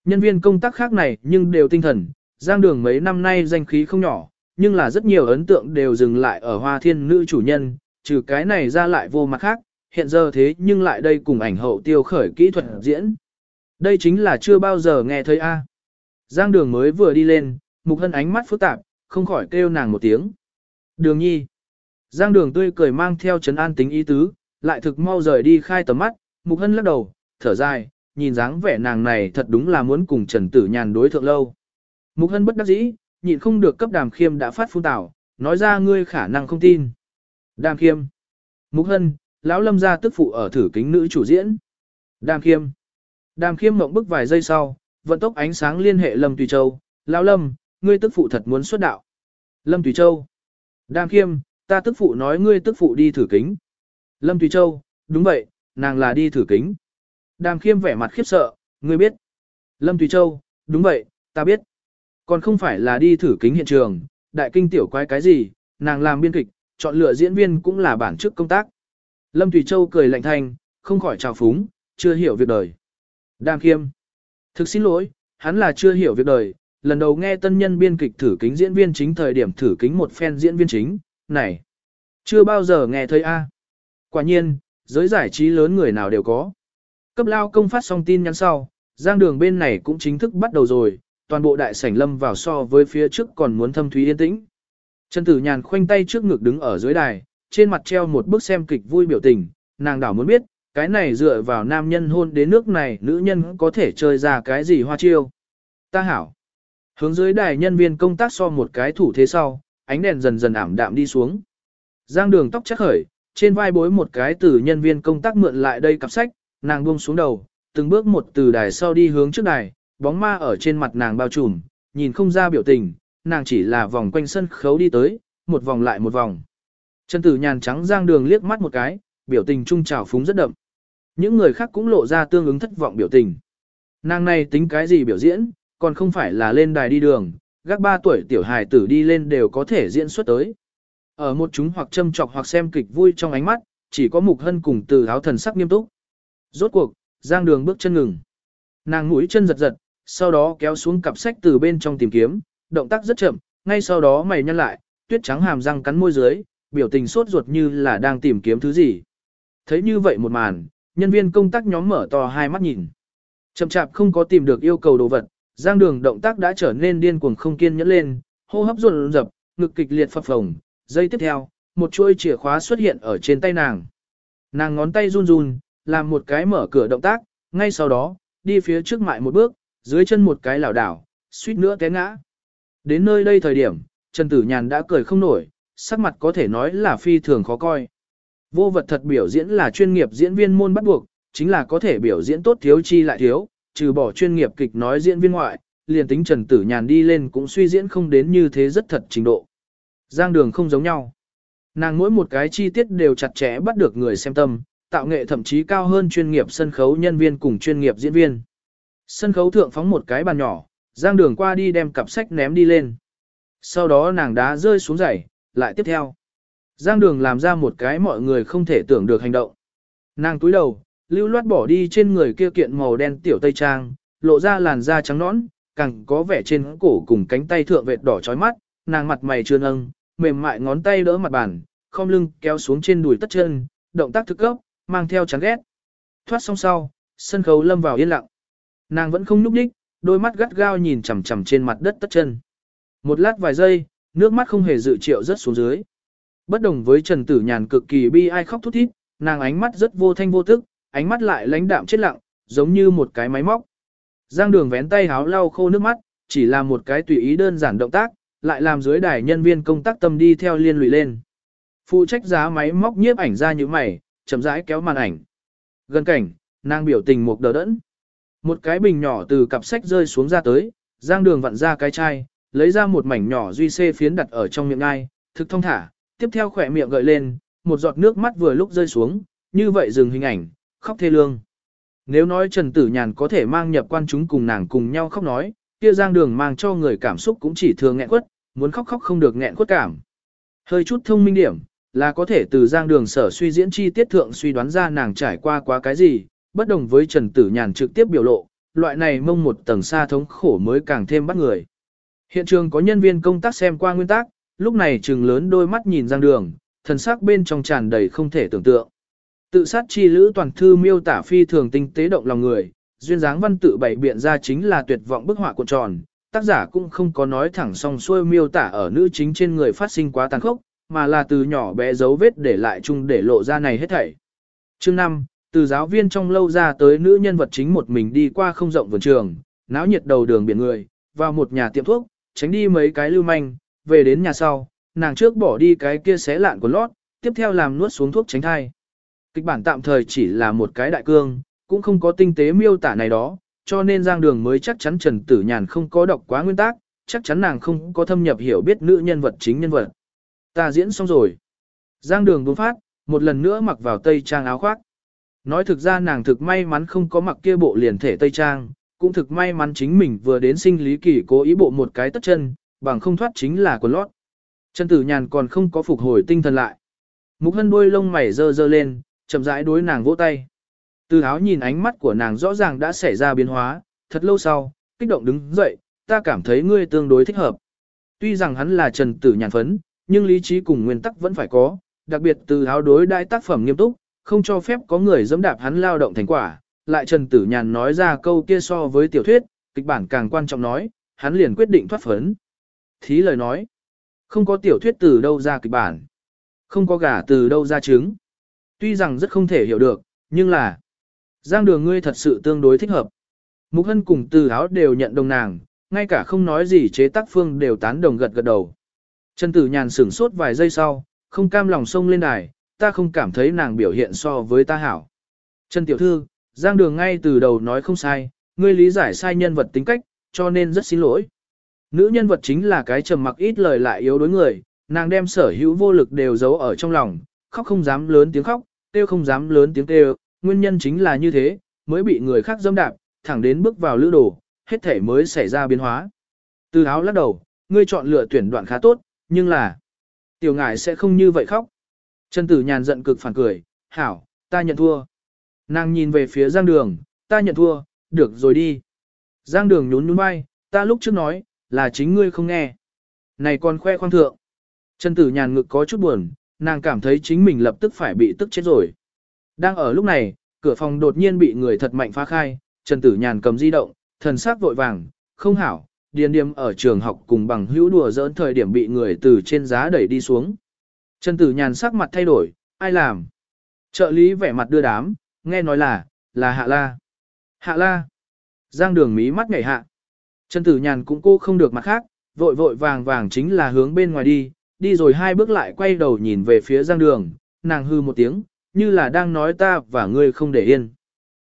Nhân viên công tác khác này nhưng đều tinh thần, Giang đường mấy năm nay danh khí không nhỏ, nhưng là rất nhiều ấn tượng đều dừng lại ở hoa thiên nữ chủ nhân, trừ cái này ra lại vô mặt khác, hiện giờ thế nhưng lại đây cùng ảnh hậu tiêu khởi kỹ thuật diễn. Đây chính là chưa bao giờ nghe thấy A. Giang đường mới vừa đi lên, mục hân ánh mắt phức tạp, không khỏi kêu nàng một tiếng. Đường nhi. Giang đường tươi cười mang theo chấn an tính ý tứ, lại thực mau rời đi khai tầm mắt, mục hân lắc đầu, thở dài, nhìn dáng vẻ nàng này thật đúng là muốn cùng Trần Tử Nhàn đối thượng lâu. Mục hân bất đắc dĩ, nhịn không được cấp đàm khiêm đã phát phun tảo, nói ra ngươi khả năng không tin. Đàm khiêm. Mục hân, lão lâm gia tức phụ ở thử kính nữ chủ diễn. Đàm khiêm. Đàm khiêm mộng bức vài giây sau, vận tốc ánh sáng liên hệ Lâm Tùy Châu, lão Lâm, ngươi tức phụ thật muốn xuất đạo. Lâm Tùy Châu. Đàm khiêm, ta tức phụ nói ngươi tức phụ đi thử kính. Lâm Tùy Châu, đúng vậy, nàng là đi thử kính. Đàm khiêm vẻ mặt khiếp sợ, ngươi biết. Lâm Tùy Châu, đúng vậy, ta biết. Còn không phải là đi thử kính hiện trường, đại kinh tiểu quái cái gì, nàng làm biên kịch, chọn lựa diễn viên cũng là bản chức công tác. Lâm Thủy Châu cười lạnh thanh, không khỏi trào phúng, chưa hiểu việc đời. Đàm khiêm. Thực xin lỗi, hắn là chưa hiểu việc đời, lần đầu nghe tân nhân biên kịch thử kính diễn viên chính thời điểm thử kính một fan diễn viên chính, này. Chưa bao giờ nghe thấy A. Quả nhiên, giới giải trí lớn người nào đều có. Cấp lao công phát xong tin nhắn sau, giang đường bên này cũng chính thức bắt đầu rồi, toàn bộ đại sảnh lâm vào so với phía trước còn muốn thâm thúy yên tĩnh. Trần Tử Nhàn khoanh tay trước ngực đứng ở dưới đài, trên mặt treo một bức xem kịch vui biểu tình, nàng đảo muốn biết, cái này dựa vào nam nhân hôn đến nước này nữ nhân có thể chơi ra cái gì hoa chiêu. Ta hảo. Hướng dưới đài nhân viên công tác so một cái thủ thế sau, ánh đèn dần dần ảm đạm đi xuống. Giang đường tóc chắc khởi, trên vai bối một cái từ nhân viên công tác mượn lại đây cặp sách, nàng buông xuống đầu, từng bước một từ đài sau đi hướng trước đài, bóng ma ở trên mặt nàng bao trùm, nhìn không ra biểu tình, nàng chỉ là vòng quanh sân khấu đi tới, một vòng lại một vòng. Chân tử nhàn trắng giang đường liếc mắt một cái, biểu tình trung trào phúng rất đậm. Những người khác cũng lộ ra tương ứng thất vọng biểu tình. Nàng này tính cái gì biểu diễn, còn không phải là lên đài đi đường, gác ba tuổi tiểu hài tử đi lên đều có thể diễn xuất tới. Ở một chúng hoặc châm chọc hoặc xem kịch vui trong ánh mắt, chỉ có mục hân cùng từ áo thần sắc nghiêm túc. Rốt cuộc, giang đường bước chân ngừng. Nàng mũi chân giật giật, sau đó kéo xuống cặp sách từ bên trong tìm kiếm, động tác rất chậm, ngay sau đó mày nhăn lại, tuyết trắng hàm răng cắn môi dưới, biểu tình sốt ruột như là đang tìm kiếm thứ gì. Thấy như vậy một màn, nhân viên công tác nhóm mở to hai mắt nhìn. Chậm chạp không có tìm được yêu cầu đồ vật, giang đường động tác đã trở nên điên cuồng không kiên nhẫn lên, hô hấp run rập, ngực kịch liệt phập phồng. Giây tiếp theo, một chuôi chìa khóa xuất hiện ở trên tay nàng. Nàng ngón tay run run, làm một cái mở cửa động tác, ngay sau đó, đi phía trước mại một bước, dưới chân một cái lảo đảo, suýt nữa té ngã. Đến nơi đây thời điểm, Trần Tử Nhàn đã cười không nổi, sắc mặt có thể nói là phi thường khó coi. Vô vật thật biểu diễn là chuyên nghiệp diễn viên môn bắt buộc, chính là có thể biểu diễn tốt thiếu chi lại thiếu, trừ bỏ chuyên nghiệp kịch nói diễn viên ngoại, liền tính Trần Tử Nhàn đi lên cũng suy diễn không đến như thế rất thật trình độ. Giang đường không giống nhau. Nàng mỗi một cái chi tiết đều chặt chẽ bắt được người xem tâm, tạo nghệ thậm chí cao hơn chuyên nghiệp sân khấu nhân viên cùng chuyên nghiệp diễn viên. Sân khấu thượng phóng một cái bàn nhỏ, Giang đường qua đi đem cặp sách ném đi lên. Sau đó nàng đá rơi xuống giày, lại tiếp theo. Giang đường làm ra một cái mọi người không thể tưởng được hành động. Nàng túi đầu, lưu loát bỏ đi trên người kia kiện màu đen tiểu tây trang, lộ ra làn da trắng nõn, càng có vẻ trên cổ cùng cánh tay thượng vệt đỏ chói mắt, nàng mặt mày trơn âng, mềm mại ngón tay đỡ mặt bàn, không lưng kéo xuống trên đùi tất chân, động tác thực cấp, mang theo chán ghét. Thoát xong sau, sân khấu lâm vào yên lặng. Nàng vẫn không nhúc nhích, đôi mắt gắt gao nhìn chằm chằm trên mặt đất tất chân. Một lát vài giây, nước mắt không hề dự triệu rớt xuống dưới. Bất đồng với Trần Tử Nhàn cực kỳ bi ai khóc thút thít, nàng ánh mắt rất vô thanh vô tức, ánh mắt lại lãnh đạm chết lặng, giống như một cái máy móc. Giang đường vén tay háo lau khô nước mắt, chỉ là một cái tùy ý đơn giản động tác, lại làm dưới đài nhân viên công tác tâm đi theo liên lụy lên. Phụ trách giá máy móc nhiếp ảnh ra như mày, chậm rãi kéo màn ảnh. Gần cảnh, nàng biểu tình một đờ đẫn. Một cái bình nhỏ từ cặp sách rơi xuống ra tới, giang đường vặn ra cái chai, lấy ra một mảnh nhỏ duy xê phiến đặt ở trong miệng ngai, thực thông thả, tiếp theo khỏe miệng gợi lên, một giọt nước mắt vừa lúc rơi xuống, như vậy dừng hình ảnh, khóc thê lương. Nếu nói Trần Tử Nhàn có thể mang nhập quan chúng cùng nàng cùng nhau khóc nói, kia giang đường mang cho người cảm xúc cũng chỉ thường nghẹn quất, muốn khóc khóc không được nghẹn quất cảm. Hơi chút thông minh điểm, là có thể từ giang đường sở suy diễn chi tiết thượng suy đoán ra nàng trải qua quá cái gì, bất đồng với Trần Tử Nhàn trực tiếp biểu lộ, loại này mông một tầng xa thống khổ mới càng thêm bắt người. Hiện trường có nhân viên công tác xem qua nguyên tắc, lúc này trừng lớn đôi mắt nhìn giang đường, thần sắc bên trong tràn đầy không thể tưởng tượng. Tự sát chi lữ toàn thư miêu tả phi thường tinh tế động lòng người, duyên dáng văn tự bảy biện ra chính là tuyệt vọng bức họa cuộn tròn, tác giả cũng không có nói thẳng song xuôi miêu tả ở nữ chính trên người phát sinh quá tàn khốc, mà là từ nhỏ bé dấu vết để lại chung để lộ ra này hết thảy. Chương 5, từ giáo viên trong lâu ra tới nữ nhân vật chính một mình đi qua không rộng vườn trường, náo nhiệt đầu đường biển người, vào một nhà tiệm thuốc, tránh đi mấy cái lưu manh, về đến nhà sau, nàng trước bỏ đi cái kia xé lạn của lót, tiếp theo làm nuốt xuống thuốc tránh thai. Kịch bản tạm thời chỉ là một cái đại cương, cũng không có tinh tế miêu tả này đó, cho nên Giang Đường mới chắc chắn Trần Tử Nhàn không có đọc quá nguyên tác, chắc chắn nàng không có thâm nhập hiểu biết nữ nhân vật chính nhân vật. Ta diễn xong rồi. Giang Đường buông phát, một lần nữa mặc vào tây trang áo khoác. Nói thực ra nàng thực may mắn không có mặc kia bộ liền thể tây trang, cũng thực may mắn chính mình vừa đến sinh lý kỳ cố ý bộ một cái tất chân, bằng không thoát chính là quần lót. Chân tử nhàn còn không có phục hồi tinh thần lại. Mục hân đuôi lông mày dơ dơ lên, chậm rãi đối nàng vỗ tay. Từ áo nhìn ánh mắt của nàng rõ ràng đã xảy ra biến hóa, thật lâu sau, kích động đứng dậy, ta cảm thấy ngươi tương đối thích hợp. Tuy rằng hắn là trần tử nhàn phấn, nhưng lý trí cùng nguyên tắc vẫn phải có, đặc biệt từ áo đối đại tác phẩm nghiêm túc, không cho phép có người dẫm đạp hắn lao động thành quả. Lại Trần Tử Nhàn nói ra câu kia so với tiểu thuyết, kịch bản càng quan trọng nói, hắn liền quyết định thoát phấn. Thí lời nói, không có tiểu thuyết từ đâu ra kịch bản, không có gà từ đâu ra trứng. Tuy rằng rất không thể hiểu được, nhưng là, giang đường ngươi thật sự tương đối thích hợp. Mục Hân cùng từ áo đều nhận đồng nàng, ngay cả không nói gì chế tác phương đều tán đồng gật gật đầu. Trần Tử Nhàn sửng sốt vài giây sau, không cam lòng xông lên đài, ta không cảm thấy nàng biểu hiện so với ta hảo. Trần Tiểu Thư, Giang Đường ngay từ đầu nói không sai, ngươi lý giải sai nhân vật tính cách, cho nên rất xin lỗi. Nữ nhân vật chính là cái trầm mặc ít lời lại yếu đối người, nàng đem sở hữu vô lực đều giấu ở trong lòng, khóc không dám lớn tiếng khóc, kêu không dám lớn tiếng kêu, nguyên nhân chính là như thế, mới bị người khác dâm đạp, thẳng đến bước vào lữ đồ, hết thể mới xảy ra biến hóa. Từ áo lắc đầu, ngươi chọn lựa tuyển đoạn khá tốt, nhưng là tiểu ngải sẽ không như vậy khóc. Trần Tử Nhàn giận cực phản cười, hảo, ta nhận thua. Nàng nhìn về phía Giang Đường, ta nhận thua, được rồi đi. Giang Đường nhún nhún vai, ta lúc trước nói, là chính ngươi không nghe. Này còn khoe khoang thượng. Trần Tử Nhàn ngực có chút buồn, nàng cảm thấy chính mình lập tức phải bị tức chết rồi. Đang ở lúc này, cửa phòng đột nhiên bị người thật mạnh phá khai, Trần Tử Nhàn cầm di động, thần sắc vội vàng, không hảo, điền điềm ở trường học cùng bằng hữu đùa dỡn thời điểm bị người từ trên giá đẩy đi xuống. Trần Tử Nhàn sắc mặt thay đổi, ai làm? Trợ lý vẻ mặt đưa đám, nghe nói là, là Hạ La. Hạ La. Giang đường mí mắt nhảy hạ. Trần Tử Nhàn cũng cô không được mặt khác, vội vội vàng vàng chính là hướng bên ngoài đi, đi rồi hai bước lại quay đầu nhìn về phía Giang đường, nàng hư một tiếng, như là đang nói ta và ngươi không để yên.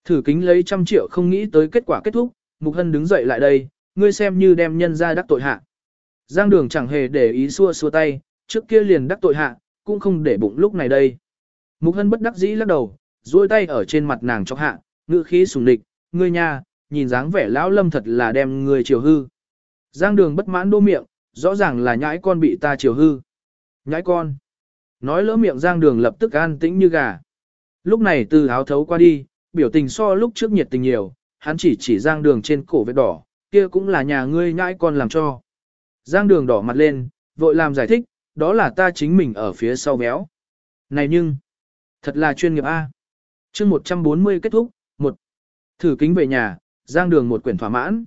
Thử kính lấy trăm triệu không nghĩ tới kết quả kết thúc, Mục Hân đứng dậy lại đây, ngươi xem như đem nhân ra đắc tội hạ. Giang đường chẳng hề để ý xua xua tay, trước kia liền đắc tội hạ, cũng không để bụng lúc này đây. Mục hân bất đắc dĩ lắc đầu, duỗi tay ở trên mặt nàng cho hạ, ngữ khí sùng địch, ngươi nha, nhìn dáng vẻ lão lâm thật là đem người chiều hư. Giang đường bất mãn đô miệng, rõ ràng là nhãi con bị ta chiều hư. Nhãi con. Nói lỡ miệng giang đường lập tức an tĩnh như gà. Lúc này từ áo thấu qua đi, biểu tình so lúc trước nhiệt tình nhiều, hắn chỉ chỉ giang đường trên cổ vết đỏ, kia cũng là nhà ngươi nhãi con làm cho. Giang đường đỏ mặt lên, vội làm giải thích, đó là ta chính mình ở phía sau béo. Này nhưng, thật là chuyên nghiệp A. chương 140 kết thúc, một Thử kính về nhà, giang đường một quyển thỏa mãn.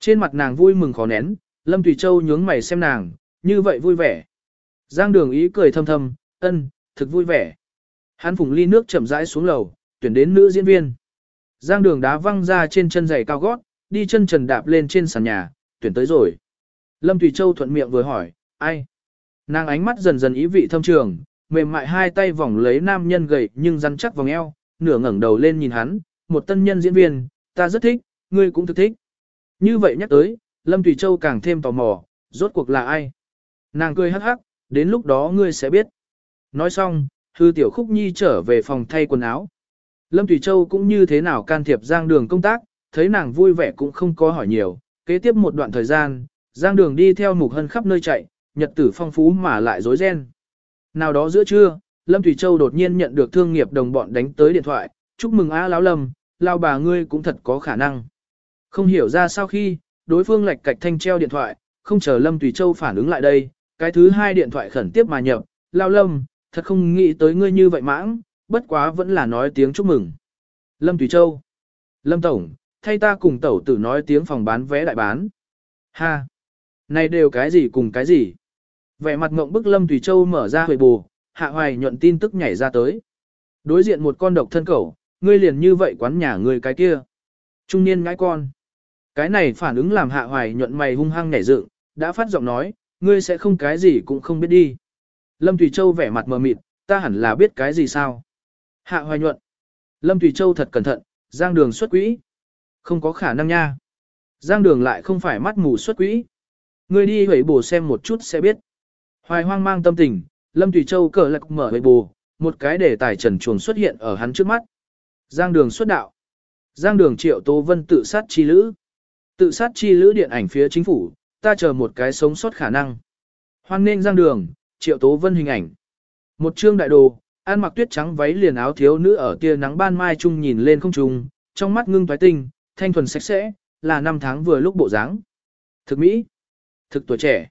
Trên mặt nàng vui mừng khó nén, Lâm Thủy Châu nhướng mày xem nàng, như vậy vui vẻ. Giang đường ý cười thâm thâm, ân, thực vui vẻ. Hắn phùng ly nước chậm rãi xuống lầu, tuyển đến nữ diễn viên. Giang đường đá văng ra trên chân giày cao gót, đi chân trần đạp lên trên sàn nhà, tuyển tới rồi. Lâm Thủy Châu thuận miệng vừa hỏi, ai? Nàng ánh mắt dần dần ý vị thâm trường, mềm mại hai tay vòng lấy nam nhân gầy nhưng rắn chắc vòng eo, nửa ngẩng đầu lên nhìn hắn, một tân nhân diễn viên, ta rất thích, ngươi cũng thực thích. Như vậy nhắc tới, Lâm Thủy Châu càng thêm tò mò, rốt cuộc là ai? Nàng cười hắc hắc, đến lúc đó ngươi sẽ biết. Nói xong, Hư Tiểu Khúc Nhi trở về phòng thay quần áo. Lâm Thủy Châu cũng như thế nào can thiệp Giang Đường công tác, thấy nàng vui vẻ cũng không có hỏi nhiều. Kế tiếp một đoạn thời gian, Giang Đường đi theo Mục Hân khắp nơi chạy, nhật tử phong phú mà lại rối ren. Nào đó giữa trưa, Lâm Thủy Châu đột nhiên nhận được thương nghiệp đồng bọn đánh tới điện thoại, chúc mừng á lão Lâm, lao bà ngươi cũng thật có khả năng. Không hiểu ra sao khi, đối phương lệch cạch thanh treo điện thoại, không chờ Lâm Thủy Châu phản ứng lại đây, cái thứ hai điện thoại khẩn tiếp mà nhập, lao Lâm, thật không nghĩ tới ngươi như vậy mãng, bất quá vẫn là nói tiếng chúc mừng. Lâm Thủy Châu, Lâm Tổng, thay ta cùng tẩu tử nói tiếng phòng bán vé đại bán. Ha! Này đều cái gì cùng cái gì? Vẻ mặt ngộng bức Lâm Thủy Châu mở ra huệ bù, hạ hoài nhuận tin tức nhảy ra tới. Đối diện một con độc thân cẩu, ngươi liền như vậy quán nhà ngươi cái kia. Trung niên ngãi con. Cái này phản ứng làm hạ hoài nhuận mày hung hăng nhảy dựng, đã phát giọng nói, ngươi sẽ không cái gì cũng không biết đi. Lâm Thủy Châu vẻ mặt mờ mịt, ta hẳn là biết cái gì sao. Hạ hoài nhuận. Lâm Thủy Châu thật cẩn thận, giang đường xuất quỹ. Không có khả năng nha. Giang đường lại không phải mắt mù xuất quỹ. Ngươi đi hủy bổ xem một chút sẽ biết. Hoài hoang mang tâm tình, Lâm Thủy Châu cờ lạc mở hủy bổ, một cái đề tài trần chuồng xuất hiện ở hắn trước mắt. Giang đường xuất đạo. Giang đường triệu Tô Vân tự sát chi lữ. Tự sát chi lữ điện ảnh phía chính phủ, ta chờ một cái sống sót khả năng. Hoan nên Giang đường, triệu Tố Vân hình ảnh. Một chương đại đồ, ăn mặc tuyết trắng váy liền áo thiếu nữ ở tia nắng ban mai trung nhìn lên không trung, trong mắt ngưng thoái tinh, thanh thuần sạch sẽ, là năm tháng vừa lúc bộ dáng. Thực mỹ, thực tuổi trẻ.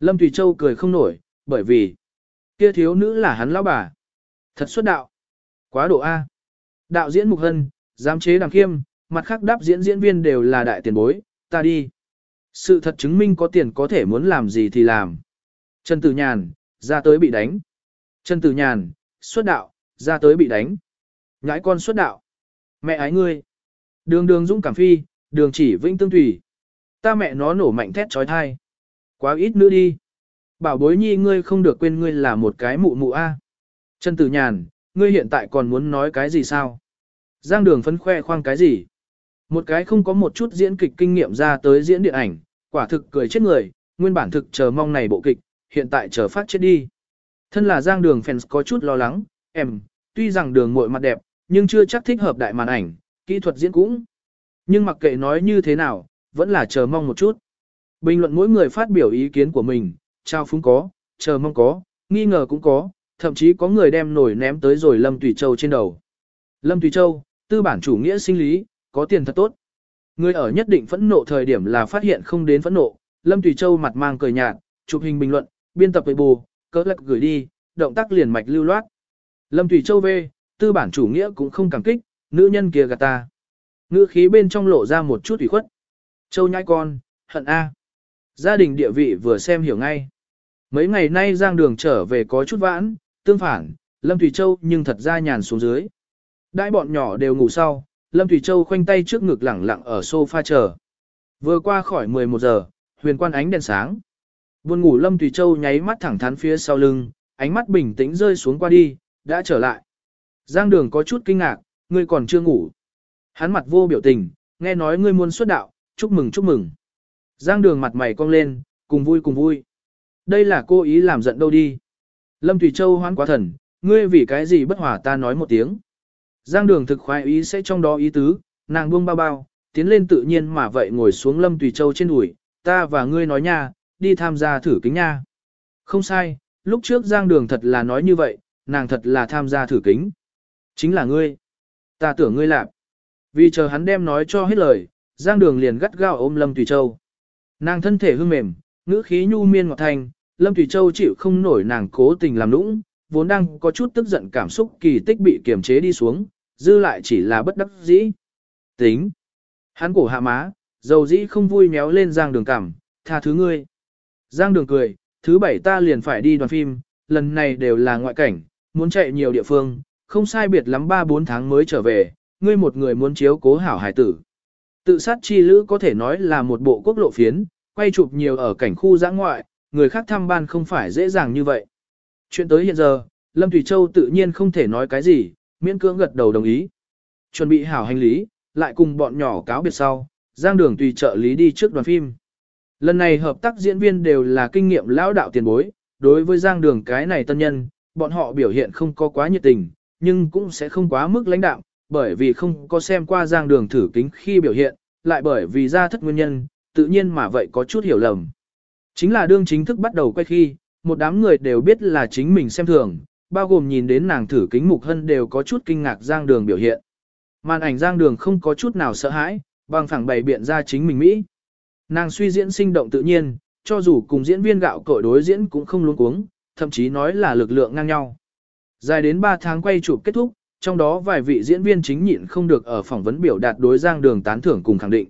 Lâm Thủy Châu cười không nổi, bởi vì kia thiếu nữ là hắn lão bà. Thật xuất đạo. Quá độ A. Đạo diễn Mục Hân, giám chế đằng khiêm, mặt khác đáp diễn diễn viên đều là đại tiền bối, ta đi. Sự thật chứng minh có tiền có thể muốn làm gì thì làm. Trần Tử Nhàn, ra tới bị đánh. Trần Tử Nhàn, xuất đạo, ra tới bị đánh. Ngãi con xuất đạo. Mẹ ái ngươi. Đường đường dũng cảm phi, đường chỉ vĩnh tương thủy. Ta mẹ nó nổ mạnh thét trói thai. Quá ít nữa đi. Bảo bối nhi ngươi không được quên ngươi là một cái mụ mụ a. Trần Tử Nhàn, ngươi hiện tại còn muốn nói cái gì sao? Giang đường phấn khoe khoang cái gì? Một cái không có một chút diễn kịch kinh nghiệm ra tới diễn điện ảnh, quả thực cười chết người, nguyên bản thực chờ mong này bộ kịch, hiện tại chờ phát chết đi. Thân là Giang đường fans có chút lo lắng, em, tuy rằng đường muội mặt đẹp, nhưng chưa chắc thích hợp đại màn ảnh, kỹ thuật diễn cũng. Nhưng mặc kệ nói như thế nào, vẫn là chờ mong một chút. Bình luận mỗi người phát biểu ý kiến của mình, trao phúng có, chờ mong có, nghi ngờ cũng có, thậm chí có người đem nổi ném tới rồi Lâm Tùy Châu trên đầu. Lâm Tùy Châu, tư bản chủ nghĩa sinh lý, có tiền thật tốt. Người ở nhất định phẫn nộ thời điểm là phát hiện không đến phẫn nộ, Lâm Tùy Châu mặt mang cười nhạt, chụp hình bình luận, biên tập với bù, cỡ lắc gửi đi, động tác liền mạch lưu loát. Lâm Tùy Châu về, tư bản chủ nghĩa cũng không cảm kích, nữ nhân kia gạt ta. Ngữ khí bên trong lộ ra một chút ủy khuất. Châu nhai con, hận A. Gia đình địa vị vừa xem hiểu ngay. Mấy ngày nay Giang Đường trở về có chút vãn, tương phản, Lâm Thủy Châu nhưng thật ra nhàn xuống dưới. Đại bọn nhỏ đều ngủ sau, Lâm Thủy Châu khoanh tay trước ngực lẳng lặng ở sofa chờ. Vừa qua khỏi 11 giờ, huyền quan ánh đèn sáng. Buồn ngủ Lâm Thủy Châu nháy mắt thẳng thắn phía sau lưng, ánh mắt bình tĩnh rơi xuống qua đi, đã trở lại. Giang Đường có chút kinh ngạc, ngươi còn chưa ngủ. Hắn mặt vô biểu tình, nghe nói ngươi muốn xuất đạo, chúc mừng chúc mừng. Giang Đường mặt mày cong lên, cùng vui cùng vui. Đây là cô ý làm giận đâu đi. Lâm Thủy Châu hoán quá thần, ngươi vì cái gì bất hòa ta nói một tiếng. Giang đường thực khoái ý sẽ trong đó ý tứ, nàng buông bao bao, tiến lên tự nhiên mà vậy ngồi xuống Lâm Thủy Châu trên đùi, ta và ngươi nói nha, đi tham gia thử kính nha. Không sai, lúc trước Giang đường thật là nói như vậy, nàng thật là tham gia thử kính. Chính là ngươi. Ta tưởng ngươi lạp. Vì chờ hắn đem nói cho hết lời, Giang đường liền gắt gao ôm Lâm Tùy Châu. Nàng thân thể hương mềm, ngữ khí nhu miên ngọt thanh, Lâm Tùy Châu chịu không nổi nàng cố tình làm nũng, vốn đang có chút tức giận cảm xúc kỳ tích bị kiềm chế đi xuống, dư lại chỉ là bất đắc dĩ. Tính. Hắn cổ hạ má, dầu dĩ không vui méo lên Giang Đường cảm, tha thứ ngươi. Giang Đường cười, thứ bảy ta liền phải đi đoàn phim, lần này đều là ngoại cảnh, muốn chạy nhiều địa phương, không sai biệt lắm 3-4 tháng mới trở về, ngươi một người muốn chiếu cố hảo hải tử. Tự sát chi lữ có thể nói là một bộ quốc lộ phiến, quay chụp nhiều ở cảnh khu giã ngoại, người khác thăm ban không phải dễ dàng như vậy. Chuyện tới hiện giờ, Lâm Thủy Châu tự nhiên không thể nói cái gì, miễn cưỡng gật đầu đồng ý. Chuẩn bị hảo hành lý, lại cùng bọn nhỏ cáo biệt sau, giang đường tùy trợ lý đi trước đoàn phim. Lần này hợp tác diễn viên đều là kinh nghiệm lão đạo tiền bối, đối với giang đường cái này tân nhân, bọn họ biểu hiện không có quá nhiệt tình, nhưng cũng sẽ không quá mức lãnh đạo, bởi vì không có xem qua giang đường thử kính khi biểu hiện, lại bởi vì ra thất nguyên nhân, tự nhiên mà vậy có chút hiểu lầm. Chính là đương chính thức bắt đầu quay khi, một đám người đều biết là chính mình xem thường, bao gồm nhìn đến nàng thử kính mục hân đều có chút kinh ngạc giang đường biểu hiện. Màn ảnh giang đường không có chút nào sợ hãi, bằng phẳng bày biện ra chính mình Mỹ. Nàng suy diễn sinh động tự nhiên, cho dù cùng diễn viên gạo cội đối diễn cũng không luống cuống, thậm chí nói là lực lượng ngang nhau. Dài đến 3 tháng quay chụp kết thúc, trong đó vài vị diễn viên chính nhịn không được ở phỏng vấn biểu đạt đối giang đường tán thưởng cùng khẳng định.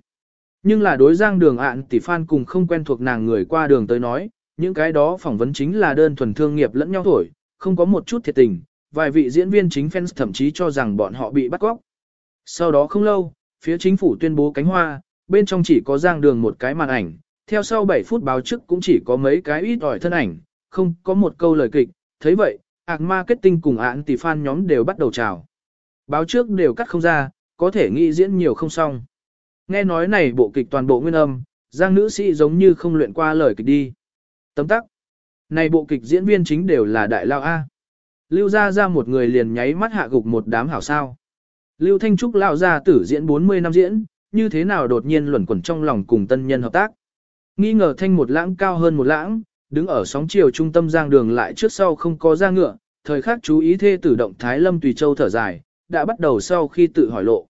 Nhưng là đối giang đường ạn tỷ fan cùng không quen thuộc nàng người qua đường tới nói, những cái đó phỏng vấn chính là đơn thuần thương nghiệp lẫn nhau thổi, không có một chút thiệt tình, vài vị diễn viên chính fans thậm chí cho rằng bọn họ bị bắt cóc. Sau đó không lâu, phía chính phủ tuyên bố cánh hoa, bên trong chỉ có giang đường một cái màn ảnh, theo sau 7 phút báo trước cũng chỉ có mấy cái ít ỏi thân ảnh, không có một câu lời kịch, thấy vậy, ạc marketing cùng ạn tỷ fan nhóm đều bắt đầu chào. Báo trước đều cắt không ra, có thể nghĩ diễn nhiều không xong. Nghe nói này bộ kịch toàn bộ nguyên âm, giang nữ sĩ giống như không luyện qua lời kịch đi. Tấm tắc. Này bộ kịch diễn viên chính đều là đại lao A. Lưu ra ra một người liền nháy mắt hạ gục một đám hảo sao. Lưu Thanh Trúc lão gia tử diễn 40 năm diễn, như thế nào đột nhiên luẩn quẩn trong lòng cùng tân nhân hợp tác. Nghi ngờ thanh một lãng cao hơn một lãng, đứng ở sóng chiều trung tâm giang đường lại trước sau không có ra ngựa, thời khắc chú ý thê tử động thái lâm tùy châu thở dài, đã bắt đầu sau khi tự hỏi lộ.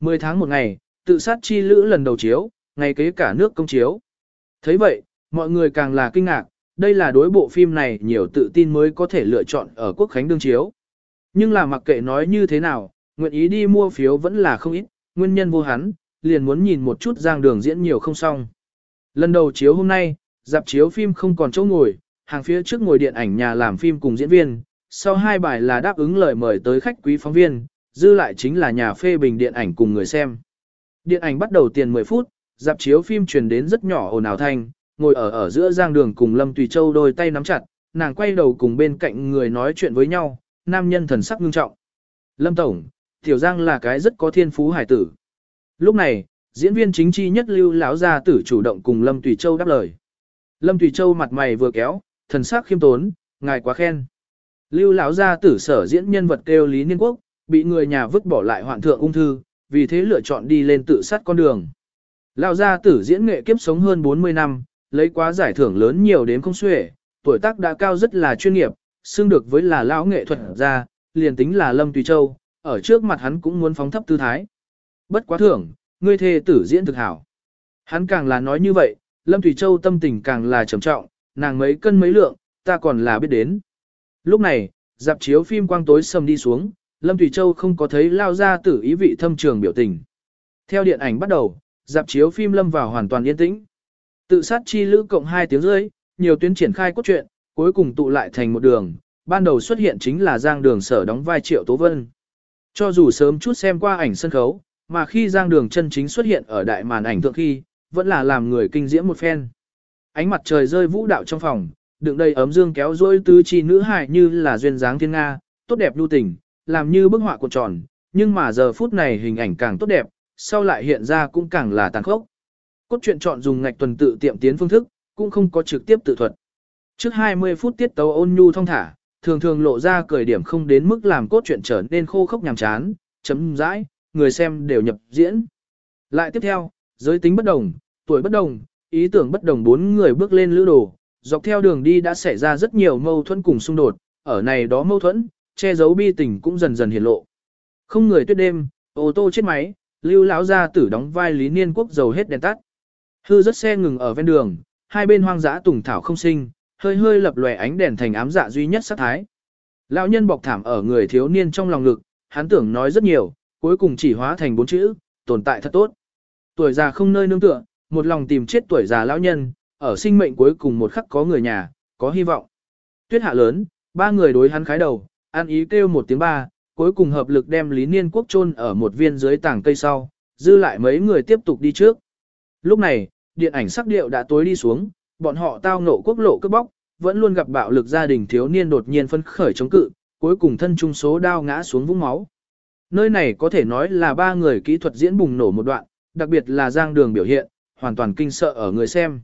10 tháng một ngày, tự sát chi lữ lần đầu chiếu, ngày kế cả nước công chiếu. thấy vậy, mọi người càng là kinh ngạc, đây là đối bộ phim này nhiều tự tin mới có thể lựa chọn ở quốc khánh đương chiếu. Nhưng là mặc kệ nói như thế nào, nguyện ý đi mua phiếu vẫn là không ít, nguyên nhân vô hắn, liền muốn nhìn một chút giang đường diễn nhiều không xong. Lần đầu chiếu hôm nay, dạp chiếu phim không còn chỗ ngồi, hàng phía trước ngồi điện ảnh nhà làm phim cùng diễn viên, sau hai bài là đáp ứng lời mời tới khách quý phóng viên, dư lại chính là nhà phê bình điện ảnh cùng người xem. Điện ảnh bắt đầu tiền 10 phút, dạp chiếu phim truyền đến rất nhỏ ồn ào thanh, ngồi ở ở giữa giang đường cùng Lâm Tùy Châu đôi tay nắm chặt, nàng quay đầu cùng bên cạnh người nói chuyện với nhau, nam nhân thần sắc ngưng trọng. Lâm Tổng, Tiểu Giang là cái rất có thiên phú hải tử. Lúc này, diễn viên chính chi nhất lưu lão gia tử chủ động cùng Lâm Tùy Châu đáp lời. Lâm Thủy Châu mặt mày vừa kéo, thần sắc khiêm tốn, ngài quá khen. Lưu lão gia tử sở diễn nhân vật kêu Lý Niên Quốc, bị người nhà vứt bỏ lại hoạn thượng ung thư, vì thế lựa chọn đi lên tự sát con đường. Lão gia tử diễn nghệ kiếp sống hơn 40 năm, lấy quá giải thưởng lớn nhiều đến không xuể, tuổi tác đã cao rất là chuyên nghiệp, xưng được với là lão nghệ thuật gia, liền tính là Lâm Tùy Châu, ở trước mặt hắn cũng muốn phóng thấp tư thái. Bất quá thưởng, ngươi thê tử diễn thực hảo. Hắn càng là nói như vậy, Lâm Thủy Châu tâm tình càng là trầm trọng, nàng mấy cân mấy lượng, ta còn là biết đến. Lúc này, dạp chiếu phim quang tối sầm đi xuống, Lâm Thủy Châu không có thấy lao ra tử ý vị thâm trường biểu tình. Theo điện ảnh bắt đầu, dạp chiếu phim lâm vào hoàn toàn yên tĩnh. Tự sát chi lữ cộng 2 tiếng rưỡi, nhiều tuyến triển khai cốt truyện, cuối cùng tụ lại thành một đường, ban đầu xuất hiện chính là Giang Đường Sở đóng vai Triệu Tố Vân. Cho dù sớm chút xem qua ảnh sân khấu, mà khi Giang Đường chân chính xuất hiện ở đại màn ảnh thượng khi, vẫn là làm người kinh diễm một phen. Ánh mặt trời rơi vũ đạo trong phòng, đựng đầy ấm dương kéo dối tứ chi nữ hài như là duyên dáng thiên nga, tốt đẹp lưu tình, làm như bức họa cuộn tròn, nhưng mà giờ phút này hình ảnh càng tốt đẹp, sau lại hiện ra cũng càng là tàn khốc. Cốt truyện chọn dùng ngạch tuần tự tiệm tiến phương thức, cũng không có trực tiếp tự thuật. Trước 20 phút tiết tấu ôn nhu thong thả, thường thường lộ ra cười điểm không đến mức làm cốt truyện trở nên khô khốc nhàm chán, chấm dãi, người xem đều nhập diễn. Lại tiếp theo, giới tính bất đồng, tuổi bất đồng, ý tưởng bất đồng bốn người bước lên lữ đồ, dọc theo đường đi đã xảy ra rất nhiều mâu thuẫn cùng xung đột, ở này đó mâu thuẫn, che giấu bi tình cũng dần dần hiện lộ. Không người tuyết đêm, ô tô chết máy, lưu lão gia tử đóng vai lý niên quốc dầu hết đèn tắt. Hư rất xe ngừng ở ven đường, hai bên hoang dã tùng thảo không sinh, hơi hơi lập lòe ánh đèn thành ám dạ duy nhất sát thái. Lão nhân bọc thảm ở người thiếu niên trong lòng lực, hắn tưởng nói rất nhiều, cuối cùng chỉ hóa thành bốn chữ, tồn tại thật tốt. Tuổi già không nơi nương tựa, một lòng tìm chết tuổi già lão nhân, ở sinh mệnh cuối cùng một khắc có người nhà, có hy vọng. Tuyết hạ lớn, ba người đối hắn khái đầu, an ý kêu một tiếng ba, cuối cùng hợp lực đem Lý Niên Quốc chôn ở một viên dưới tảng cây sau, dư lại mấy người tiếp tục đi trước. Lúc này, điện ảnh sắc điệu đã tối đi xuống, bọn họ tao ngộ quốc lộ cướp bóc, vẫn luôn gặp bạo lực gia đình thiếu niên đột nhiên phân khởi chống cự, cuối cùng thân trung số đao ngã xuống vũng máu. Nơi này có thể nói là ba người kỹ thuật diễn bùng nổ một đoạn, đặc biệt là giang đường biểu hiện, hoàn toàn kinh sợ ở người xem.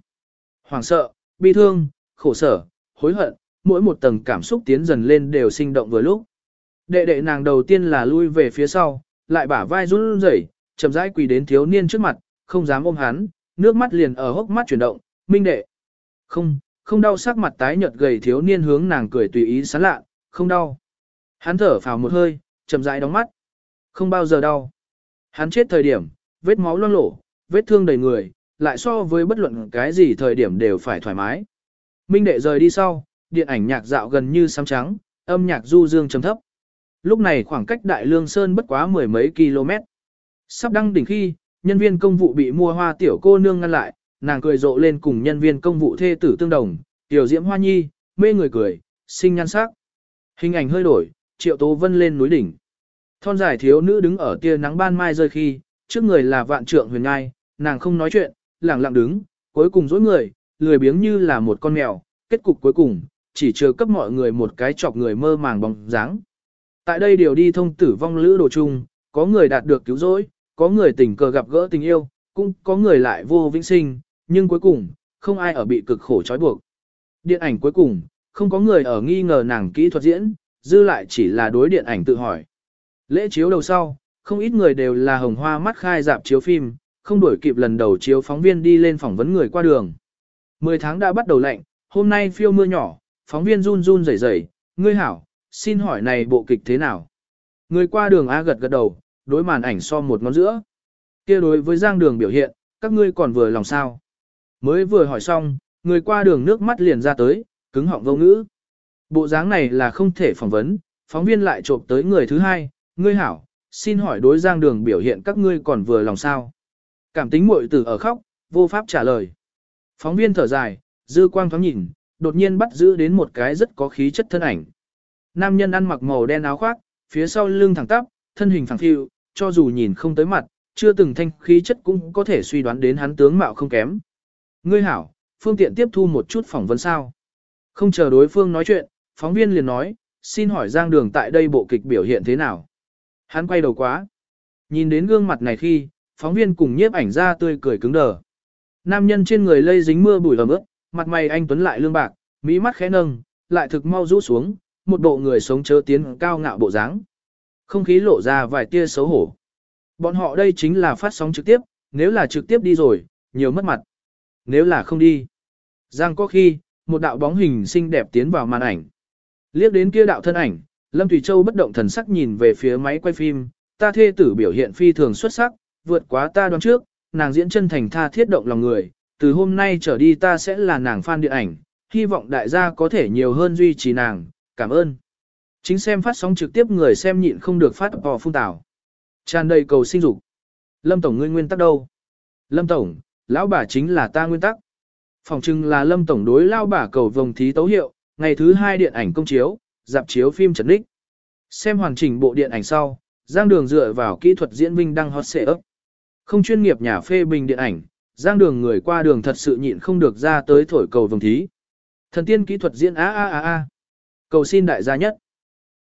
Hoàng sợ, bi thương, khổ sở, hối hận, mỗi một tầng cảm xúc tiến dần lên đều sinh động vừa lúc. Đệ đệ nàng đầu tiên là lui về phía sau, lại bả vai run rẩy, chậm rãi quỳ đến thiếu niên trước mặt, không dám ôm hắn, nước mắt liền ở hốc mắt chuyển động, minh đệ. Không, không đau sắc mặt tái nhợt gầy thiếu niên hướng nàng cười tùy ý sán lạ, không đau. Hắn thở phào một hơi, chậm rãi đóng mắt. Không bao giờ đau. Hắn chết thời điểm, vết máu loang lổ, vết thương đầy người, lại so với bất luận cái gì thời điểm đều phải thoải mái. Minh đệ rời đi sau, điện ảnh nhạc dạo gần như xám trắng, âm nhạc du dương trầm thấp. Lúc này khoảng cách Đại Lương Sơn bất quá mười mấy km. Sắp đăng đỉnh khi, nhân viên công vụ bị mua hoa tiểu cô nương ngăn lại, nàng cười rộ lên cùng nhân viên công vụ thê tử tương đồng, tiểu diễm hoa nhi, mê người cười, sinh nhan sắc. Hình ảnh hơi đổi, triệu tố vân lên núi đỉnh. Thon dài thiếu nữ đứng ở tia nắng ban mai rơi khi, trước người là vạn trượng huyền ngai, nàng không nói chuyện, lặng lặng đứng, cuối cùng dối người, lười biếng như là một con mèo, kết cục cuối cùng, chỉ chờ cấp mọi người một cái chọc người mơ màng bóng dáng. Tại đây điều đi thông tử vong lữ đồ chung, có người đạt được cứu rỗi, có người tình cờ gặp gỡ tình yêu, cũng có người lại vô vĩnh sinh, nhưng cuối cùng, không ai ở bị cực khổ trói buộc. Điện ảnh cuối cùng, không có người ở nghi ngờ nàng kỹ thuật diễn, dư lại chỉ là đối điện ảnh tự hỏi. Lễ chiếu đầu sau, không ít người đều là hồng hoa mắt khai dạp chiếu phim, không đuổi kịp lần đầu chiếu phóng viên đi lên phỏng vấn người qua đường. Mười tháng đã bắt đầu lạnh, hôm nay phiêu mưa nhỏ, phóng viên run run rẩy rẩy, ngươi hảo, xin hỏi này bộ kịch thế nào? Người qua đường A gật gật đầu, đối màn ảnh so một ngón giữa. kia đối với giang đường biểu hiện, các ngươi còn vừa lòng sao? Mới vừa hỏi xong, người qua đường nước mắt liền ra tới, cứng họng vô ngữ. Bộ dáng này là không thể phỏng vấn, phóng viên lại trộm tới người thứ hai, ngươi hảo, xin hỏi đối giang đường biểu hiện các ngươi còn vừa lòng sao? Cảm tính muội tử ở khóc, vô pháp trả lời. Phóng viên thở dài, dư quang thoáng nhìn, đột nhiên bắt giữ đến một cái rất có khí chất thân ảnh. Nam nhân ăn mặc màu đen áo khoác, phía sau lưng thẳng tắp, thân hình phẳng phiu, cho dù nhìn không tới mặt, chưa từng thanh khí chất cũng có thể suy đoán đến hắn tướng mạo không kém. Ngươi hảo, phương tiện tiếp thu một chút phỏng vấn sao. Không chờ đối phương nói chuyện, phóng viên liền nói, xin hỏi Giang Đường tại đây bộ kịch biểu hiện thế nào. Hắn quay đầu quá. Nhìn đến gương mặt này khi, phóng viên cùng nhiếp ảnh ra tươi cười cứng đờ. Nam nhân trên người lây dính mưa bụi ẩm ướt, mặt mày anh tuấn lại lương bạc, mỹ mắt khẽ nâng, lại thực mau rũ xuống, một bộ người sống chớ tiến cao ngạo bộ dáng. Không khí lộ ra vài tia xấu hổ. Bọn họ đây chính là phát sóng trực tiếp, nếu là trực tiếp đi rồi, nhiều mất mặt. Nếu là không đi. Giang có khi, một đạo bóng hình xinh đẹp tiến vào màn ảnh. Liếc đến kia đạo thân ảnh, Lâm Thủy Châu bất động thần sắc nhìn về phía máy quay phim, ta thê tử biểu hiện phi thường xuất sắc, vượt quá ta đoán trước, nàng diễn chân thành tha thiết động lòng người, từ hôm nay trở đi ta sẽ là nàng fan điện ảnh, hy vọng đại gia có thể nhiều hơn duy trì nàng, cảm ơn. Chính xem phát sóng trực tiếp người xem nhịn không được phát bò phun tảo. Tràn đầy cầu sinh dục. Lâm Tổng ngươi nguyên tắc đâu? Lâm Tổng, lão bà chính là ta nguyên tắc. Phòng trưng là Lâm Tổng đối lao bà cầu vòng thí tấu hiệu, ngày thứ hai điện ảnh công chiếu, dạp chiếu phim trần Ních. Xem hoàn chỉnh bộ điện ảnh sau, Giang Đường dựa vào kỹ thuật diễn vinh đăng hot ấp. Không chuyên nghiệp nhà phê bình điện ảnh, Giang Đường người qua đường thật sự nhịn không được ra tới thổi cầu vồng thí. Thần tiên kỹ thuật diễn a a a a. Cầu xin đại gia nhất.